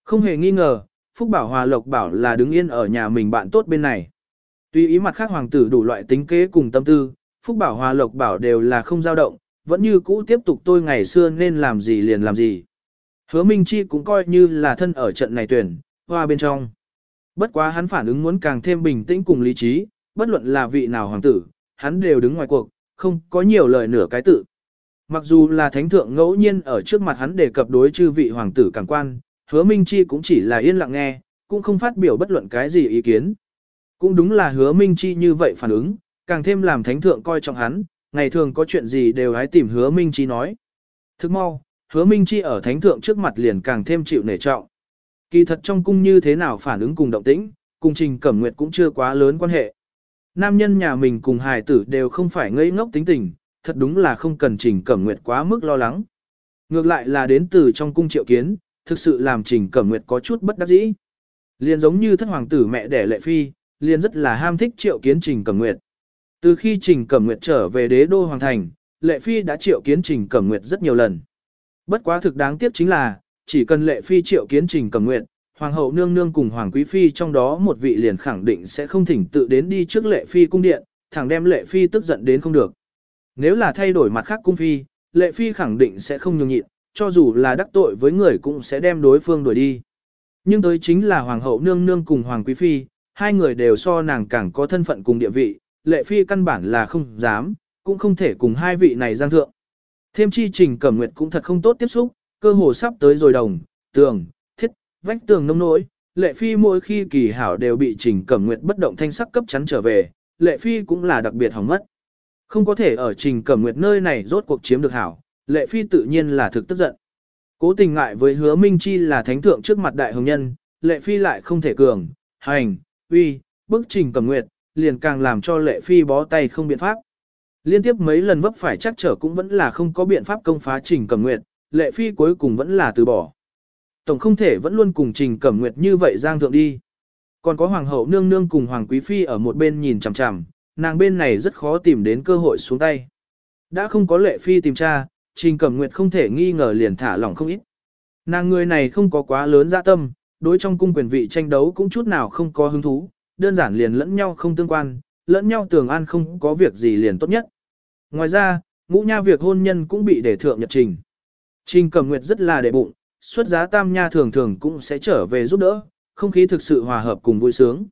Không hề nghi ngờ, phúc bảo hòa lộc bảo là đứng yên ở nhà mình bạn tốt bên này. Tuy ý mặt khác hoàng tử đủ loại tính kế cùng tâm tư, phúc bảo hòa lộc bảo đều là không dao động, vẫn như cũ tiếp tục tôi ngày xưa nên làm gì liền làm gì. Hứa Minh Chi cũng coi như là thân ở trận này tuyển, hoa bên trong. Bất quá hắn phản ứng muốn càng thêm bình tĩnh cùng lý trí, bất luận là vị nào hoàng tử, hắn đều đứng ngoài cuộc, không có nhiều lời nửa cái tự. Mặc dù là thánh thượng ngẫu nhiên ở trước mặt hắn đề cập đối chư vị hoàng tử càng quan, hứa Minh Chi cũng chỉ là yên lặng nghe, cũng không phát biểu bất luận cái gì ý kiến. Cũng đúng là hứa Minh Chi như vậy phản ứng, càng thêm làm thánh thượng coi trọng hắn, ngày thường có chuyện gì đều hãy tìm hứa Minh Chi nói. Thức mau, hứa Minh Chi ở thánh thượng trước mặt liền càng thêm chịu nể trọng. Kỳ thật trong cung như thế nào phản ứng cùng động tĩnh, cùng trình cẩm nguyệt cũng chưa quá lớn quan hệ. Nam nhân nhà mình cùng hài tử đều không phải ngây ngốc tính tình, thật đúng là không cần trình cẩm nguyệt quá mức lo lắng. Ngược lại là đến từ trong cung triệu kiến, thực sự làm trình cẩm nguyệt có chút bất đắc dĩ. Liền giống như thất hoàng tử mẹ đẻ lệ phi, liền rất là ham thích triệu kiến trình cẩm nguyệt. Từ khi trình cẩm nguyệt trở về đế đô hoàng thành, lệ phi đã triệu kiến trình cẩm nguyệt rất nhiều lần. Bất quá thực đáng tiếc chính là, chỉ cần lệ phi triệu kiến trình cẩm nguyệt, hoàng hậu nương nương cùng hoàng quý phi trong đó một vị liền khẳng định sẽ không thỉnh tự đến đi trước lệ phi cung điện, thẳng đem lệ phi tức giận đến không được. Nếu là thay đổi mặt khác cung phi, lệ phi khẳng định sẽ không nhường nhịn, cho dù là đắc tội với người cũng sẽ đem đối phương đuổi đi. Nhưng tới chính là hoàng hậu nương nương cùng hoàng quý phi, hai người đều so nàng càng có thân phận cùng địa vị, lệ phi căn bản là không dám, cũng không thể cùng hai vị này giang thượng. Thêm chi trình cẩm nguyệt cũng thật không tốt tiếp xúc, cơ hồ sắp tới rồi đồng, tường, thiết, vách tường nông nỗi, lệ phi mỗi khi kỳ hảo đều bị trình cẩm nguyệt bất động thanh sắc cấp chắn trở về, lệ phi cũng là đặc biệt hỏng mất. Không có thể ở trình cẩm nguyệt nơi này rốt cuộc chiếm được hảo, lệ phi tự nhiên là thực tức giận. Cố tình ngại với hứa minh chi là thánh thượng trước mặt đại hồng nhân, lệ phi lại không thể cường, hành, uy, bức trình cẩm nguyệt, liền càng làm cho lệ phi bó tay không biện pháp. Liên tiếp mấy lần vấp phải chắc trở cũng vẫn là không có biện pháp công phá trình cẩm nguyệt, lệ phi cuối cùng vẫn là từ bỏ. Tổng không thể vẫn luôn cùng trình cẩm nguyệt như vậy giang thượng đi. Còn có hoàng hậu nương nương cùng hoàng quý phi ở một bên nhìn chằm chằm, nàng bên này rất khó tìm đến cơ hội xuống tay. Đã không có lệ phi tìm tra, trình cẩm nguyệt không thể nghi ngờ liền thả lỏng không ít. Nàng người này không có quá lớn dạ tâm, đối trong cung quyền vị tranh đấu cũng chút nào không có hứng thú, đơn giản liền lẫn nhau không tương quan, lẫn nhau tường an không có việc gì liền tốt nhất. Ngoài ra, ngũ nha việc hôn nhân cũng bị để thượng nhật trình. Trình Cẩm Nguyệt rất là đệ bụng, xuất giá Tam Nha thường thường cũng sẽ trở về giúp đỡ, không khí thực sự hòa hợp cùng vui sướng.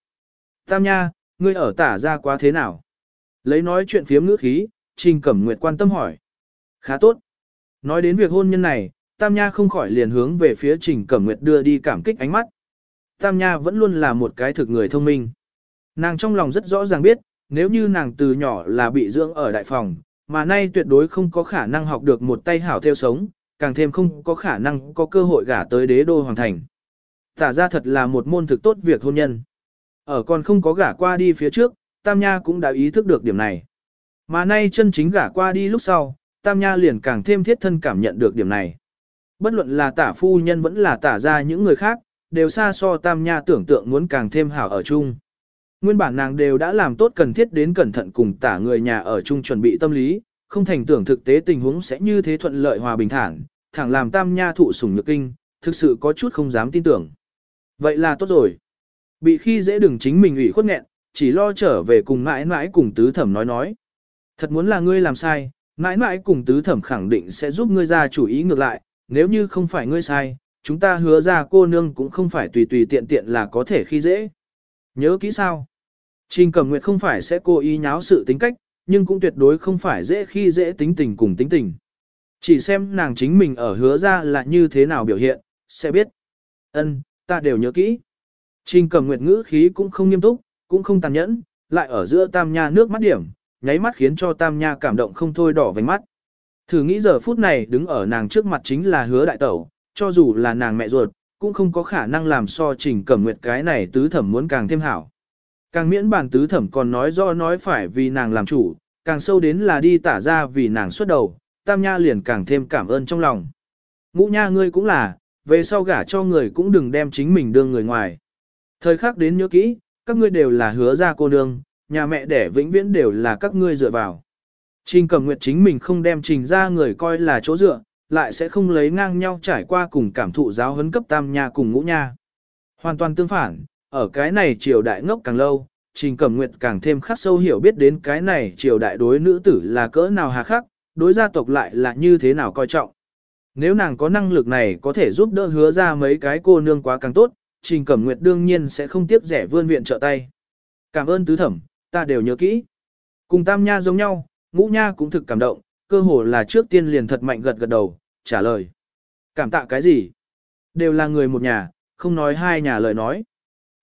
Tam Nha, ngươi ở tả ra quá thế nào? Lấy nói chuyện phiếm ngữ khí, Trình Cẩm Nguyệt quan tâm hỏi. Khá tốt. Nói đến việc hôn nhân này, Tam Nha không khỏi liền hướng về phía Trình Cẩm Nguyệt đưa đi cảm kích ánh mắt. Tam Nha vẫn luôn là một cái thực người thông minh. Nàng trong lòng rất rõ ràng biết, nếu như nàng từ nhỏ là bị dưỡng ở đại phòng, mà nay tuyệt đối không có khả năng học được một tay hảo theo sống, càng thêm không có khả năng có cơ hội gả tới đế đô hoàng thành. Tả ra thật là một môn thực tốt việc hôn nhân. Ở còn không có gả qua đi phía trước, Tam Nha cũng đã ý thức được điểm này. Mà nay chân chính gả qua đi lúc sau, Tam Nha liền càng thêm thiết thân cảm nhận được điểm này. bất luận là tả phu nhân vẫn là tả ra những người khác, đều xa so tam nha tưởng tượng muốn càng thêm hảo ở chung. Nguyên bản nàng đều đã làm tốt cần thiết đến cẩn thận cùng tả người nhà ở chung chuẩn bị tâm lý, không thành tưởng thực tế tình huống sẽ như thế thuận lợi hòa bình thản, thẳng làm tam nha thụ sủng nhược kinh, thực sự có chút không dám tin tưởng. Vậy là tốt rồi. Bị khi dễ đừng chính mình ủy khuất nghẹn, chỉ lo trở về cùng mãi mãi cùng tứ thẩm nói nói. Thật muốn là ngươi làm sai, mãi mãi cùng tứ thẩm khẳng định sẽ giúp ngươi ra chủ ý ngược lại, nếu như không phải ngươi sai, chúng ta hứa ra cô nương cũng không phải tùy tùy tiện tiện là có thể khi dễ. Nhớ kỹ sao? Trình Cẩm Nguyệt không phải sẽ cố ý nháo sự tính cách, nhưng cũng tuyệt đối không phải dễ khi dễ tính tình cùng tính tình. Chỉ xem nàng chính mình ở hứa ra là như thế nào biểu hiện, sẽ biết. Ân, ta đều nhớ kỹ. Trình Cẩm Nguyệt ngữ khí cũng không nghiêm túc, cũng không tàn nhẫn, lại ở giữa Tam Nha nước mắt điểm, nháy mắt khiến cho Tam Nha cảm động không thôi đỏ vành mắt. Thử nghĩ giờ phút này đứng ở nàng trước mặt chính là hứa đại tẩu, cho dù là nàng mẹ ruột, cũng không có khả năng làm so Trình Cẩm Nguyệt cái này tứ thẩm muốn càng thêm hảo. Càng miễn bản tứ thẩm còn nói do nói phải vì nàng làm chủ, càng sâu đến là đi tả ra vì nàng xuất đầu, tam nha liền càng thêm cảm ơn trong lòng. Ngũ nha ngươi cũng là, về sau gả cho người cũng đừng đem chính mình đưa người ngoài. Thời khắc đến nhớ kỹ, các ngươi đều là hứa ra cô nương, nhà mẹ đẻ vĩnh viễn đều là các ngươi dựa vào. Trình cầm nguyệt chính mình không đem trình ra người coi là chỗ dựa, lại sẽ không lấy ngang nhau trải qua cùng cảm thụ giáo huấn cấp tam nha cùng ngũ nha. Hoàn toàn tương phản, ở cái này triều đại ngốc càng lâu, Trình Cẩm Nguyệt càng thêm khắc sâu hiểu biết đến cái này triều đại đối nữ tử là cỡ nào hà khắc, đối gia tộc lại là như thế nào coi trọng. Nếu nàng có năng lực này có thể giúp đỡ hứa ra mấy cái cô nương quá càng tốt, Trình Cẩm Nguyệt đương nhiên sẽ không tiếp rẻ vươn viện trợ tay. Cảm ơn tứ thẩm, ta đều nhớ kỹ. Cùng Tam Nha giống nhau, Ngũ Nha cũng thực cảm động, cơ hồ là trước tiên liền thật mạnh gật gật đầu, trả lời. Cảm tạ cái gì? Đều là người một nhà, không nói hai nhà lời nói.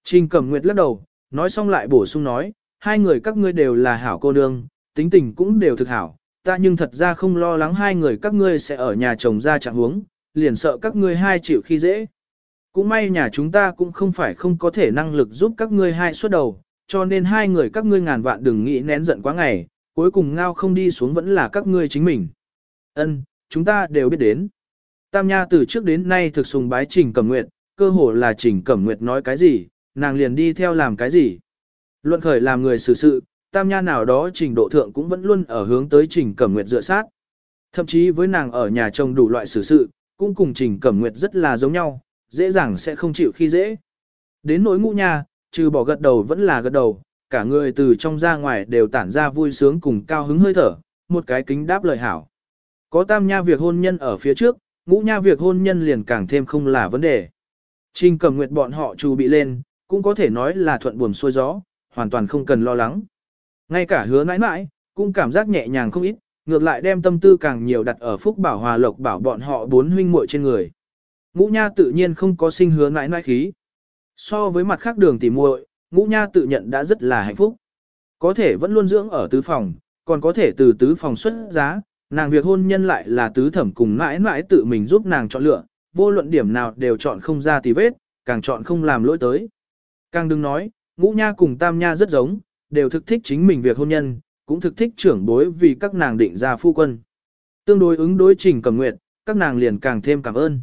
Trình Cẩm Nguyệt lắc đầu, nói xong lại bổ sung nói, hai người các ngươi đều là hảo cô nương, tính tình cũng đều thực hảo, ta nhưng thật ra không lo lắng hai người các ngươi sẽ ở nhà chồng ra trạng huống, liền sợ các ngươi hai chịu khi dễ. Cũng may nhà chúng ta cũng không phải không có thể năng lực giúp các ngươi hai suốt đầu, cho nên hai người các ngươi ngàn vạn đừng nghĩ nén giận quá ngày, cuối cùng ngao không đi xuống vẫn là các ngươi chính mình. Ân, chúng ta đều biết đến. Tam Nha từ trước đến nay thực sùng bái Trình Cẩm Nguyệt, cơ hồ là Trình Cẩm Nguyệt nói cái gì, nàng liền đi theo làm cái gì. Luận khởi làm người xử sự, tam nha nào đó trình độ thượng cũng vẫn luôn ở hướng tới trình cẩm nguyệt dựa sát. Thậm chí với nàng ở nhà chồng đủ loại xử sự, cũng cùng trình cẩm nguyệt rất là giống nhau, dễ dàng sẽ không chịu khi dễ. Đến nỗi ngũ nha, trừ bỏ gật đầu vẫn là gật đầu, cả người từ trong ra ngoài đều tản ra vui sướng cùng cao hứng hơi thở, một cái kính đáp lời hảo. Có tam nha việc hôn nhân ở phía trước, ngũ nha việc hôn nhân liền càng thêm không là vấn đề. Trình cầm nguyệt bọn họ trù bị lên, cũng có thể nói là thuận buồm xuôi gió, hoàn toàn không cần lo lắng. Ngay cả hứa mãi mãi, cũng cảm giác nhẹ nhàng không ít, ngược lại đem tâm tư càng nhiều đặt ở phúc bảo hòa lộc bảo bọn họ bốn huynh muội trên người. Ngũ nha tự nhiên không có sinh hứa mãi mãi khí. So với mặt khác đường tỉ muội, ngũ nha tự nhận đã rất là hạnh phúc. Có thể vẫn luôn dưỡng ở tứ phòng, còn có thể từ tứ phòng xuất giá, nàng việc hôn nhân lại là tứ thẩm cùng mãi mãi tự mình giúp nàng chọn lựa, vô luận điểm nào đều chọn không ra tì vết, càng chọn không làm lỗi tới. Càng đừng nói, ngũ nha cùng tam nha rất giống, đều thực thích chính mình việc hôn nhân, cũng thực thích trưởng bối vì các nàng định ra phu quân. Tương đối ứng đối trình cầm nguyện, các nàng liền càng thêm cảm ơn.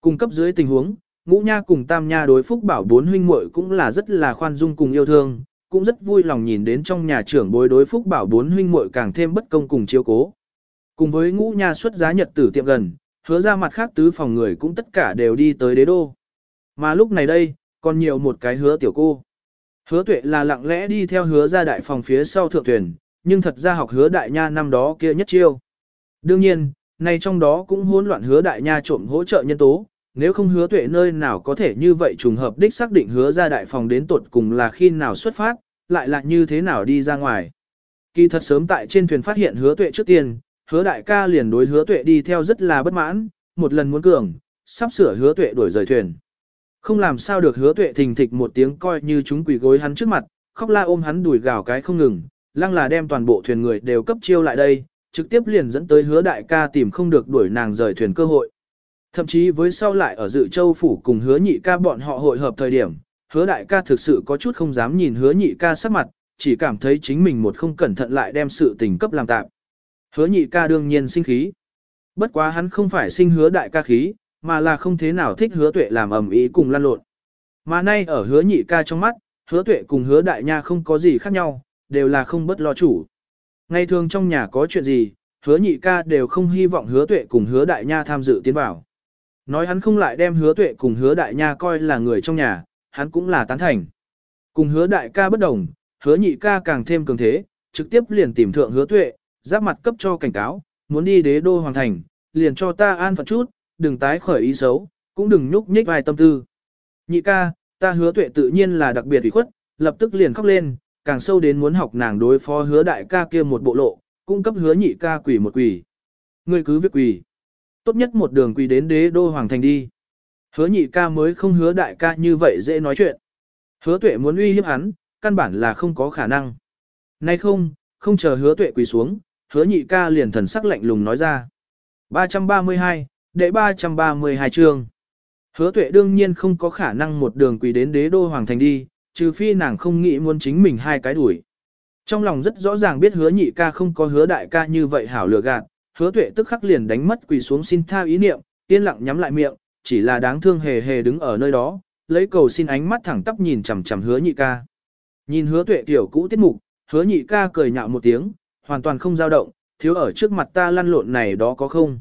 Cung cấp dưới tình huống, ngũ nha cùng tam nha đối phúc bảo bốn huynh muội cũng là rất là khoan dung cùng yêu thương, cũng rất vui lòng nhìn đến trong nhà trưởng bối đối phúc bảo bốn huynh muội càng thêm bất công cùng chiếu cố. Cùng với ngũ nha xuất giá nhật tử tiệm gần, hứa ra mặt khác tứ phòng người cũng tất cả đều đi tới đế đô. Mà lúc này đây, còn nhiều một cái hứa tiểu cô. Hứa tuệ là lặng lẽ đi theo hứa ra đại phòng phía sau thượng tuyển, nhưng thật ra học hứa đại nha năm đó kia nhất chiêu. Đương nhiên, nay trong đó cũng hỗn loạn hứa đại nha trộm hỗ trợ nhân tố, nếu không hứa tuệ nơi nào có thể như vậy trùng hợp đích xác định hứa ra đại phòng đến tuột cùng là khi nào xuất phát, lại là như thế nào đi ra ngoài. Kỳ thật sớm tại trên thuyền phát hiện hứa tuệ trước tiên, hứa đại ca liền đối hứa tuệ đi theo rất là bất mãn, một lần muốn cường, sắp sửa hứa tuệ đuổi rời thuyền. Không làm sao được hứa tuệ thình thịch một tiếng coi như chúng quỷ gối hắn trước mặt, khóc la ôm hắn đùi gào cái không ngừng, lăng là đem toàn bộ thuyền người đều cấp chiêu lại đây, trực tiếp liền dẫn tới hứa đại ca tìm không được đuổi nàng rời thuyền cơ hội. Thậm chí với sau lại ở dự châu phủ cùng hứa nhị ca bọn họ hội hợp thời điểm, hứa đại ca thực sự có chút không dám nhìn hứa nhị ca sắc mặt, chỉ cảm thấy chính mình một không cẩn thận lại đem sự tình cấp làm tạm. Hứa nhị ca đương nhiên sinh khí. Bất quá hắn không phải sinh hứa đại ca khí, mà là không thế nào thích hứa tuệ làm ầm ĩ cùng lan lộn. Mà nay ở hứa nhị ca trong mắt, hứa tuệ cùng hứa đại nha không có gì khác nhau, đều là không bất lo chủ. Ngày thường trong nhà có chuyện gì, hứa nhị ca đều không hy vọng hứa tuệ cùng hứa đại nha tham dự tiến vào. Nói hắn không lại đem hứa tuệ cùng hứa đại nha coi là người trong nhà, hắn cũng là tán thành. Cùng hứa đại ca bất đồng, hứa nhị ca càng thêm cường thế, trực tiếp liền tìm thượng hứa tuệ, giáp mặt cấp cho cảnh cáo, muốn đi đế đô hoàng thành, liền cho ta an phận chút, đừng tái khởi ý xấu, cũng đừng nhúc nhích vài tâm tư. Nhị ca, ta hứa tuệ tự nhiên là đặc biệt ủy khuất, lập tức liền khóc lên, càng sâu đến muốn học nàng đối phó hứa đại ca kia một bộ lộ, cung cấp hứa nhị ca quỷ một quỷ. Ngươi cứ việc quỷ. Tốt nhất một đường quỷ đến đế đô hoàng thành đi. Hứa nhị ca mới không hứa đại ca như vậy dễ nói chuyện. Hứa tuệ muốn uy hiếp hắn, căn bản là không có khả năng. Nay không, không chờ hứa tuệ quỳ xuống, hứa nhị ca liền thần sắc lạnh lùng nói ra. 332, đệ 332 chương. Hứa tuệ đương nhiên không có khả năng một đường quỳ đến đế đô hoàng thành đi, trừ phi nàng không nghĩ muốn chính mình hai cái đuổi. Trong lòng rất rõ ràng biết hứa nhị ca không có hứa đại ca như vậy hảo lừa gạt, hứa tuệ tức khắc liền đánh mất quỳ xuống xin tha ý niệm, yên lặng nhắm lại miệng, chỉ là đáng thương hề hề đứng ở nơi đó, lấy cầu xin ánh mắt thẳng tắp nhìn chằm chằm hứa nhị ca. Nhìn hứa tuệ tiểu cũ tiết mục, hứa nhị ca cười nhạo một tiếng, hoàn toàn không dao động, thiếu ở trước mặt ta lăn lộn này đó có không.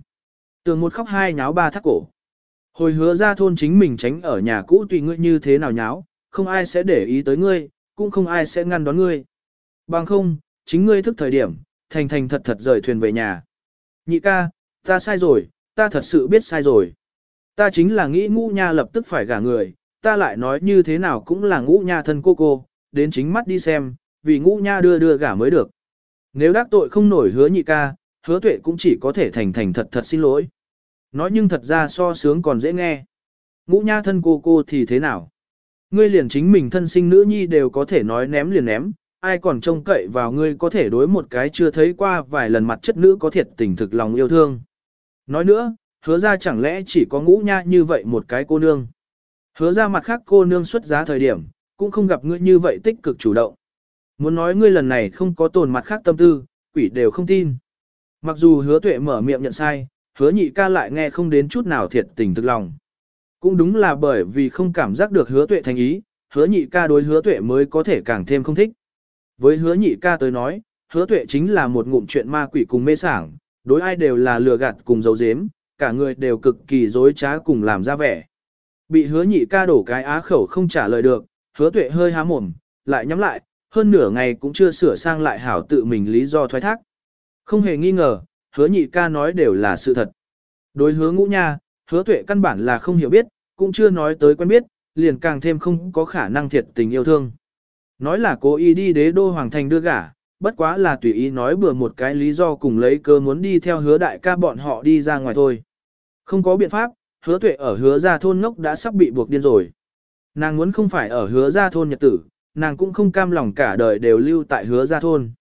Tường một khóc hai nháo ba thắt cổ. Hồi hứa ra thôn chính mình tránh ở nhà cũ tùy ngươi như thế nào nháo, không ai sẽ để ý tới ngươi, cũng không ai sẽ ngăn đón ngươi. Bằng không, chính ngươi thức thời điểm, thành thành thật thật rời thuyền về nhà. Nhị ca, ta sai rồi, ta thật sự biết sai rồi. Ta chính là nghĩ ngũ nha lập tức phải gả người, ta lại nói như thế nào cũng là ngũ nha thân cô cô, đến chính mắt đi xem, vì ngũ nha đưa đưa gả mới được. Nếu đắc tội không nổi hứa nhị ca, hứa tuệ cũng chỉ có thể thành thành thật thật xin lỗi. Nói nhưng thật ra so sướng còn dễ nghe. Ngũ nha thân cô cô thì thế nào? Ngươi liền chính mình thân sinh nữ nhi đều có thể nói ném liền ném, ai còn trông cậy vào ngươi có thể đối một cái chưa thấy qua vài lần mặt chất nữ có thiệt tình thực lòng yêu thương. Nói nữa, hứa ra chẳng lẽ chỉ có ngũ nha như vậy một cái cô nương. Hứa ra mặt khác cô nương xuất giá thời điểm, cũng không gặp ngươi như vậy tích cực chủ động. Muốn nói ngươi lần này không có tồn mặt khác tâm tư, quỷ đều không tin. Mặc dù hứa tuệ mở miệng nhận sai, hứa nhị ca lại nghe không đến chút nào thiệt tình thực lòng. Cũng đúng là bởi vì không cảm giác được hứa tuệ thành ý, hứa nhị ca đối hứa tuệ mới có thể càng thêm không thích. Với hứa nhị ca tới nói, hứa tuệ chính là một ngụm chuyện ma quỷ cùng mê sảng, đối ai đều là lừa gạt cùng dấu dếm, cả người đều cực kỳ dối trá cùng làm ra vẻ. Bị hứa nhị ca đổ cái á khẩu không trả lời được, hứa tuệ hơi há mồm, lại nhắm lại, hơn nửa ngày cũng chưa sửa sang lại hảo tự mình lý do thoái thác. Không hề nghi ngờ, hứa nhị ca nói đều là sự thật. Đối hứa ngũ nha, hứa tuệ căn bản là không hiểu biết, cũng chưa nói tới quen biết, liền càng thêm không có khả năng thiệt tình yêu thương. Nói là cố ý đi đế đô hoàng thành đưa gả, bất quá là tùy ý nói bừa một cái lý do cùng lấy cơ muốn đi theo hứa đại ca bọn họ đi ra ngoài thôi. Không có biện pháp, hứa tuệ ở hứa ra thôn ngốc đã sắp bị buộc điên rồi. Nàng muốn không phải ở hứa ra thôn nhật tử, nàng cũng không cam lòng cả đời đều lưu tại hứa gia thôn.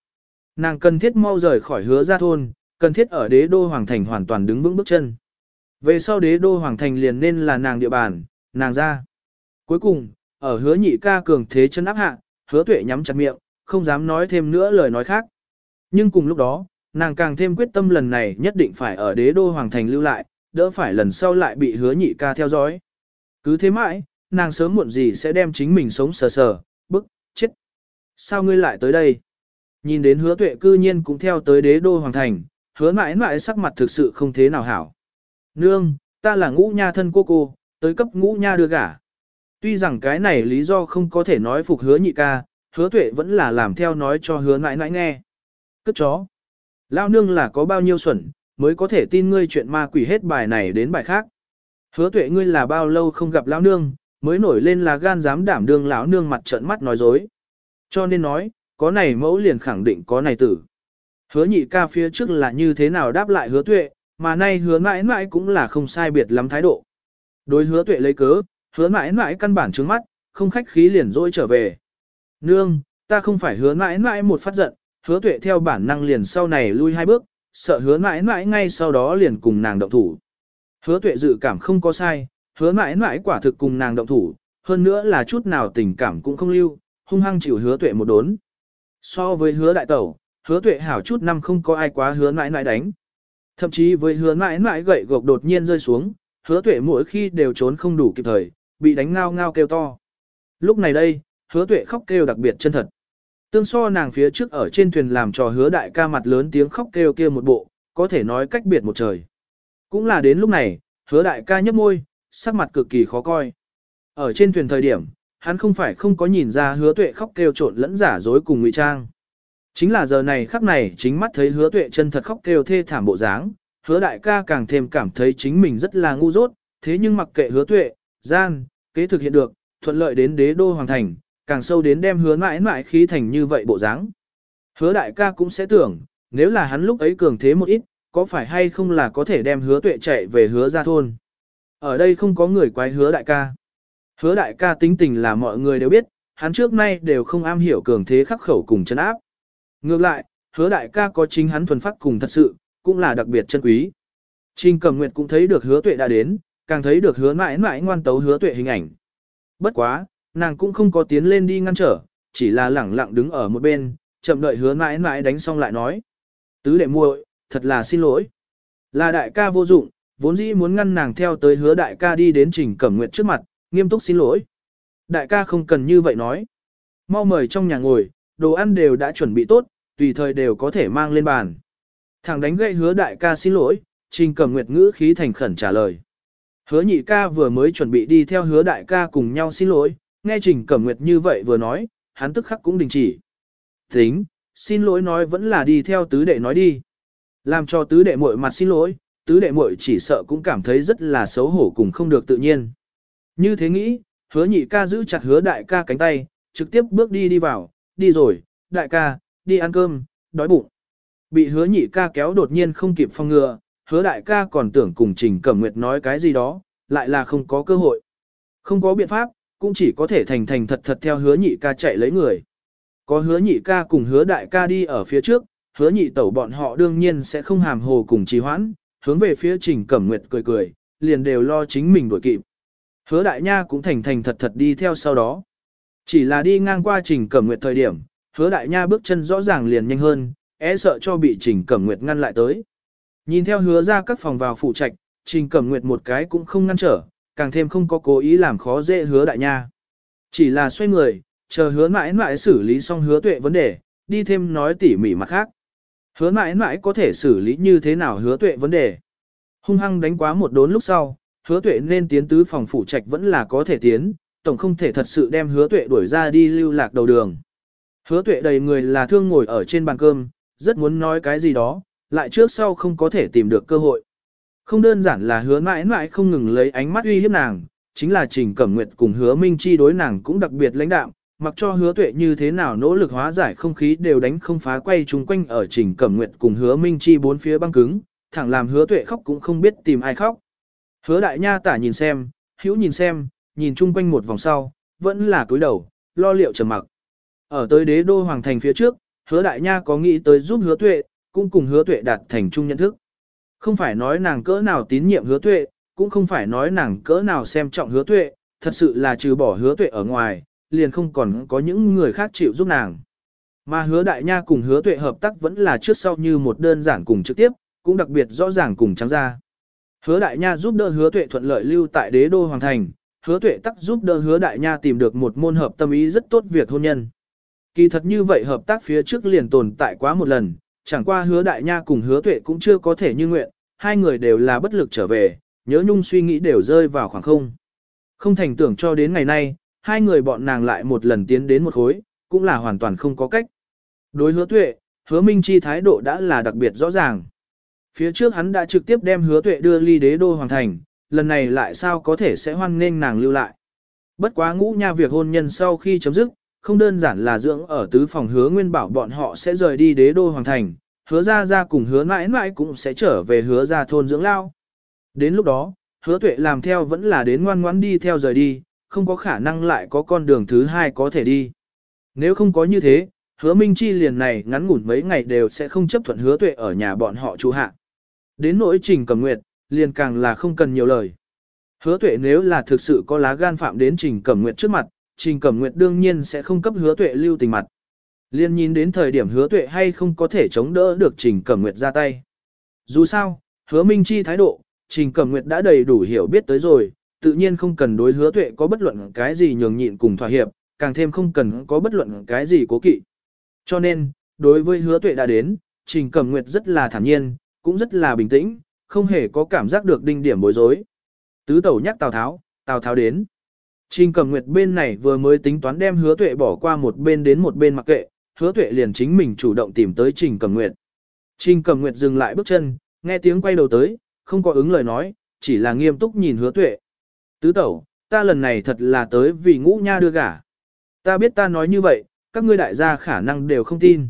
Nàng cần thiết mau rời khỏi hứa gia thôn, cần thiết ở đế đô hoàng thành hoàn toàn đứng vững bước chân. Về sau đế đô hoàng thành liền nên là nàng địa bàn, nàng ra. Cuối cùng, ở hứa nhị ca cường thế chân áp hạ, hứa tuệ nhắm chặt miệng, không dám nói thêm nữa lời nói khác. Nhưng cùng lúc đó, nàng càng thêm quyết tâm lần này nhất định phải ở đế đô hoàng thành lưu lại, đỡ phải lần sau lại bị hứa nhị ca theo dõi. Cứ thế mãi, nàng sớm muộn gì sẽ đem chính mình sống sờ sờ. Sao ngươi lại tới đây? Nhìn đến hứa tuệ cư nhiên cũng theo tới đế đô hoàng thành, hứa mãi mãi sắc mặt thực sự không thế nào hảo. Nương, ta là ngũ nha thân cô cô, tới cấp ngũ nha đưa gả. Tuy rằng cái này lý do không có thể nói phục hứa nhị ca, hứa tuệ vẫn là làm theo nói cho hứa mãi mãi nghe. Cất chó. Lao nương là có bao nhiêu xuẩn, mới có thể tin ngươi chuyện ma quỷ hết bài này đến bài khác. Hứa tuệ ngươi là bao lâu không gặp lão nương, mới nổi lên là gan dám đảm đương lão nương mặt trợn mắt nói dối. Cho nên nói, có này mẫu liền khẳng định có này tử. Hứa nhị ca phía trước là như thế nào đáp lại hứa tuệ, mà nay hứa mãi mãi cũng là không sai biệt lắm thái độ. Đối hứa tuệ lấy cớ, hứa mãi mãi căn bản trứng mắt, không khách khí liền dỗi trở về. Nương, ta không phải hứa mãi mãi một phát giận, hứa tuệ theo bản năng liền sau này lui hai bước, sợ hứa mãi mãi ngay sau đó liền cùng nàng động thủ. Hứa tuệ dự cảm không có sai, hứa mãi mãi quả thực cùng nàng động thủ, hơn nữa là chút nào tình cảm cũng không lưu, hung hăng chịu hứa tuệ một đốn. So với hứa đại tẩu, hứa tuệ hảo chút năm không có ai quá hứa mãi mãi đánh. Thậm chí với hứa mãi mãi gậy gộc đột nhiên rơi xuống, hứa tuệ mỗi khi đều trốn không đủ kịp thời, bị đánh ngao ngao kêu to. Lúc này đây, hứa tuệ khóc kêu đặc biệt chân thật. Tương so nàng phía trước ở trên thuyền làm trò hứa đại ca mặt lớn tiếng khóc kêu kia một bộ, có thể nói cách biệt một trời. Cũng là đến lúc này, hứa đại ca nhấp môi, sắc mặt cực kỳ khó coi. Ở trên thuyền thời điểm, hắn không phải không có nhìn ra hứa tuệ khóc kêu trộn lẫn giả dối cùng ngụy trang. Chính là giờ này khắc này chính mắt thấy hứa tuệ chân thật khóc kêu thê thảm bộ dáng, hứa đại ca càng thêm cảm thấy chính mình rất là ngu dốt, thế nhưng mặc kệ hứa tuệ, gian, kế thực hiện được, thuận lợi đến đế đô hoàng thành, càng sâu đến đem hứa mãi mãi khí thành như vậy bộ dáng. Hứa đại ca cũng sẽ tưởng, nếu là hắn lúc ấy cường thế một ít, có phải hay không là có thể đem hứa tuệ chạy về hứa ra thôn. Ở đây không có người quái hứa đại ca. Hứa đại ca tính tình là mọi người đều biết, hắn trước nay đều không am hiểu cường thế khắc khẩu cùng chân áp. Ngược lại, hứa đại ca có chính hắn thuần phát cùng thật sự, cũng là đặc biệt chân quý. Trình cầm nguyệt cũng thấy được hứa tuệ đã đến, càng thấy được hứa mãi mãi ngoan tấu hứa tuệ hình ảnh. Bất quá, nàng cũng không có tiến lên đi ngăn trở, chỉ là lẳng lặng đứng ở một bên, chậm đợi hứa mãi mãi đánh xong lại nói. Tứ đệ muội, thật là xin lỗi. Là đại ca vô dụng, vốn dĩ muốn ngăn nàng theo tới hứa đại ca đi đến trình cẩm Nguyệt trước mặt, nghiêm túc xin lỗi. Đại ca không cần như vậy nói. Mau mời trong nhà ngồi, đồ ăn đều đã chuẩn bị tốt, tùy thời đều có thể mang lên bàn. Thằng đánh gậy hứa đại ca xin lỗi, trình cẩm nguyệt ngữ khí thành khẩn trả lời. Hứa nhị ca vừa mới chuẩn bị đi theo hứa đại ca cùng nhau xin lỗi, nghe trình cẩm nguyệt như vậy vừa nói, hắn tức khắc cũng đình chỉ. Tính, xin lỗi nói vẫn là đi theo tứ đệ nói đi. Làm cho tứ đệ muội mặt xin lỗi, tứ đệ muội chỉ sợ cũng cảm thấy rất là xấu hổ cùng không được tự nhiên. Như thế nghĩ, hứa nhị ca giữ chặt hứa đại ca cánh tay, trực tiếp bước đi đi vào, đi rồi, đại ca, đi ăn cơm, đói bụng. Bị hứa nhị ca kéo đột nhiên không kịp phong ngừa, hứa đại ca còn tưởng cùng Trình Cẩm Nguyệt nói cái gì đó, lại là không có cơ hội. Không có biện pháp, cũng chỉ có thể thành thành thật thật theo hứa nhị ca chạy lấy người. Có hứa nhị ca cùng hứa đại ca đi ở phía trước, hứa nhị tẩu bọn họ đương nhiên sẽ không hàm hồ cùng trì hoãn, hướng về phía Trình Cẩm Nguyệt cười cười, liền đều lo chính mình đuổi kịp. Hứa đại nha cũng thành thành thật thật đi theo sau đó. Chỉ là đi ngang qua Trình Cẩm Nguyệt thời điểm, hứa đại nha bước chân rõ ràng liền nhanh hơn, e sợ cho bị Trình Cẩm Nguyệt ngăn lại tới. Nhìn theo hứa ra các phòng vào phụ trạch, Trình Cẩm Nguyệt một cái cũng không ngăn trở, càng thêm không có cố ý làm khó dễ hứa đại nha. Chỉ là xoay người, chờ hứa mãi mãi xử lý xong hứa tuệ vấn đề, đi thêm nói tỉ mỉ mặt khác. Hứa mãi mãi có thể xử lý như thế nào hứa tuệ vấn đề. Hung hăng đánh quá một đốn lúc sau, hứa tuệ nên tiến tứ phòng phủ trạch vẫn là có thể tiến, tổng không thể thật sự đem hứa tuệ đuổi ra đi lưu lạc đầu đường. Hứa tuệ đầy người là thương ngồi ở trên bàn cơm, rất muốn nói cái gì đó, lại trước sau không có thể tìm được cơ hội. Không đơn giản là hứa mãi mãi không ngừng lấy ánh mắt uy hiếp nàng, chính là Trình Cẩm Nguyệt cùng hứa Minh Chi đối nàng cũng đặc biệt lãnh đạm, mặc cho hứa tuệ như thế nào nỗ lực hóa giải không khí đều đánh không phá quay chung quanh ở Trình Cẩm Nguyệt cùng hứa Minh Chi bốn phía băng cứng, thẳng làm hứa tuệ khóc cũng không biết tìm ai khóc. Hứa đại nha tả nhìn xem, hữu nhìn xem, nhìn chung quanh một vòng sau, vẫn là cúi đầu, lo liệu trầm mặc. Ở tới đế đô hoàng thành phía trước, hứa đại nha có nghĩ tới giúp hứa tuệ, cũng cùng hứa tuệ đạt thành chung nhận thức. Không phải nói nàng cỡ nào tín nhiệm hứa tuệ, cũng không phải nói nàng cỡ nào xem trọng hứa tuệ, thật sự là trừ bỏ hứa tuệ ở ngoài, liền không còn có những người khác chịu giúp nàng. Mà hứa đại nha cùng hứa tuệ hợp tác vẫn là trước sau như một đơn giản cùng trực tiếp, cũng đặc biệt rõ ràng cùng trắng ra. Hứa đại nha giúp đỡ hứa tuệ thuận lợi lưu tại đế đô hoàng thành, hứa tuệ tắc giúp đỡ hứa đại nha tìm được một môn hợp tâm ý rất tốt việc hôn nhân. Kỳ thật như vậy hợp tác phía trước liền tồn tại quá một lần, chẳng qua hứa đại nha cùng hứa tuệ cũng chưa có thể như nguyện, hai người đều là bất lực trở về, nhớ nhung suy nghĩ đều rơi vào khoảng không. Không thành tưởng cho đến ngày nay, hai người bọn nàng lại một lần tiến đến một khối, cũng là hoàn toàn không có cách. Đối hứa tuệ, hứa minh chi thái độ đã là đặc biệt rõ ràng. Phía trước hắn đã trực tiếp đem hứa tuệ đưa ly đế đô hoàng thành, lần này lại sao có thể sẽ hoan nghênh nàng lưu lại. Bất quá ngũ nha việc hôn nhân sau khi chấm dứt, không đơn giản là dưỡng ở tứ phòng hứa nguyên bảo bọn họ sẽ rời đi đế đô hoàng thành, hứa ra ra cùng hứa mãi mãi cũng sẽ trở về hứa ra thôn dưỡng lao. Đến lúc đó, hứa tuệ làm theo vẫn là đến ngoan ngoãn đi theo rời đi, không có khả năng lại có con đường thứ hai có thể đi. Nếu không có như thế, hứa Minh Chi liền này ngắn ngủn mấy ngày đều sẽ không chấp thuận hứa tuệ ở nhà bọn họ trụ hạ. Đến nỗi trình cầm nguyệt, liền càng là không cần nhiều lời. Hứa tuệ nếu là thực sự có lá gan phạm đến trình cẩm nguyệt trước mặt, trình cẩm nguyệt đương nhiên sẽ không cấp hứa tuệ lưu tình mặt. Liên nhìn đến thời điểm hứa tuệ hay không có thể chống đỡ được trình cẩm nguyệt ra tay. Dù sao, hứa Minh Chi thái độ, Trình Cẩm Nguyệt đã đầy đủ hiểu biết tới rồi, tự nhiên không cần đối hứa tuệ có bất luận cái gì nhường nhịn cùng thỏa hiệp, càng thêm không cần có bất luận cái gì cố kỵ. Cho nên, đối với hứa tuệ đã đến, Trình Cẩm Nguyệt rất là thản nhiên, cũng rất là bình tĩnh, không hề có cảm giác được đinh điểm bối rối. Tứ tẩu nhắc Tào Tháo, Tào Tháo đến. Trình Cẩm Nguyệt bên này vừa mới tính toán đem hứa tuệ bỏ qua một bên đến một bên mặc kệ, hứa tuệ liền chính mình chủ động tìm tới Trình Cẩm Nguyệt. Trình Cẩm Nguyệt dừng lại bước chân, nghe tiếng quay đầu tới, không có ứng lời nói, chỉ là nghiêm túc nhìn hứa tuệ. Tứ tẩu, ta lần này thật là tới vì ngũ nha đưa gả. Ta biết ta nói như vậy, các ngươi đại gia khả năng đều không tin.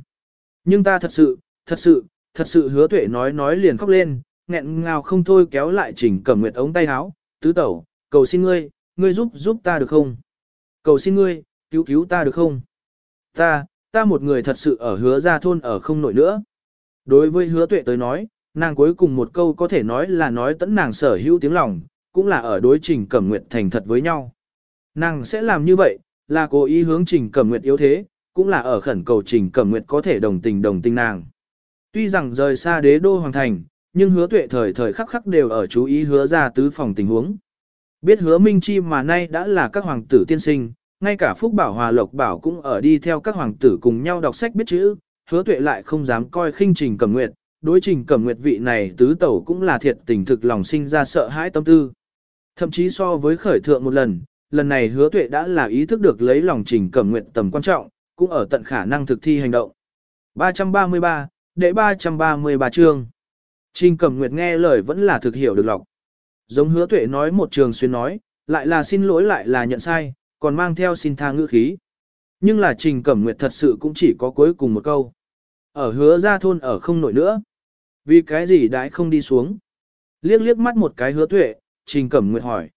Nhưng ta thật sự, thật sự, thật sự hứa tuệ nói nói liền khóc lên, nghẹn ngào không thôi kéo lại Trình Cẩm Nguyệt ống tay áo, tứ tẩu, cầu xin ngươi, ngươi giúp giúp ta được không? Cầu xin ngươi, cứu cứu ta được không? Ta, ta một người thật sự ở hứa ra thôn ở không nổi nữa. Đối với hứa tuệ tới nói, nàng cuối cùng một câu có thể nói là nói tẫn nàng sở hữu tiếng lòng, cũng là ở đối trình cẩm nguyệt thành thật với nhau. Nàng sẽ làm như vậy, là cố ý hướng trình cẩm nguyệt yếu thế, cũng là ở khẩn cầu trình cẩm nguyệt có thể đồng tình đồng tình nàng. Tuy rằng rời xa đế đô hoàng thành, nhưng hứa tuệ thời thời khắc khắc đều ở chú ý hứa ra tứ phòng tình huống. Biết hứa Minh Chi mà nay đã là các hoàng tử tiên sinh, ngay cả Phúc Bảo Hòa Lộc Bảo cũng ở đi theo các hoàng tử cùng nhau đọc sách biết chữ, hứa tuệ lại không dám coi khinh trình cẩm nguyệt, đối trình cẩm nguyệt vị này tứ tẩu cũng là thiệt tình thực lòng sinh ra sợ hãi tâm tư. Thậm chí so với khởi thượng một lần, lần này hứa tuệ đã là ý thức được lấy lòng trình cẩm nguyệt tầm quan trọng, cũng ở tận khả năng thực thi hành động. 333, đệ 333 chương. Trình cẩm nguyệt nghe lời vẫn là thực hiểu được lọc. Giống hứa tuệ nói một trường xuyên nói, lại là xin lỗi lại là nhận sai, còn mang theo xin tha ngữ khí. Nhưng là trình cẩm nguyệt thật sự cũng chỉ có cuối cùng một câu. Ở hứa ra thôn ở không nổi nữa. Vì cái gì đãi không đi xuống. Liếc liếc mắt một cái hứa tuệ, trình cẩm nguyệt hỏi.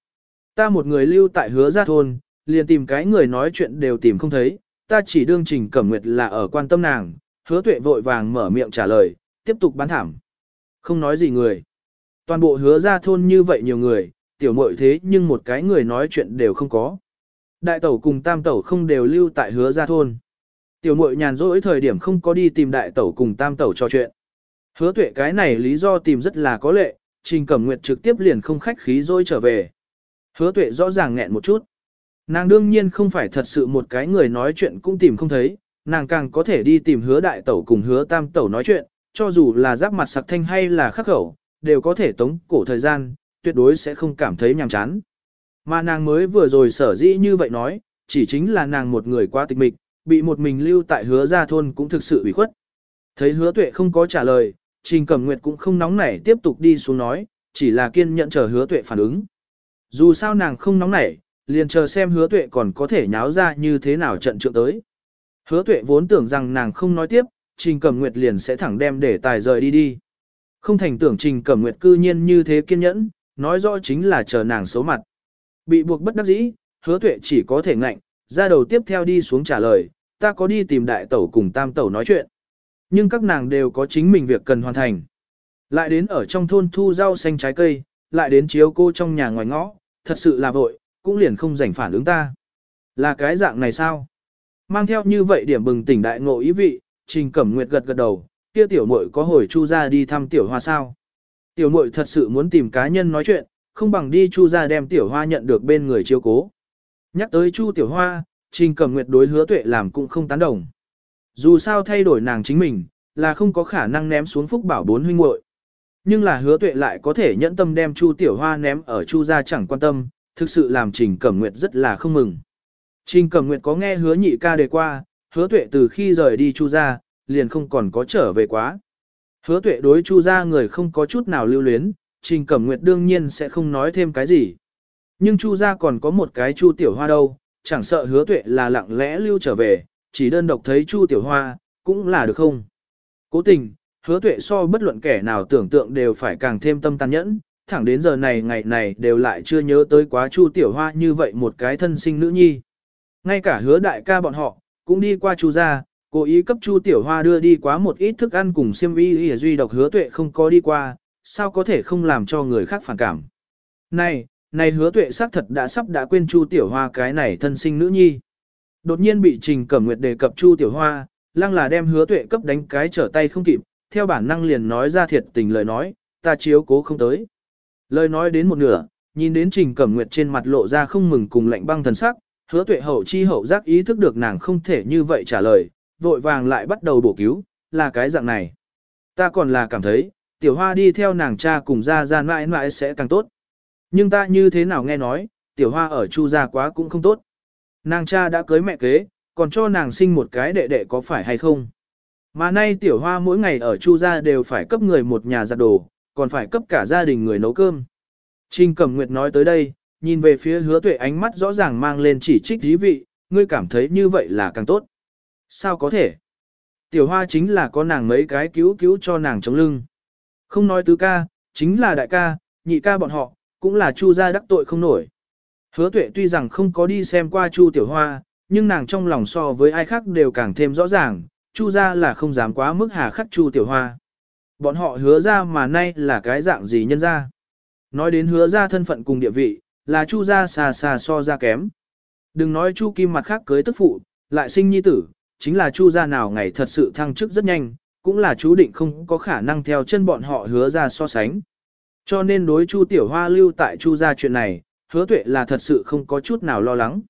Ta một người lưu tại hứa ra thôn, liền tìm cái người nói chuyện đều tìm không thấy, ta chỉ đương trình cẩm nguyệt là ở quan tâm nàng, hứa tuệ vội vàng mở miệng trả lời, tiếp tục bán thảm. Không nói gì người. Toàn bộ hứa ra thôn như vậy nhiều người, tiểu muội thế nhưng một cái người nói chuyện đều không có. Đại tẩu cùng tam tẩu không đều lưu tại hứa ra thôn. Tiểu muội nhàn rỗi thời điểm không có đi tìm đại tẩu cùng tam tẩu trò chuyện. Hứa tuệ cái này lý do tìm rất là có lệ, trình cẩm nguyệt trực tiếp liền không khách khí rồi trở về. Hứa tuệ rõ ràng nghẹn một chút. Nàng đương nhiên không phải thật sự một cái người nói chuyện cũng tìm không thấy, nàng càng có thể đi tìm hứa đại tẩu cùng hứa tam tẩu nói chuyện, cho dù là giáp mặt sặc thanh hay là khắc khẩu, đều có thể tống cổ thời gian, tuyệt đối sẽ không cảm thấy nhàm chán. Mà nàng mới vừa rồi sở dĩ như vậy nói, chỉ chính là nàng một người quá tịch mịch, bị một mình lưu tại hứa gia thôn cũng thực sự bị khuất. Thấy hứa tuệ không có trả lời, Trình Cẩm Nguyệt cũng không nóng nảy tiếp tục đi xuống nói, chỉ là kiên nhận chờ hứa tuệ phản ứng. Dù sao nàng không nóng nảy, liền chờ xem hứa tuệ còn có thể nháo ra như thế nào trận trượng tới. Hứa tuệ vốn tưởng rằng nàng không nói tiếp, Trình Cẩm Nguyệt liền sẽ thẳng đem để tài rời đi đi. Không thành tưởng Trình Cẩm Nguyệt cư nhiên như thế kiên nhẫn, nói rõ chính là chờ nàng xấu mặt. Bị buộc bất đắc dĩ, hứa tuệ chỉ có thể ngạnh, ra đầu tiếp theo đi xuống trả lời, ta có đi tìm đại tẩu cùng tam tẩu nói chuyện. Nhưng các nàng đều có chính mình việc cần hoàn thành. Lại đến ở trong thôn thu rau xanh trái cây, lại đến chiếu cô trong nhà ngoài ngõ, thật sự là vội, cũng liền không rảnh phản ứng ta. Là cái dạng này sao? Mang theo như vậy điểm bừng tỉnh đại ngộ ý vị, Trình Cẩm Nguyệt gật gật đầu, kia tiểu muội có hồi chu ra đi thăm tiểu hoa sao. Tiểu muội thật sự muốn tìm cá nhân nói chuyện, không bằng đi chu ra đem tiểu hoa nhận được bên người chiếu cố. Nhắc tới chu tiểu hoa, trình Cẩm nguyệt đối hứa tuệ làm cũng không tán đồng. Dù sao thay đổi nàng chính mình, là không có khả năng ném xuống phúc bảo bốn huynh muội. Nhưng là hứa tuệ lại có thể nhẫn tâm đem chu tiểu hoa ném ở chu gia chẳng quan tâm, thực sự làm trình cẩm nguyệt rất là không mừng. Trình cẩm nguyệt có nghe hứa nhị ca đề qua, hứa tuệ từ khi rời đi chu gia, liền không còn có trở về quá. Hứa tuệ đối chu gia người không có chút nào lưu luyến, trình cẩm nguyệt đương nhiên sẽ không nói thêm cái gì. Nhưng chu gia còn có một cái chu tiểu hoa đâu, chẳng sợ hứa tuệ là lặng lẽ lưu trở về, chỉ đơn độc thấy chu tiểu hoa, cũng là được không. Cố tình, hứa tuệ so bất luận kẻ nào tưởng tượng đều phải càng thêm tâm tàn nhẫn, thẳng đến giờ này ngày này đều lại chưa nhớ tới quá chu tiểu hoa như vậy một cái thân sinh nữ nhi. Ngay cả hứa đại ca bọn họ, cũng đi qua chu gia, Cố ý cấp Chu Tiểu Hoa đưa đi quá một ít thức ăn cùng xiêm y y duy độc hứa tuệ không có đi qua, sao có thể không làm cho người khác phản cảm. Này, này hứa tuệ xác thật đã sắp đã quên Chu Tiểu Hoa cái này thân sinh nữ nhi. Đột nhiên bị Trình Cẩm Nguyệt đề cập Chu Tiểu Hoa, lăng là đem hứa tuệ cấp đánh cái trở tay không kịp, theo bản năng liền nói ra thiệt tình lời nói, ta chiếu cố không tới. Lời nói đến một nửa, nhìn đến Trình Cẩm Nguyệt trên mặt lộ ra không mừng cùng lạnh băng thần sắc, hứa tuệ hậu chi hậu giác ý thức được nàng không thể như vậy trả lời, vội vàng lại bắt đầu bổ cứu, là cái dạng này. Ta còn là cảm thấy, tiểu hoa đi theo nàng cha cùng ra ra mãi mãi sẽ càng tốt. Nhưng ta như thế nào nghe nói, tiểu hoa ở chu gia quá cũng không tốt. Nàng cha đã cưới mẹ kế, còn cho nàng sinh một cái đệ đệ có phải hay không? Mà nay tiểu hoa mỗi ngày ở chu gia đều phải cấp người một nhà giặt đồ, còn phải cấp cả gia đình người nấu cơm. Trình Cẩm Nguyệt nói tới đây, nhìn về phía hứa tuệ ánh mắt rõ ràng mang lên chỉ trích dí vị, ngươi cảm thấy như vậy là càng tốt. Sao có thể? Tiểu hoa chính là có nàng mấy cái cứu cứu cho nàng chống lưng. Không nói tứ ca, chính là đại ca, nhị ca bọn họ, cũng là chu gia đắc tội không nổi. Hứa tuệ tuy rằng không có đi xem qua chu tiểu hoa, nhưng nàng trong lòng so với ai khác đều càng thêm rõ ràng, chu gia là không dám quá mức hà khắc chu tiểu hoa. Bọn họ hứa ra mà nay là cái dạng gì nhân ra. Nói đến hứa ra thân phận cùng địa vị, là chu gia xa xa so ra kém. Đừng nói chu kim mặt khác cưới tức phụ, lại sinh nhi tử, chính là chu gia nào ngày thật sự thăng chức rất nhanh, cũng là chú định không có khả năng theo chân bọn họ hứa ra so sánh. Cho nên đối chu tiểu hoa lưu tại chu gia chuyện này, hứa tuệ là thật sự không có chút nào lo lắng.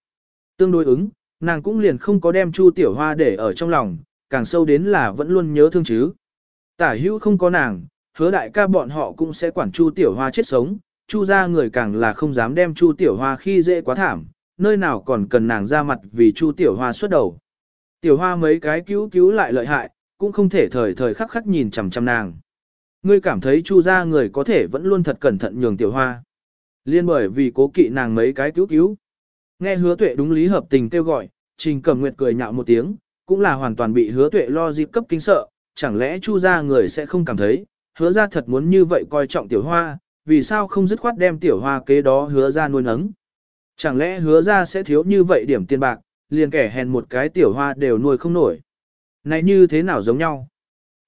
Tương đối ứng, nàng cũng liền không có đem chu tiểu hoa để ở trong lòng, càng sâu đến là vẫn luôn nhớ thương chứ. Tả hữu không có nàng, hứa đại ca bọn họ cũng sẽ quản chu tiểu hoa chết sống, chu ra người càng là không dám đem chu tiểu hoa khi dễ quá thảm, nơi nào còn cần nàng ra mặt vì chu tiểu hoa xuất đầu. Tiểu hoa mấy cái cứu cứu lại lợi hại, cũng không thể thời thời khắc khắc nhìn chằm chằm nàng. Ngươi cảm thấy chu ra người có thể vẫn luôn thật cẩn thận nhường tiểu hoa. Liên bởi vì cố kỵ nàng mấy cái cứu cứu. Nghe hứa tuệ đúng lý hợp tình kêu gọi, trình cầm nguyệt cười nhạo một tiếng, cũng là hoàn toàn bị hứa tuệ lo dịp cấp kinh sợ, chẳng lẽ chu ra người sẽ không cảm thấy, hứa ra thật muốn như vậy coi trọng tiểu hoa, vì sao không dứt khoát đem tiểu hoa kế đó hứa ra nuôi nấng. Chẳng lẽ hứa ra sẽ thiếu như vậy điểm tiền bạc, liền kẻ hèn một cái tiểu hoa đều nuôi không nổi. Này như thế nào giống nhau?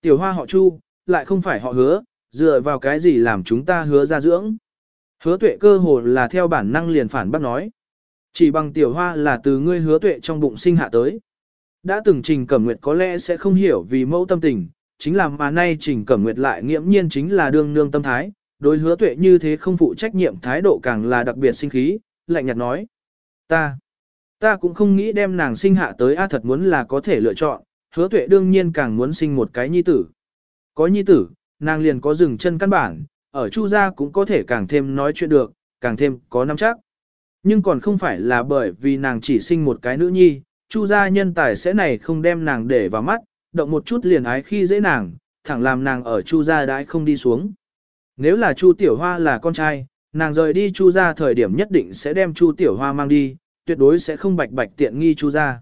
Tiểu hoa họ chu, lại không phải họ hứa, dựa vào cái gì làm chúng ta hứa ra dưỡng. Hứa tuệ cơ hồ là theo bản năng liền phản bác nói. Chỉ bằng tiểu hoa là từ ngươi hứa tuệ trong bụng sinh hạ tới. Đã từng Trình Cẩm Nguyệt có lẽ sẽ không hiểu vì mẫu tâm tình, chính là mà nay Trình Cẩm Nguyệt lại nghiễm nhiên chính là đương nương tâm thái, đối hứa tuệ như thế không phụ trách nhiệm thái độ càng là đặc biệt sinh khí, lạnh nhạt nói. Ta, ta cũng không nghĩ đem nàng sinh hạ tới a thật muốn là có thể lựa chọn, hứa tuệ đương nhiên càng muốn sinh một cái nhi tử. Có nhi tử, nàng liền có dừng chân căn bản, ở chu gia cũng có thể càng thêm nói chuyện được, càng thêm có nắm chắc. Nhưng còn không phải là bởi vì nàng chỉ sinh một cái nữ nhi, chu gia nhân tài sẽ này không đem nàng để vào mắt, động một chút liền ái khi dễ nàng, thẳng làm nàng ở chu gia đãi không đi xuống. Nếu là chu tiểu hoa là con trai, nàng rời đi chu gia thời điểm nhất định sẽ đem chu tiểu hoa mang đi, tuyệt đối sẽ không bạch bạch tiện nghi chu gia.